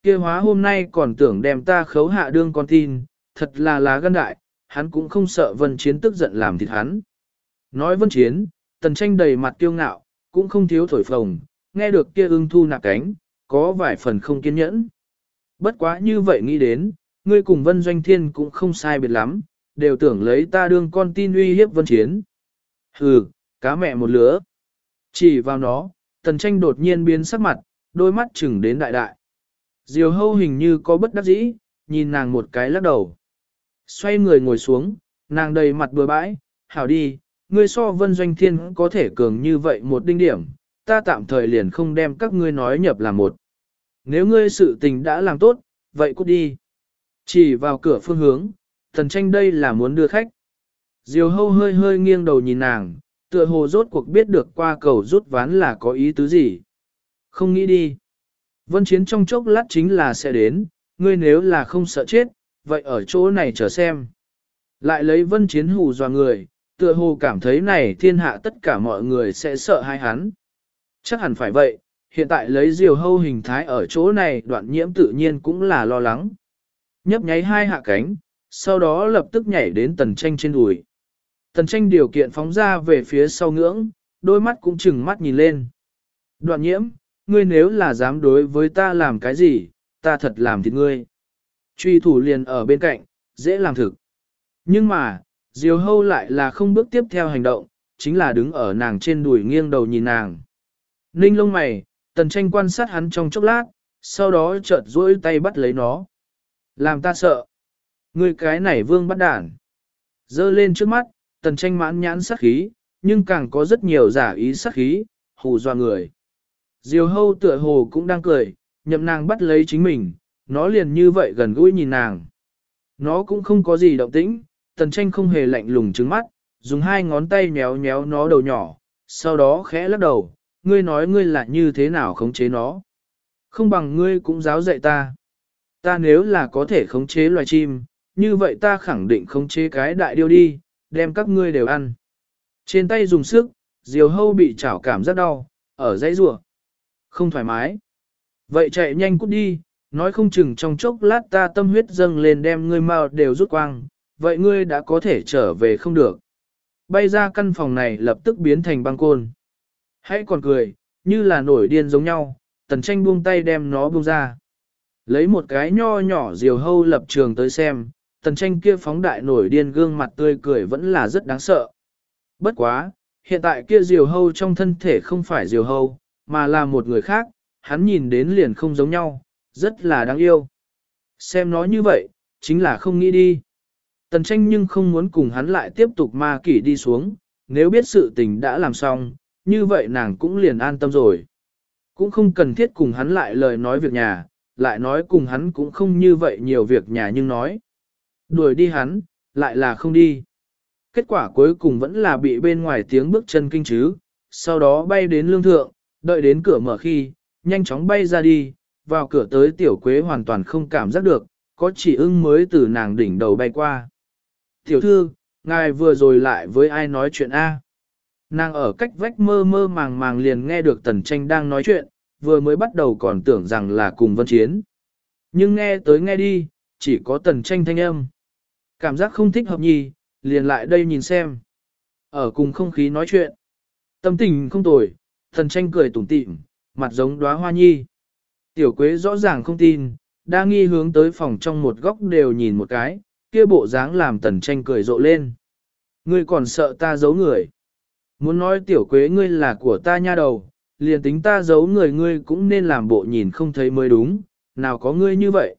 kia hóa hôm nay còn tưởng đem ta khấu hạ đương con tin, thật là lá gân đại, hắn cũng không sợ vân chiến tức giận làm thịt hắn. Nói vân chiến, tần tranh đầy mặt tiêu ngạo, cũng không thiếu thổi phồng, nghe được kia ưng thu nạp cánh, có vài phần không kiên nhẫn. Bất quá như vậy nghĩ đến, ngươi cùng vân doanh thiên cũng không sai biệt lắm, đều tưởng lấy ta đương con tin uy hiếp vân chiến. Hừ, cá mẹ một lứa. Chỉ vào nó, tần tranh đột nhiên biến sắc mặt, đôi mắt chừng đến đại đại. Diều hâu hình như có bất đắc dĩ, nhìn nàng một cái lắc đầu. Xoay người ngồi xuống, nàng đầy mặt bừa bãi, hảo đi, ngươi so vân doanh thiên có thể cường như vậy một đinh điểm, ta tạm thời liền không đem các ngươi nói nhập là một. Nếu ngươi sự tình đã làm tốt, vậy cút đi. Chỉ vào cửa phương hướng, thần tranh đây là muốn đưa khách. Diều hâu hơi hơi nghiêng đầu nhìn nàng, tựa hồ rốt cuộc biết được qua cầu rút ván là có ý tứ gì. Không nghĩ đi. Vân chiến trong chốc lát chính là sẽ đến, ngươi nếu là không sợ chết, vậy ở chỗ này chờ xem. Lại lấy vân chiến hù dọa người, tựa hồ cảm thấy này thiên hạ tất cả mọi người sẽ sợ hai hắn. Chắc hẳn phải vậy, hiện tại lấy diều hâu hình thái ở chỗ này đoạn nhiễm tự nhiên cũng là lo lắng. Nhấp nháy hai hạ cánh, sau đó lập tức nhảy đến tần tranh trên đùi. Tần tranh điều kiện phóng ra về phía sau ngưỡng, đôi mắt cũng chừng mắt nhìn lên. Đoạn nhiễm, ngươi nếu là dám đối với ta làm cái gì, ta thật làm thịt ngươi. Truy thủ liền ở bên cạnh, dễ làm thực. Nhưng mà, Diều hâu lại là không bước tiếp theo hành động, chính là đứng ở nàng trên đùi nghiêng đầu nhìn nàng. Ninh lông mày, tần tranh quan sát hắn trong chốc lát, sau đó chợt duỗi tay bắt lấy nó. Làm ta sợ. Người cái này vương bắt đản. Dơ lên trước mắt, tần tranh mãn nhãn sát khí, nhưng càng có rất nhiều giả ý sát khí, hù dọa người. Diều hâu tựa hồ cũng đang cười, nhậm nàng bắt lấy chính mình, nó liền như vậy gần gũi nhìn nàng. Nó cũng không có gì động tĩnh, tần tranh không hề lạnh lùng trứng mắt, dùng hai ngón tay nhéo nhéo nó đầu nhỏ, sau đó khẽ lắc đầu, ngươi nói ngươi là như thế nào khống chế nó. Không bằng ngươi cũng giáo dạy ta. Ta nếu là có thể khống chế loài chim, như vậy ta khẳng định khống chế cái đại điêu đi, đem các ngươi đều ăn. Trên tay dùng sức, diều hâu bị chảo cảm rất đau, ở dãy rùa. Không thoải mái. Vậy chạy nhanh cút đi, nói không chừng trong chốc lát ta tâm huyết dâng lên đem ngươi mau đều rút quang, vậy ngươi đã có thể trở về không được. Bay ra căn phòng này lập tức biến thành băng côn. Hãy còn cười, như là nổi điên giống nhau, tần tranh buông tay đem nó buông ra. Lấy một cái nho nhỏ diều hâu lập trường tới xem, tần tranh kia phóng đại nổi điên gương mặt tươi cười vẫn là rất đáng sợ. Bất quá, hiện tại kia diều hâu trong thân thể không phải diều hâu, mà là một người khác, hắn nhìn đến liền không giống nhau, rất là đáng yêu. Xem nó như vậy, chính là không nghĩ đi. Tần tranh nhưng không muốn cùng hắn lại tiếp tục ma kỷ đi xuống, nếu biết sự tình đã làm xong, như vậy nàng cũng liền an tâm rồi. Cũng không cần thiết cùng hắn lại lời nói việc nhà, lại nói cùng hắn cũng không như vậy nhiều việc nhà nhưng nói. Đuổi đi hắn, lại là không đi. Kết quả cuối cùng vẫn là bị bên ngoài tiếng bước chân kinh chứ, sau đó bay đến lương thượng, đợi đến cửa mở khi, nhanh chóng bay ra đi, vào cửa tới tiểu quế hoàn toàn không cảm giác được, có chỉ ưng mới từ nàng đỉnh đầu bay qua. Tiểu thư, ngài vừa rồi lại với ai nói chuyện A. Nàng ở cách vách mơ mơ màng màng liền nghe được tần tranh đang nói chuyện, vừa mới bắt đầu còn tưởng rằng là cùng vân chiến. Nhưng nghe tới nghe đi, chỉ có tần tranh thanh âm. Cảm giác không thích hợp nhì, liền lại đây nhìn xem. Ở cùng không khí nói chuyện. Tâm tình không tồi, tần tranh cười tủm tỉm, mặt giống đóa hoa nhi. Tiểu quế rõ ràng không tin, đa nghi hướng tới phòng trong một góc đều nhìn một cái, kia bộ dáng làm tần tranh cười rộ lên. Ngươi còn sợ ta giấu người. Muốn nói tiểu quế ngươi là của ta nha đầu, liền tính ta giấu người ngươi cũng nên làm bộ nhìn không thấy mới đúng, nào có ngươi như vậy.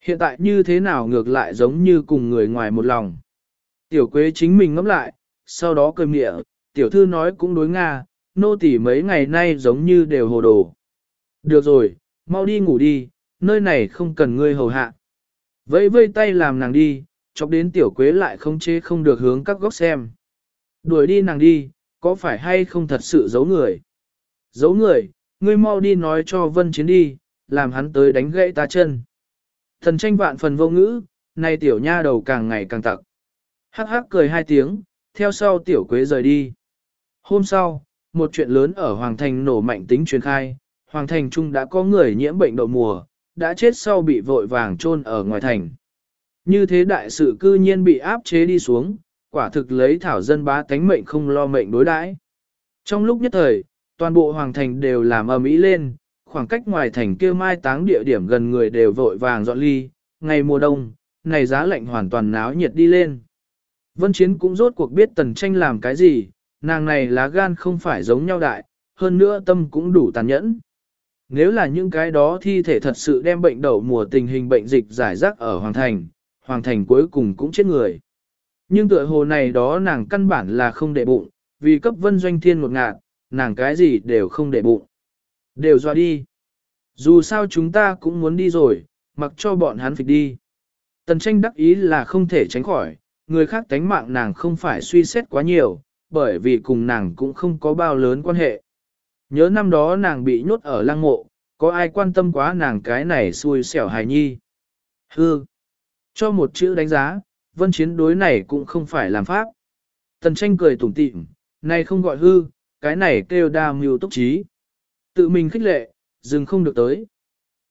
Hiện tại như thế nào ngược lại giống như cùng người ngoài một lòng. Tiểu quế chính mình ngẫm lại, sau đó cười mịa, tiểu thư nói cũng đối Nga, nô tỳ mấy ngày nay giống như đều hồ đồ. Được rồi, mau đi ngủ đi, nơi này không cần ngươi hầu hạ. Vẫy vây tay làm nàng đi, chọc đến tiểu quế lại không chế không được hướng các góc xem. Đuổi đi nàng đi, có phải hay không thật sự giấu người? Giấu người, ngươi mau đi nói cho vân chiến đi, làm hắn tới đánh gãy ta chân. Thần tranh vạn phần vô ngữ, nay tiểu nha đầu càng ngày càng tặc. Hắc hắc cười hai tiếng, theo sau tiểu quế rời đi. Hôm sau, một chuyện lớn ở Hoàng Thành nổ mạnh tính truyền khai, Hoàng Thành Trung đã có người nhiễm bệnh đậu mùa, đã chết sau bị vội vàng chôn ở ngoài thành. Như thế đại sự cư nhiên bị áp chế đi xuống, quả thực lấy thảo dân bá tánh mệnh không lo mệnh đối đãi. Trong lúc nhất thời, toàn bộ Hoàng Thành đều làm ầm ĩ lên, khoảng cách ngoài thành kia mai táng địa điểm gần người đều vội vàng dọn ly, ngày mùa đông, này giá lạnh hoàn toàn náo nhiệt đi lên. Vân Chiến cũng rốt cuộc biết tần tranh làm cái gì, nàng này lá gan không phải giống nhau đại, hơn nữa tâm cũng đủ tàn nhẫn. Nếu là những cái đó thi thể thật sự đem bệnh đậu mùa tình hình bệnh dịch giải rác ở Hoàng Thành, Hoàng Thành cuối cùng cũng chết người. Nhưng tựa hồ này đó nàng căn bản là không để bụng, vì cấp vân doanh thiên một ngạt, nàng cái gì đều không để bụng. Đều dọa đi. Dù sao chúng ta cũng muốn đi rồi, mặc cho bọn hắn phịch đi. Tần tranh đắc ý là không thể tránh khỏi, người khác tánh mạng nàng không phải suy xét quá nhiều, bởi vì cùng nàng cũng không có bao lớn quan hệ. Nhớ năm đó nàng bị nhốt ở lăng mộ, có ai quan tâm quá nàng cái này xui xẻo hài nhi. Hư. Cho một chữ đánh giá, vân chiến đối này cũng không phải làm pháp. Tần tranh cười tủm tỉm, này không gọi hư, cái này kêu đa mưu túc trí. Tự mình khích lệ, dừng không được tới.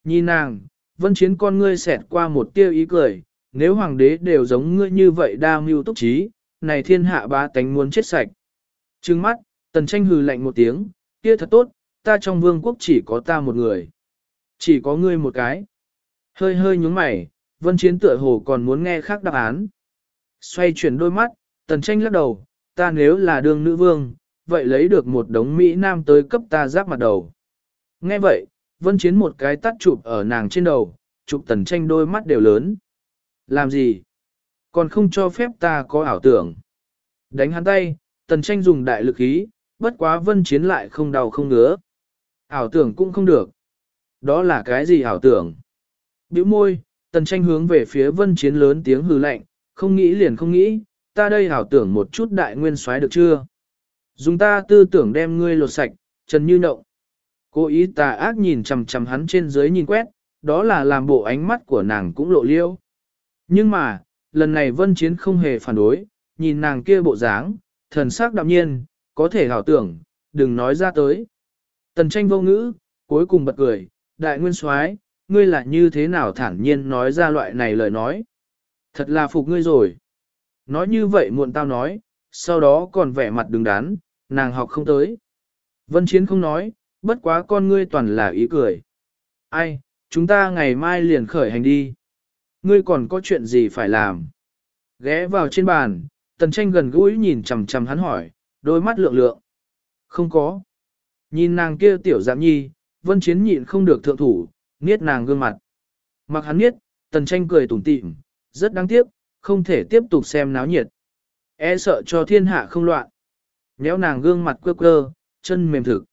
Nhìn nàng, vân chiến con ngươi xẹt qua một tiêu ý cười, nếu hoàng đế đều giống ngươi như vậy đa mưu túc trí, này thiên hạ ba tánh muốn chết sạch. Trừng mắt, tần tranh hừ lạnh một tiếng, kia thật tốt, ta trong vương quốc chỉ có ta một người. Chỉ có ngươi một cái. Hơi hơi nhúng mày, vân chiến tựa hồ còn muốn nghe khác đáp án. Xoay chuyển đôi mắt, tần tranh lắc đầu, ta nếu là đương nữ vương, vậy lấy được một đống Mỹ Nam tới cấp ta giáp mặt đầu. Nghe vậy, vân chiến một cái tắt chụp ở nàng trên đầu, chụp tần tranh đôi mắt đều lớn. Làm gì? Còn không cho phép ta có ảo tưởng. Đánh hắn tay, tần tranh dùng đại lực ý, bất quá vân chiến lại không đau không ngứa. Ảo tưởng cũng không được. Đó là cái gì ảo tưởng? Biểu môi, tần tranh hướng về phía vân chiến lớn tiếng hừ lạnh, không nghĩ liền không nghĩ, ta đây ảo tưởng một chút đại nguyên soái được chưa? Dùng ta tư tưởng đem ngươi lột sạch, trần như nậu. Cố ý tà ác nhìn chằm chằm hắn trên dưới nhìn quét, đó là làm bộ ánh mắt của nàng cũng lộ liêu. Nhưng mà, lần này vân chiến không hề phản đối, nhìn nàng kia bộ dáng, thần sắc đạm nhiên, có thể hảo tưởng, đừng nói ra tới. Tần tranh vô ngữ, cuối cùng bật cười, đại nguyên soái, ngươi là như thế nào thản nhiên nói ra loại này lời nói. Thật là phục ngươi rồi. Nói như vậy muộn tao nói, sau đó còn vẻ mặt đứng đắn, nàng học không tới. Vân Chiến không nói, bất quá con ngươi toàn là ý cười. Ai, chúng ta ngày mai liền khởi hành đi. Ngươi còn có chuyện gì phải làm? Ghé vào trên bàn, tần tranh gần gũi nhìn chằm chằm hắn hỏi, đôi mắt lượng lượng. Không có. Nhìn nàng kia tiểu giảm nhi, vân chiến nhịn không được thượng thủ, niết nàng gương mặt. Mặc hắn niết, tần tranh cười tủm tỉm, rất đáng tiếc, không thể tiếp tục xem náo nhiệt. E sợ cho thiên hạ không loạn. Nhéo nàng gương mặt quơ quơ, chân mềm thực.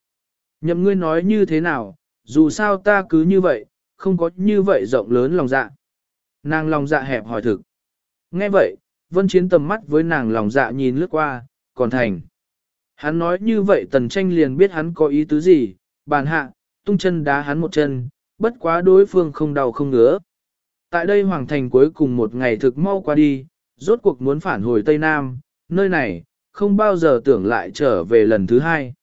Nhậm ngươi nói như thế nào, dù sao ta cứ như vậy, không có như vậy rộng lớn lòng dạ. Nàng lòng dạ hẹp hỏi thực. Nghe vậy, vân chiến tầm mắt với nàng lòng dạ nhìn lướt qua, còn thành. Hắn nói như vậy tần tranh liền biết hắn có ý tứ gì, bàn hạ, tung chân đá hắn một chân, bất quá đối phương không đau không ngứa. Tại đây hoàng thành cuối cùng một ngày thực mau qua đi, rốt cuộc muốn phản hồi Tây Nam, nơi này, không bao giờ tưởng lại trở về lần thứ hai.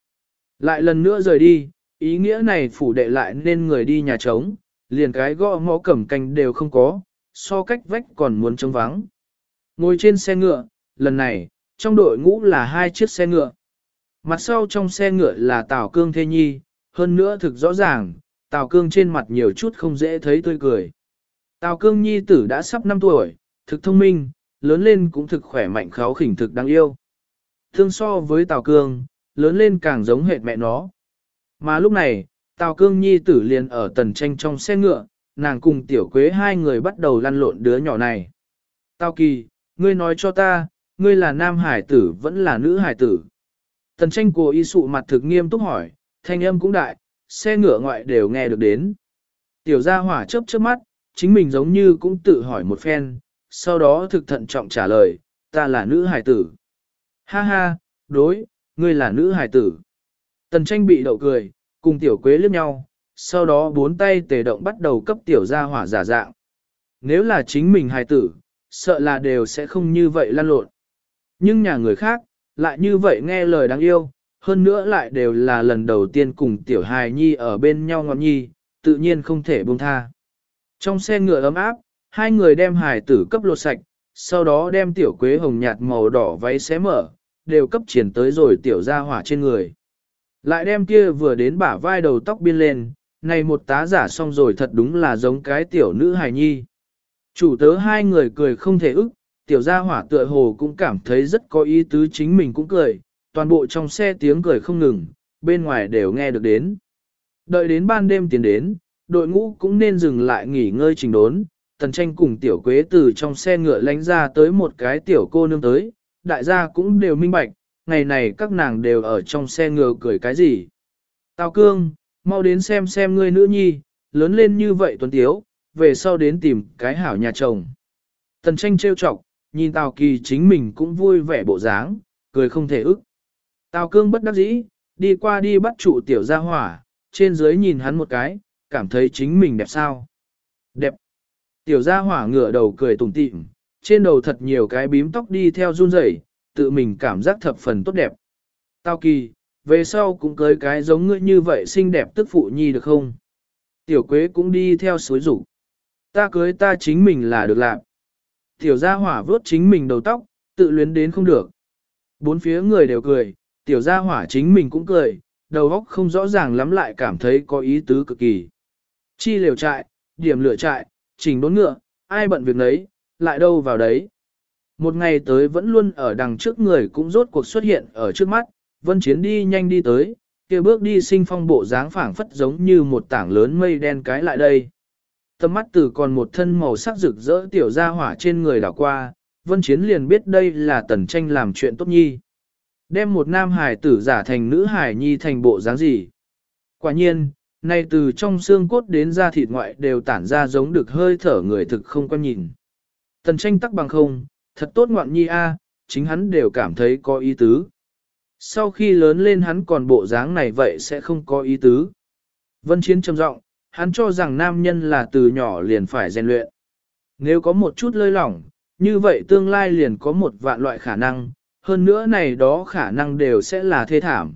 Lại lần nữa rời đi, ý nghĩa này phủ đệ lại nên người đi nhà trống, liền cái gõ mõ cẩm canh đều không có, so cách vách còn muốn trống vắng. Ngồi trên xe ngựa, lần này, trong đội ngũ là hai chiếc xe ngựa. Mặt sau trong xe ngựa là Tào Cương Thê Nhi, hơn nữa thực rõ ràng, Tào Cương trên mặt nhiều chút không dễ thấy tươi cười. Tào Cương Nhi tử đã sắp 5 tuổi, thực thông minh, lớn lên cũng thực khỏe mạnh kháo khỉnh thực đáng yêu. Thương so với Tào Cương, lớn lên càng giống hệt mẹ nó. Mà lúc này, Tào Cương Nhi tử liền ở tần tranh trong xe ngựa, nàng cùng Tiểu Quế hai người bắt đầu lăn lộn đứa nhỏ này. Tào Kỳ, ngươi nói cho ta, ngươi là nam hải tử vẫn là nữ hải tử. Tần tranh cố Y sụ mặt thực nghiêm túc hỏi, thanh âm cũng đại, xe ngựa ngoại đều nghe được đến. Tiểu gia hỏa chớp chớp mắt, chính mình giống như cũng tự hỏi một phen, sau đó thực thận trọng trả lời, ta là nữ hải tử. Ha ha, đối, ngươi là nữ hải tử. Tần tranh bị đậu cười, cùng tiểu quế liếc nhau, sau đó bốn tay tề động bắt đầu cấp tiểu gia hỏa giả dạng. Nếu là chính mình hài tử, sợ là đều sẽ không như vậy lan lộn. Nhưng nhà người khác, lại như vậy nghe lời đáng yêu, hơn nữa lại đều là lần đầu tiên cùng tiểu hài nhi ở bên nhau ngọn nhi, tự nhiên không thể buông tha. Trong xe ngựa ấm áp, hai người đem hài tử cấp lột sạch, sau đó đem tiểu quế hồng nhạt màu đỏ váy xé mở, đều cấp triển tới rồi tiểu ra hỏa trên người. Lại đem kia vừa đến bả vai đầu tóc biên lên, này một tá giả xong rồi thật đúng là giống cái tiểu nữ hài nhi. Chủ tớ hai người cười không thể ức, tiểu gia hỏa tựa hồ cũng cảm thấy rất có ý tứ chính mình cũng cười, toàn bộ trong xe tiếng cười không ngừng, bên ngoài đều nghe được đến. Đợi đến ban đêm tiến đến, đội ngũ cũng nên dừng lại nghỉ ngơi trình đốn, tần tranh cùng tiểu quế từ trong xe ngựa lánh ra tới một cái tiểu cô nương tới, đại gia cũng đều minh bạch, ngày này các nàng đều ở trong xe ngựa cười cái gì. Tào cương, mau đến xem xem ngươi nữ nhi, lớn lên như vậy tuấn tiếu, về sau đến tìm cái hảo nhà chồng. Tần tranh trêu chọc, nhìn Tào Kỳ chính mình cũng vui vẻ bộ dáng, cười không thể ức. Tào Cương bất đắc dĩ, đi qua đi bắt trụ tiểu gia hỏa, trên dưới nhìn hắn một cái, cảm thấy chính mình đẹp sao. Đẹp. Tiểu gia hỏa ngửa đầu cười tủm tỉm, trên đầu thật nhiều cái bím tóc đi theo run rẩy, tự mình cảm giác thập phần tốt đẹp. Tào Kỳ, về sau cũng cưới cái giống ngươi như vậy xinh đẹp tức phụ nhi được không? Tiểu Quế cũng đi theo suối rủ. Ta cưới ta chính mình là được làm. Tiểu gia hỏa vớt chính mình đầu tóc, tự luyến đến không được. Bốn phía người đều cười, tiểu gia hỏa chính mình cũng cười, đầu óc không rõ ràng lắm lại cảm thấy có ý tứ cực kỳ. Chi liều trại, điểm lửa trại, chỉnh đốn ngựa, ai bận việc nấy, lại đâu vào đấy. Một ngày tới vẫn luôn ở đằng trước người cũng rốt cuộc xuất hiện ở trước mắt, vân chiến đi nhanh đi tới, kia bước đi sinh phong bộ dáng phảng phất giống như một tảng lớn mây đen cái lại đây. Tầm mắt từ còn một thân màu sắc rực rỡ tiểu ra hỏa trên người đảo qua, vân chiến liền biết đây là tần tranh làm chuyện tốt nhi. Đem một nam hải tử giả thành nữ hải nhi thành bộ dáng gì. Quả nhiên, nay từ trong xương cốt đến da thịt ngoại đều tản ra giống được hơi thở người thực không quan nhìn. Tần tranh tắc bằng không, thật tốt ngoạn nhi a, à, chính hắn đều cảm thấy có ý tứ. Sau khi lớn lên hắn còn bộ dáng này vậy sẽ không có ý tứ. Vân Chiến trầm giọng, hắn cho rằng nam nhân là từ nhỏ liền phải rèn luyện. Nếu có một chút lơi lỏng, như vậy tương lai liền có một vạn loại khả năng, hơn nữa này đó khả năng đều sẽ là thê thảm.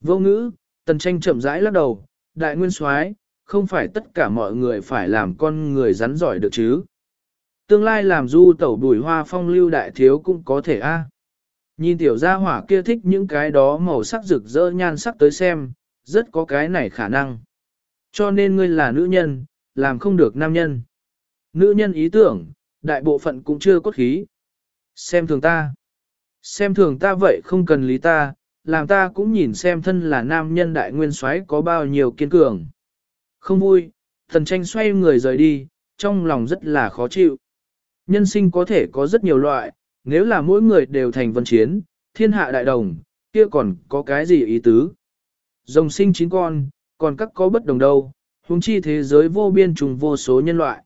Vô ngữ, tần tranh chậm rãi lắc đầu, đại nguyên soái không phải tất cả mọi người phải làm con người rắn giỏi được chứ. Tương lai làm du tẩu bùi hoa phong lưu đại thiếu cũng có thể a. Nhìn tiểu gia hỏa kia thích những cái đó màu sắc rực rỡ nhan sắc tới xem, rất có cái này khả năng. Cho nên ngươi là nữ nhân, làm không được nam nhân. Nữ nhân ý tưởng, đại bộ phận cũng chưa cốt khí. Xem thường ta. Xem thường ta vậy không cần lý ta, làm ta cũng nhìn xem thân là nam nhân đại nguyên soái có bao nhiêu kiên cường. Không vui, thần tranh xoay người rời đi, trong lòng rất là khó chịu. Nhân sinh có thể có rất nhiều loại, nếu là mỗi người đều thành vân chiến, thiên hạ đại đồng, kia còn có cái gì ý tứ. Rồng sinh chín con, còn các có bất đồng đâu, huống chi thế giới vô biên trùng vô số nhân loại.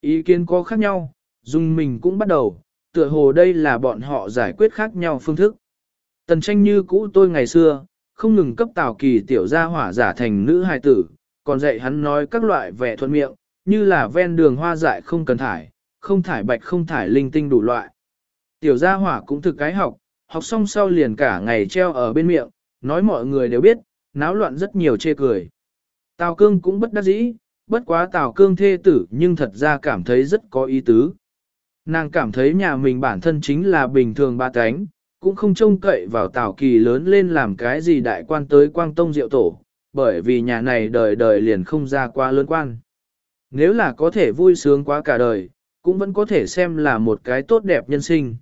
Ý kiến có khác nhau, dùng mình cũng bắt đầu, tựa hồ đây là bọn họ giải quyết khác nhau phương thức. Tần tranh như cũ tôi ngày xưa, không ngừng cấp tào kỳ tiểu gia hỏa giả thành nữ hài tử, còn dạy hắn nói các loại vẻ thuận miệng, như là ven đường hoa dại không cần thải, không thải bạch không thải linh tinh đủ loại. Tiểu gia hỏa cũng thực cái học, học xong sau liền cả ngày treo ở bên miệng, nói mọi người đều biết, náo loạn rất nhiều chê cười. Tào cương cũng bất đắc dĩ, bất quá tào cương thê tử nhưng thật ra cảm thấy rất có ý tứ. Nàng cảm thấy nhà mình bản thân chính là bình thường ba cánh, cũng không trông cậy vào tào kỳ lớn lên làm cái gì đại quan tới quang tông diệu tổ, bởi vì nhà này đời đời liền không ra qua lớn quan. Nếu là có thể vui sướng quá cả đời, cũng vẫn có thể xem là một cái tốt đẹp nhân sinh.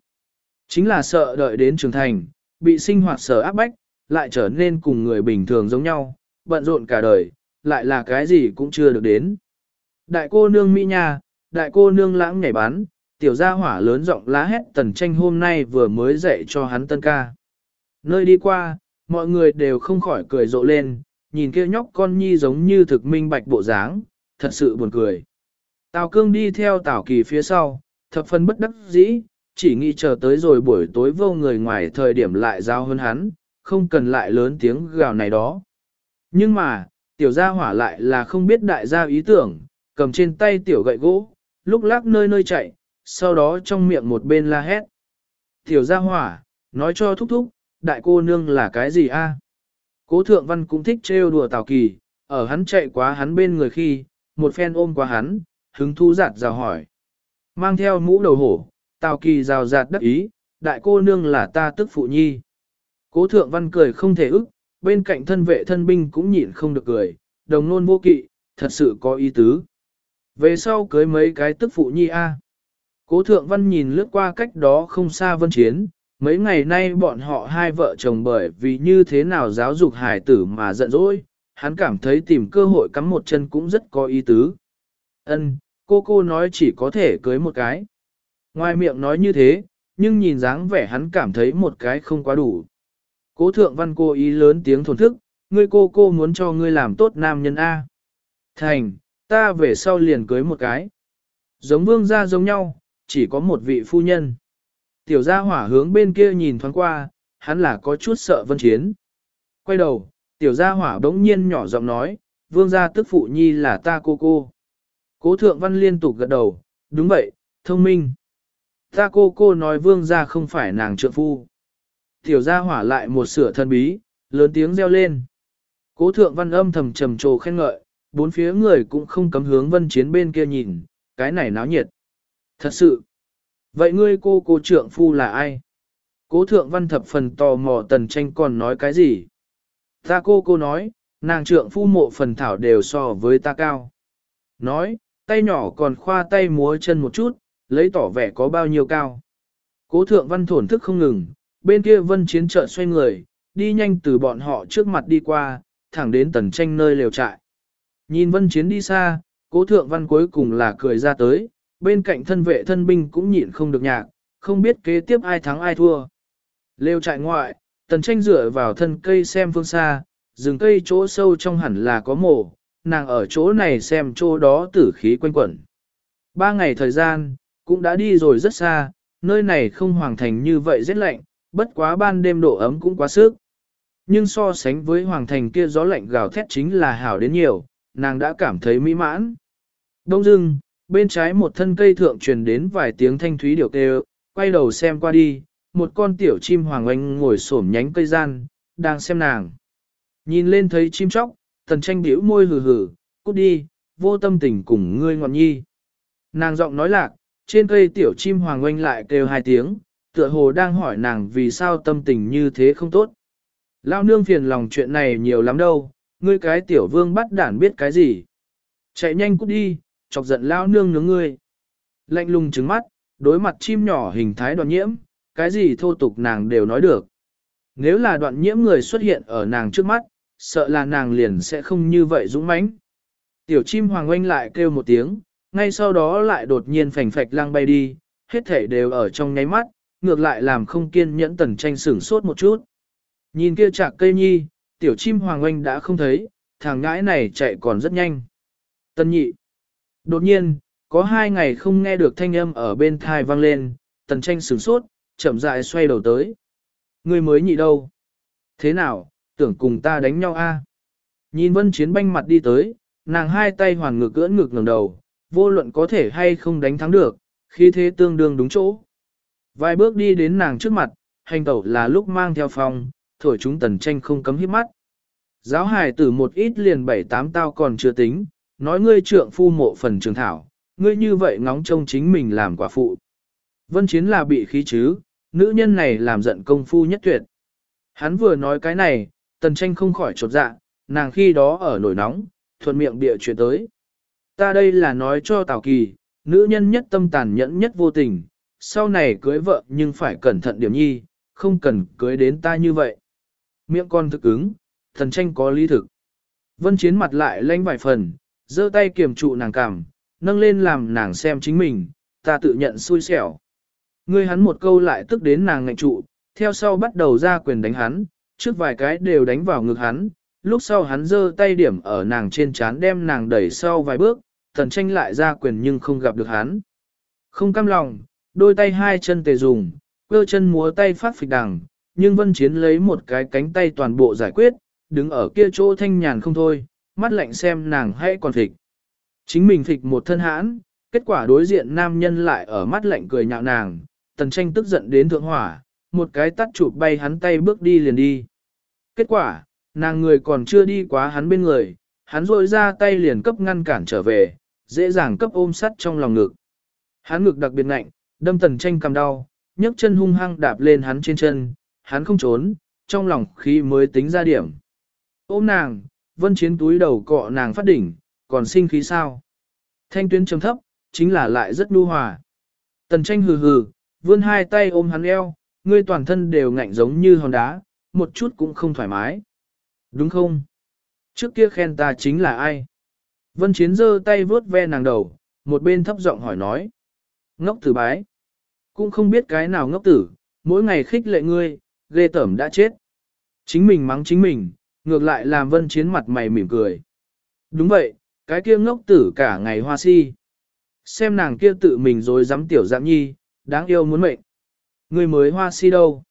Chính là sợ đợi đến trưởng thành, bị sinh hoạt sở áp bách, lại trở nên cùng người bình thường giống nhau, bận rộn cả đời, lại là cái gì cũng chưa được đến. Đại cô nương Mỹ Nha, đại cô nương lãng nhảy bán, tiểu gia hỏa lớn giọng lá hét tần tranh hôm nay vừa mới dạy cho hắn tân ca. Nơi đi qua, mọi người đều không khỏi cười rộ lên, nhìn kia nhóc con nhi giống như thực minh bạch bộ dáng, thật sự buồn cười. Tào cương đi theo tào kỳ phía sau, thập phân bất đắc dĩ, chỉ nghĩ chờ tới rồi buổi tối vô người ngoài thời điểm lại giao hơn hắn, không cần lại lớn tiếng gào này đó. Nhưng mà, tiểu gia hỏa lại là không biết đại gia ý tưởng, cầm trên tay tiểu gậy gỗ, lúc lắc nơi nơi chạy, sau đó trong miệng một bên la hét. Tiểu gia hỏa, nói cho thúc thúc, đại cô nương là cái gì a? Cố thượng văn cũng thích trêu đùa Tào Kỳ, ở hắn chạy quá hắn bên người khi, một phen ôm qua hắn, hứng thú giạt rào hỏi. Mang theo mũ đầu hổ, Tào Kỳ rào rạt đắc ý, đại cô nương là ta tức phụ nhi. Cố thượng văn cười không thể ức, bên cạnh thân vệ thân binh cũng nhịn không được cười, đồng nôn vô kỵ, thật sự có ý tứ. Về sau cưới mấy cái tức phụ nhi a. Cố thượng văn nhìn lướt qua cách đó không xa vân chiến, mấy ngày nay bọn họ hai vợ chồng bởi vì như thế nào giáo dục Hải tử mà giận dỗi, hắn cảm thấy tìm cơ hội cắm một chân cũng rất có ý tứ. Ân, cô cô nói chỉ có thể cưới một cái. Ngoài miệng nói như thế, nhưng nhìn dáng vẻ hắn cảm thấy một cái không quá đủ. Cố thượng văn cô ý lớn tiếng thổn thức, ngươi cô cô muốn cho ngươi làm tốt nam nhân A. Thành, ta về sau liền cưới một cái. Giống vương gia giống nhau, chỉ có một vị phu nhân. Tiểu gia hỏa hướng bên kia nhìn thoáng qua, hắn là có chút sợ vân chiến. Quay đầu, tiểu gia hỏa đống nhiên nhỏ giọng nói, vương gia tức phụ nhi là ta cô cô. Cố thượng văn liên tục gật đầu, đúng vậy, thông minh. Ta cô cô nói vương gia không phải nàng trượng phu. Tiểu gia hỏa lại một sửa thân bí, lớn tiếng reo lên. Cố thượng văn âm thầm trầm trồ khen ngợi, bốn phía người cũng không cấm hướng vân chiến bên kia nhìn, cái này náo nhiệt. Thật sự. Vậy ngươi cô cô trượng phu là ai? Cố thượng văn thập phần tò mò tần tranh còn nói cái gì? Ta cô cô nói, nàng trượng phu mộ phần thảo đều so với ta cao. Nói, tay nhỏ còn khoa tay múa chân một chút, lấy tỏ vẻ có bao nhiêu cao. Cố thượng văn thổn thức không ngừng, bên kia vân chiến trợ xoay người, đi nhanh từ bọn họ trước mặt đi qua, thẳng đến tần tranh nơi lều trại. Nhìn vân chiến đi xa, cố thượng văn cuối cùng là cười ra tới, bên cạnh thân vệ thân binh cũng nhịn không được nhạc, không biết kế tiếp ai thắng ai thua. lều trại ngoại, tần tranh dựa vào thân cây xem phương xa, rừng cây chỗ sâu trong hẳn là có mổ, nàng ở chỗ này xem chỗ đó tử khí quanh quẩn. Ba ngày thời gian, cũng đã đi rồi rất xa, nơi này không hoàng thành như vậy rất lạnh, bất quá ban đêm độ ấm cũng quá sức. Nhưng so sánh với hoàng thành kia gió lạnh gào thét chính là hảo đến nhiều, nàng đã cảm thấy mỹ mãn. Đông dưng, bên trái một thân cây thượng truyền đến vài tiếng thanh thúy điều kêu, quay đầu xem qua đi, một con tiểu chim hoàng oanh ngồi xổm nhánh cây gian, đang xem nàng. Nhìn lên thấy chim chóc, tần tranh biểu môi hừ hừ, cút đi, vô tâm tình cùng ngươi ngọn nhi. Nàng giọng nói lạc, trên cây tiểu chim hoàng oanh lại kêu hai tiếng, tựa hồ đang hỏi nàng vì sao tâm tình như thế không tốt. Lao nương phiền lòng chuyện này nhiều lắm đâu, ngươi cái tiểu vương bắt đản biết cái gì. Chạy nhanh cút đi, chọc giận lao nương nướng ngươi. Lạnh lùng trứng mắt, đối mặt chim nhỏ hình thái đoạn nhiễm, cái gì thô tục nàng đều nói được. Nếu là đoạn nhiễm người xuất hiện ở nàng trước mắt, sợ là nàng liền sẽ không như vậy dũng mãnh. Tiểu chim hoàng oanh lại kêu một tiếng, ngay sau đó lại đột nhiên phành phạch lang bay đi, hết thể đều ở trong nháy mắt, ngược lại làm không kiên nhẫn tần tranh sửng sốt một chút. Nhìn kia chạc cây nhi, tiểu chim hoàng oanh đã không thấy, thằng ngãi này chạy còn rất nhanh. Tân nhị. Đột nhiên, có hai ngày không nghe được thanh âm ở bên thai vang lên, tần tranh sửng sốt, chậm rãi xoay đầu tới. Người mới nhị đâu? Thế nào, tưởng cùng ta đánh nhau a? Nhìn vân chiến banh mặt đi tới, nàng hai tay hoàn ngực cưỡn ngực ngẩng đầu, vô luận có thể hay không đánh thắng được, khi thế tương đương đúng chỗ. Vài bước đi đến nàng trước mặt, hành tẩu là lúc mang theo phong, thổi chúng tần tranh không cấm hít mắt. Giáo hài tử một ít liền bảy tám tao còn chưa tính, nói ngươi trượng phu mộ phần trường thảo, ngươi như vậy ngóng trông chính mình làm quả phụ. Vân chiến là bị khí chứ, nữ nhân này làm giận công phu nhất tuyệt. Hắn vừa nói cái này, tần tranh không khỏi chột dạ, nàng khi đó ở nổi nóng, thuận miệng bịa chuyện tới. Ta đây là nói cho Tào Kỳ, nữ nhân nhất tâm tàn nhẫn nhất vô tình, sau này cưới vợ nhưng phải cẩn thận điểm nhi, không cần cưới đến ta như vậy. Miệng con thực ứng, thần tranh có lý thực. Vân chiến mặt lại lanh vài phần, giơ tay kiềm trụ nàng cảm, nâng lên làm nàng xem chính mình, ta tự nhận xui xẻo. Ngươi hắn một câu lại tức đến nàng ngạnh trụ, theo sau bắt đầu ra quyền đánh hắn, trước vài cái đều đánh vào ngực hắn, lúc sau hắn giơ tay điểm ở nàng trên trán đem nàng đẩy sau vài bước, thần tranh lại ra quyền nhưng không gặp được hắn. Không cam lòng, đôi tay hai chân tề dùng, cơ chân múa tay phát phịch đằng, nhưng Vân Chiến lấy một cái cánh tay toàn bộ giải quyết, đứng ở kia chỗ thanh nhàn không thôi, mắt lạnh xem nàng hay còn phịch. Chính mình phịch một thân hãn, kết quả đối diện nam nhân lại ở mắt lạnh cười nhạo nàng, tần tranh tức giận đến thượng hỏa, một cái tắt chụp bay hắn tay bước đi liền đi. Kết quả, nàng người còn chưa đi quá hắn bên người, hắn rội ra tay liền cấp ngăn cản trở về, dễ dàng cấp ôm sắt trong lòng ngực. Hắn ngực đặc biệt lạnh đâm tần tranh cầm đau, nhấc chân hung hăng đạp lên hắn trên chân, hắn không trốn, trong lòng khí mới tính ra điểm. Ôm nàng, vân chiến túi đầu cọ nàng phát đỉnh, còn sinh khí sao? Thanh tuyến trầm thấp, chính là lại rất nu hòa. Tần tranh hừ hừ, vươn hai tay ôm hắn eo, ngươi toàn thân đều ngạnh giống như hòn đá, một chút cũng không thoải mái. Đúng không? Trước kia khen ta chính là ai? Vân Chiến giơ tay vướt ve nàng đầu, một bên thấp giọng hỏi nói. Ngốc tử bái. Cũng không biết cái nào ngốc tử, mỗi ngày khích lệ ngươi, ghê tởm đã chết. Chính mình mắng chính mình, ngược lại làm Vân Chiến mặt mày mỉm cười. Đúng vậy, cái kia ngốc tử cả ngày hoa si. Xem nàng kia tự mình rồi dám tiểu dạng nhi, đáng yêu muốn mệnh. Ngươi mới hoa si đâu?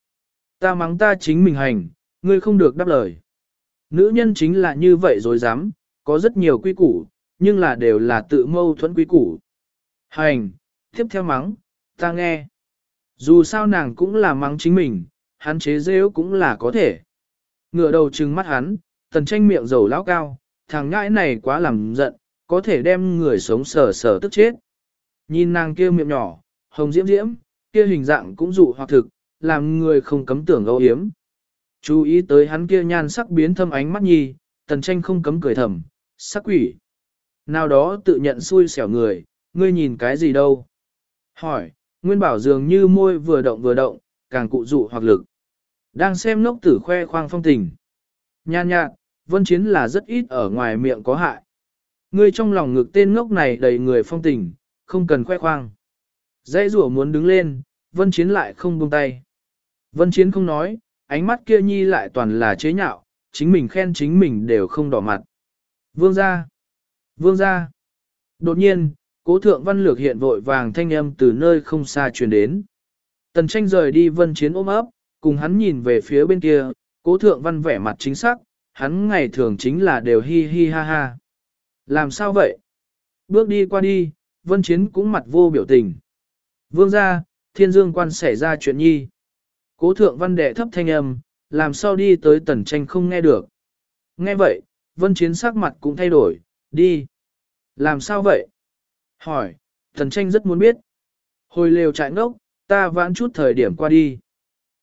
Ta mắng ta chính mình hành, ngươi không được đáp lời. Nữ nhân chính là như vậy rồi dám, có rất nhiều quy củ, nhưng là đều là tự mâu thuẫn quy củ. Hành, tiếp theo mắng, ta nghe. Dù sao nàng cũng là mắng chính mình, hắn chế rêu cũng là có thể. Ngựa đầu trừng mắt hắn, tần tranh miệng dầu lão cao, thằng ngãi này quá làm giận, có thể đem người sống sờ sờ tức chết. Nhìn nàng kia miệng nhỏ, hồng diễm diễm, kia hình dạng cũng dụ hoặc thực, làm người không cấm tưởng âu hiếm. Chú ý tới hắn kia nhan sắc biến thâm ánh mắt nhi, tần tranh không cấm cười thầm, sắc quỷ. Nào đó tự nhận xui xẻo người, ngươi nhìn cái gì đâu? Hỏi, Nguyên Bảo dường như môi vừa động vừa động, càng cụ dụ hoặc lực. Đang xem nốc tử khoe khoang phong tình. Nhan nhạt, vân chiến là rất ít ở ngoài miệng có hại. Ngươi trong lòng ngực tên ngốc này đầy người phong tình, không cần khoe khoang. Dãy rủa muốn đứng lên, vân chiến lại không buông tay. Vân chiến không nói, ánh mắt kia nhi lại toàn là chế nhạo, chính mình khen chính mình đều không đỏ mặt. Vương gia, vương gia. Đột nhiên, cố thượng văn lược hiện vội vàng thanh âm từ nơi không xa truyền đến. Tần tranh rời đi vân chiến ôm ấp, cùng hắn nhìn về phía bên kia, cố thượng văn vẻ mặt chính xác, hắn ngày thường chính là đều hi hi ha ha. Làm sao vậy? Bước đi qua đi, vân chiến cũng mặt vô biểu tình. Vương gia, thiên dương quan xảy ra chuyện nhi. Cố thượng văn đệ thấp thanh âm, làm sao đi tới tần tranh không nghe được. Nghe vậy, vân chiến sắc mặt cũng thay đổi, đi. Làm sao vậy? Hỏi, thần tranh rất muốn biết. Hồi lều trại ngốc, ta vãn chút thời điểm qua đi.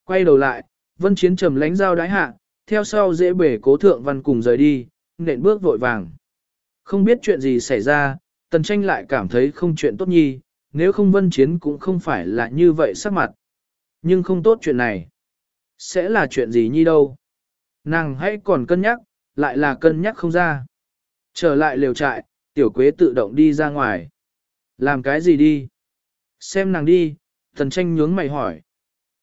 Quay đầu lại, vân chiến trầm lánh dao đái hạ, theo sau dễ bể cố thượng văn cùng rời đi, nện bước vội vàng. Không biết chuyện gì xảy ra, tần tranh lại cảm thấy không chuyện tốt nhi, nếu không vân chiến cũng không phải là như vậy sắc mặt. Nhưng không tốt chuyện này. Sẽ là chuyện gì nhi đâu. Nàng hãy còn cân nhắc, lại là cân nhắc không ra. Trở lại lều trại, tiểu quế tự động đi ra ngoài. Làm cái gì đi? Xem nàng đi, thần tranh nhướng mày hỏi.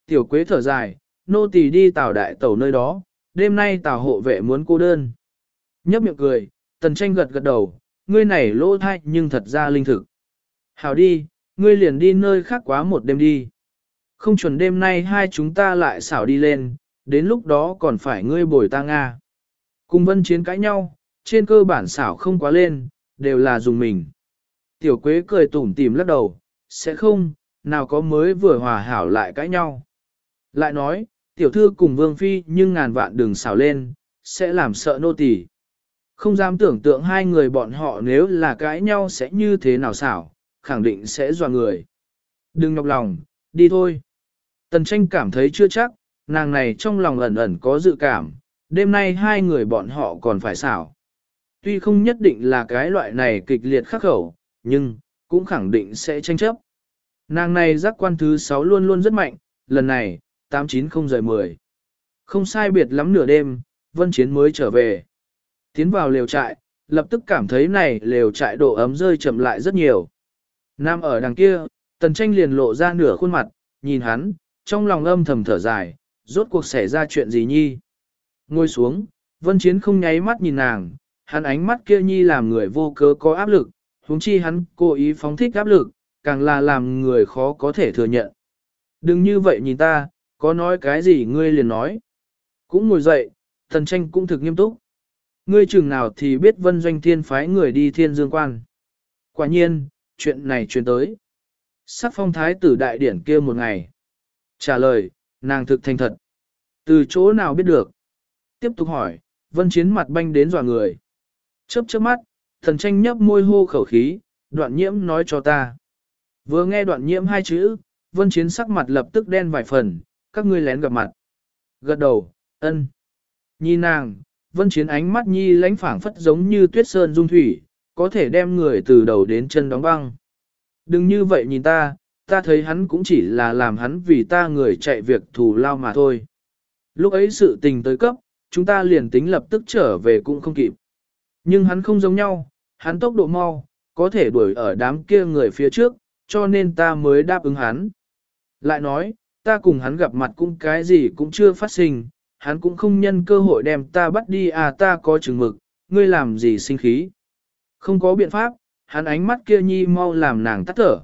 Tiểu quế thở dài, nô tỳ đi tào đại tẩu nơi đó, đêm nay tào hộ vệ muốn cô đơn. Nhấp miệng cười, tần tranh gật gật đầu, ngươi này lỗ thai nhưng thật ra linh thực. Hảo đi, ngươi liền đi nơi khác quá một đêm đi. Không chuẩn đêm nay hai chúng ta lại xảo đi lên, đến lúc đó còn phải ngươi bồi ta Nga. Cùng vân chiến cãi nhau, trên cơ bản xảo không quá lên, đều là dùng mình. Tiểu quế cười tủm tỉm lắc đầu, sẽ không, nào có mới vừa hòa hảo lại cãi nhau. Lại nói, tiểu thư cùng vương phi nhưng ngàn vạn đừng xảo lên, sẽ làm sợ nô tỳ. Không dám tưởng tượng hai người bọn họ nếu là cãi nhau sẽ như thế nào xảo, khẳng định sẽ dọa người. Đừng nhọc lòng, đi thôi. Tần tranh cảm thấy chưa chắc, nàng này trong lòng ẩn ẩn có dự cảm, đêm nay hai người bọn họ còn phải xảo. Tuy không nhất định là cái loại này kịch liệt khắc khẩu, nhưng, cũng khẳng định sẽ tranh chấp. Nàng này giác quan thứ 6 luôn luôn rất mạnh, lần này, 890 rời 10. Không sai biệt lắm nửa đêm, vân chiến mới trở về. Tiến vào lều trại, lập tức cảm thấy này lều trại độ ấm rơi chậm lại rất nhiều. Nam ở đằng kia, tần tranh liền lộ ra nửa khuôn mặt, nhìn hắn, trong lòng âm thầm thở dài, rốt cuộc xảy ra chuyện gì nhi. Ngồi xuống, vân chiến không nháy mắt nhìn nàng, hắn ánh mắt kia nhi làm người vô cớ có áp lực, huống chi hắn cố ý phóng thích áp lực, càng là làm người khó có thể thừa nhận. Đừng như vậy nhìn ta, có nói cái gì ngươi liền nói. Cũng ngồi dậy, thần tranh cũng thực nghiêm túc. Ngươi chừng nào thì biết vân doanh thiên phái người đi thiên dương quan. Quả nhiên, chuyện này truyền tới. Sắc phong thái tử đại điển kia một ngày. Trả lời, nàng thực thành thật. Từ chỗ nào biết được? Tiếp tục hỏi, vân chiến mặt banh đến dọa người. Chớp chớp mắt, thần tranh nhấp môi hô khẩu khí, đoạn nhiễm nói cho ta. Vừa nghe đoạn nhiễm hai chữ, vân chiến sắc mặt lập tức đen vài phần, các ngươi lén gặp mặt. Gật đầu, ân. Nhìn nàng, vân chiến ánh mắt nhi lánh phảng phất giống như tuyết sơn dung thủy, có thể đem người từ đầu đến chân đóng băng. Đừng như vậy nhìn ta, ta thấy hắn cũng chỉ là làm hắn vì ta người chạy việc thù lao mà thôi. Lúc ấy sự tình tới cấp, chúng ta liền tính lập tức trở về cũng không kịp. Nhưng hắn không giống nhau, hắn tốc độ mau, có thể đuổi ở đám kia người phía trước, cho nên ta mới đáp ứng hắn. Lại nói, ta cùng hắn gặp mặt cũng cái gì cũng chưa phát sinh, hắn cũng không nhân cơ hội đem ta bắt đi à ta có chừng mực, ngươi làm gì sinh khí. Không có biện pháp, hắn ánh mắt kia nhi mau làm nàng tắt thở.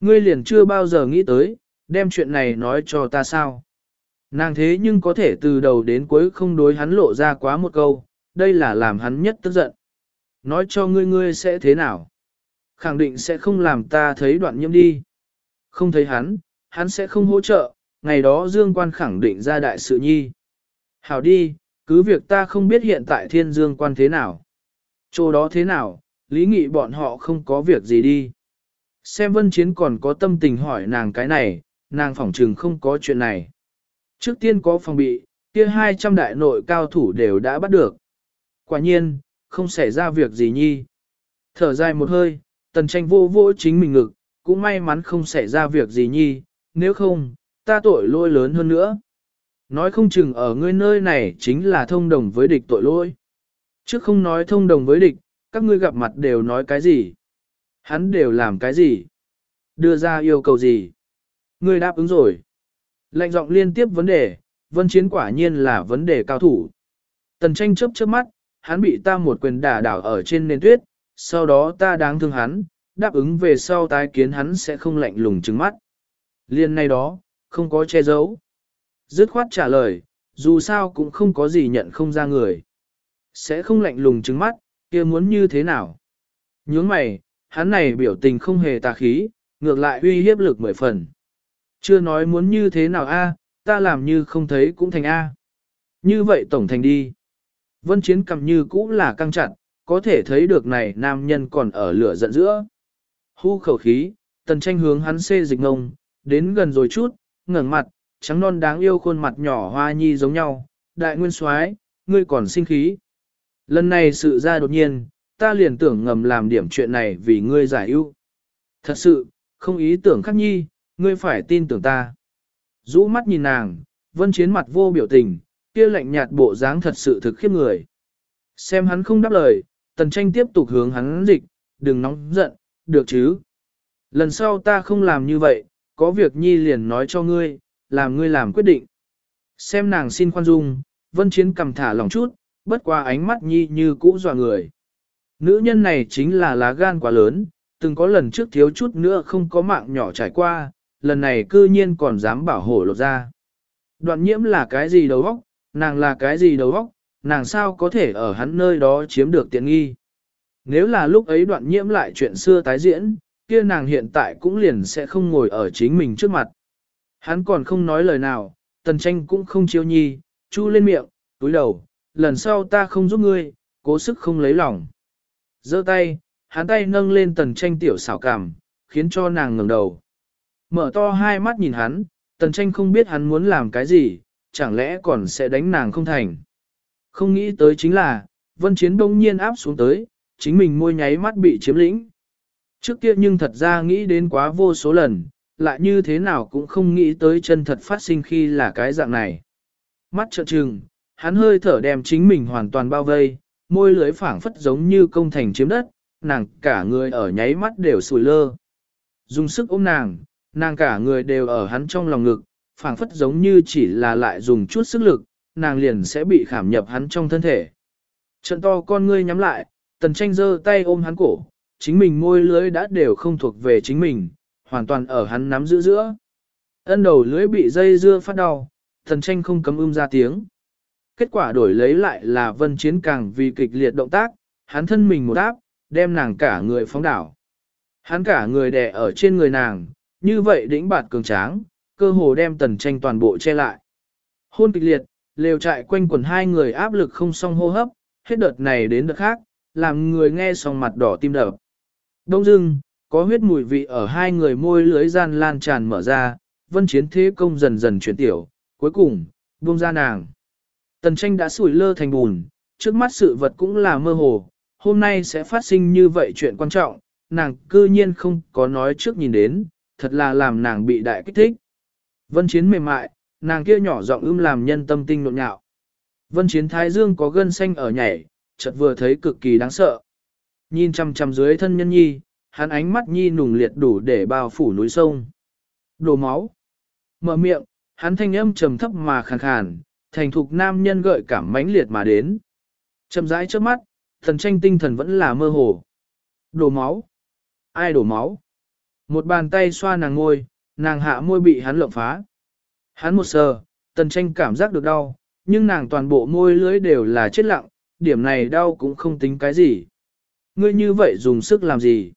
Ngươi liền chưa bao giờ nghĩ tới, đem chuyện này nói cho ta sao. Nàng thế nhưng có thể từ đầu đến cuối không đối hắn lộ ra quá một câu, đây là làm hắn nhất tức giận. Nói cho ngươi ngươi sẽ thế nào? Khẳng định sẽ không làm ta thấy đoạn nhiễm đi. Không thấy hắn, hắn sẽ không hỗ trợ, ngày đó Dương Quan khẳng định ra đại sự nhi. Hảo đi, cứ việc ta không biết hiện tại thiên Dương Quan thế nào. Chỗ đó thế nào, lý nghị bọn họ không có việc gì đi. Xem vân chiến còn có tâm tình hỏi nàng cái này, nàng phỏng trừng không có chuyện này. Trước tiên có phòng bị, kia 200 đại nội cao thủ đều đã bắt được. Quả nhiên, không xảy ra việc gì nhi. Thở dài một hơi, tần tranh vô vô chính mình ngực, cũng may mắn không xảy ra việc gì nhi, nếu không, ta tội lỗi lớn hơn nữa. Nói không chừng ở ngươi nơi này chính là thông đồng với địch tội lỗi. Trước không nói thông đồng với địch, các ngươi gặp mặt đều nói cái gì? Hắn đều làm cái gì? Đưa ra yêu cầu gì? Ngươi đáp ứng rồi. Lệnh giọng liên tiếp vấn đề, vân chiến quả nhiên là vấn đề cao thủ. Tần tranh chớp chớp mắt, hắn bị ta một quyền đả đảo ở trên nền tuyết, sau đó ta đáng thương hắn, đáp ứng về sau tái kiến hắn sẽ không lạnh lùng trừng mắt. Liên này đó, không có che giấu. Dứt khoát trả lời, dù sao cũng không có gì nhận không ra người. Sẽ không lạnh lùng trừng mắt, kia muốn như thế nào? Nhướng mày, hắn này biểu tình không hề tà khí, ngược lại uy hiếp lực mười phần. Chưa nói muốn như thế nào a, ta làm như không thấy cũng thành a. Như vậy tổng thành đi. Vân chiến cầm như cũ là căng chặt, có thể thấy được này nam nhân còn ở lửa giận giữa. Hu khẩu khí, tần tranh hướng hắn xê dịch ngông, đến gần rồi chút, ngẩng mặt, trắng non đáng yêu khuôn mặt nhỏ hoa nhi giống nhau, đại nguyên soái, ngươi còn sinh khí. Lần này sự ra đột nhiên, ta liền tưởng ngầm làm điểm chuyện này vì ngươi giải ưu. Thật sự, không ý tưởng khắc nhi, ngươi phải tin tưởng ta. Rũ mắt nhìn nàng, vân chiến mặt vô biểu tình, kia lạnh nhạt bộ dáng thật sự thực khiếp người. Xem hắn không đáp lời, tần tranh tiếp tục hướng hắn dịch, đừng nóng giận, được chứ. Lần sau ta không làm như vậy, có việc nhi liền nói cho ngươi, làm ngươi làm quyết định. Xem nàng xin khoan dung, vân chiến cầm thả lòng chút, bất qua ánh mắt nhi như cũ dọa người. Nữ nhân này chính là lá gan quá lớn, từng có lần trước thiếu chút nữa không có mạng nhỏ trải qua, lần này cư nhiên còn dám bảo hộ lột ra. Đoạn nhiễm là cái gì đầu óc, nàng là cái gì đầu óc, nàng sao có thể ở hắn nơi đó chiếm được tiện nghi. Nếu là lúc ấy đoạn nhiễm lại chuyện xưa tái diễn, kia nàng hiện tại cũng liền sẽ không ngồi ở chính mình trước mặt. Hắn còn không nói lời nào, tần tranh cũng không chiêu nhi, chu lên miệng, túi đầu, lần sau ta không giúp ngươi, cố sức không lấy lòng. giơ tay, hắn tay nâng lên tần tranh tiểu xảo cảm, khiến cho nàng ngẩng đầu. Mở to hai mắt nhìn hắn, tần tranh không biết hắn muốn làm cái gì, chẳng lẽ còn sẽ đánh nàng không thành. Không nghĩ tới chính là, vân chiến đông nhiên áp xuống tới, chính mình môi nháy mắt bị chiếm lĩnh. Trước kia nhưng thật ra nghĩ đến quá vô số lần, lại như thế nào cũng không nghĩ tới chân thật phát sinh khi là cái dạng này. Mắt trợn trừng, hắn hơi thở đem chính mình hoàn toàn bao vây, môi lưới phảng phất giống như công thành chiếm đất, nàng cả người ở nháy mắt đều sùi lơ. Dùng sức ôm nàng, nàng cả người đều ở hắn trong lòng ngực, phảng phất giống như chỉ là lại dùng chút sức lực, nàng liền sẽ bị khảm nhập hắn trong thân thể. Trận to con ngươi nhắm lại, tần tranh giơ tay ôm hắn cổ, chính mình môi lưới đã đều không thuộc về chính mình, hoàn toàn ở hắn nắm giữ giữa. Ân đầu lưới bị dây dưa phát đau, Tần tranh không cấm ưm ra tiếng. Kết quả đổi lấy lại là vân chiến càng vì kịch liệt động tác, hắn thân mình một áp, đem nàng cả người phóng đảo. Hắn cả người đè ở trên người nàng, như vậy đĩnh bạt cường tráng, cơ hồ đem tần tranh toàn bộ che lại. Hôn kịch liệt, lều trại quanh quần hai người áp lực không song hô hấp, hết đợt này đến đợt khác, làm người nghe song mặt đỏ tim đập. Đông dưng, có huyết mùi vị ở hai người môi lưới gian lan tràn mở ra, vân chiến thế công dần dần chuyển tiểu, cuối cùng, buông ra nàng. Tần tranh đã sủi lơ thành bùn, trước mắt sự vật cũng là mơ hồ, hôm nay sẽ phát sinh như vậy chuyện quan trọng, nàng cư nhiên không có nói trước nhìn đến, thật là làm nàng bị đại kích thích. Vân chiến mềm mại, nàng kia nhỏ giọng ưm làm nhân tâm tinh nộn nhạo. Vân chiến thái dương có gân xanh ở nhảy, chợt vừa thấy cực kỳ đáng sợ. Nhìn chăm chăm dưới thân nhân nhi, hắn ánh mắt nhi nùng liệt đủ để bao phủ núi sông. Đổ máu. Mở miệng, hắn thanh âm trầm thấp mà khàn khàn, thành thục nam nhân gợi cảm mãnh liệt mà đến. Chậm rãi trước mắt, thần tranh tinh thần vẫn là mơ hồ. Đổ máu. Ai đổ máu? Một bàn tay xoa nàng ngôi, nàng hạ môi bị hắn lộng phá. Hắn một sờ, tần tranh cảm giác được đau, nhưng nàng toàn bộ môi lưới đều là chết lặng, điểm này đau cũng không tính cái gì. Ngươi như vậy dùng sức làm gì?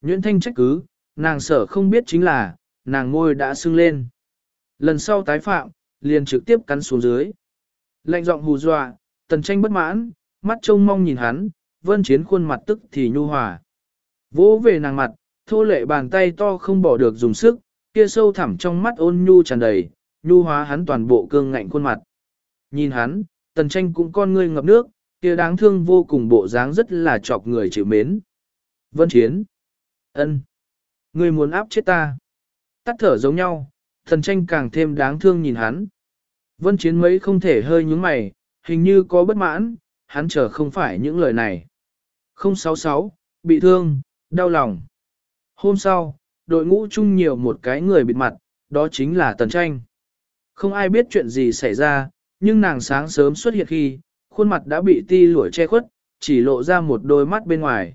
Nguyễn Thanh trách cứ, nàng sở không biết chính là, nàng môi đã sưng lên. Lần sau tái phạm, liền trực tiếp cắn xuống dưới. Lạnh giọng hù dọa, tần tranh bất mãn, mắt trông mong nhìn hắn, vân chiến khuôn mặt tức thì nhu hòa. Vỗ về nàng mặt, thô lệ bàn tay to không bỏ được dùng sức, kia sâu thẳm trong mắt ôn nhu tràn đầy, nhu hóa hắn toàn bộ cương ngạnh khuôn mặt. Nhìn hắn, tần tranh cũng con ngươi ngập nước, kia đáng thương vô cùng bộ dáng rất là chọc người chịu mến. Vân chiến. ân, Ngươi muốn áp chết ta. Tắt thở giống nhau, tần tranh càng thêm đáng thương nhìn hắn. Vân chiến mấy không thể hơi nhúng mày, hình như có bất mãn, hắn chờ không phải những lời này. 066, bị thương, đau lòng. Hôm sau, đội ngũ chung nhiều một cái người bịt mặt, đó chính là Tần Tranh. Không ai biết chuyện gì xảy ra, nhưng nàng sáng sớm xuất hiện khi, khuôn mặt đã bị ti lũa che khuất, chỉ lộ ra một đôi mắt bên ngoài.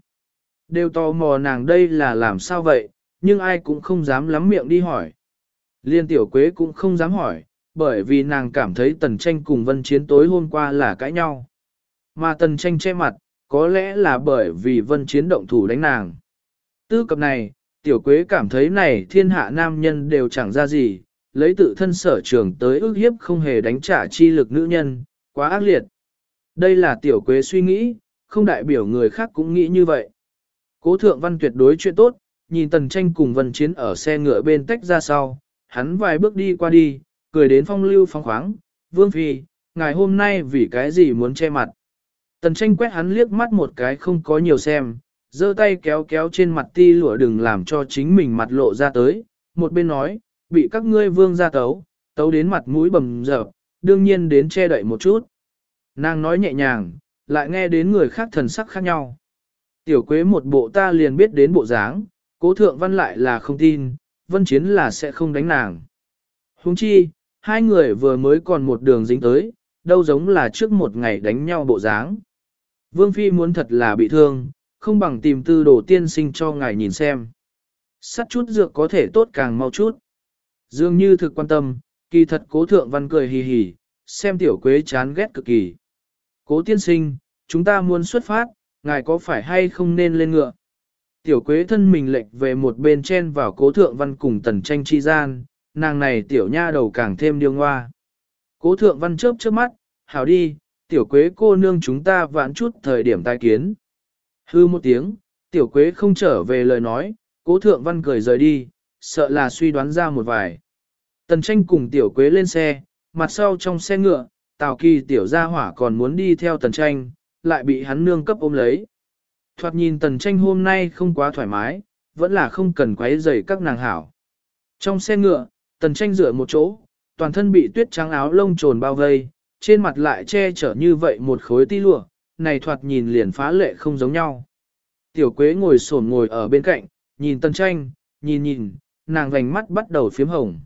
Đều tò mò nàng đây là làm sao vậy, nhưng ai cũng không dám lắm miệng đi hỏi. Liên tiểu quế cũng không dám hỏi, bởi vì nàng cảm thấy tần tranh cùng vân chiến tối hôm qua là cãi nhau. Mà tần tranh che mặt, có lẽ là bởi vì vân chiến động thủ đánh nàng. Tư cập này, tiểu quế cảm thấy này thiên hạ nam nhân đều chẳng ra gì, lấy tự thân sở trường tới ước hiếp không hề đánh trả chi lực nữ nhân, quá ác liệt. Đây là tiểu quế suy nghĩ, không đại biểu người khác cũng nghĩ như vậy. Cố thượng văn tuyệt đối chuyện tốt, nhìn tần tranh cùng vân chiến ở xe ngựa bên tách ra sau, hắn vài bước đi qua đi, cười đến phong lưu phong khoáng, vương phi, ngày hôm nay vì cái gì muốn che mặt. Tần tranh quét hắn liếc mắt một cái không có nhiều xem, giơ tay kéo kéo trên mặt ti lụa đừng làm cho chính mình mặt lộ ra tới, một bên nói, bị các ngươi vương ra tấu, tấu đến mặt mũi bầm dập, đương nhiên đến che đậy một chút. Nàng nói nhẹ nhàng, lại nghe đến người khác thần sắc khác nhau. Tiểu quế một bộ ta liền biết đến bộ dáng, cố thượng văn lại là không tin, vân chiến là sẽ không đánh nàng. Huống chi, hai người vừa mới còn một đường dính tới, đâu giống là trước một ngày đánh nhau bộ dáng. Vương Phi muốn thật là bị thương, không bằng tìm tư đồ tiên sinh cho ngài nhìn xem. Sắt chút dược có thể tốt càng mau chút. Dường như thực quan tâm, kỳ thật cố thượng văn cười hì hì, xem tiểu quế chán ghét cực kỳ. Cố tiên sinh, chúng ta muốn xuất phát, ngài có phải hay không nên lên ngựa? Tiểu quế thân mình lệch về một bên chen vào cố thượng văn cùng tần tranh chi gian, nàng này tiểu nha đầu càng thêm điêu ngoa. Cố thượng văn chớp chớp mắt, hảo đi, tiểu quế cô nương chúng ta vãn chút thời điểm tai kiến. Hư một tiếng, tiểu quế không trở về lời nói, cố thượng văn cười rời đi, sợ là suy đoán ra một vài. Tần tranh cùng tiểu quế lên xe, mặt sau trong xe ngựa, tào kỳ tiểu gia hỏa còn muốn đi theo tần tranh, lại bị hắn nương cấp ôm lấy. Thoạt nhìn tần tranh hôm nay không quá thoải mái, vẫn là không cần quấy rầy các nàng hảo. Trong xe ngựa, tần tranh dựa một chỗ, toàn thân bị tuyết trắng áo lông trồn bao vây, trên mặt lại che chở như vậy một khối ti lụa, này thoạt nhìn liền phá lệ không giống nhau. Tiểu quế ngồi sổn ngồi ở bên cạnh, nhìn tần tranh, nhìn nhìn, nàng vành mắt bắt đầu phiếm hồng.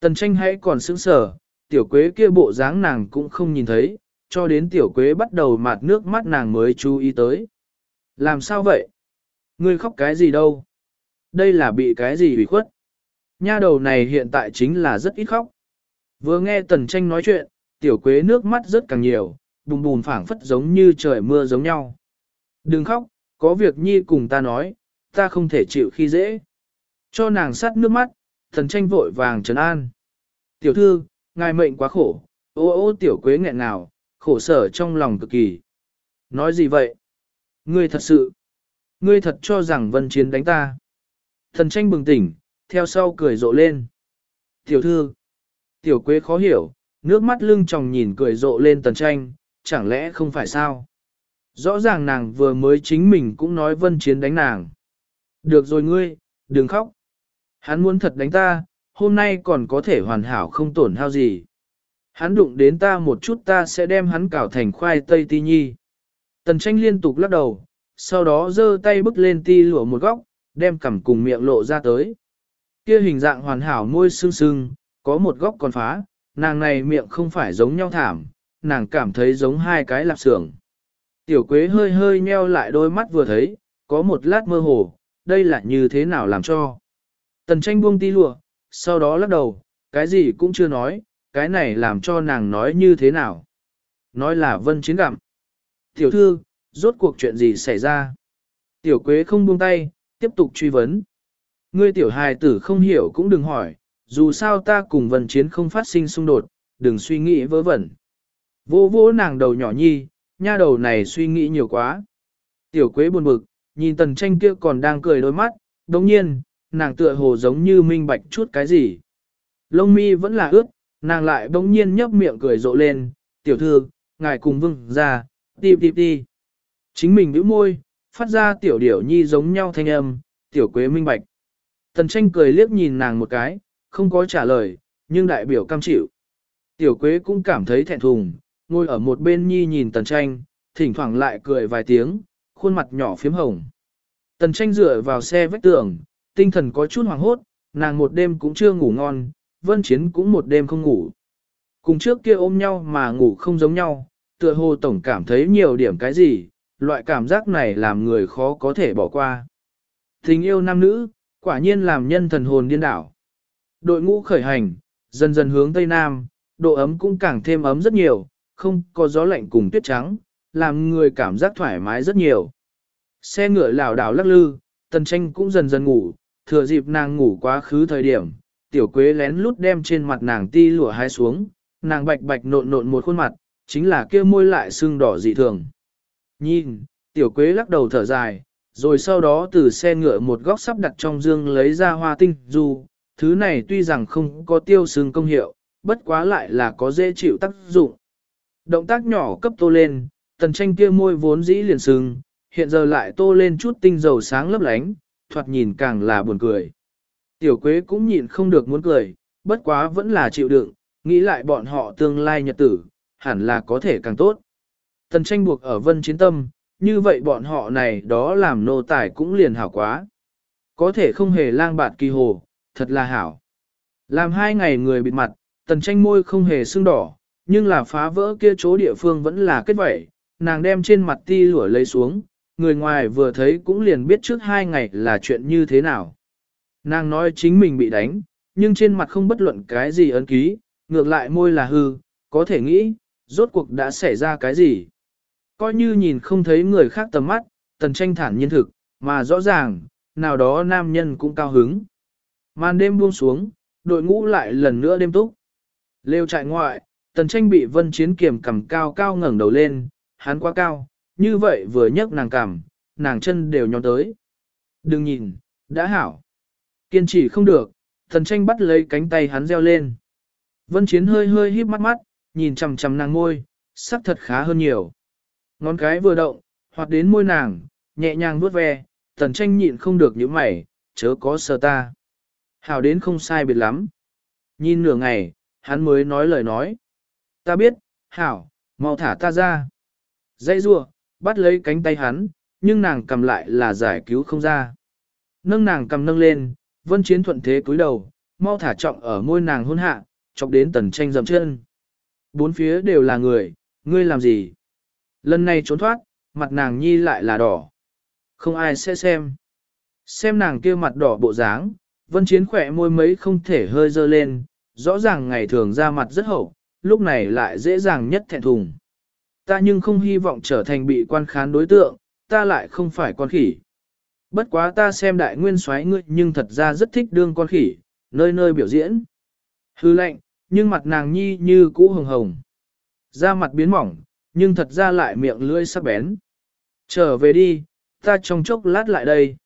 Tần tranh hãy còn sững sờ, tiểu quế kia bộ dáng nàng cũng không nhìn thấy, cho đến tiểu quế bắt đầu mạt nước mắt nàng mới chú ý tới. Làm sao vậy? Ngươi khóc cái gì đâu? Đây là bị cái gì ủy khuất? Nha đầu này hiện tại chính là rất ít khóc. Vừa nghe tần tranh nói chuyện, tiểu quế nước mắt rất càng nhiều, bùm bùm phảng phất giống như trời mưa giống nhau. Đừng khóc, có việc nhi cùng ta nói, ta không thể chịu khi dễ. Cho nàng sắt nước mắt, thần tranh vội vàng trấn an. Tiểu thư, ngài mệnh quá khổ, ô ô tiểu quế nghẹn nào, khổ sở trong lòng cực kỳ. Nói gì vậy? Ngươi thật sự, ngươi thật cho rằng vân chiến đánh ta. Thần tranh bừng tỉnh, theo sau cười rộ lên. Tiểu thư, tiểu quế khó hiểu, nước mắt lưng tròng nhìn cười rộ lên tần tranh, chẳng lẽ không phải sao? Rõ ràng nàng vừa mới chính mình cũng nói vân chiến đánh nàng. Được rồi ngươi, đừng khóc. Hắn muốn thật đánh ta, hôm nay còn có thể hoàn hảo không tổn hao gì. Hắn đụng đến ta một chút ta sẽ đem hắn cào thành khoai tây ti nhi. Tần tranh liên tục lắc đầu, sau đó giơ tay bức lên ti lụa một góc, đem cằm cùng miệng lộ ra tới. Kia hình dạng hoàn hảo môi sưng sưng, có một góc còn phá, nàng này miệng không phải giống nhau thảm, nàng cảm thấy giống hai cái lạp xưởng. Tiểu quế hơi hơi nheo lại đôi mắt vừa thấy, có một lát mơ hồ, đây là như thế nào làm cho. Tần tranh buông ti lụa, sau đó lắc đầu, cái gì cũng chưa nói, cái này làm cho nàng nói như thế nào. Nói là vân chiến gặm. Tiểu thư, rốt cuộc chuyện gì xảy ra? Tiểu quế không buông tay, tiếp tục truy vấn. Ngươi tiểu hài tử không hiểu cũng đừng hỏi, dù sao ta cùng vân chiến không phát sinh xung đột, đừng suy nghĩ vớ vẩn. Vô vô nàng đầu nhỏ nhi, nha đầu này suy nghĩ nhiều quá. Tiểu quế buồn bực, nhìn tần tranh kia còn đang cười đôi mắt, đồng nhiên, nàng tựa hồ giống như minh bạch chút cái gì. Lông mi vẫn là ướt, nàng lại bỗng nhiên nhấp miệng cười rộ lên, tiểu thư, ngài cùng vương ra, ti ti đi Chính mình nữ môi, phát ra tiểu điểu nhi giống nhau thanh âm, tiểu quế minh bạch. Tần tranh cười liếc nhìn nàng một cái, không có trả lời, nhưng đại biểu cam chịu. Tiểu quế cũng cảm thấy thẹn thùng, ngồi ở một bên nhi nhìn tần tranh, thỉnh thoảng lại cười vài tiếng, khuôn mặt nhỏ phím hồng. Tần tranh dựa vào xe vách tường, tinh thần có chút hoàng hốt, nàng một đêm cũng chưa ngủ ngon, vân chiến cũng một đêm không ngủ. Cùng trước kia ôm nhau mà ngủ không giống nhau, tựa hồ tổng cảm thấy nhiều điểm cái gì, loại cảm giác này làm người khó có thể bỏ qua. Tình yêu nam nữ, quả nhiên làm nhân thần hồn điên đảo. Đội ngũ khởi hành, dần dần hướng Tây Nam, độ ấm cũng càng thêm ấm rất nhiều, không có gió lạnh cùng tuyết trắng, làm người cảm giác thoải mái rất nhiều. Xe ngựa lảo đảo lắc lư, tần tranh cũng dần dần ngủ, thừa dịp nàng ngủ quá khứ thời điểm, tiểu quế lén lút đem trên mặt nàng ti lụa hai xuống, nàng bạch bạch nộn nộn một khuôn mặt, chính là kia môi lại sưng đỏ dị thường. Nhìn, tiểu quế lắc đầu thở dài, rồi sau đó từ xe ngựa một góc sắp đặt trong dương lấy ra hoa tinh du, thứ này tuy rằng không có tiêu sưng công hiệu, bất quá lại là có dễ chịu tác dụng. Động tác nhỏ cấp tô lên, tần tranh kia môi vốn dĩ liền sưng, hiện giờ lại tô lên chút tinh dầu sáng lấp lánh, thoạt nhìn càng là buồn cười. Tiểu quế cũng nhịn không được muốn cười, bất quá vẫn là chịu đựng, nghĩ lại bọn họ tương lai nhật tử, hẳn là có thể càng tốt. Tần tranh buộc ở vân chiến tâm, như vậy bọn họ này đó làm nô tài cũng liền hảo quá. Có thể không hề lang bạt kỳ hồ, thật là hảo. Làm hai ngày người bịt mặt, tần tranh môi không hề sưng đỏ, nhưng là phá vỡ kia chỗ địa phương vẫn là kết vẩy, nàng đem trên mặt ti lũa lấy xuống, người ngoài vừa thấy cũng liền biết trước hai ngày là chuyện như thế nào. Nàng nói chính mình bị đánh, nhưng trên mặt không bất luận cái gì ấn ký, ngược lại môi là hư, có thể nghĩ, rốt cuộc đã xảy ra cái gì. Coi như nhìn không thấy người khác tầm mắt, tần tranh thản nhiên thực, mà rõ ràng, nào đó nam nhân cũng cao hứng. Màn đêm buông xuống, đội ngũ lại lần nữa đêm túc. Lêu trại ngoại, tần tranh bị vân chiến kiểm cầm cao cao ngẩng đầu lên, hắn quá cao, như vậy vừa nhấc nàng cằm, nàng chân đều nhón tới. Đừng nhìn, đã hảo. Kiên trì không được, thần tranh bắt lấy cánh tay hắn reo lên. Vân Chiến hơi hơi híp mắt mắt, nhìn chằm chằm nàng môi, sắc thật khá hơn nhiều. Ngón cái vừa động, hoặc đến môi nàng, nhẹ nhàng vuốt ve, Tần tranh nhịn không được những mày, chớ có sờ ta. Hảo đến không sai biệt lắm. Nhìn nửa ngày, hắn mới nói lời nói. Ta biết, Hảo, mau thả ta ra. Dây rua, bắt lấy cánh tay hắn, nhưng nàng cầm lại là giải cứu không ra. Nâng nàng cầm nâng lên, vân chiến thuận thế cúi đầu, mau thả trọng ở môi nàng hôn hạ, chọc đến tần tranh dầm chân. Bốn phía đều là người, ngươi làm gì? Lần này trốn thoát, mặt nàng nhi lại là đỏ. Không ai sẽ xem. Xem nàng kia mặt đỏ bộ dáng, vân chiến khỏe môi mấy không thể hơi dơ lên, rõ ràng ngày thường ra mặt rất hậu, lúc này lại dễ dàng nhất thẹn thùng. Ta nhưng không hy vọng trở thành bị quan khán đối tượng, ta lại không phải con khỉ. Bất quá ta xem đại nguyên soái ngươi nhưng thật ra rất thích đương con khỉ, nơi nơi biểu diễn. Hư lạnh nhưng mặt nàng nhi như cũ hồng hồng. Da mặt biến mỏng, nhưng thật ra lại miệng lưỡi sắc bén. Trở về đi, ta trong chốc lát lại đây.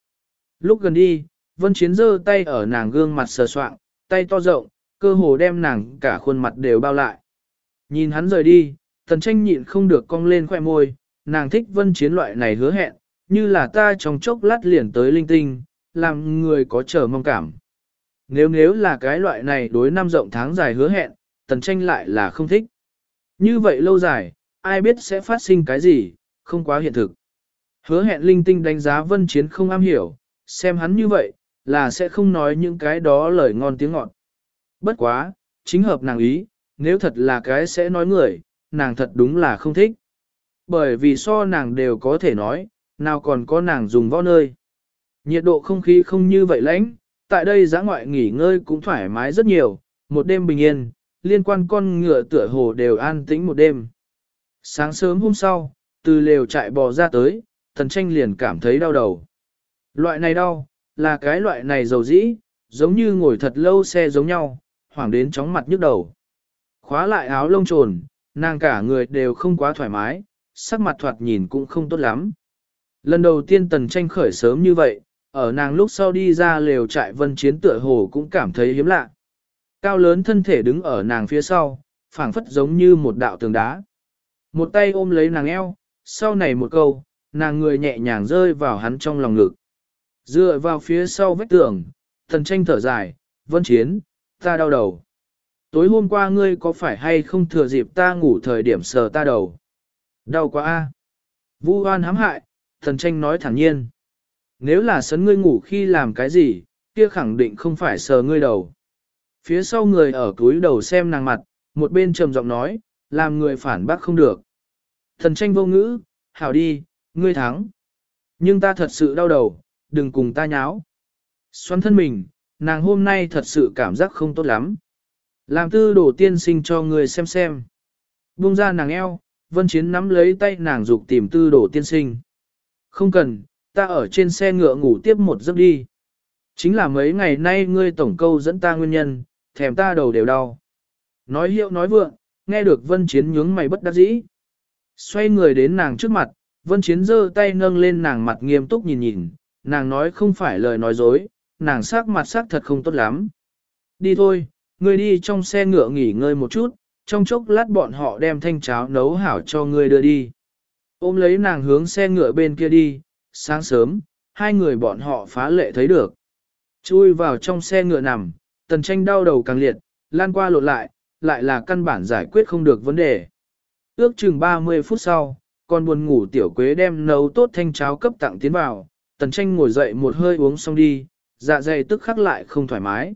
Lúc gần đi, Vân Chiến giơ tay ở nàng gương mặt sờ soạng, tay to rộng, cơ hồ đem nàng cả khuôn mặt đều bao lại. Nhìn hắn rời đi, tần tranh nhịn không được cong lên khoẻ môi, nàng thích Vân Chiến loại này hứa hẹn, như là ta trong chốc lát liền tới linh tinh, làm người có chờ mong cảm. Nếu nếu là cái loại này đối năm rộng tháng dài hứa hẹn, tần tranh lại là không thích. Như vậy lâu dài, ai biết sẽ phát sinh cái gì, không quá hiện thực. Hứa hẹn linh tinh đánh giá vân chiến không am hiểu, xem hắn như vậy, là sẽ không nói những cái đó lời ngon tiếng ngọt. Bất quá, chính hợp nàng ý, nếu thật là cái sẽ nói người, nàng thật đúng là không thích. Bởi vì so nàng đều có thể nói, nào còn có nàng dùng võ nơi. Nhiệt độ không khí không như vậy lãnh, tại đây giã ngoại nghỉ ngơi cũng thoải mái rất nhiều, một đêm bình yên, liên quan con ngựa tựa hồ đều an tĩnh một đêm. Sáng sớm hôm sau, từ lều trại bò ra tới, thần tranh liền cảm thấy đau đầu. Loại này đau, là cái loại này dầu dĩ, giống như ngồi thật lâu xe giống nhau, hoảng đến chóng mặt nhức đầu. Khóa lại áo lông trồn, nàng cả người đều không quá thoải mái, sắc mặt thoạt nhìn cũng không tốt lắm. Lần đầu tiên tần tranh khởi sớm như vậy, ở nàng lúc sau đi ra lều trại vân chiến tựa hồ cũng cảm thấy hiếm lạ. Cao lớn thân thể đứng ở nàng phía sau, phảng phất giống như một đạo tường đá. Một tay ôm lấy nàng eo, sau này một câu, nàng người nhẹ nhàng rơi vào hắn trong lòng ngực. Dựa vào phía sau vách tường, thần tranh thở dài, vân chiến, ta đau đầu. Tối hôm qua ngươi có phải hay không thừa dịp ta ngủ thời điểm sờ ta đầu? Đau quá a. Vu hoan hãm hại, thần tranh nói thẳng nhiên. Nếu là sấn ngươi ngủ khi làm cái gì, kia khẳng định không phải sờ ngươi đầu. Phía sau người ở túi đầu xem nàng mặt, một bên trầm giọng nói, làm người phản bác không được. Thần tranh vô ngữ, hảo đi, ngươi thắng. Nhưng ta thật sự đau đầu, đừng cùng ta nháo. Xoắn thân mình, nàng hôm nay thật sự cảm giác không tốt lắm. Làm tư đổ tiên sinh cho người xem xem. Buông ra nàng eo, vân chiến nắm lấy tay nàng dục tìm tư đổ tiên sinh. Không cần, ta ở trên xe ngựa ngủ tiếp một giấc đi. Chính là mấy ngày nay ngươi tổng câu dẫn ta nguyên nhân, thèm ta đầu đều đau. Nói hiệu nói vượng, nghe được vân chiến nhướng mày bất đắc dĩ. Xoay người đến nàng trước mặt, vân chiến giơ tay nâng lên nàng mặt nghiêm túc nhìn nhìn, nàng nói không phải lời nói dối, nàng sắc mặt sắc thật không tốt lắm. Đi thôi, ngươi đi trong xe ngựa nghỉ ngơi một chút, trong chốc lát bọn họ đem thanh cháo nấu hảo cho ngươi đưa đi. Ôm lấy nàng hướng xe ngựa bên kia đi, sáng sớm, hai người bọn họ phá lệ thấy được. Chui vào trong xe ngựa nằm, tần tranh đau đầu càng liệt, lan qua lột lại, lại là căn bản giải quyết không được vấn đề. Ước chừng 30 phút sau, con buồn ngủ tiểu quế đem nấu tốt thanh cháo cấp tặng tiến vào, tần tranh ngồi dậy một hơi uống xong đi, dạ dày tức khắc lại không thoải mái.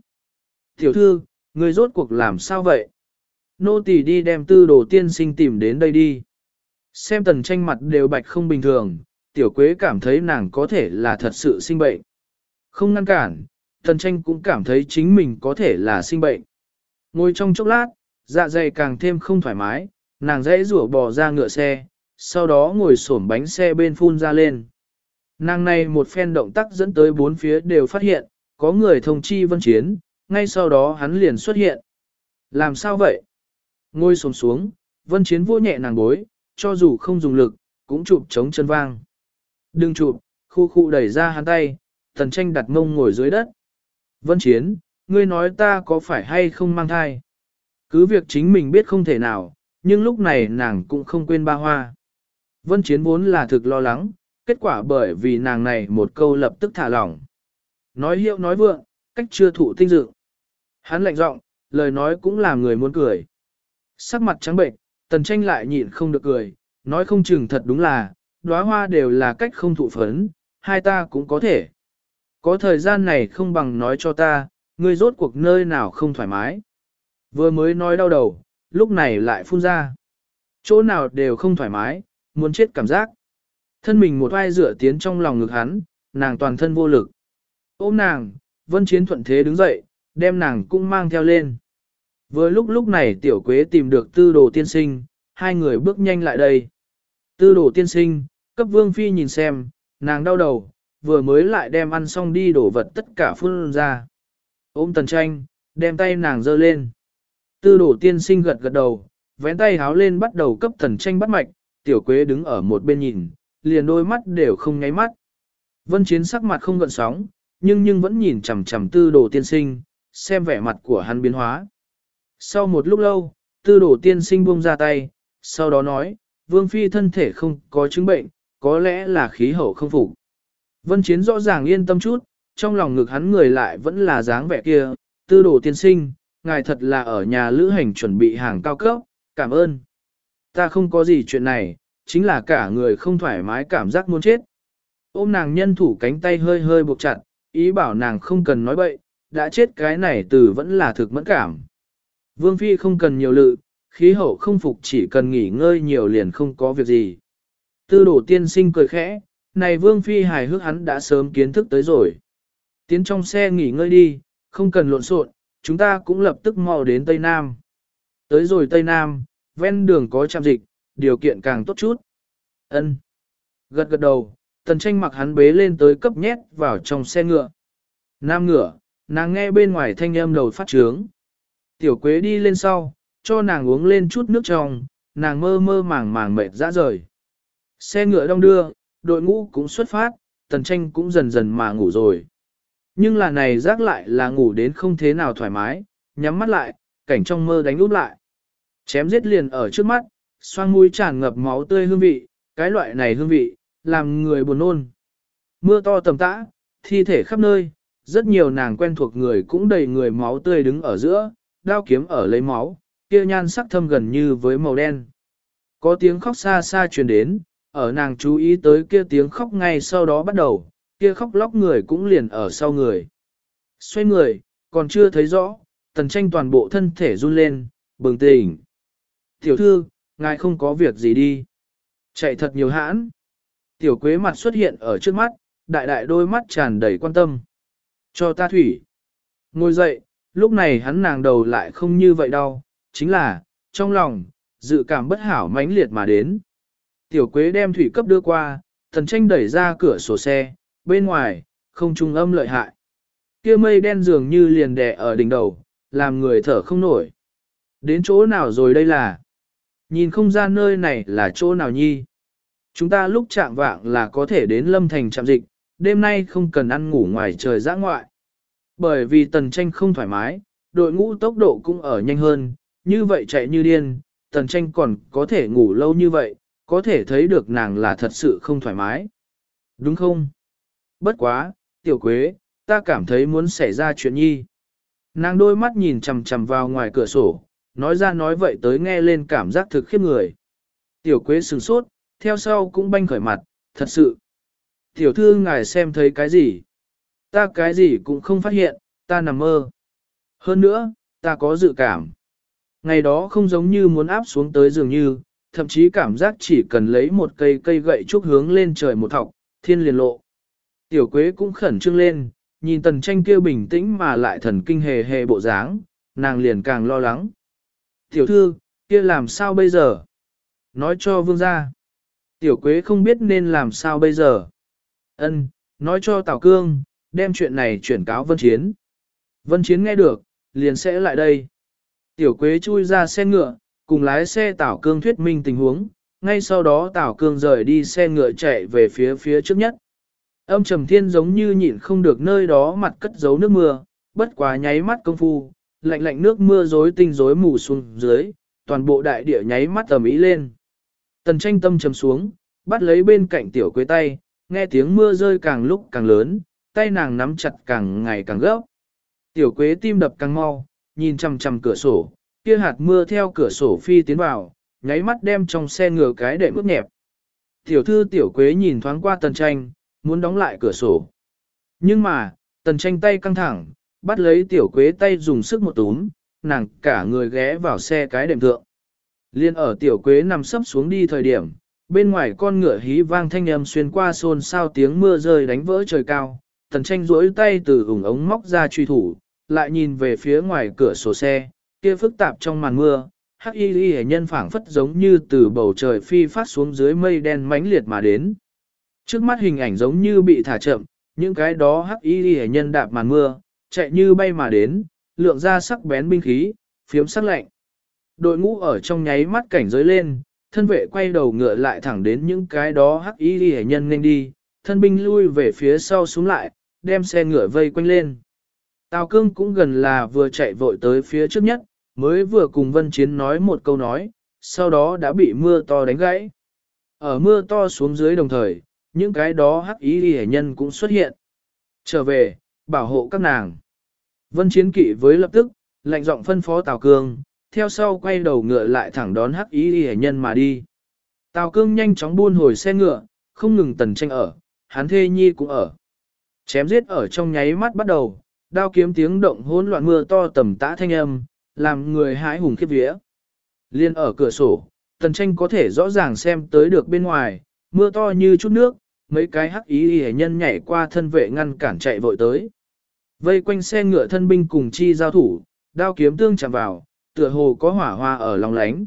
Tiểu thư, người rốt cuộc làm sao vậy? Nô tỳ đi đem tư đồ tiên sinh tìm đến đây đi. Xem tần tranh mặt đều bạch không bình thường, tiểu quế cảm thấy nàng có thể là thật sự sinh bệnh. Không ngăn cản, tần tranh cũng cảm thấy chính mình có thể là sinh bệnh. Ngồi trong chốc lát, dạ dày càng thêm không thoải mái, nàng dễ rủa bò ra ngựa xe, sau đó ngồi xổm bánh xe bên phun ra lên. Nàng này một phen động tác dẫn tới bốn phía đều phát hiện, có người thông chi vân chiến, ngay sau đó hắn liền xuất hiện. Làm sao vậy? Ngồi xuống xuống, vân chiến vô nhẹ nàng bối, cho dù không dùng lực, cũng chụp chống chân vang. Đừng chụp, khu khu đẩy ra hắn tay, thần tranh đặt mông ngồi dưới đất. Vân chiến, ngươi nói ta có phải hay không mang thai? Cứ việc chính mình biết không thể nào, nhưng lúc này nàng cũng không quên ba hoa. Vân chiến vốn là thực lo lắng, kết quả bởi vì nàng này một câu lập tức thả lỏng. Nói hiệu nói vượng, cách chưa thụ tinh dự. Hắn lạnh giọng, lời nói cũng làm người muốn cười. Sắc mặt trắng bệnh, tần tranh lại nhịn không được cười, nói không chừng thật đúng là, đóa hoa đều là cách không thụ phấn, hai ta cũng có thể. Có thời gian này không bằng nói cho ta, ngươi rốt cuộc nơi nào không thoải mái. Vừa mới nói đau đầu, lúc này lại phun ra. Chỗ nào đều không thoải mái, muốn chết cảm giác. Thân mình một vai dựa tiến trong lòng ngực hắn, nàng toàn thân vô lực. Ôm nàng, vân chiến thuận thế đứng dậy, đem nàng cũng mang theo lên. Vừa lúc lúc này tiểu quế tìm được tư đồ tiên sinh, hai người bước nhanh lại đây. Tư đồ tiên sinh, cấp vương phi nhìn xem, nàng đau đầu, vừa mới lại đem ăn xong đi đổ vật tất cả phun ra. Ôm tần tranh, đem tay nàng giơ lên. Tư đồ tiên sinh gật gật đầu, vén tay háo lên bắt đầu cấp tần tranh bắt mạch, tiểu quế đứng ở một bên nhìn, liền đôi mắt đều không nháy mắt. Vân chiến sắc mặt không gợn sóng, nhưng nhưng vẫn nhìn chằm chằm tư đồ tiên sinh, xem vẻ mặt của hắn biến hóa. Sau một lúc lâu, tư đồ tiên sinh buông ra tay, sau đó nói, vương phi thân thể không có chứng bệnh, có lẽ là khí hậu không phục. Vân chiến rõ ràng yên tâm chút, trong lòng ngực hắn người lại vẫn là dáng vẻ kia, tư đồ tiên sinh, ngài thật là ở nhà lữ hành chuẩn bị hàng cao cấp, cảm ơn. Ta không có gì chuyện này, chính là cả người không thoải mái cảm giác muốn chết. Ôm nàng nhân thủ cánh tay hơi hơi buộc chặt, ý bảo nàng không cần nói bậy, đã chết cái này từ vẫn là thực mẫn cảm. Vương Phi không cần nhiều lự, khí hậu không phục chỉ cần nghỉ ngơi nhiều liền không có việc gì. Tư đổ tiên sinh cười khẽ, này Vương Phi hài hước hắn đã sớm kiến thức tới rồi. Tiến trong xe nghỉ ngơi đi, không cần lộn xộn, chúng ta cũng lập tức mau đến Tây Nam. Tới rồi Tây Nam, ven đường có trạm dịch, điều kiện càng tốt chút. Ân. Gật gật đầu, tần tranh mặc hắn bế lên tới cấp nhét vào trong xe ngựa. Nam ngựa, nàng nghe bên ngoài thanh âm đầu phát trướng. Tiểu quế đi lên sau, cho nàng uống lên chút nước trong, nàng mơ mơ màng màng mệt ra rời. Xe ngựa đông đưa, đội ngũ cũng xuất phát, tần tranh cũng dần dần mà ngủ rồi. Nhưng là này rác lại là ngủ đến không thế nào thoải mái, nhắm mắt lại, cảnh trong mơ đánh úp lại. Chém giết liền ở trước mắt, xoang mũi tràn ngập máu tươi hương vị, cái loại này hương vị, làm người buồn nôn. Mưa to tầm tã, thi thể khắp nơi, rất nhiều nàng quen thuộc người cũng đầy người máu tươi đứng ở giữa, đao kiếm ở lấy máu, kia nhan sắc thâm gần như với màu đen. Có tiếng khóc xa xa truyền đến, ở nàng chú ý tới kia tiếng khóc ngay sau đó bắt đầu, kia khóc lóc người cũng liền ở sau người. Xoay người, còn chưa thấy rõ, tần tranh toàn bộ thân thể run lên, bừng tỉnh. Tiểu thư, ngài không có việc gì đi. Chạy thật nhiều hãn. Tiểu quế mặt xuất hiện ở trước mắt, đại đại đôi mắt tràn đầy quan tâm. Cho ta thủy. Ngồi dậy, lúc này hắn nàng đầu lại không như vậy đâu, chính là, trong lòng, dự cảm bất hảo mãnh liệt mà đến. Tiểu quế đem thủy cấp đưa qua, thần tranh đẩy ra cửa sổ xe, bên ngoài, không trung âm lợi hại. kia mây đen dường như liền đè ở đỉnh đầu, làm người thở không nổi. Đến chỗ nào rồi đây là? Nhìn không ra nơi này là chỗ nào nhi? Chúng ta lúc chạm vạng là có thể đến lâm thành trạm dịch, đêm nay không cần ăn ngủ ngoài trời giã ngoại. Bởi vì tần tranh không thoải mái, đội ngũ tốc độ cũng ở nhanh hơn, như vậy chạy như điên, tần tranh còn có thể ngủ lâu như vậy, có thể thấy được nàng là thật sự không thoải mái. Đúng không? Bất quá, tiểu quế, ta cảm thấy muốn xảy ra chuyện nhi. Nàng đôi mắt nhìn chầm chầm vào ngoài cửa sổ, nói ra nói vậy tới nghe lên cảm giác thực khiếp người. Tiểu quế sừng sốt, theo sau cũng banh khởi mặt, thật sự. Tiểu thư ngài xem thấy cái gì? Ta cái gì cũng không phát hiện, ta nằm mơ. Hơn nữa, ta có dự cảm. Ngày đó không giống như muốn áp xuống tới dường như, thậm chí cảm giác chỉ cần lấy một cây cây gậy trúc hướng lên trời một thọc, thiên liền lộ. Tiểu quế cũng khẩn trương lên, nhìn tần tranh kia bình tĩnh mà lại thần kinh hề hề bộ dáng, nàng liền càng lo lắng. Tiểu thư, kia làm sao bây giờ? Nói cho vương gia. Tiểu quế không biết nên làm sao bây giờ. Ân, nói cho Tào Cương, đem chuyện này chuyển cáo Vân Chiến. Vân Chiến nghe được, liền sẽ lại đây. Tiểu Quế chui ra xe ngựa, cùng lái xe Tào Cương thuyết minh tình huống, ngay sau đó Tào Cương rời đi xe ngựa chạy về phía phía trước nhất. Âm trầm thiên giống như nhịn không được nơi đó mặt cất giấu nước mưa, bất quá nháy mắt công phu, lạnh lạnh nước mưa rối tinh rối mù xuống dưới, toàn bộ đại địa nháy mắt tầm ý lên. Tần tranh tâm trầm xuống, bắt lấy bên cạnh tiểu quế tay, nghe tiếng mưa rơi càng lúc càng lớn, tay nàng nắm chặt càng ngày càng gấp. Tiểu quế tim đập càng mau, nhìn chằm chằm cửa sổ, kia hạt mưa theo cửa sổ phi tiến vào, nháy mắt đem trong xe ngựa cái đệm ướt nhẹp. Tiểu thư tiểu quế nhìn thoáng qua tần tranh, muốn đóng lại cửa sổ. Nhưng mà, tần tranh tay căng thẳng, bắt lấy tiểu quế tay dùng sức một túm, nàng cả người ghé vào xe cái đệm thượng. Liên ở tiểu quế nằm sấp xuống đi thời điểm, bên ngoài con ngựa hí vang thanh âm xuyên qua xôn sao tiếng mưa rơi đánh vỡ trời cao, tần tranh duỗi tay từ ủng ống móc ra truy thủ, lại nhìn về phía ngoài cửa sổ xe, kia phức tạp trong màn mưa, hắc y y nhân phảng phất giống như từ bầu trời phi phát xuống dưới mây đen mãnh liệt mà đến. Trước mắt hình ảnh giống như bị thả chậm, những cái đó hắc y y nhân đạp màn mưa, chạy như bay mà đến, lượng ra sắc bén binh khí, phiếm sắc lạnh. Đội ngũ ở trong nháy mắt cảnh giới lên, thân vệ quay đầu ngựa lại thẳng đến những cái đó hắc y ghi nhân nên đi, thân binh lui về phía sau xuống lại, đem xe ngựa vây quanh lên. Tào cương cũng gần là vừa chạy vội tới phía trước nhất, mới vừa cùng Vân Chiến nói một câu nói, sau đó đã bị mưa to đánh gãy. Ở mưa to xuống dưới đồng thời, những cái đó hắc ý ghi nhân cũng xuất hiện. Trở về, bảo hộ các nàng. Vân Chiến kỵ với lập tức, lạnh giọng phân phó Tào Cương, theo sau quay đầu ngựa lại thẳng đón hắc ý hệ nhân mà đi. Tào Cương nhanh chóng buôn hồi xe ngựa, không ngừng tần tranh ở, hắn thê nhi cũng ở. Chém giết ở trong nháy mắt bắt đầu, đao kiếm tiếng động hỗn loạn mưa to tầm tã thanh âm, làm người hái hùng khiếp vía. Liên ở cửa sổ, tần tranh có thể rõ ràng xem tới được bên ngoài, mưa to như chút nước, mấy cái hắc ý hề nhân nhảy qua thân vệ ngăn cản chạy vội tới. Vây quanh xe ngựa thân binh cùng chi giao thủ, đao kiếm tương chạm vào, tựa hồ có hỏa hoa ở lòng lánh.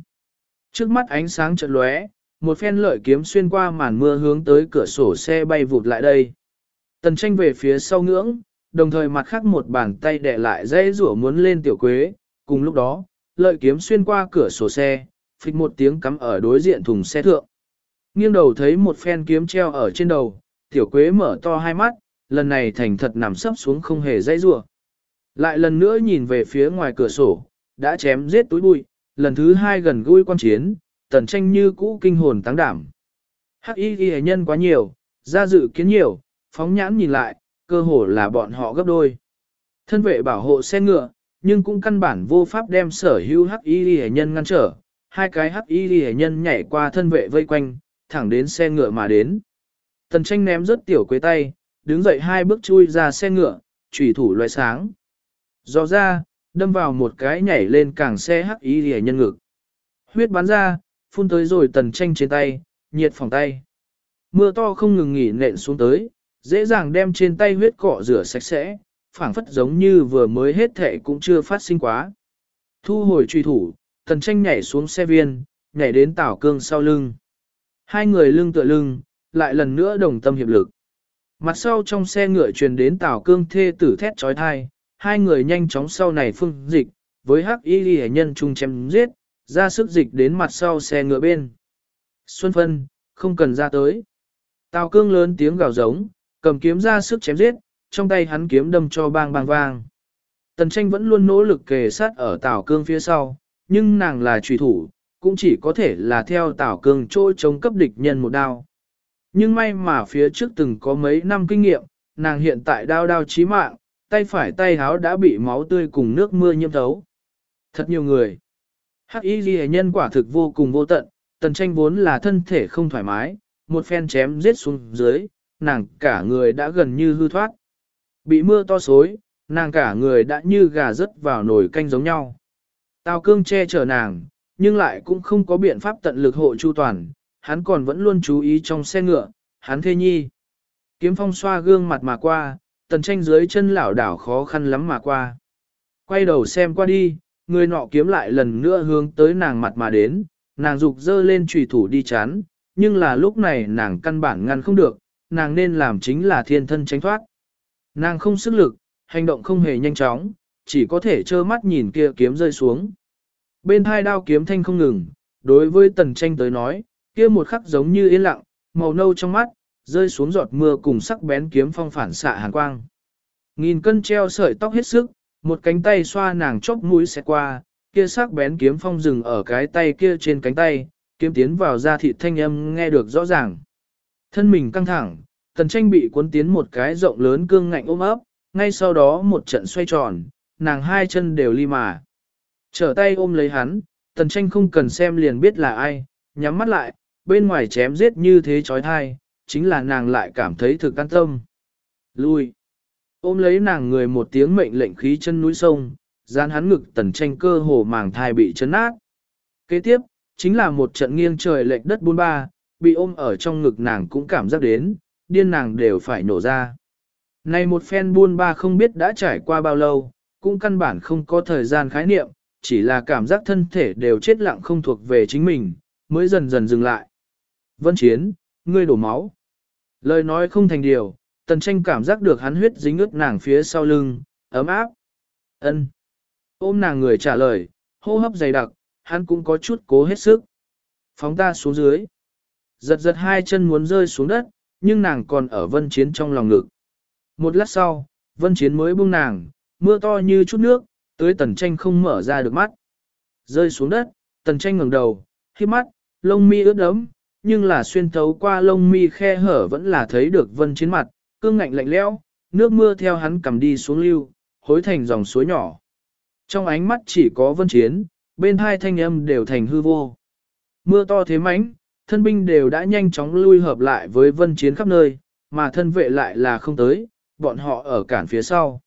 Trước mắt ánh sáng chợt lóe, một phen lợi kiếm xuyên qua màn mưa hướng tới cửa sổ xe bay vụt lại đây. Tần tranh về phía sau ngưỡng, đồng thời mặt khác một bàn tay đè lại dây rủa muốn lên tiểu quế, cùng lúc đó, lợi kiếm xuyên qua cửa sổ xe, phịch một tiếng cắm ở đối diện thùng xe thượng. Nghiêng đầu thấy một phen kiếm treo ở trên đầu, tiểu quế mở to hai mắt, lần này thành thật nằm sấp xuống không hề dây rủa. Lại lần nữa nhìn về phía ngoài cửa sổ, đã chém giết túi bụi, lần thứ hai gần gũi quan chiến, tần tranh như cũ kinh hồn tăng đảm. Hắc y ghi nhân quá nhiều, ra dự kiến nhiều, phóng nhãn nhìn lại, cơ hồ là bọn họ gấp đôi. Thân vệ bảo hộ xe ngựa, nhưng cũng căn bản vô pháp đem sở hữu hắc y ghi nhân ngăn trở, hai cái hắc y ghi nhân nhảy qua thân vệ vây quanh, thẳng đến xe ngựa mà đến. Tần tranh ném rất tiểu quế tay, đứng dậy hai bước chui ra xe ngựa, chủy thủ loại sáng. Do ra, đâm vào một cái nhảy lên càng xe hắc ý ghi nhân ngực. Huyết bắn ra, phun tới rồi tần tranh trên tay, nhiệt phòng tay. Mưa to không ngừng nghỉ nện xuống tới, dễ dàng đem trên tay huyết cọ rửa sạch sẽ, phảng phất giống như vừa mới hết thệ cũng chưa phát sinh quá. Thu hồi truy thủ, tần tranh nhảy xuống xe viên, nhảy đến tảo cương sau lưng. Hai người lưng tựa lưng, lại lần nữa đồng tâm hiệp lực. Mặt sau trong xe ngựa truyền đến tảo cương thê tử thét trói thai, hai người nhanh chóng sau này phương dịch, với hắc y ghi nhân chung chém giết, ra sức dịch đến mặt sau xe ngựa bên. Xuân phân, không cần ra tới. Tào cương lớn tiếng gào giống, cầm kiếm ra sức chém giết, trong tay hắn kiếm đâm cho bang bang vang. Tần tranh vẫn luôn nỗ lực kề sát ở Tào cương phía sau, nhưng nàng là trùy thủ, cũng chỉ có thể là theo Tào cương trôi chống cấp địch nhân một đao. Nhưng may mà phía trước từng có mấy năm kinh nghiệm, nàng hiện tại đao đao chí mạng, tay phải tay háo đã bị máu tươi cùng nước mưa nhiễm thấu. Thật nhiều người. Hắc y ghi nhân quả thực vô cùng vô tận, tần tranh vốn là thân thể không thoải mái, một phen chém giết xuống dưới, nàng cả người đã gần như hư thoát. Bị mưa to xối, nàng cả người đã như gà rớt vào nồi canh giống nhau. Tào cương che chở nàng, nhưng lại cũng không có biện pháp tận lực hộ chu toàn, hắn còn vẫn luôn chú ý trong xe ngựa, hắn thê nhi. Kiếm phong xoa gương mặt mà qua, tần tranh dưới chân lảo đảo khó khăn lắm mà qua. Quay đầu xem qua đi, người nọ kiếm lại lần nữa hướng tới nàng mặt mà đến, nàng dục dơ lên trùy thủ đi chán, nhưng là lúc này nàng căn bản ngăn không được, nàng nên làm chính là thiên thân tránh thoát. Nàng không sức lực, hành động không hề nhanh chóng, chỉ có thể trơ mắt nhìn kia kiếm rơi xuống. Bên hai đao kiếm thanh không ngừng, đối với tần tranh tới nói, kia một khắc giống như yên lặng, màu nâu trong mắt, rơi xuống giọt mưa cùng sắc bén kiếm phong phản xạ hàn quang. Nghìn cân treo sợi tóc hết sức, một cánh tay xoa nàng chốc mũi sẽ qua, kia sắc bén kiếm phong dừng ở cái tay kia trên cánh tay, kiếm tiến vào da thịt thanh âm nghe được rõ ràng. Thân mình căng thẳng, tần tranh bị cuốn tiến một cái rộng lớn cương ngạnh ôm ấp, ngay sau đó một trận xoay tròn, nàng hai chân đều li mà. Trở tay ôm lấy hắn, tần tranh không cần xem liền biết là ai, nhắm mắt lại, bên ngoài chém giết như thế chói thai, chính là nàng lại cảm thấy thực an tâm. Lui. Ôm lấy nàng người một tiếng mệnh lệnh khí chân núi sông, gian hắn ngực tần tranh cơ hồ màng thai bị chấn nát. Kế tiếp, chính là một trận nghiêng trời lệch đất buôn ba, bị ôm ở trong ngực nàng cũng cảm giác đến, điên nàng đều phải nổ ra. Này một phen buôn ba không biết đã trải qua bao lâu, cũng căn bản không có thời gian khái niệm, chỉ là cảm giác thân thể đều chết lặng không thuộc về chính mình, mới dần dần dừng lại. Vân Chiến, ngươi đổ máu. Lời nói không thành điều, tần tranh cảm giác được hắn huyết dính ướt nàng phía sau lưng, ấm áp. ân Ôm nàng người trả lời, hô hấp dày đặc, hắn cũng có chút cố hết sức. Phóng ta xuống dưới. Giật giật hai chân muốn rơi xuống đất, nhưng nàng còn ở vân chiến trong lòng ngực. Một lát sau, vân chiến mới buông nàng, mưa to như chút nước, tới tần tranh không mở ra được mắt. Rơi xuống đất, tần tranh ngẩng đầu, khi mắt, lông mi ướt đẫm, nhưng là xuyên thấu qua lông mi khe hở vẫn là thấy được vân chiến mặt, cương ngạnh lạnh lẽo, nước mưa theo hắn cầm đi xuống lưu, hối thành dòng suối nhỏ. Trong ánh mắt chỉ có vân chiến, bên hai thanh âm đều thành hư vô. Mưa to thế mánh, thân binh đều đã nhanh chóng lui hợp lại với vân chiến khắp nơi, mà thân vệ lại là không tới, bọn họ ở cản phía sau.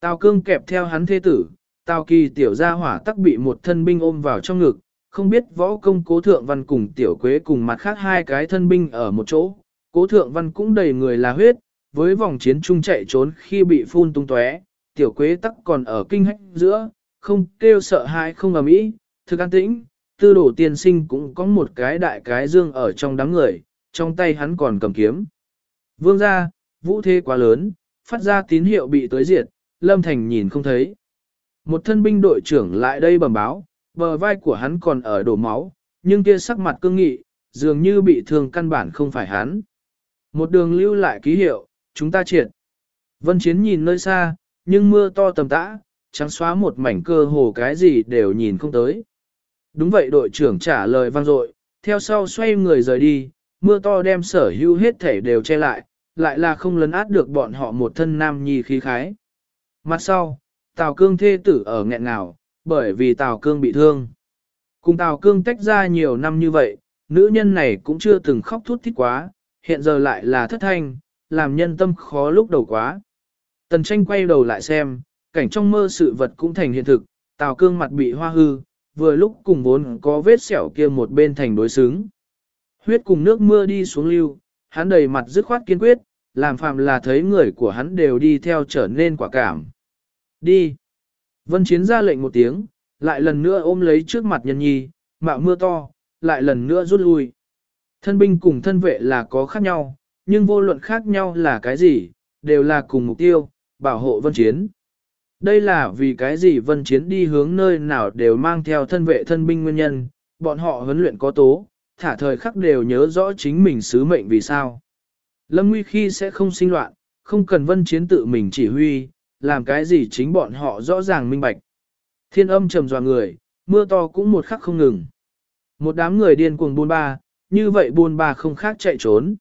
Tào cương kẹp theo hắn thế tử, Tào kỳ tiểu gia hỏa tắc bị một thân binh ôm vào trong ngực, không biết võ công cố thượng văn cùng tiểu quế cùng mặt khác hai cái thân binh ở một chỗ. Cố thượng văn cũng đầy người là huyết, với vòng chiến trung chạy trốn khi bị phun tung tóe, tiểu quế tắc còn ở kinh hách giữa, không kêu sợ hãi không ầm ĩ, thực an tĩnh, tư đổ tiên sinh cũng có một cái đại cái dương ở trong đám người, trong tay hắn còn cầm kiếm. Vương ra, vũ thế quá lớn, phát ra tín hiệu bị tới diệt, lâm thành nhìn không thấy. Một thân binh đội trưởng lại đây bẩm báo, bờ vai của hắn còn ở đổ máu, nhưng kia sắc mặt cương nghị, dường như bị thương căn bản không phải hắn. Một đường lưu lại ký hiệu, chúng ta triệt. Vân Chiến nhìn nơi xa, nhưng mưa to tầm tã, trắng xóa một mảnh cơ hồ cái gì đều nhìn không tới. Đúng vậy đội trưởng trả lời vang dội, theo sau xoay người rời đi, mưa to đem sở hữu hết thể đều che lại, lại là không lấn át được bọn họ một thân nam nhi khí khái. Mặt sau, Tào Cương thê tử ở nghẹn ngào, bởi vì Tào Cương bị thương. Cùng Tào Cương tách ra nhiều năm như vậy, nữ nhân này cũng chưa từng khóc thút thít quá, hiện giờ lại là thất thanh, làm nhân tâm khó lúc đầu quá. Tần tranh quay đầu lại xem, cảnh trong mơ sự vật cũng thành hiện thực, Tào Cương mặt bị hoa hư, vừa lúc cùng vốn có vết sẹo kia một bên thành đối xứng. Huyết cùng nước mưa đi xuống lưu, hắn đầy mặt dứt khoát kiên quyết, làm phàm là thấy người của hắn đều đi theo trở nên quả cảm. Đi. Vân Chiến ra lệnh một tiếng, lại lần nữa ôm lấy trước mặt nhân nhi, mạo mưa to, lại lần nữa rút lui. Thân binh cùng thân vệ là có khác nhau, nhưng vô luận khác nhau là cái gì, đều là cùng mục tiêu, bảo hộ Vân Chiến. Đây là vì cái gì Vân Chiến đi hướng nơi nào đều mang theo thân vệ thân binh nguyên nhân, bọn họ huấn luyện có tố, thả thời khắc đều nhớ rõ chính mình sứ mệnh vì sao. Lâm Nguy khi sẽ không sinh loạn, không cần Vân Chiến tự mình chỉ huy, làm cái gì chính bọn họ rõ ràng minh bạch. Thiên âm trầm dò người, mưa to cũng một khắc không ngừng. Một đám người điên cuồng buôn ba, như vậy buôn ba không khác chạy trốn.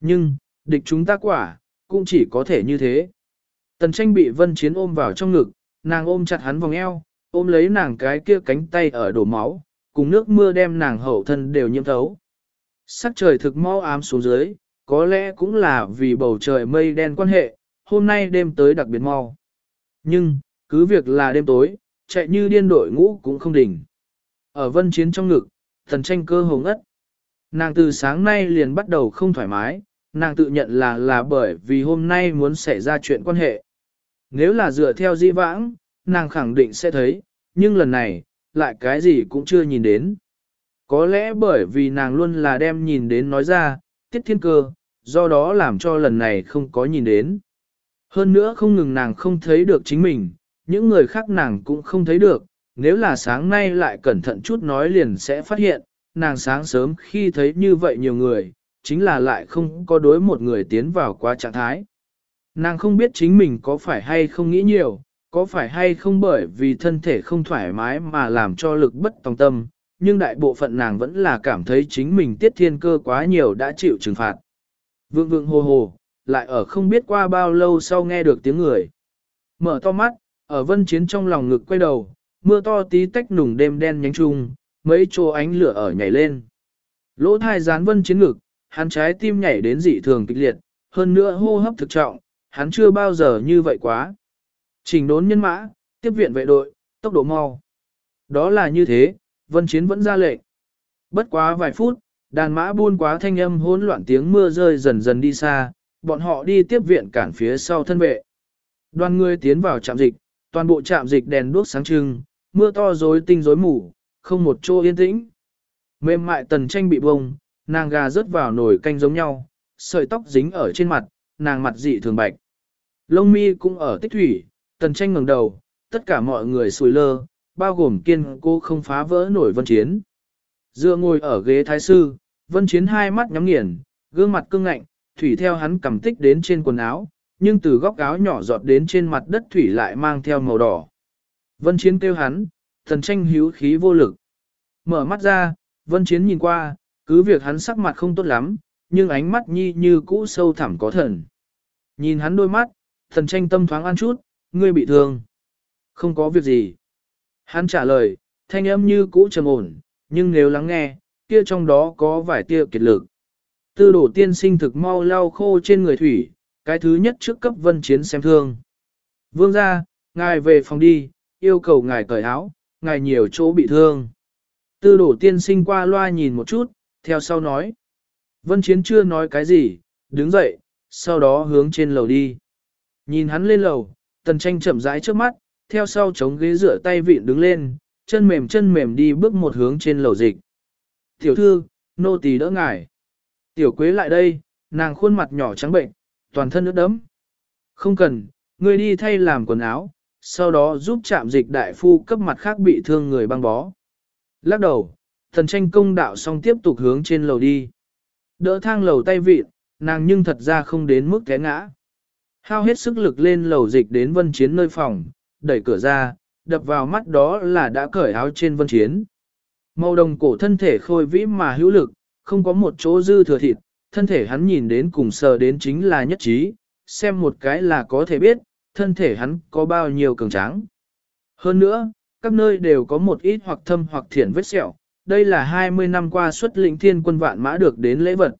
Nhưng, địch chúng ta quả, cũng chỉ có thể như thế. Tần tranh bị vân chiến ôm vào trong ngực, nàng ôm chặt hắn vòng eo, ôm lấy nàng cái kia cánh tay ở đổ máu, cùng nước mưa đem nàng hậu thân đều nhiễm thấu. Sắc trời thực mau ám xuống dưới, có lẽ cũng là vì bầu trời mây đen quan hệ, hôm nay đêm tới đặc biệt mau. Nhưng, cứ việc là đêm tối, chạy như điên đội ngũ cũng không đỉnh. Ở vân chiến trong ngực, thần tranh cơ hồ ất. Nàng từ sáng nay liền bắt đầu không thoải mái, nàng tự nhận là là bởi vì hôm nay muốn xảy ra chuyện quan hệ. Nếu là dựa theo di vãng, nàng khẳng định sẽ thấy, nhưng lần này, lại cái gì cũng chưa nhìn đến. Có lẽ bởi vì nàng luôn là đem nhìn đến nói ra, tiết thiên cơ, do đó làm cho lần này không có nhìn đến. Hơn nữa không ngừng nàng không thấy được chính mình, những người khác nàng cũng không thấy được, nếu là sáng nay lại cẩn thận chút nói liền sẽ phát hiện, nàng sáng sớm khi thấy như vậy nhiều người, chính là lại không có đối một người tiến vào quá trạng thái. Nàng không biết chính mình có phải hay không nghĩ nhiều, có phải hay không bởi vì thân thể không thoải mái mà làm cho lực bất tòng tâm, nhưng đại bộ phận nàng vẫn là cảm thấy chính mình tiết thiên cơ quá nhiều đã chịu trừng phạt. Vương Vương hồ hồ, lại ở không biết qua bao lâu sau nghe được tiếng người. Mở to mắt, ở vân chiến trong lòng ngực quay đầu, mưa to tí tách nùng đêm đen nhánh chung, mấy chỗ ánh lửa ở nhảy lên. Lỗ thai dán vân chiến ngực, hắn trái tim nhảy đến dị thường kịch liệt, hơn nữa hô hấp thực trọng, hắn chưa bao giờ như vậy quá. Trình đốn nhân mã, tiếp viện vệ đội, tốc độ mau. Đó là như thế, vân chiến vẫn ra lệnh. Bất quá vài phút, đàn mã buôn quá thanh âm hỗn loạn tiếng mưa rơi dần dần đi xa, bọn họ đi tiếp viện cản phía sau thân vệ. Đoàn người tiến vào trạm dịch, toàn bộ trạm dịch đèn đuốc sáng trưng, mưa to rối tinh rối mù, không một chỗ yên tĩnh. Mềm mại tần tranh bị bông, nàng gà rớt vào nồi canh giống nhau, sợi tóc dính ở trên mặt, nàng mặt dị thường bạch. Lông mi cũng ở tích thủy, tần tranh ngẩng đầu, tất cả mọi người sùi lơ, bao gồm kiên cô không phá vỡ nổi vân chiến. Dựa ngồi ở ghế thái sư, vân chiến hai mắt nhắm nghiền, gương mặt cương ngạnh, thủy theo hắn cầm tích đến trên quần áo, nhưng từ góc áo nhỏ giọt đến trên mặt đất thủy lại mang theo màu đỏ. Vân chiến kêu hắn, thần tranh hữu khí vô lực. Mở mắt ra, vân chiến nhìn qua, cứ việc hắn sắc mặt không tốt lắm, nhưng ánh mắt nhi như cũ sâu thẳm có thần. Nhìn hắn đôi mắt, thần tranh tâm thoáng ăn chút, ngươi bị thương. Không có việc gì. Hắn trả lời, thanh âm như cũ trầm ổn, nhưng nếu lắng nghe, kia trong đó có vài tia kiệt lực. Tư đổ tiên sinh thực mau lau khô trên người thủy, cái thứ nhất trước cấp vân chiến xem thương. Vương ra, ngài về phòng đi, yêu cầu ngài cởi áo, ngài nhiều chỗ bị thương. Tư đổ tiên sinh qua loa nhìn một chút, theo sau nói. Vân chiến chưa nói cái gì, đứng dậy, sau đó hướng trên lầu đi. Nhìn hắn lên lầu, tần tranh chậm rãi trước mắt, theo sau chống ghế rửa tay vịn đứng lên, chân mềm chân mềm đi bước một hướng trên lầu dịch. Tiểu thư, nô tỳ đỡ ngài. Tiểu quế lại đây, nàng khuôn mặt nhỏ trắng bệnh, toàn thân nước đấm. Không cần, ngươi đi thay làm quần áo, sau đó giúp chạm dịch đại phu cấp mặt khác bị thương người băng bó. Lắc đầu, thần tranh công đạo xong tiếp tục hướng trên lầu đi. Đỡ thang lầu tay vịt, nàng nhưng thật ra không đến mức té ngã. Hao hết sức lực lên lầu dịch đến vân chiến nơi phòng, đẩy cửa ra, đập vào mắt đó là đã cởi áo trên vân chiến. Màu đồng cổ thân thể khôi vĩ mà hữu lực, không có một chỗ dư thừa thịt, thân thể hắn nhìn đến cùng sờ đến chính là nhất trí, xem một cái là có thể biết, thân thể hắn có bao nhiêu cường tráng. Hơn nữa, các nơi đều có một ít hoặc thâm hoặc thiển vết sẹo, đây là 20 năm qua xuất lĩnh thiên quân vạn mã được đến lễ vật.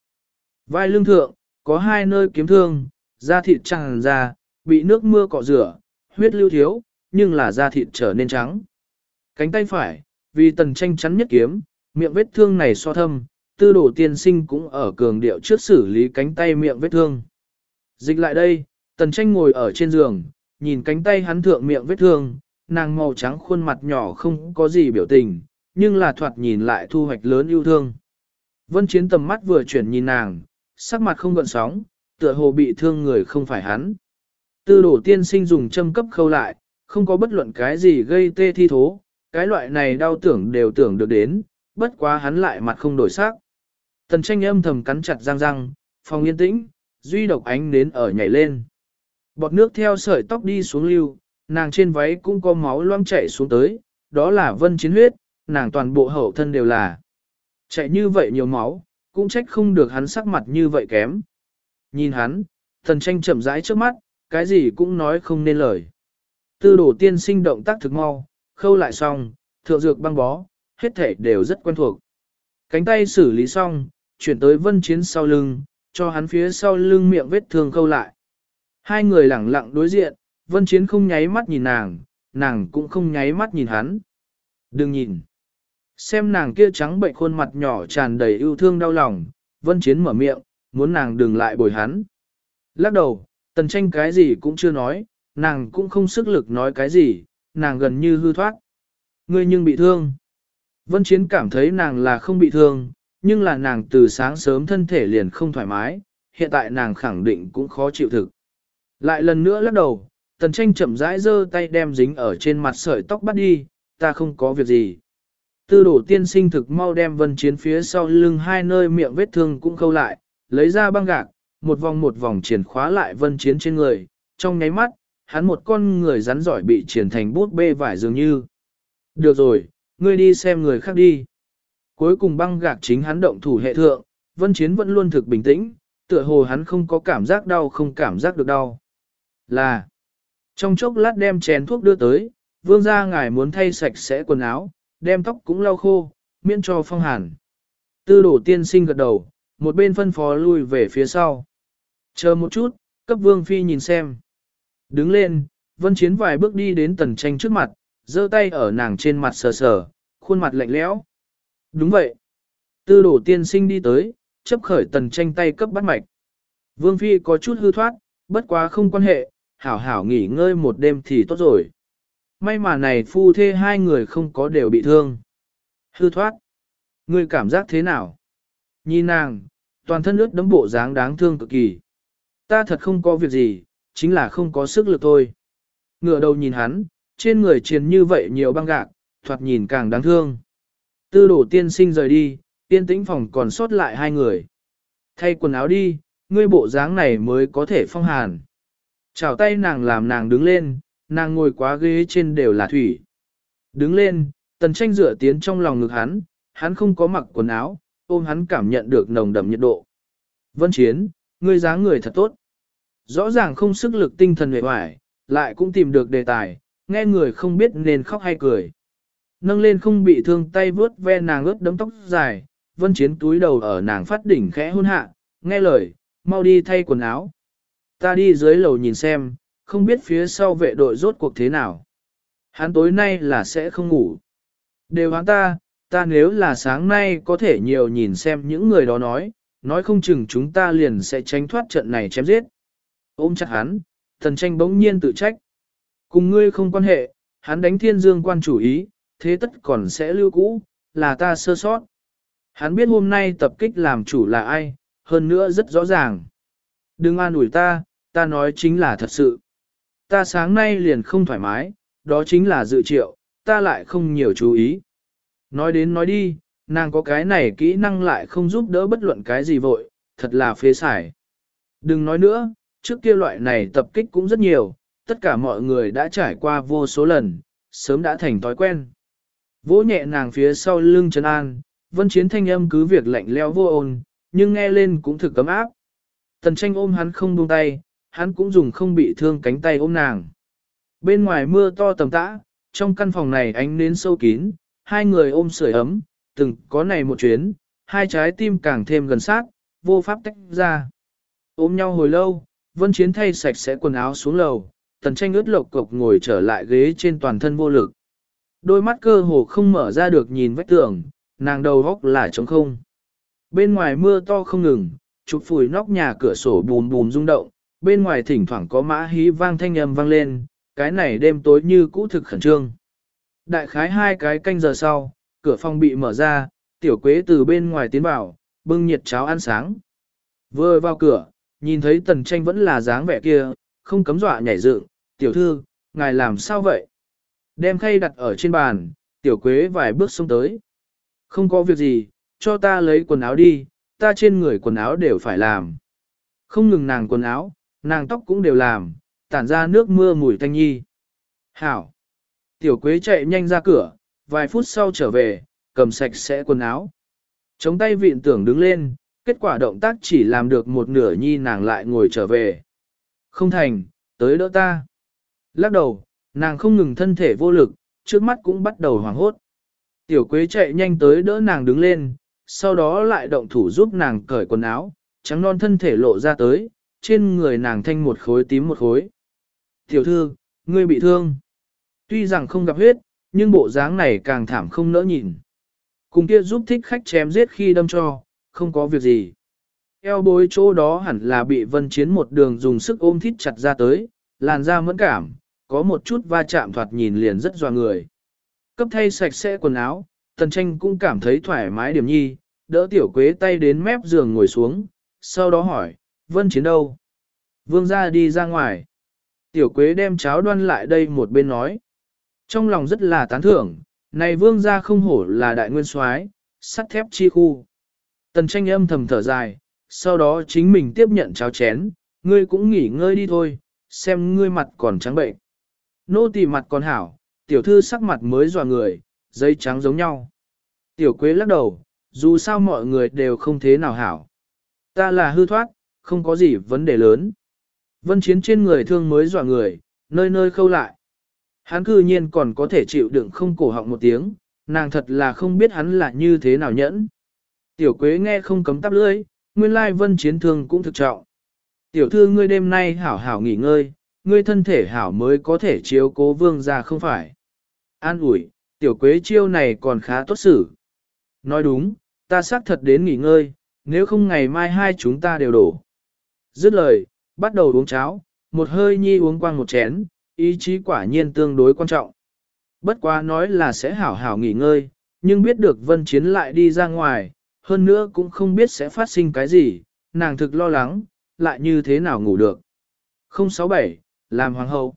Vai lưng thượng, có hai nơi kiếm thương, da thịt tràn ra, bị nước mưa cọ rửa, huyết lưu thiếu, nhưng là da thịt trở nên trắng. Cánh tay phải, vì tần tranh chắn nhất kiếm, miệng vết thương này so thâm, tư đổ tiên sinh cũng ở cường điệu trước xử lý cánh tay miệng vết thương. Dịch lại đây, tần tranh ngồi ở trên giường, nhìn cánh tay hắn thượng miệng vết thương, nàng màu trắng khuôn mặt nhỏ không có gì biểu tình, nhưng là thoạt nhìn lại thu hoạch lớn yêu thương. Vân chiến tầm mắt vừa chuyển nhìn nàng, sắc mặt không gợn sóng, tựa hồ bị thương người không phải hắn. Tư đổ tiên sinh dùng châm cấp khâu lại, không có bất luận cái gì gây tê thi thố, cái loại này đau tưởng đều tưởng được đến, bất quá hắn lại mặt không đổi sắc. Tần tranh âm thầm cắn chặt răng răng, phòng yên tĩnh, duy độc ánh nến ở nhảy lên. Bọt nước theo sợi tóc đi xuống lưu, nàng trên váy cũng có máu loang chảy xuống tới, đó là vân chiến huyết, nàng toàn bộ hậu thân đều là. Chạy như vậy nhiều máu, cũng trách không được hắn sắc mặt như vậy kém. Nhìn hắn, thần tranh chậm rãi trước mắt, cái gì cũng nói không nên lời. Tư đổ tiên sinh động tác thực mau, khâu lại xong, thượng dược băng bó, hết thể đều rất quen thuộc. Cánh tay xử lý xong, chuyển tới vân chiến sau lưng, cho hắn phía sau lưng miệng vết thương khâu lại. Hai người lẳng lặng đối diện, vân chiến không nháy mắt nhìn nàng, nàng cũng không nháy mắt nhìn hắn. Đừng nhìn. Xem nàng kia trắng bệnh khuôn mặt nhỏ tràn đầy yêu thương đau lòng, vân chiến mở miệng, muốn nàng đừng lại bồi hắn. Lắc đầu, tần tranh cái gì cũng chưa nói, nàng cũng không sức lực nói cái gì, nàng gần như hư thoát. Ngươi nhưng bị thương. Vân Chiến cảm thấy nàng là không bị thương, nhưng là nàng từ sáng sớm thân thể liền không thoải mái, hiện tại nàng khẳng định cũng khó chịu thực. Lại lần nữa lắc đầu, tần tranh chậm rãi giơ tay đem dính ở trên mặt sợi tóc bắt đi, ta không có việc gì. Tư đổ tiên sinh thực mau đem vân chiến phía sau lưng hai nơi miệng vết thương cũng khâu lại, lấy ra băng gạc, một vòng một vòng triển khóa lại vân chiến trên người, trong nháy mắt, hắn một con người rắn giỏi bị triển thành bút bê vải dường như. Được rồi, ngươi đi xem người khác đi. Cuối cùng băng gạc chính hắn động thủ hệ thượng, vân chiến vẫn luôn thực bình tĩnh, tựa hồ hắn không có cảm giác đau không cảm giác được đau. Là, trong chốc lát đem chén thuốc đưa tới, vương gia ngài muốn thay sạch sẽ quần áo, đem tóc cũng lau khô, miễn cho phong hàn. Tư đổ tiên sinh gật đầu, một bên phân phó lui về phía sau. Chờ một chút, cấp vương phi nhìn xem. Đứng lên, vân chiến vài bước đi đến tần tranh trước mặt, giơ tay ở nàng trên mặt sờ sờ, khuôn mặt lạnh lẽo. Đúng vậy. Tư đổ tiên sinh đi tới, chấp khởi tần tranh tay cấp bắt mạch. Vương Phi có chút hư thoát, bất quá không quan hệ, hảo hảo nghỉ ngơi một đêm thì tốt rồi. May mà này phu thê hai người không có đều bị thương. Hư thoát. Ngươi cảm giác thế nào? Nhìn nàng, toàn thân ướt đấm bộ dáng đáng thương cực kỳ. Ta thật không có việc gì, chính là không có sức lực thôi. Ngựa đầu nhìn hắn, trên người triền như vậy nhiều băng gạc, thoạt nhìn càng đáng thương. Tư đổ tiên sinh rời đi, tiên tĩnh phòng còn sót lại hai người. Thay quần áo đi, ngươi bộ dáng này mới có thể phong hàn. Chào tay nàng làm nàng đứng lên, nàng ngồi quá ghế trên đều là thủy. Đứng lên, tần tranh rửa tiến trong lòng ngực hắn, hắn không có mặc quần áo, ôm hắn cảm nhận được nồng đậm nhiệt độ. Vân Chiến, ngươi dáng người thật tốt. Rõ ràng không sức lực tinh thần hề hoài, lại cũng tìm được đề tài, nghe người không biết nên khóc hay cười. Nâng lên không bị thương tay vướt ve nàng ướt đấm tóc dài, Vân Chiến túi đầu ở nàng phát đỉnh khẽ hôn hạ, nghe lời, mau đi thay quần áo. Ta đi dưới lầu nhìn xem, không biết phía sau vệ đội rốt cuộc thế nào. Hắn tối nay là sẽ không ngủ. Đều hắn ta, ta nếu là sáng nay có thể nhiều nhìn xem những người đó nói, nói không chừng chúng ta liền sẽ tránh thoát trận này chém giết. Ôm chặt hắn, thần tranh bỗng nhiên tự trách. Cùng ngươi không quan hệ, hắn đánh thiên dương quan chủ ý, thế tất còn sẽ lưu cũ, là ta sơ sót. Hắn biết hôm nay tập kích làm chủ là ai, hơn nữa rất rõ ràng. Đừng an ủi ta, ta nói chính là thật sự. Ta sáng nay liền không thoải mái, đó chính là dự triệu, ta lại không nhiều chú ý. Nói đến nói đi, nàng có cái này kỹ năng lại không giúp đỡ bất luận cái gì vội, thật là phế xài. Đừng nói nữa, trước kia loại này tập kích cũng rất nhiều, tất cả mọi người đã trải qua vô số lần, sớm đã thành thói quen. Vỗ nhẹ nàng phía sau lưng Trần An, vân chiến thanh âm cứ việc lạnh leo vô ôn, nhưng nghe lên cũng thực cấm áp. Tần tranh ôm hắn không buông tay, hắn cũng dùng không bị thương cánh tay ôm nàng. Bên ngoài mưa to tầm tã, trong căn phòng này ánh nến sâu kín, hai người ôm sưởi ấm, từng có này một chuyến, hai trái tim càng thêm gần sát, vô pháp tách ra. Ôm nhau hồi lâu, vân chiến thay sạch sẽ quần áo xuống lầu, tần tranh ướt lộc cộc ngồi trở lại ghế trên toàn thân vô lực. Đôi mắt cơ hồ không mở ra được nhìn vách tường, nàng đầu góc là trống không. Bên ngoài mưa to không ngừng, chụp phủi nóc nhà cửa sổ bùm bùm rung động, bên ngoài thỉnh thoảng có mã hí vang thanh âm vang lên, cái này đêm tối như cũ thực khẩn trương. Đại khái hai cái canh giờ sau, cửa phòng bị mở ra, tiểu quế từ bên ngoài tiến vào, bưng nhiệt cháo ăn sáng. Vừa vào cửa, nhìn thấy tần tranh vẫn là dáng vẻ kia, không cấm dọa nhảy dựng, tiểu thư, ngài làm sao vậy? Đem khay đặt ở trên bàn, tiểu quế vài bước xông tới. Không có việc gì, cho ta lấy quần áo đi, ta trên người quần áo đều phải làm. Không ngừng nàng quần áo, nàng tóc cũng đều làm, tản ra nước mưa mùi thanh nhi. Hảo! Tiểu quế chạy nhanh ra cửa, vài phút sau trở về, cầm sạch sẽ quần áo. Chống tay vịn tưởng đứng lên, kết quả động tác chỉ làm được một nửa nhi nàng lại ngồi trở về. Không thành, tới đỡ ta. Lắc đầu, nàng không ngừng thân thể vô lực, trước mắt cũng bắt đầu hoảng hốt. Tiểu quế chạy nhanh tới đỡ nàng đứng lên, sau đó lại động thủ giúp nàng cởi quần áo, trắng non thân thể lộ ra tới, trên người nàng thanh một khối tím một khối. Tiểu thư, ngươi bị thương. Tuy rằng không gặp huyết, nhưng bộ dáng này càng thảm không nỡ nhìn. Cùng kia giúp thích khách chém giết khi đâm cho, không có việc gì. Eo bối chỗ đó hẳn là bị vân chiến một đường dùng sức ôm thít chặt ra tới, làn da mẫn cảm, có một chút va chạm thoạt nhìn liền rất dò người. Cấp thay sạch sẽ quần áo, tần tranh cũng cảm thấy thoải mái điểm nhi, đỡ tiểu quế tay đến mép giường ngồi xuống, sau đó hỏi, vân chiến đâu? Vương ra đi ra ngoài. Tiểu quế đem cháo đoan lại đây một bên nói. Trong lòng rất là tán thưởng, này vương gia không hổ là đại nguyên soái, sắt thép chi khu. Tần tranh âm thầm thở dài, sau đó chính mình tiếp nhận cháo chén, ngươi cũng nghỉ ngơi đi thôi, xem ngươi mặt còn trắng bệnh. Nô tỳ mặt còn hảo, tiểu thư sắc mặt mới dò người, giấy trắng giống nhau. Tiểu quế lắc đầu, dù sao mọi người đều không thế nào hảo. Ta là hư thoát, không có gì vấn đề lớn. Vân chiến trên người thương mới dọa người, nơi nơi khâu lại. Hắn cư nhiên còn có thể chịu đựng không cổ họng một tiếng, nàng thật là không biết hắn là như thế nào nhẫn. Tiểu quế nghe không cấm tắp lưỡi, nguyên lai vân chiến thương cũng thực trọng. Tiểu thư ngươi đêm nay hảo hảo nghỉ ngơi, ngươi thân thể hảo mới có thể chiếu cố vương ra không phải. An ủi, tiểu quế chiêu này còn khá tốt xử. Nói đúng, ta xác thật đến nghỉ ngơi, nếu không ngày mai hai chúng ta đều đổ. Dứt lời, bắt đầu uống cháo, một hơi nhi uống quang một chén, ý chí quả nhiên tương đối quan trọng. Bất quá nói là sẽ hảo hảo nghỉ ngơi, nhưng biết được vân chiến lại đi ra ngoài, hơn nữa cũng không biết sẽ phát sinh cái gì, nàng thực lo lắng, lại như thế nào ngủ được. 067, làm hoàng hậu.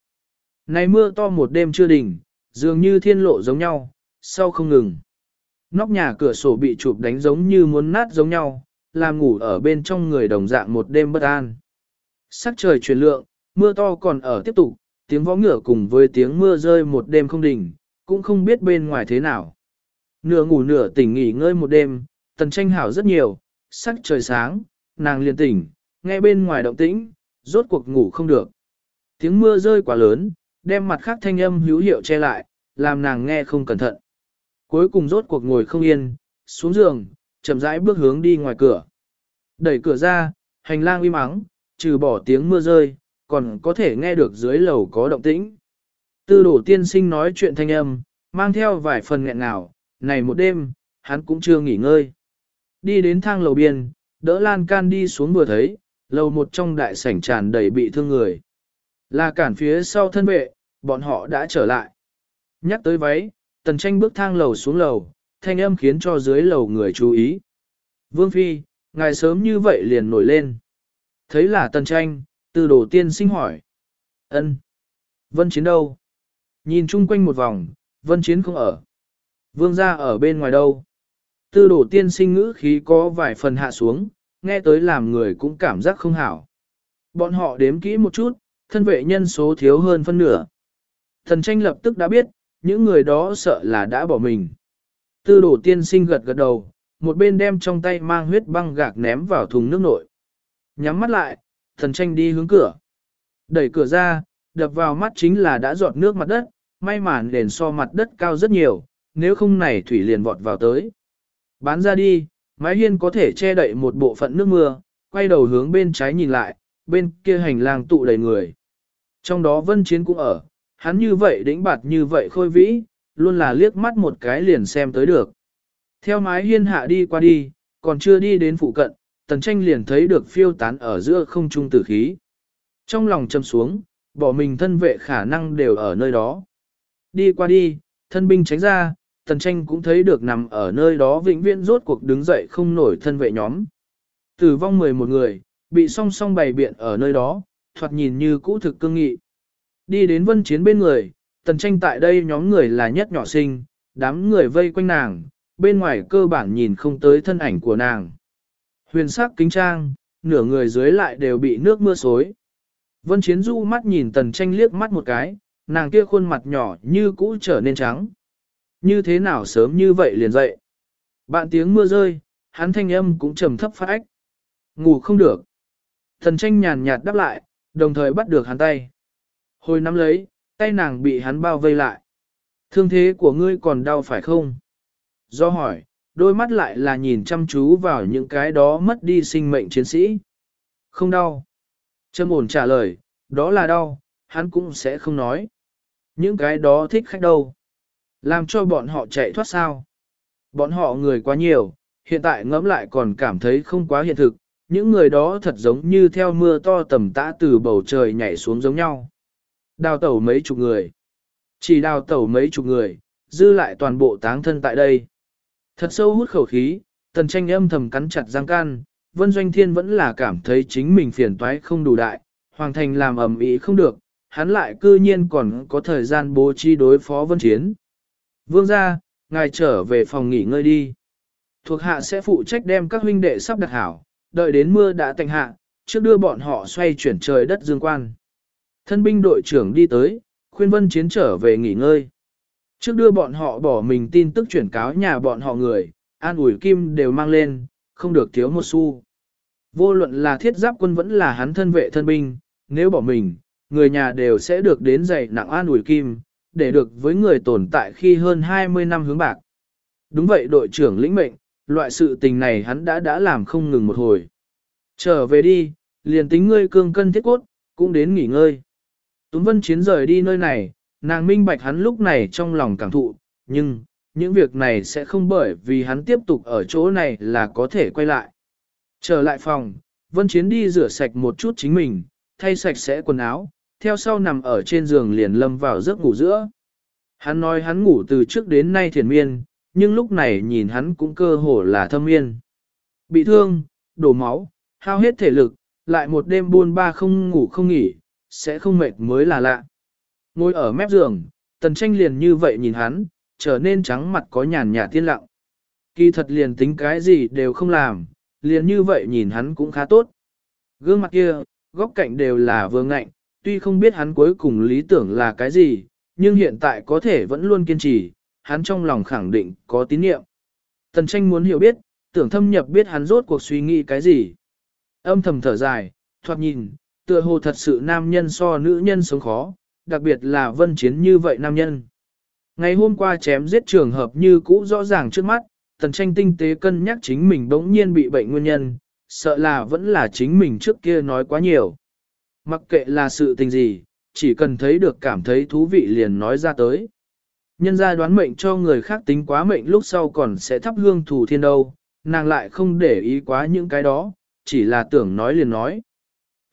Này mưa to một đêm chưa đỉnh, dường như thiên lộ giống nhau, sau không ngừng. Nóc nhà cửa sổ bị chụp đánh giống như muốn nát giống nhau, làm ngủ ở bên trong người đồng dạng một đêm bất an. Sắc trời chuyển lượng, mưa to còn ở tiếp tục, tiếng võ ngựa cùng với tiếng mưa rơi một đêm không đỉnh, cũng không biết bên ngoài thế nào. Nửa ngủ nửa tỉnh nghỉ ngơi một đêm, tần tranh hảo rất nhiều, sắc trời sáng, nàng liền tỉnh, nghe bên ngoài động tĩnh, rốt cuộc ngủ không được. Tiếng mưa rơi quá lớn, đem mặt khác thanh âm hữu hiệu che lại, làm nàng nghe không cẩn thận. Cuối cùng rốt cuộc ngồi không yên, xuống giường, chậm rãi bước hướng đi ngoài cửa. Đẩy cửa ra, hành lang im mắng, trừ bỏ tiếng mưa rơi, còn có thể nghe được dưới lầu có động tĩnh. Tư đổ tiên sinh nói chuyện thanh âm, mang theo vài phần nghẹn ngào, này một đêm, hắn cũng chưa nghỉ ngơi. Đi đến thang lầu biên, đỡ lan can đi xuống vừa thấy, lầu một trong đại sảnh tràn đầy bị thương người. Là cản phía sau thân vệ, bọn họ đã trở lại. Nhắc tới váy, tần tranh bước thang lầu xuống lầu, thanh âm khiến cho dưới lầu người chú ý. Vương Phi, ngài sớm như vậy liền nổi lên. Thấy là tần tranh, từ đồ tiên sinh hỏi. ân Vân Chiến đâu? Nhìn chung quanh một vòng, Vân Chiến không ở. Vương gia ở bên ngoài đâu? Tư đồ tiên sinh ngữ khí có vài phần hạ xuống, nghe tới làm người cũng cảm giác không hảo. Bọn họ đếm kỹ một chút, thân vệ nhân số thiếu hơn phân nửa. Thần tranh lập tức đã biết, những người đó sợ là đã bỏ mình. Tư đổ tiên sinh gật gật đầu, một bên đem trong tay mang huyết băng gạc ném vào thùng nước nội. Nhắm mắt lại, thần tranh đi hướng cửa. Đẩy cửa ra, đập vào mắt chính là đã giọt nước mặt đất, may mà nền so mặt đất cao rất nhiều, nếu không này thủy liền vọt vào tới. Bán ra đi, mái hiên có thể che đậy một bộ phận nước mưa, quay đầu hướng bên trái nhìn lại, bên kia hành lang tụ đầy người. Trong đó vân chiến cũng ở, hắn như vậy đĩnh bạt như vậy khôi vĩ, luôn là liếc mắt một cái liền xem tới được. Theo mái hiên hạ đi qua đi, còn chưa đi đến phụ cận, tần tranh liền thấy được phiêu tán ở giữa không trung tử khí. Trong lòng châm xuống, bỏ mình thân vệ khả năng đều ở nơi đó. Đi qua đi, thân binh tránh ra, tần tranh cũng thấy được nằm ở nơi đó vĩnh viễn rốt cuộc đứng dậy không nổi thân vệ nhóm. Tử vong 11 người, bị song song bày biện ở nơi đó, thoạt nhìn như cũ thực cương nghị. Đi đến vân chiến bên người, tần tranh tại đây nhóm người là nhất nhỏ sinh, đám người vây quanh nàng, bên ngoài cơ bản nhìn không tới thân ảnh của nàng. Huyền sắc kính trang, nửa người dưới lại đều bị nước mưa xối. Vân chiến du mắt nhìn tần tranh liếc mắt một cái, nàng kia khuôn mặt nhỏ như cũ trở nên trắng. Như thế nào sớm như vậy liền dậy. Bạn tiếng mưa rơi, hắn thanh âm cũng trầm thấp phát ách. Ngủ không được. Thần tranh nhàn nhạt đáp lại, đồng thời bắt được hắn tay. Hồi nắm lấy, tay nàng bị hắn bao vây lại. Thương thế của ngươi còn đau phải không? Do hỏi, đôi mắt lại là nhìn chăm chú vào những cái đó mất đi sinh mệnh chiến sĩ. Không đau. Trâm ổn trả lời, đó là đau, hắn cũng sẽ không nói. Những cái đó thích khách đâu. Làm cho bọn họ chạy thoát sao. Bọn họ người quá nhiều, hiện tại ngẫm lại còn cảm thấy không quá hiện thực, những người đó thật giống như theo mưa to tầm tã từ bầu trời nhảy xuống giống nhau. Đào tẩu mấy chục người. Chỉ đào tẩu mấy chục người, dư lại toàn bộ táng thân tại đây. Thật sâu hút khẩu khí, tần tranh âm thầm cắn chặt răng can, Vân Doanh Thiên vẫn là cảm thấy chính mình phiền toái không đủ đại, Hoàng Thành làm ầm ĩ không được, hắn lại cư nhiên còn có thời gian bố trí đối phó Vân Chiến. Vương ra, ngài trở về phòng nghỉ ngơi đi. Thuộc hạ sẽ phụ trách đem các huynh đệ sắp đặt hảo, đợi đến mưa đã tạnh hạ, trước đưa bọn họ xoay chuyển trời đất dương quan. Thân binh đội trưởng đi tới, khuyên vân chiến trở về nghỉ ngơi. Trước đưa bọn họ bỏ mình tin tức chuyển cáo nhà bọn họ người, an ủi kim đều mang lên, không được thiếu một xu. Vô luận là thiết giáp quân vẫn là hắn thân vệ thân binh, nếu bỏ mình, người nhà đều sẽ được đến dạy nặng an ủi kim, để được với người tồn tại khi hơn 20 năm hướng bạc. Đúng vậy đội trưởng lĩnh mệnh, loại sự tình này hắn đã đã làm không ngừng một hồi. Trở về đi, liền tính ngươi cương cân thiết cốt, cũng đến nghỉ ngơi. Túng Vân Chiến rời đi nơi này, nàng minh bạch hắn lúc này trong lòng cảm thụ, nhưng, những việc này sẽ không bởi vì hắn tiếp tục ở chỗ này là có thể quay lại. Trở lại phòng, Vân Chiến đi rửa sạch một chút chính mình, thay sạch sẽ quần áo, theo sau nằm ở trên giường liền lâm vào giấc ngủ giữa. Hắn nói hắn ngủ từ trước đến nay thiền miên, nhưng lúc này nhìn hắn cũng cơ hồ là thâm yên, Bị thương, đổ máu, hao hết thể lực, lại một đêm buôn ba không ngủ không nghỉ, sẽ không mệt mới là lạ. Ngồi ở mép giường, tần tranh liền như vậy nhìn hắn, trở nên trắng mặt có nhàn nhạt tiên lặng. Kỳ thật liền tính cái gì đều không làm, liền như vậy nhìn hắn cũng khá tốt. Gương mặt kia, góc cạnh đều là vương ngạnh, tuy không biết hắn cuối cùng lý tưởng là cái gì, nhưng hiện tại có thể vẫn luôn kiên trì, hắn trong lòng khẳng định có tín nhiệm. Tần tranh muốn hiểu biết, tưởng thâm nhập biết hắn rốt cuộc suy nghĩ cái gì. Âm thầm thở dài, thoạt nhìn, tựa hồ thật sự nam nhân so nữ nhân sống khó, đặc biệt là vân chiến như vậy nam nhân. Ngày hôm qua chém giết trường hợp như cũ rõ ràng trước mắt, tần tranh tinh tế cân nhắc chính mình bỗng nhiên bị bệnh nguyên nhân, sợ là vẫn là chính mình trước kia nói quá nhiều. Mặc kệ là sự tình gì, chỉ cần thấy được cảm thấy thú vị liền nói ra tới. Nhân ra đoán mệnh cho người khác tính quá mệnh lúc sau còn sẽ thắp hương thủ thiên đâu, nàng lại không để ý quá những cái đó, chỉ là tưởng nói liền nói.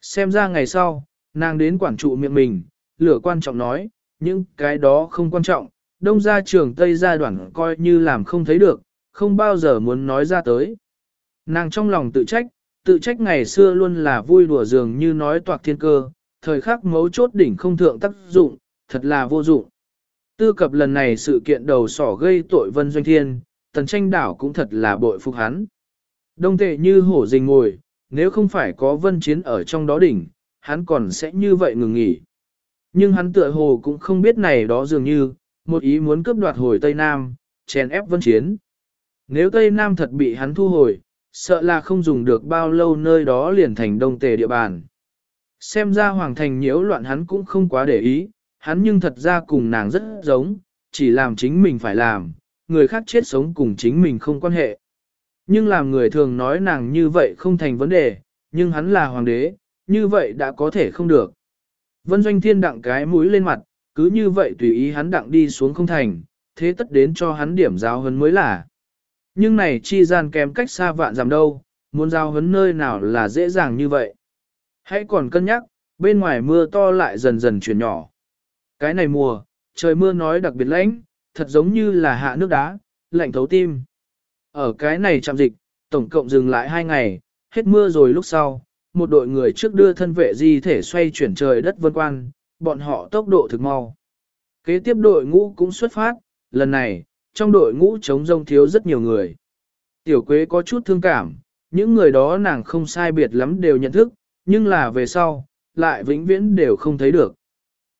Xem ra ngày sau, nàng đến quản trụ miệng mình, lửa quan trọng nói, những cái đó không quan trọng, đông gia trường Tây gia đoạn coi như làm không thấy được, không bao giờ muốn nói ra tới. Nàng trong lòng tự trách, tự trách ngày xưa luôn là vui đùa dường như nói toạc thiên cơ, thời khắc mấu chốt đỉnh không thượng tác dụng, thật là vô dụng. Tư cập lần này sự kiện đầu sỏ gây tội vân doanh thiên, tần tranh đảo cũng thật là bội phục hắn. Đông tệ như hổ rình ngồi, nếu không phải có vân chiến ở trong đó đỉnh, hắn còn sẽ như vậy ngừng nghỉ. Nhưng hắn tựa hồ cũng không biết này đó dường như, một ý muốn cướp đoạt hồi Tây Nam, chèn ép vân chiến. Nếu Tây Nam thật bị hắn thu hồi, sợ là không dùng được bao lâu nơi đó liền thành đông tề địa bàn. Xem ra Hoàng Thành nhiễu loạn hắn cũng không quá để ý, hắn nhưng thật ra cùng nàng rất giống, chỉ làm chính mình phải làm, người khác chết sống cùng chính mình không quan hệ. Nhưng làm người thường nói nàng như vậy không thành vấn đề, nhưng hắn là hoàng đế, như vậy đã có thể không được. Vân Doanh Thiên đặng cái mũi lên mặt, cứ như vậy tùy ý hắn đặng đi xuống không thành, thế tất đến cho hắn điểm giáo hấn mới là. Nhưng này chi gian kém cách xa vạn giảm đâu, muốn giao hấn nơi nào là dễ dàng như vậy. Hãy còn cân nhắc, bên ngoài mưa to lại dần dần chuyển nhỏ. Cái này mùa, trời mưa nói đặc biệt lãnh, thật giống như là hạ nước đá, lạnh thấu tim. Ở cái này chạm dịch, tổng cộng dừng lại hai ngày, hết mưa rồi lúc sau, một đội người trước đưa thân vệ di thể xoay chuyển trời đất vân quan, bọn họ tốc độ thực mau. Kế tiếp đội ngũ cũng xuất phát, lần này, trong đội ngũ chống rông thiếu rất nhiều người. Tiểu Quế có chút thương cảm, những người đó nàng không sai biệt lắm đều nhận thức, nhưng là về sau, lại vĩnh viễn đều không thấy được.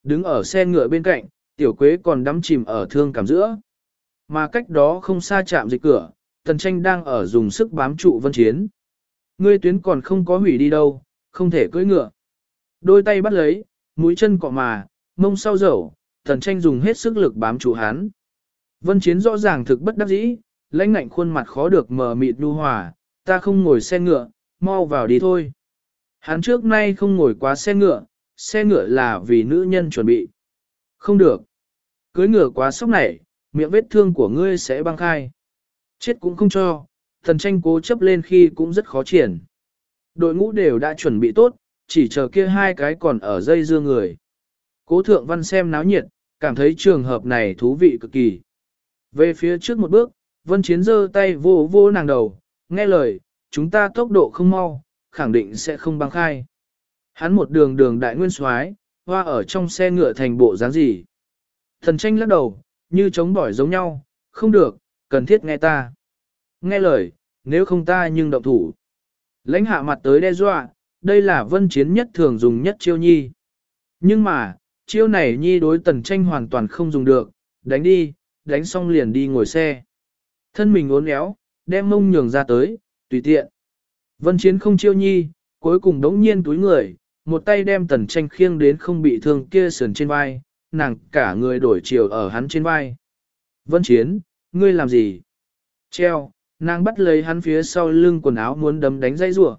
Đứng ở xe ngựa bên cạnh, Tiểu Quế còn đắm chìm ở thương cảm giữa. Mà cách đó không xa chạm dịch cửa, Tần Tranh đang ở dùng sức bám trụ vân chiến. Ngươi tuyến còn không có hủy đi đâu, không thể cưỡi ngựa. Đôi tay bắt lấy, mũi chân cọ mà, mông sau dẩu, Tần Tranh dùng hết sức lực bám trụ hắn. Vân Chiến rõ ràng thực bất đắc dĩ, lãnh ngạnh khuôn mặt khó được mờ mịt nu hòa, ta không ngồi xe ngựa, mau vào đi thôi. Hắn trước nay không ngồi quá xe ngựa, xe ngựa là vì nữ nhân chuẩn bị. Không được. Cưới ngựa quá sốc này, miệng vết thương của ngươi sẽ băng khai. Chết cũng không cho, thần tranh cố chấp lên khi cũng rất khó triển. Đội ngũ đều đã chuẩn bị tốt, chỉ chờ kia hai cái còn ở dây dưa người. Cố thượng văn xem náo nhiệt, cảm thấy trường hợp này thú vị cực kỳ. Về phía trước một bước, vân chiến giơ tay vô vô nàng đầu, nghe lời, chúng ta tốc độ không mau, khẳng định sẽ không băng khai. Hắn một đường đường đại nguyên soái hoa ở trong xe ngựa thành bộ dáng gì. Thần tranh lắc đầu, như chống bỏi giống nhau, không được, cần thiết nghe ta. Nghe lời, nếu không ta nhưng động thủ. Lãnh hạ mặt tới đe dọa, đây là vân chiến nhất thường dùng nhất chiêu nhi. Nhưng mà, chiêu này nhi đối tần tranh hoàn toàn không dùng được, đánh đi, đánh xong liền đi ngồi xe. Thân mình uốn éo, đem mông nhường ra tới, tùy tiện. Vân chiến không chiêu nhi, cuối cùng đống nhiên túi người, một tay đem tần tranh khiêng đến không bị thương kia sườn trên vai, nàng cả người đổi chiều ở hắn trên vai. Vân chiến, ngươi làm gì? Treo, nàng bắt lấy hắn phía sau lưng quần áo muốn đấm đánh dây rủa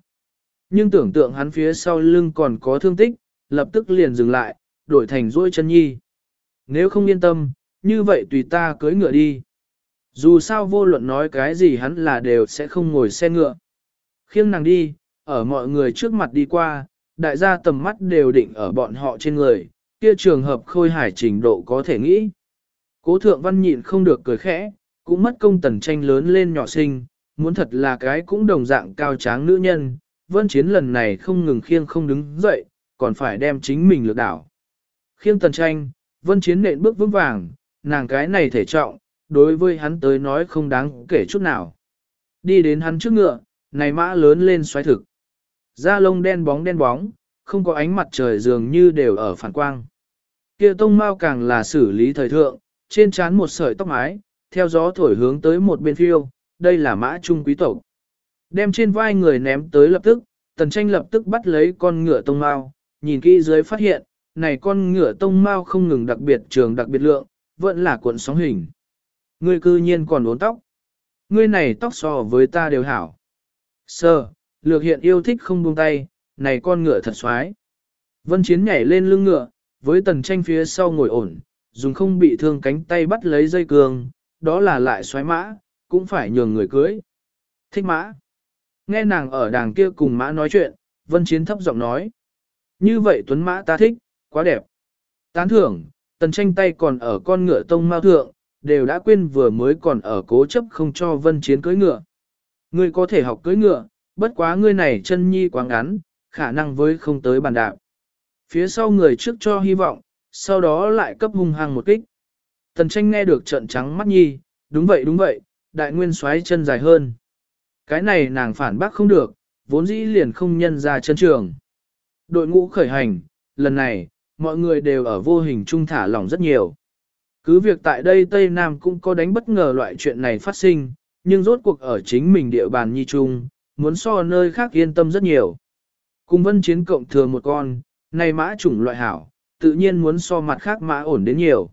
Nhưng tưởng tượng hắn phía sau lưng còn có thương tích, lập tức liền dừng lại, đổi thành duỗi chân nhi. Nếu không yên tâm, như vậy tùy ta cưới ngựa đi. Dù sao vô luận nói cái gì hắn là đều sẽ không ngồi xe ngựa. Khiêng nàng đi, ở mọi người trước mặt đi qua, đại gia tầm mắt đều định ở bọn họ trên người, kia trường hợp khôi hải trình độ có thể nghĩ. Cố thượng văn nhịn không được cười khẽ, cũng mất công tần tranh lớn lên nhỏ sinh, muốn thật là cái cũng đồng dạng cao tráng nữ nhân, vân chiến lần này không ngừng khiêng không đứng dậy, còn phải đem chính mình lược đảo. Khiêng tần tranh, vân chiến nện bước vững vàng, nàng cái này thể trọng, đối với hắn tới nói không đáng kể chút nào. Đi đến hắn trước ngựa, này mã lớn lên xoáy thực. Da lông đen bóng đen bóng, không có ánh mặt trời dường như đều ở phản quang. Kia tông mau càng là xử lý thời thượng, trên trán một sợi tóc mái, theo gió thổi hướng tới một bên phiêu, đây là mã trung quý tộc. Đem trên vai người ném tới lập tức, tần tranh lập tức bắt lấy con ngựa tông mao, nhìn kỹ dưới phát hiện, này con ngựa tông mao không ngừng đặc biệt trường đặc biệt lượng, vẫn là cuộn sóng hình. Ngươi cư nhiên còn uốn tóc. Ngươi này tóc so với ta đều hảo. Sơ, lược hiện yêu thích không buông tay, này con ngựa thật xoái. Vân Chiến nhảy lên lưng ngựa, với tần tranh phía sau ngồi ổn, dùng không bị thương cánh tay bắt lấy dây cương, đó là lại xoái mã, cũng phải nhường người cưới. Thích mã. Nghe nàng ở đàng kia cùng mã nói chuyện, Vân Chiến thấp giọng nói. Như vậy tuấn mã ta thích, quá đẹp. Tán thưởng, tần tranh tay còn ở con ngựa tông mao thượng, đều đã quên vừa mới còn ở cố chấp không cho Vân Chiến cưới ngựa. Ngươi có thể học cưới ngựa, bất quá ngươi này chân nhi quá ngắn, khả năng với không tới bàn đạp. Phía sau người trước cho hy vọng, sau đó lại cấp hung hăng một kích. Tần tranh nghe được trận trắng mắt nhi, đúng vậy đúng vậy, đại nguyên xoáy chân dài hơn. Cái này nàng phản bác không được, vốn dĩ liền không nhân ra chân trường. Đội ngũ khởi hành, lần này, mọi người đều ở vô hình trung thả lỏng rất nhiều. Cứ việc tại đây Tây Nam cũng có đánh bất ngờ loại chuyện này phát sinh, nhưng rốt cuộc ở chính mình địa bàn nhi trung, muốn so nơi khác yên tâm rất nhiều. Cùng vân chiến cộng thừa một con, này mã chủng loại hảo, tự nhiên muốn so mặt khác mã ổn đến nhiều.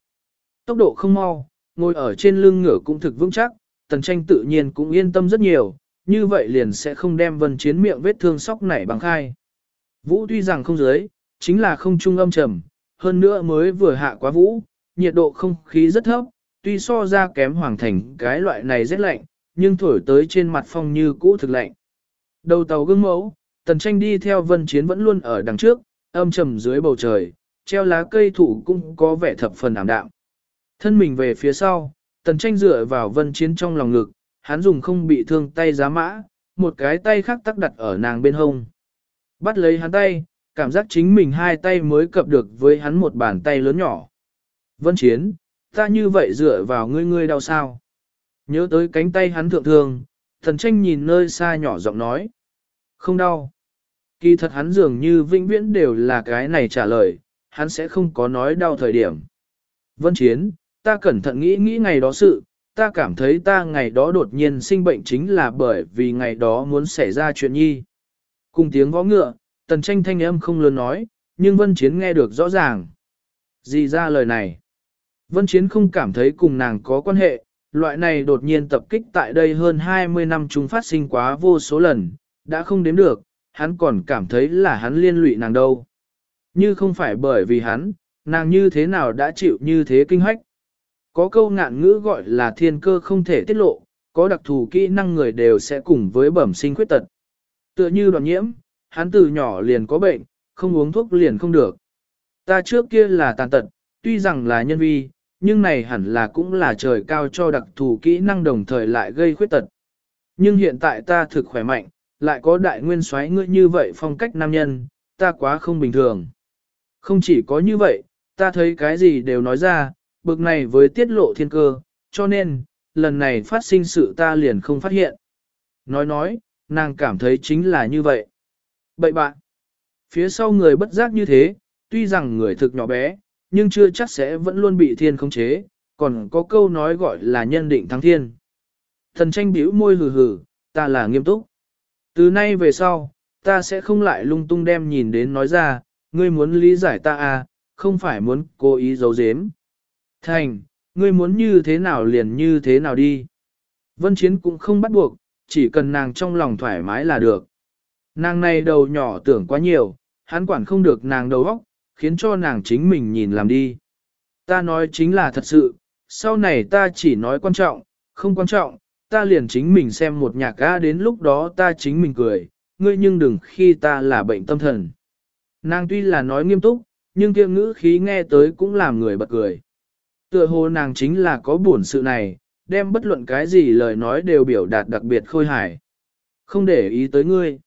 Tốc độ không mau, ngồi ở trên lưng ngựa cũng thực vững chắc, tần tranh tự nhiên cũng yên tâm rất nhiều, như vậy liền sẽ không đem vân chiến miệng vết thương sóc nảy bằng khai. Vũ tuy rằng không dưới, chính là không trung âm trầm, hơn nữa mới vừa hạ quá vũ, nhiệt độ không khí rất thấp, tuy so ra kém hoàng thành cái loại này rất lạnh, nhưng thổi tới trên mặt phong như cũ thực lạnh. Đầu tàu gương mẫu, tần tranh đi theo vân chiến vẫn luôn ở đằng trước, âm trầm dưới bầu trời, treo lá cây thủ cũng có vẻ thập phần ảm đạm. Thân mình về phía sau, tần tranh dựa vào vân chiến trong lòng ngực, hắn dùng không bị thương tay giá mã, một cái tay khác tắc đặt ở nàng bên hông. Bắt lấy hắn tay, cảm giác chính mình hai tay mới cập được với hắn một bàn tay lớn nhỏ. Vân chiến, ta như vậy dựa vào ngươi ngươi đau sao? Nhớ tới cánh tay hắn thượng thường, thần tranh nhìn nơi xa nhỏ giọng nói. Không đau. Kỳ thật hắn dường như vĩnh viễn đều là cái này trả lời, hắn sẽ không có nói đau thời điểm. Vân Chiến, ta cẩn thận nghĩ nghĩ ngày đó sự, ta cảm thấy ta ngày đó đột nhiên sinh bệnh chính là bởi vì ngày đó muốn xảy ra chuyện nhi. Cùng tiếng võ ngựa, tần tranh thanh âm không lớn nói, nhưng Vân Chiến nghe được rõ ràng. Gì ra lời này? Vân Chiến không cảm thấy cùng nàng có quan hệ, loại này đột nhiên tập kích tại đây hơn 20 năm chúng phát sinh quá vô số lần, đã không đếm được, hắn còn cảm thấy là hắn liên lụy nàng đâu. Như không phải bởi vì hắn, nàng như thế nào đã chịu như thế kinh hách. Có câu ngạn ngữ gọi là thiên cơ không thể tiết lộ, có đặc thù kỹ năng người đều sẽ cùng với bẩm sinh khuyết tật. Tựa như đoạn nhiễm, hắn từ nhỏ liền có bệnh, không uống thuốc liền không được. Ta trước kia là tàn tật, tuy rằng là nhân vi, nhưng này hẳn là cũng là trời cao cho đặc thù kỹ năng đồng thời lại gây khuyết tật. Nhưng hiện tại ta thực khỏe mạnh, lại có đại nguyên soái ngươi như vậy phong cách nam nhân, ta quá không bình thường. Không chỉ có như vậy, ta thấy cái gì đều nói ra, bực này với tiết lộ thiên cơ, cho nên, lần này phát sinh sự ta liền không phát hiện. Nói nói, nàng cảm thấy chính là như vậy. Bậy bạn, phía sau người bất giác như thế, tuy rằng người thực nhỏ bé, nhưng chưa chắc sẽ vẫn luôn bị thiên khống chế, còn có câu nói gọi là nhân định thắng thiên. Thần tranh biểu môi hừ hừ, ta là nghiêm túc. Từ nay về sau, ta sẽ không lại lung tung đem nhìn đến nói ra, ngươi muốn lý giải ta à, không phải muốn cố ý giấu giếm. Thành, ngươi muốn như thế nào liền như thế nào đi. Vân Chiến cũng không bắt buộc, chỉ cần nàng trong lòng thoải mái là được. Nàng này đầu nhỏ tưởng quá nhiều, hắn quản không được nàng đầu óc, khiến cho nàng chính mình nhìn làm đi. Ta nói chính là thật sự, sau này ta chỉ nói quan trọng, không quan trọng, ta liền chính mình xem một nhạc ca đến lúc đó ta chính mình cười, ngươi nhưng đừng khi ta là bệnh tâm thần. Nàng tuy là nói nghiêm túc, nhưng kia ngữ khí nghe tới cũng làm người bật cười. Tựa hồ nàng chính là có buồn sự này, đem bất luận cái gì lời nói đều biểu đạt đặc biệt khôi hài. Không để ý tới ngươi.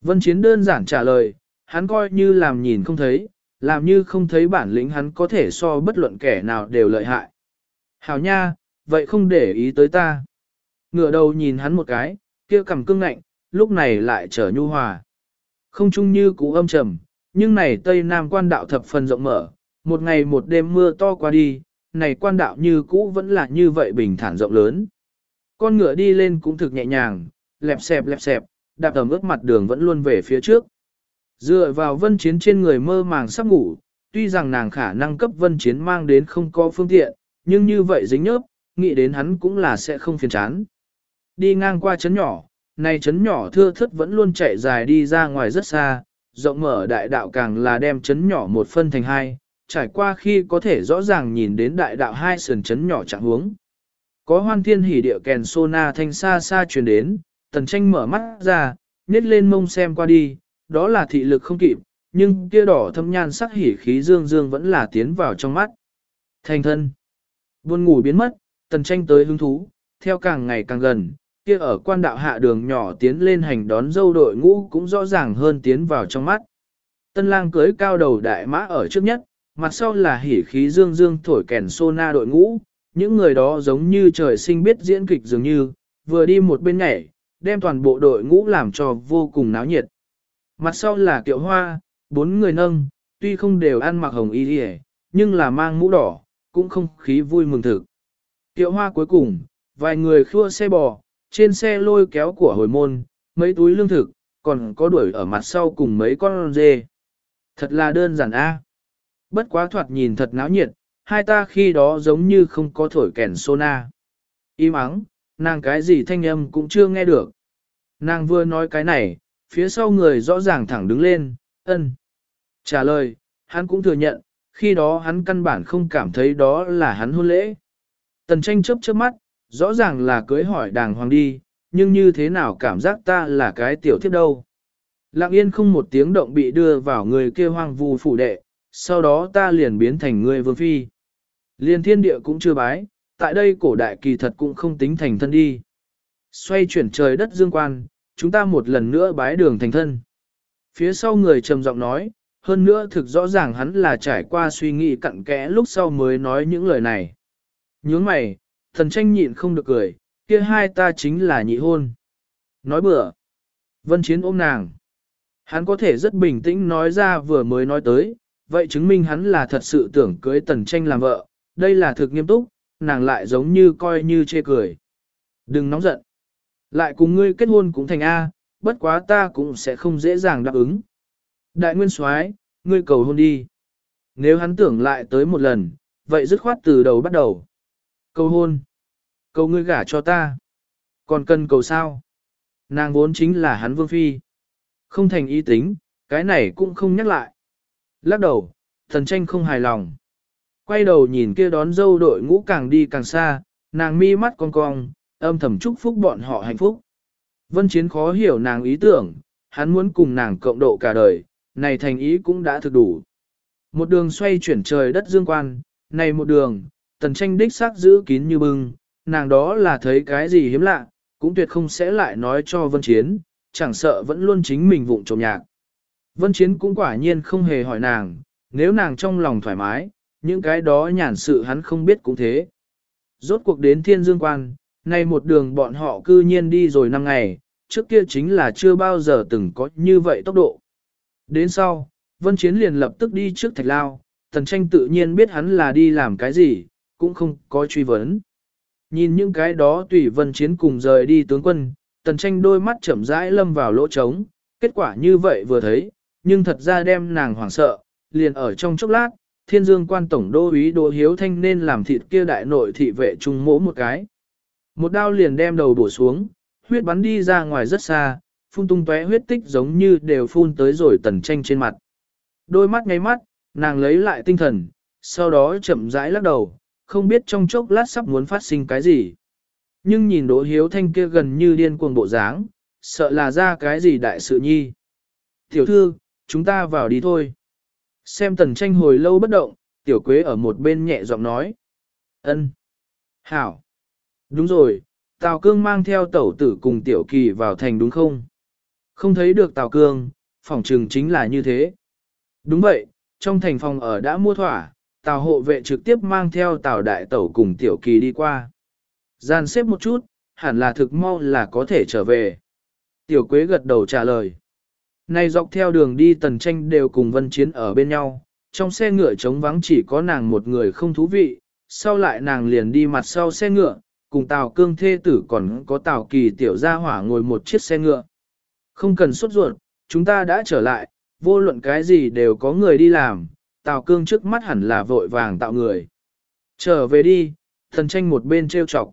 Vân Chiến đơn giản trả lời, hắn coi như làm nhìn không thấy, làm như không thấy bản lĩnh hắn có thể so bất luận kẻ nào đều lợi hại. Hảo nha, vậy không để ý tới ta. Ngựa đầu nhìn hắn một cái, kia cầm cương ngạnh, lúc này lại trở nhu hòa. Không chung như cũ âm trầm, nhưng này Tây Nam quan đạo thập phần rộng mở, một ngày một đêm mưa to qua đi, này quan đạo như cũ vẫn là như vậy bình thản rộng lớn. Con ngựa đi lên cũng thực nhẹ nhàng, lẹp xẹp lẹp xẹp, đạp tầm ướt mặt đường vẫn luôn về phía trước. Dựa vào vân chiến trên người mơ màng sắp ngủ, tuy rằng nàng khả năng cấp vân chiến mang đến không có phương tiện, nhưng như vậy dính nhớp, nghĩ đến hắn cũng là sẽ không phiền chán. Đi ngang qua chấn nhỏ, này chấn nhỏ thưa thất vẫn luôn chạy dài đi ra ngoài rất xa, rộng mở đại đạo càng là đem chấn nhỏ một phân thành hai, trải qua khi có thể rõ ràng nhìn đến đại đạo hai sườn chấn nhỏ chẳng hướng. Có hoan thiên hỉ địa kèn na thanh xa xa truyền đến, tần tranh mở mắt ra, nhét lên mông xem qua đi, đó là thị lực không kịp, nhưng kia đỏ thâm nhan sắc hỉ khí dương dương vẫn là tiến vào trong mắt. Thành thân. Buồn ngủ biến mất, tần tranh tới hứng thú, theo càng ngày càng gần, kia ở quan đạo hạ đường nhỏ tiến lên hành đón dâu đội ngũ cũng rõ ràng hơn tiến vào trong mắt. Tân lang cưới cao đầu đại mã ở trước nhất, mặt sau là hỉ khí dương dương thổi kèn sô na đội ngũ, những người đó giống như trời sinh biết diễn kịch dường như, vừa đi một bên nhảy, đem toàn bộ đội ngũ làm cho vô cùng náo nhiệt. Mặt sau là kiệu hoa, bốn người nâng, tuy không đều ăn mặc hồng y hề, nhưng là mang mũ đỏ, cũng không khí vui mừng thực. Kiệu hoa cuối cùng, vài người khua xe bò, trên xe lôi kéo của hồi môn, mấy túi lương thực, còn có đuổi ở mặt sau cùng mấy con dê. Thật là đơn giản a. Bất quá thoạt nhìn thật náo nhiệt, hai ta khi đó giống như không có thổi kèn sona. Im ắng, nàng cái gì thanh âm cũng chưa nghe được. Nàng vừa nói cái này, phía sau người rõ ràng thẳng đứng lên, ân. Trả lời, hắn cũng thừa nhận, khi đó hắn căn bản không cảm thấy đó là hắn hôn lễ. Tần tranh chớp chớp mắt, rõ ràng là cưới hỏi đàng hoàng đi, nhưng như thế nào cảm giác ta là cái tiểu thiếp đâu. Lặng yên không một tiếng động bị đưa vào người kia hoang vu phủ đệ, sau đó ta liền biến thành người vương phi. Liên thiên địa cũng chưa bái, tại đây cổ đại kỳ thật cũng không tính thành thân đi. Xoay chuyển trời đất dương quan, chúng ta một lần nữa bái đường thành thân. Phía sau người trầm giọng nói, hơn nữa thực rõ ràng hắn là trải qua suy nghĩ cặn kẽ lúc sau mới nói những lời này. Nhướng mày, thần tranh nhịn không được cười, kia hai ta chính là nhị hôn. Nói bừa. Vân Chiến ôm nàng. Hắn có thể rất bình tĩnh nói ra vừa mới nói tới, vậy chứng minh hắn là thật sự tưởng cưới tần tranh làm vợ, đây là thực nghiêm túc, nàng lại giống như coi như chê cười. Đừng nóng giận. Lại cùng ngươi kết hôn cũng thành A, bất quá ta cũng sẽ không dễ dàng đáp ứng. Đại nguyên soái, ngươi cầu hôn đi. Nếu hắn tưởng lại tới một lần, vậy dứt khoát từ đầu bắt đầu. Cầu hôn. Cầu ngươi gả cho ta. Còn cần cầu sao? Nàng vốn chính là hắn vương phi. Không thành ý tính, cái này cũng không nhắc lại. Lắc đầu, thần tranh không hài lòng. Quay đầu nhìn kia đón dâu đội ngũ càng đi càng xa, nàng mi mắt cong cong, âm thầm chúc phúc bọn họ hạnh phúc. Vân Chiến khó hiểu nàng ý tưởng, hắn muốn cùng nàng cộng độ cả đời, này thành ý cũng đã thực đủ. Một đường xoay chuyển trời đất dương quan, này một đường, tần tranh đích xác giữ kín như bưng, nàng đó là thấy cái gì hiếm lạ, cũng tuyệt không sẽ lại nói cho Vân Chiến, chẳng sợ vẫn luôn chính mình vụng trộm nhạc. Vân Chiến cũng quả nhiên không hề hỏi nàng, nếu nàng trong lòng thoải mái, những cái đó nhàn sự hắn không biết cũng thế. Rốt cuộc đến thiên dương quan, nay một đường bọn họ cư nhiên đi rồi 5 ngày, trước kia chính là chưa bao giờ từng có như vậy tốc độ. Đến sau, Vân Chiến liền lập tức đi trước thạch lao, tần tranh tự nhiên biết hắn là đi làm cái gì, cũng không có truy vấn. Nhìn những cái đó tùy Vân Chiến cùng rời đi tướng quân, tần tranh đôi mắt chậm rãi lâm vào lỗ trống, kết quả như vậy vừa thấy, nhưng thật ra đem nàng hoảng sợ, liền ở trong chốc lát, thiên dương quan tổng đô úy Đỗ Hiếu Thanh nên làm thịt kia đại nội thị vệ trung mỗ một cái. Một đao liền đem đầu bổ xuống, huyết bắn đi ra ngoài rất xa, phun tung tóe huyết tích giống như đều phun tới rồi tần tranh trên mặt. Đôi mắt ngay mắt, nàng lấy lại tinh thần, sau đó chậm rãi lắc đầu, không biết trong chốc lát sắp muốn phát sinh cái gì. Nhưng nhìn Đỗ Hiếu Thanh kia gần như điên cuồng bộ dáng, sợ là ra cái gì đại sự nhi. Tiểu thư, chúng ta vào đi thôi. Xem tần tranh hồi lâu bất động, tiểu quế ở một bên nhẹ giọng nói. ân, Hảo. Đúng rồi, Tào Cương mang theo tẩu tử cùng tiểu kỳ vào thành đúng không? Không thấy được Tào Cương, phòng trừng chính là như thế. Đúng vậy, trong thành phòng ở đã mua thỏa, Tào hộ vệ trực tiếp mang theo Tào đại tẩu cùng tiểu kỳ đi qua. Gian xếp một chút, hẳn là thực mau là có thể trở về. Tiểu Quế gật đầu trả lời. Này dọc theo đường đi tần tranh đều cùng vân chiến ở bên nhau, trong xe ngựa trống vắng chỉ có nàng một người không thú vị, sau lại nàng liền đi mặt sau xe ngựa, cùng Tào Cương thê tử còn có Tào Kỳ tiểu gia hỏa ngồi một chiếc xe ngựa. Không cần sốt ruột, chúng ta đã trở lại, vô luận cái gì đều có người đi làm, Tào Cương trước mắt hẳn là vội vàng tạo người. Trở về đi, thần tranh một bên trêu chọc.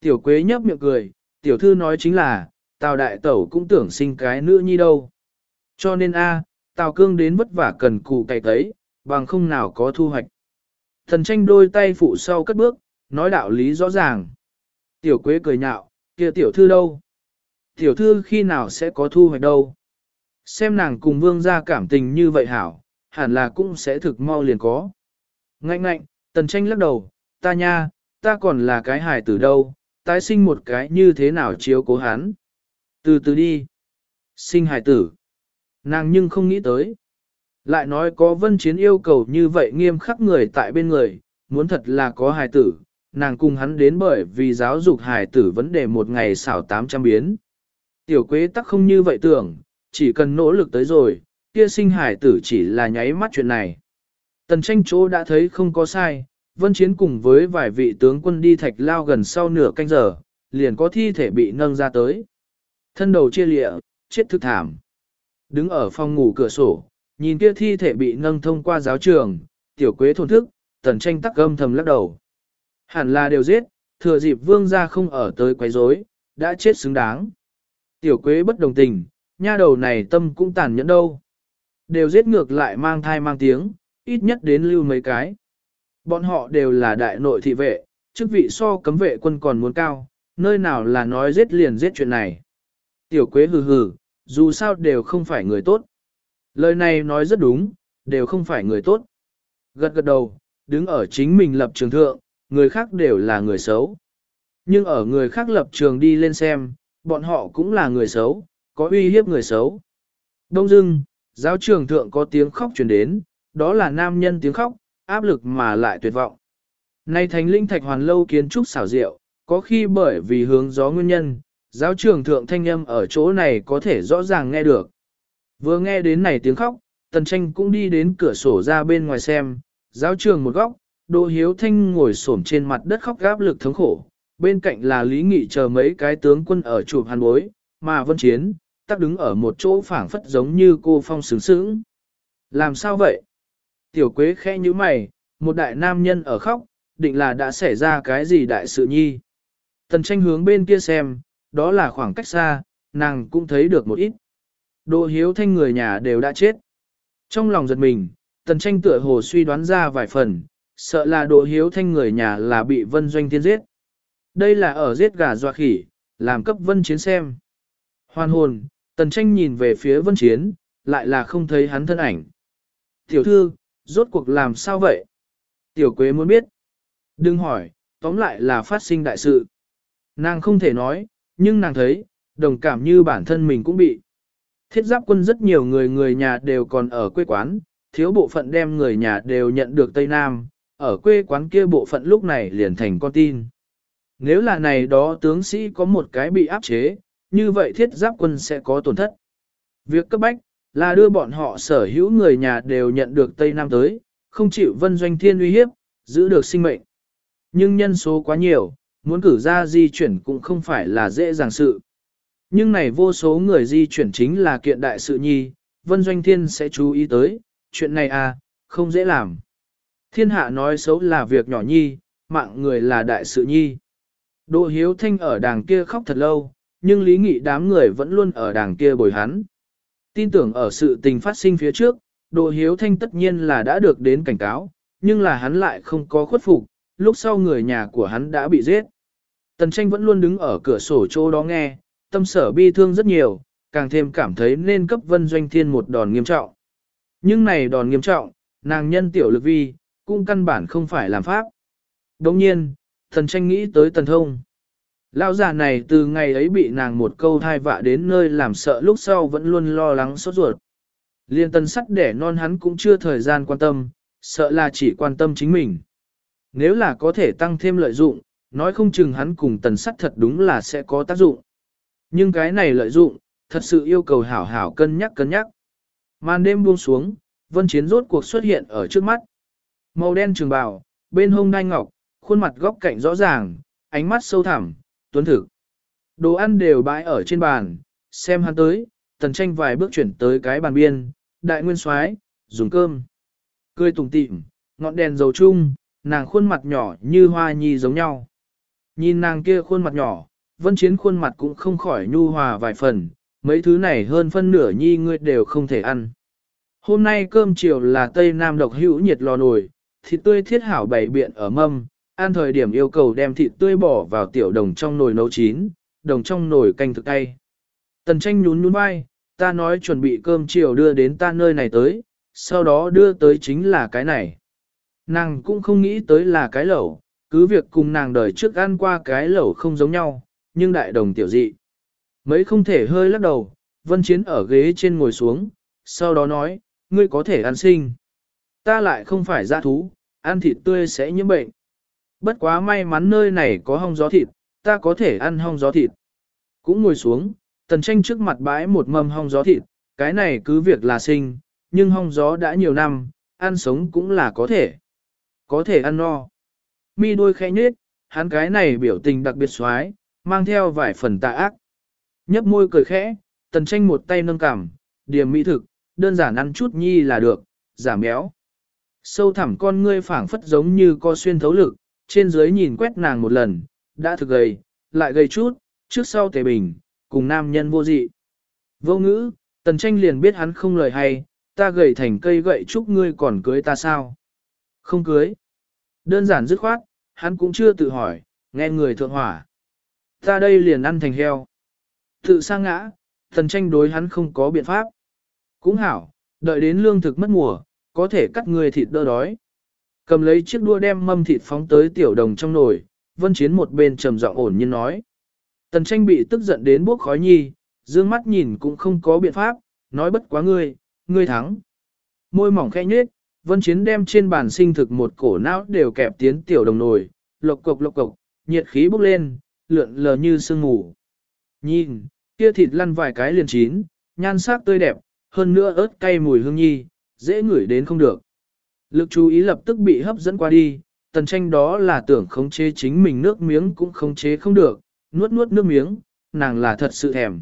Tiểu Quế nhấp miệng cười, tiểu thư nói chính là, Tào Đại Tẩu cũng tưởng sinh cái nữ nhi đâu. Cho nên a, Tào Cương đến vất vả cần cù cày tấy, bằng không nào có thu hoạch. Thần tranh đôi tay phụ sau cất bước, nói đạo lý rõ ràng. Tiểu Quế cười nhạo, kia tiểu thư đâu? Tiểu thư khi nào sẽ có thu hoạch đâu? Xem nàng cùng vương gia cảm tình như vậy hảo, hẳn là cũng sẽ thực mau liền có. Ngạnh ngạnh, tần tranh lắc đầu, ta nha, ta còn là cái hài tử đâu, tái sinh một cái như thế nào chiếu cố hắn. Từ từ đi. Sinh hài tử. Nàng nhưng không nghĩ tới. Lại nói có vân chiến yêu cầu như vậy nghiêm khắc người tại bên người, muốn thật là có hài tử, nàng cùng hắn đến bởi vì giáo dục hài tử vấn đề một ngày xảo 800 biến. Tiểu quế tắc không như vậy tưởng, chỉ cần nỗ lực tới rồi, kia sinh hài tử chỉ là nháy mắt chuyện này. Tần tranh chỗ đã thấy không có sai, vân chiến cùng với vài vị tướng quân đi thạch lao gần sau nửa canh giờ, liền có thi thể bị nâng ra tới. Thân đầu chia lịa, chết thực thảm. Đứng ở phòng ngủ cửa sổ, nhìn kia thi thể bị nâng thông qua giáo trường, tiểu quế thổn thức, tần tranh tắc gâm thầm lắc đầu. Hẳn là đều giết, thừa dịp vương gia không ở tới quấy rối, đã chết xứng đáng. Tiểu quế bất đồng tình, nha đầu này tâm cũng tàn nhẫn đâu. Đều giết ngược lại mang thai mang tiếng, ít nhất đến lưu mấy cái. Bọn họ đều là đại nội thị vệ, chức vị so cấm vệ quân còn muốn cao, nơi nào là nói giết liền giết chuyện này. Tiểu quế hừ hừ, dù sao đều không phải người tốt. Lời này nói rất đúng, đều không phải người tốt. Gật gật đầu, đứng ở chính mình lập trường thượng, người khác đều là người xấu. Nhưng ở người khác lập trường đi lên xem, bọn họ cũng là người xấu, có uy hiếp người xấu. Đông dưng, giáo trường thượng có tiếng khóc truyền đến, đó là nam nhân tiếng khóc, áp lực mà lại tuyệt vọng. Nay thánh linh thạch hoàn lâu kiến trúc xảo diệu, có khi bởi vì hướng gió nguyên nhân, giáo trường thượng thanh âm ở chỗ này có thể rõ ràng nghe được. Vừa nghe đến này tiếng khóc, tần tranh cũng đi đến cửa sổ ra bên ngoài xem, giáo trường một góc, Đỗ Hiếu Thanh ngồi xổm trên mặt đất khóc gáp lực thống khổ, bên cạnh là Lý Nghị chờ mấy cái tướng quân ở chụp hàn bối, mà Vân Chiến, tắc đứng ở một chỗ phảng phất giống như cô phong sướng sướng. Làm sao vậy? Tiểu Quế khẽ như mày, một đại nam nhân ở khóc, định là đã xảy ra cái gì đại sự nhi. Tần tranh hướng bên kia xem, đó là khoảng cách xa, nàng cũng thấy được một ít. Đỗ Hiếu Thanh người nhà đều đã chết. Trong lòng giật mình, tần tranh tựa hồ suy đoán ra vài phần, sợ là đồ Hiếu Thanh người nhà là bị Vân Doanh Thiên giết. Đây là ở giết gà doa khỉ, làm cấp Vân Chiến xem. Hoàn hồn, tần tranh nhìn về phía Vân Chiến, lại là không thấy hắn thân ảnh. Tiểu thư, rốt cuộc làm sao vậy? Tiểu Quế muốn biết. Đừng hỏi, tóm lại là phát sinh đại sự. Nàng không thể nói, nhưng nàng thấy, đồng cảm như bản thân mình cũng bị. Thiết giáp quân rất nhiều người người nhà đều còn ở quê quán, thiếu bộ phận đem người nhà đều nhận được Tây Nam, ở quê quán kia bộ phận lúc này liền thành con tin. Nếu là này đó tướng sĩ có một cái bị áp chế, như vậy thiết giáp quân sẽ có tổn thất. Việc cấp bách là đưa bọn họ sở hữu người nhà đều nhận được Tây Nam tới, không chịu vân doanh thiên uy hiếp, giữ được sinh mệnh. Nhưng nhân số quá nhiều, muốn cử ra di chuyển cũng không phải là dễ dàng sự. Nhưng này vô số người di chuyển chính là kiện đại sự nhi, vân doanh thiên sẽ chú ý tới, chuyện này à, không dễ làm. Thiên hạ nói xấu là việc nhỏ nhi, mạng người là đại sự nhi. Đỗ hiếu thanh ở đàng kia khóc thật lâu, nhưng lý nghị đám người vẫn luôn ở đàng kia bồi hắn. Tin tưởng ở sự tình phát sinh phía trước, Đỗ hiếu thanh tất nhiên là đã được đến cảnh cáo, nhưng là hắn lại không có khuất phục, lúc sau người nhà của hắn đã bị giết. Tần tranh vẫn luôn đứng ở cửa sổ chỗ đó nghe, tâm sở bi thương rất nhiều, càng thêm cảm thấy nên cấp vân doanh thiên một đòn nghiêm trọng. Nhưng này đòn nghiêm trọng, nàng nhân tiểu lực vi, cũng căn bản không phải làm pháp. Đồng nhiên, thần tranh nghĩ tới tần thông. Lão già này từ ngày ấy bị nàng một câu thai vạ đến nơi làm sợ lúc sau vẫn luôn lo lắng sốt ruột. Liên tân sắt để non hắn cũng chưa thời gian quan tâm, sợ là chỉ quan tâm chính mình. Nếu là có thể tăng thêm lợi dụng, nói không chừng hắn cùng tần sắt thật đúng là sẽ có tác dụng. Nhưng cái này lợi dụng, thật sự yêu cầu hảo hảo cân nhắc cân nhắc. Màn đêm buông xuống, vân chiến rốt cuộc xuất hiện ở trước mắt. Màu đen trường bào, bên hông đai ngọc, khuôn mặt góc cạnh rõ ràng, ánh mắt sâu thẳm, tuấn thực. Đồ ăn đều bãi ở trên bàn, xem hắn tới, tần tranh vài bước chuyển tới cái bàn biên, đại nguyên soái dùng cơm. Cười tùng tịm, ngọn đèn dầu chung, nàng khuôn mặt nhỏ như hoa nhi giống nhau. Nhìn nàng kia khuôn mặt nhỏ, vân chiến khuôn mặt cũng không khỏi nhu hòa vài phần, mấy thứ này hơn phân nửa nhi ngươi đều không thể ăn. Hôm nay cơm chiều là Tây Nam độc hữu nhiệt lò nồi, thịt tươi thiết hảo bày biện ở mâm, ăn thời điểm yêu cầu đem thịt tươi bỏ vào tiểu đồng trong nồi nấu chín, đồng trong nồi canh thực tay. Tần tranh nhún nhún vai, ta nói chuẩn bị cơm chiều đưa đến ta nơi này tới, sau đó đưa tới chính là cái này. Nàng cũng không nghĩ tới là cái lẩu, cứ việc cùng nàng đời trước ăn qua cái lẩu không giống nhau, nhưng đại đồng tiểu dị. Mấy không thể hơi lắc đầu, vân chiến ở ghế trên ngồi xuống, sau đó nói, ngươi có thể ăn sinh. Ta lại không phải dã thú, ăn thịt tươi sẽ nhiễm bệnh. Bất quá may mắn nơi này có hong gió thịt, ta có thể ăn hong gió thịt. Cũng ngồi xuống, tần tranh trước mặt bãi một mâm hong gió thịt, cái này cứ việc là sinh, nhưng hong gió đã nhiều năm, ăn sống cũng là có thể. Có thể ăn no. Mi đôi khẽ nhết, hắn cái này biểu tình đặc biệt xoái, mang theo vài phần tà ác. Nhấp môi cười khẽ, tần tranh một tay nâng cằm, điểm mỹ thực, đơn giản ăn chút nhi là được, giảm béo. Sâu thẳm con ngươi phảng phất giống như co xuyên thấu lực, trên dưới nhìn quét nàng một lần, đã thực gầy, lại gầy chút, trước sau tề bình, cùng nam nhân vô dị. Vô ngữ, tần tranh liền biết hắn không lời hay, ta gầy thành cây gậy chúc ngươi còn cưới ta sao? Không cưới. Đơn giản dứt khoát, hắn cũng chưa tự hỏi, nghe người thượng hỏa. Ta đây liền ăn thành heo. Tự sang ngã, tần tranh đối hắn không có biện pháp. Cũng hảo, đợi đến lương thực mất mùa, có thể cắt người thịt đỡ đói. Cầm lấy chiếc đua đem mâm thịt phóng tới tiểu đồng trong nồi, vân chiến một bên trầm giọng ổn nhiên nói. Tần tranh bị tức giận đến bốc khói nhi, dương mắt nhìn cũng không có biện pháp, nói bất quá ngươi, ngươi thắng. Môi mỏng khẽ nhếch, vân chiến đem trên bàn sinh thực một cổ não đều kẹp tiến tiểu đồng nồi, lộc cộc lộc cộc, nhiệt khí bốc lên, lượn lờ như sương mù. Nhìn, kia thịt lăn vài cái liền chín, nhan sắc tươi đẹp, hơn nữa ớt cay mùi hương nhi, dễ ngửi đến không được. Lực chú ý lập tức bị hấp dẫn qua đi, tần tranh đó là tưởng khống chế chính mình nước miếng cũng khống chế không được, nuốt nuốt nước miếng, nàng là thật sự thèm.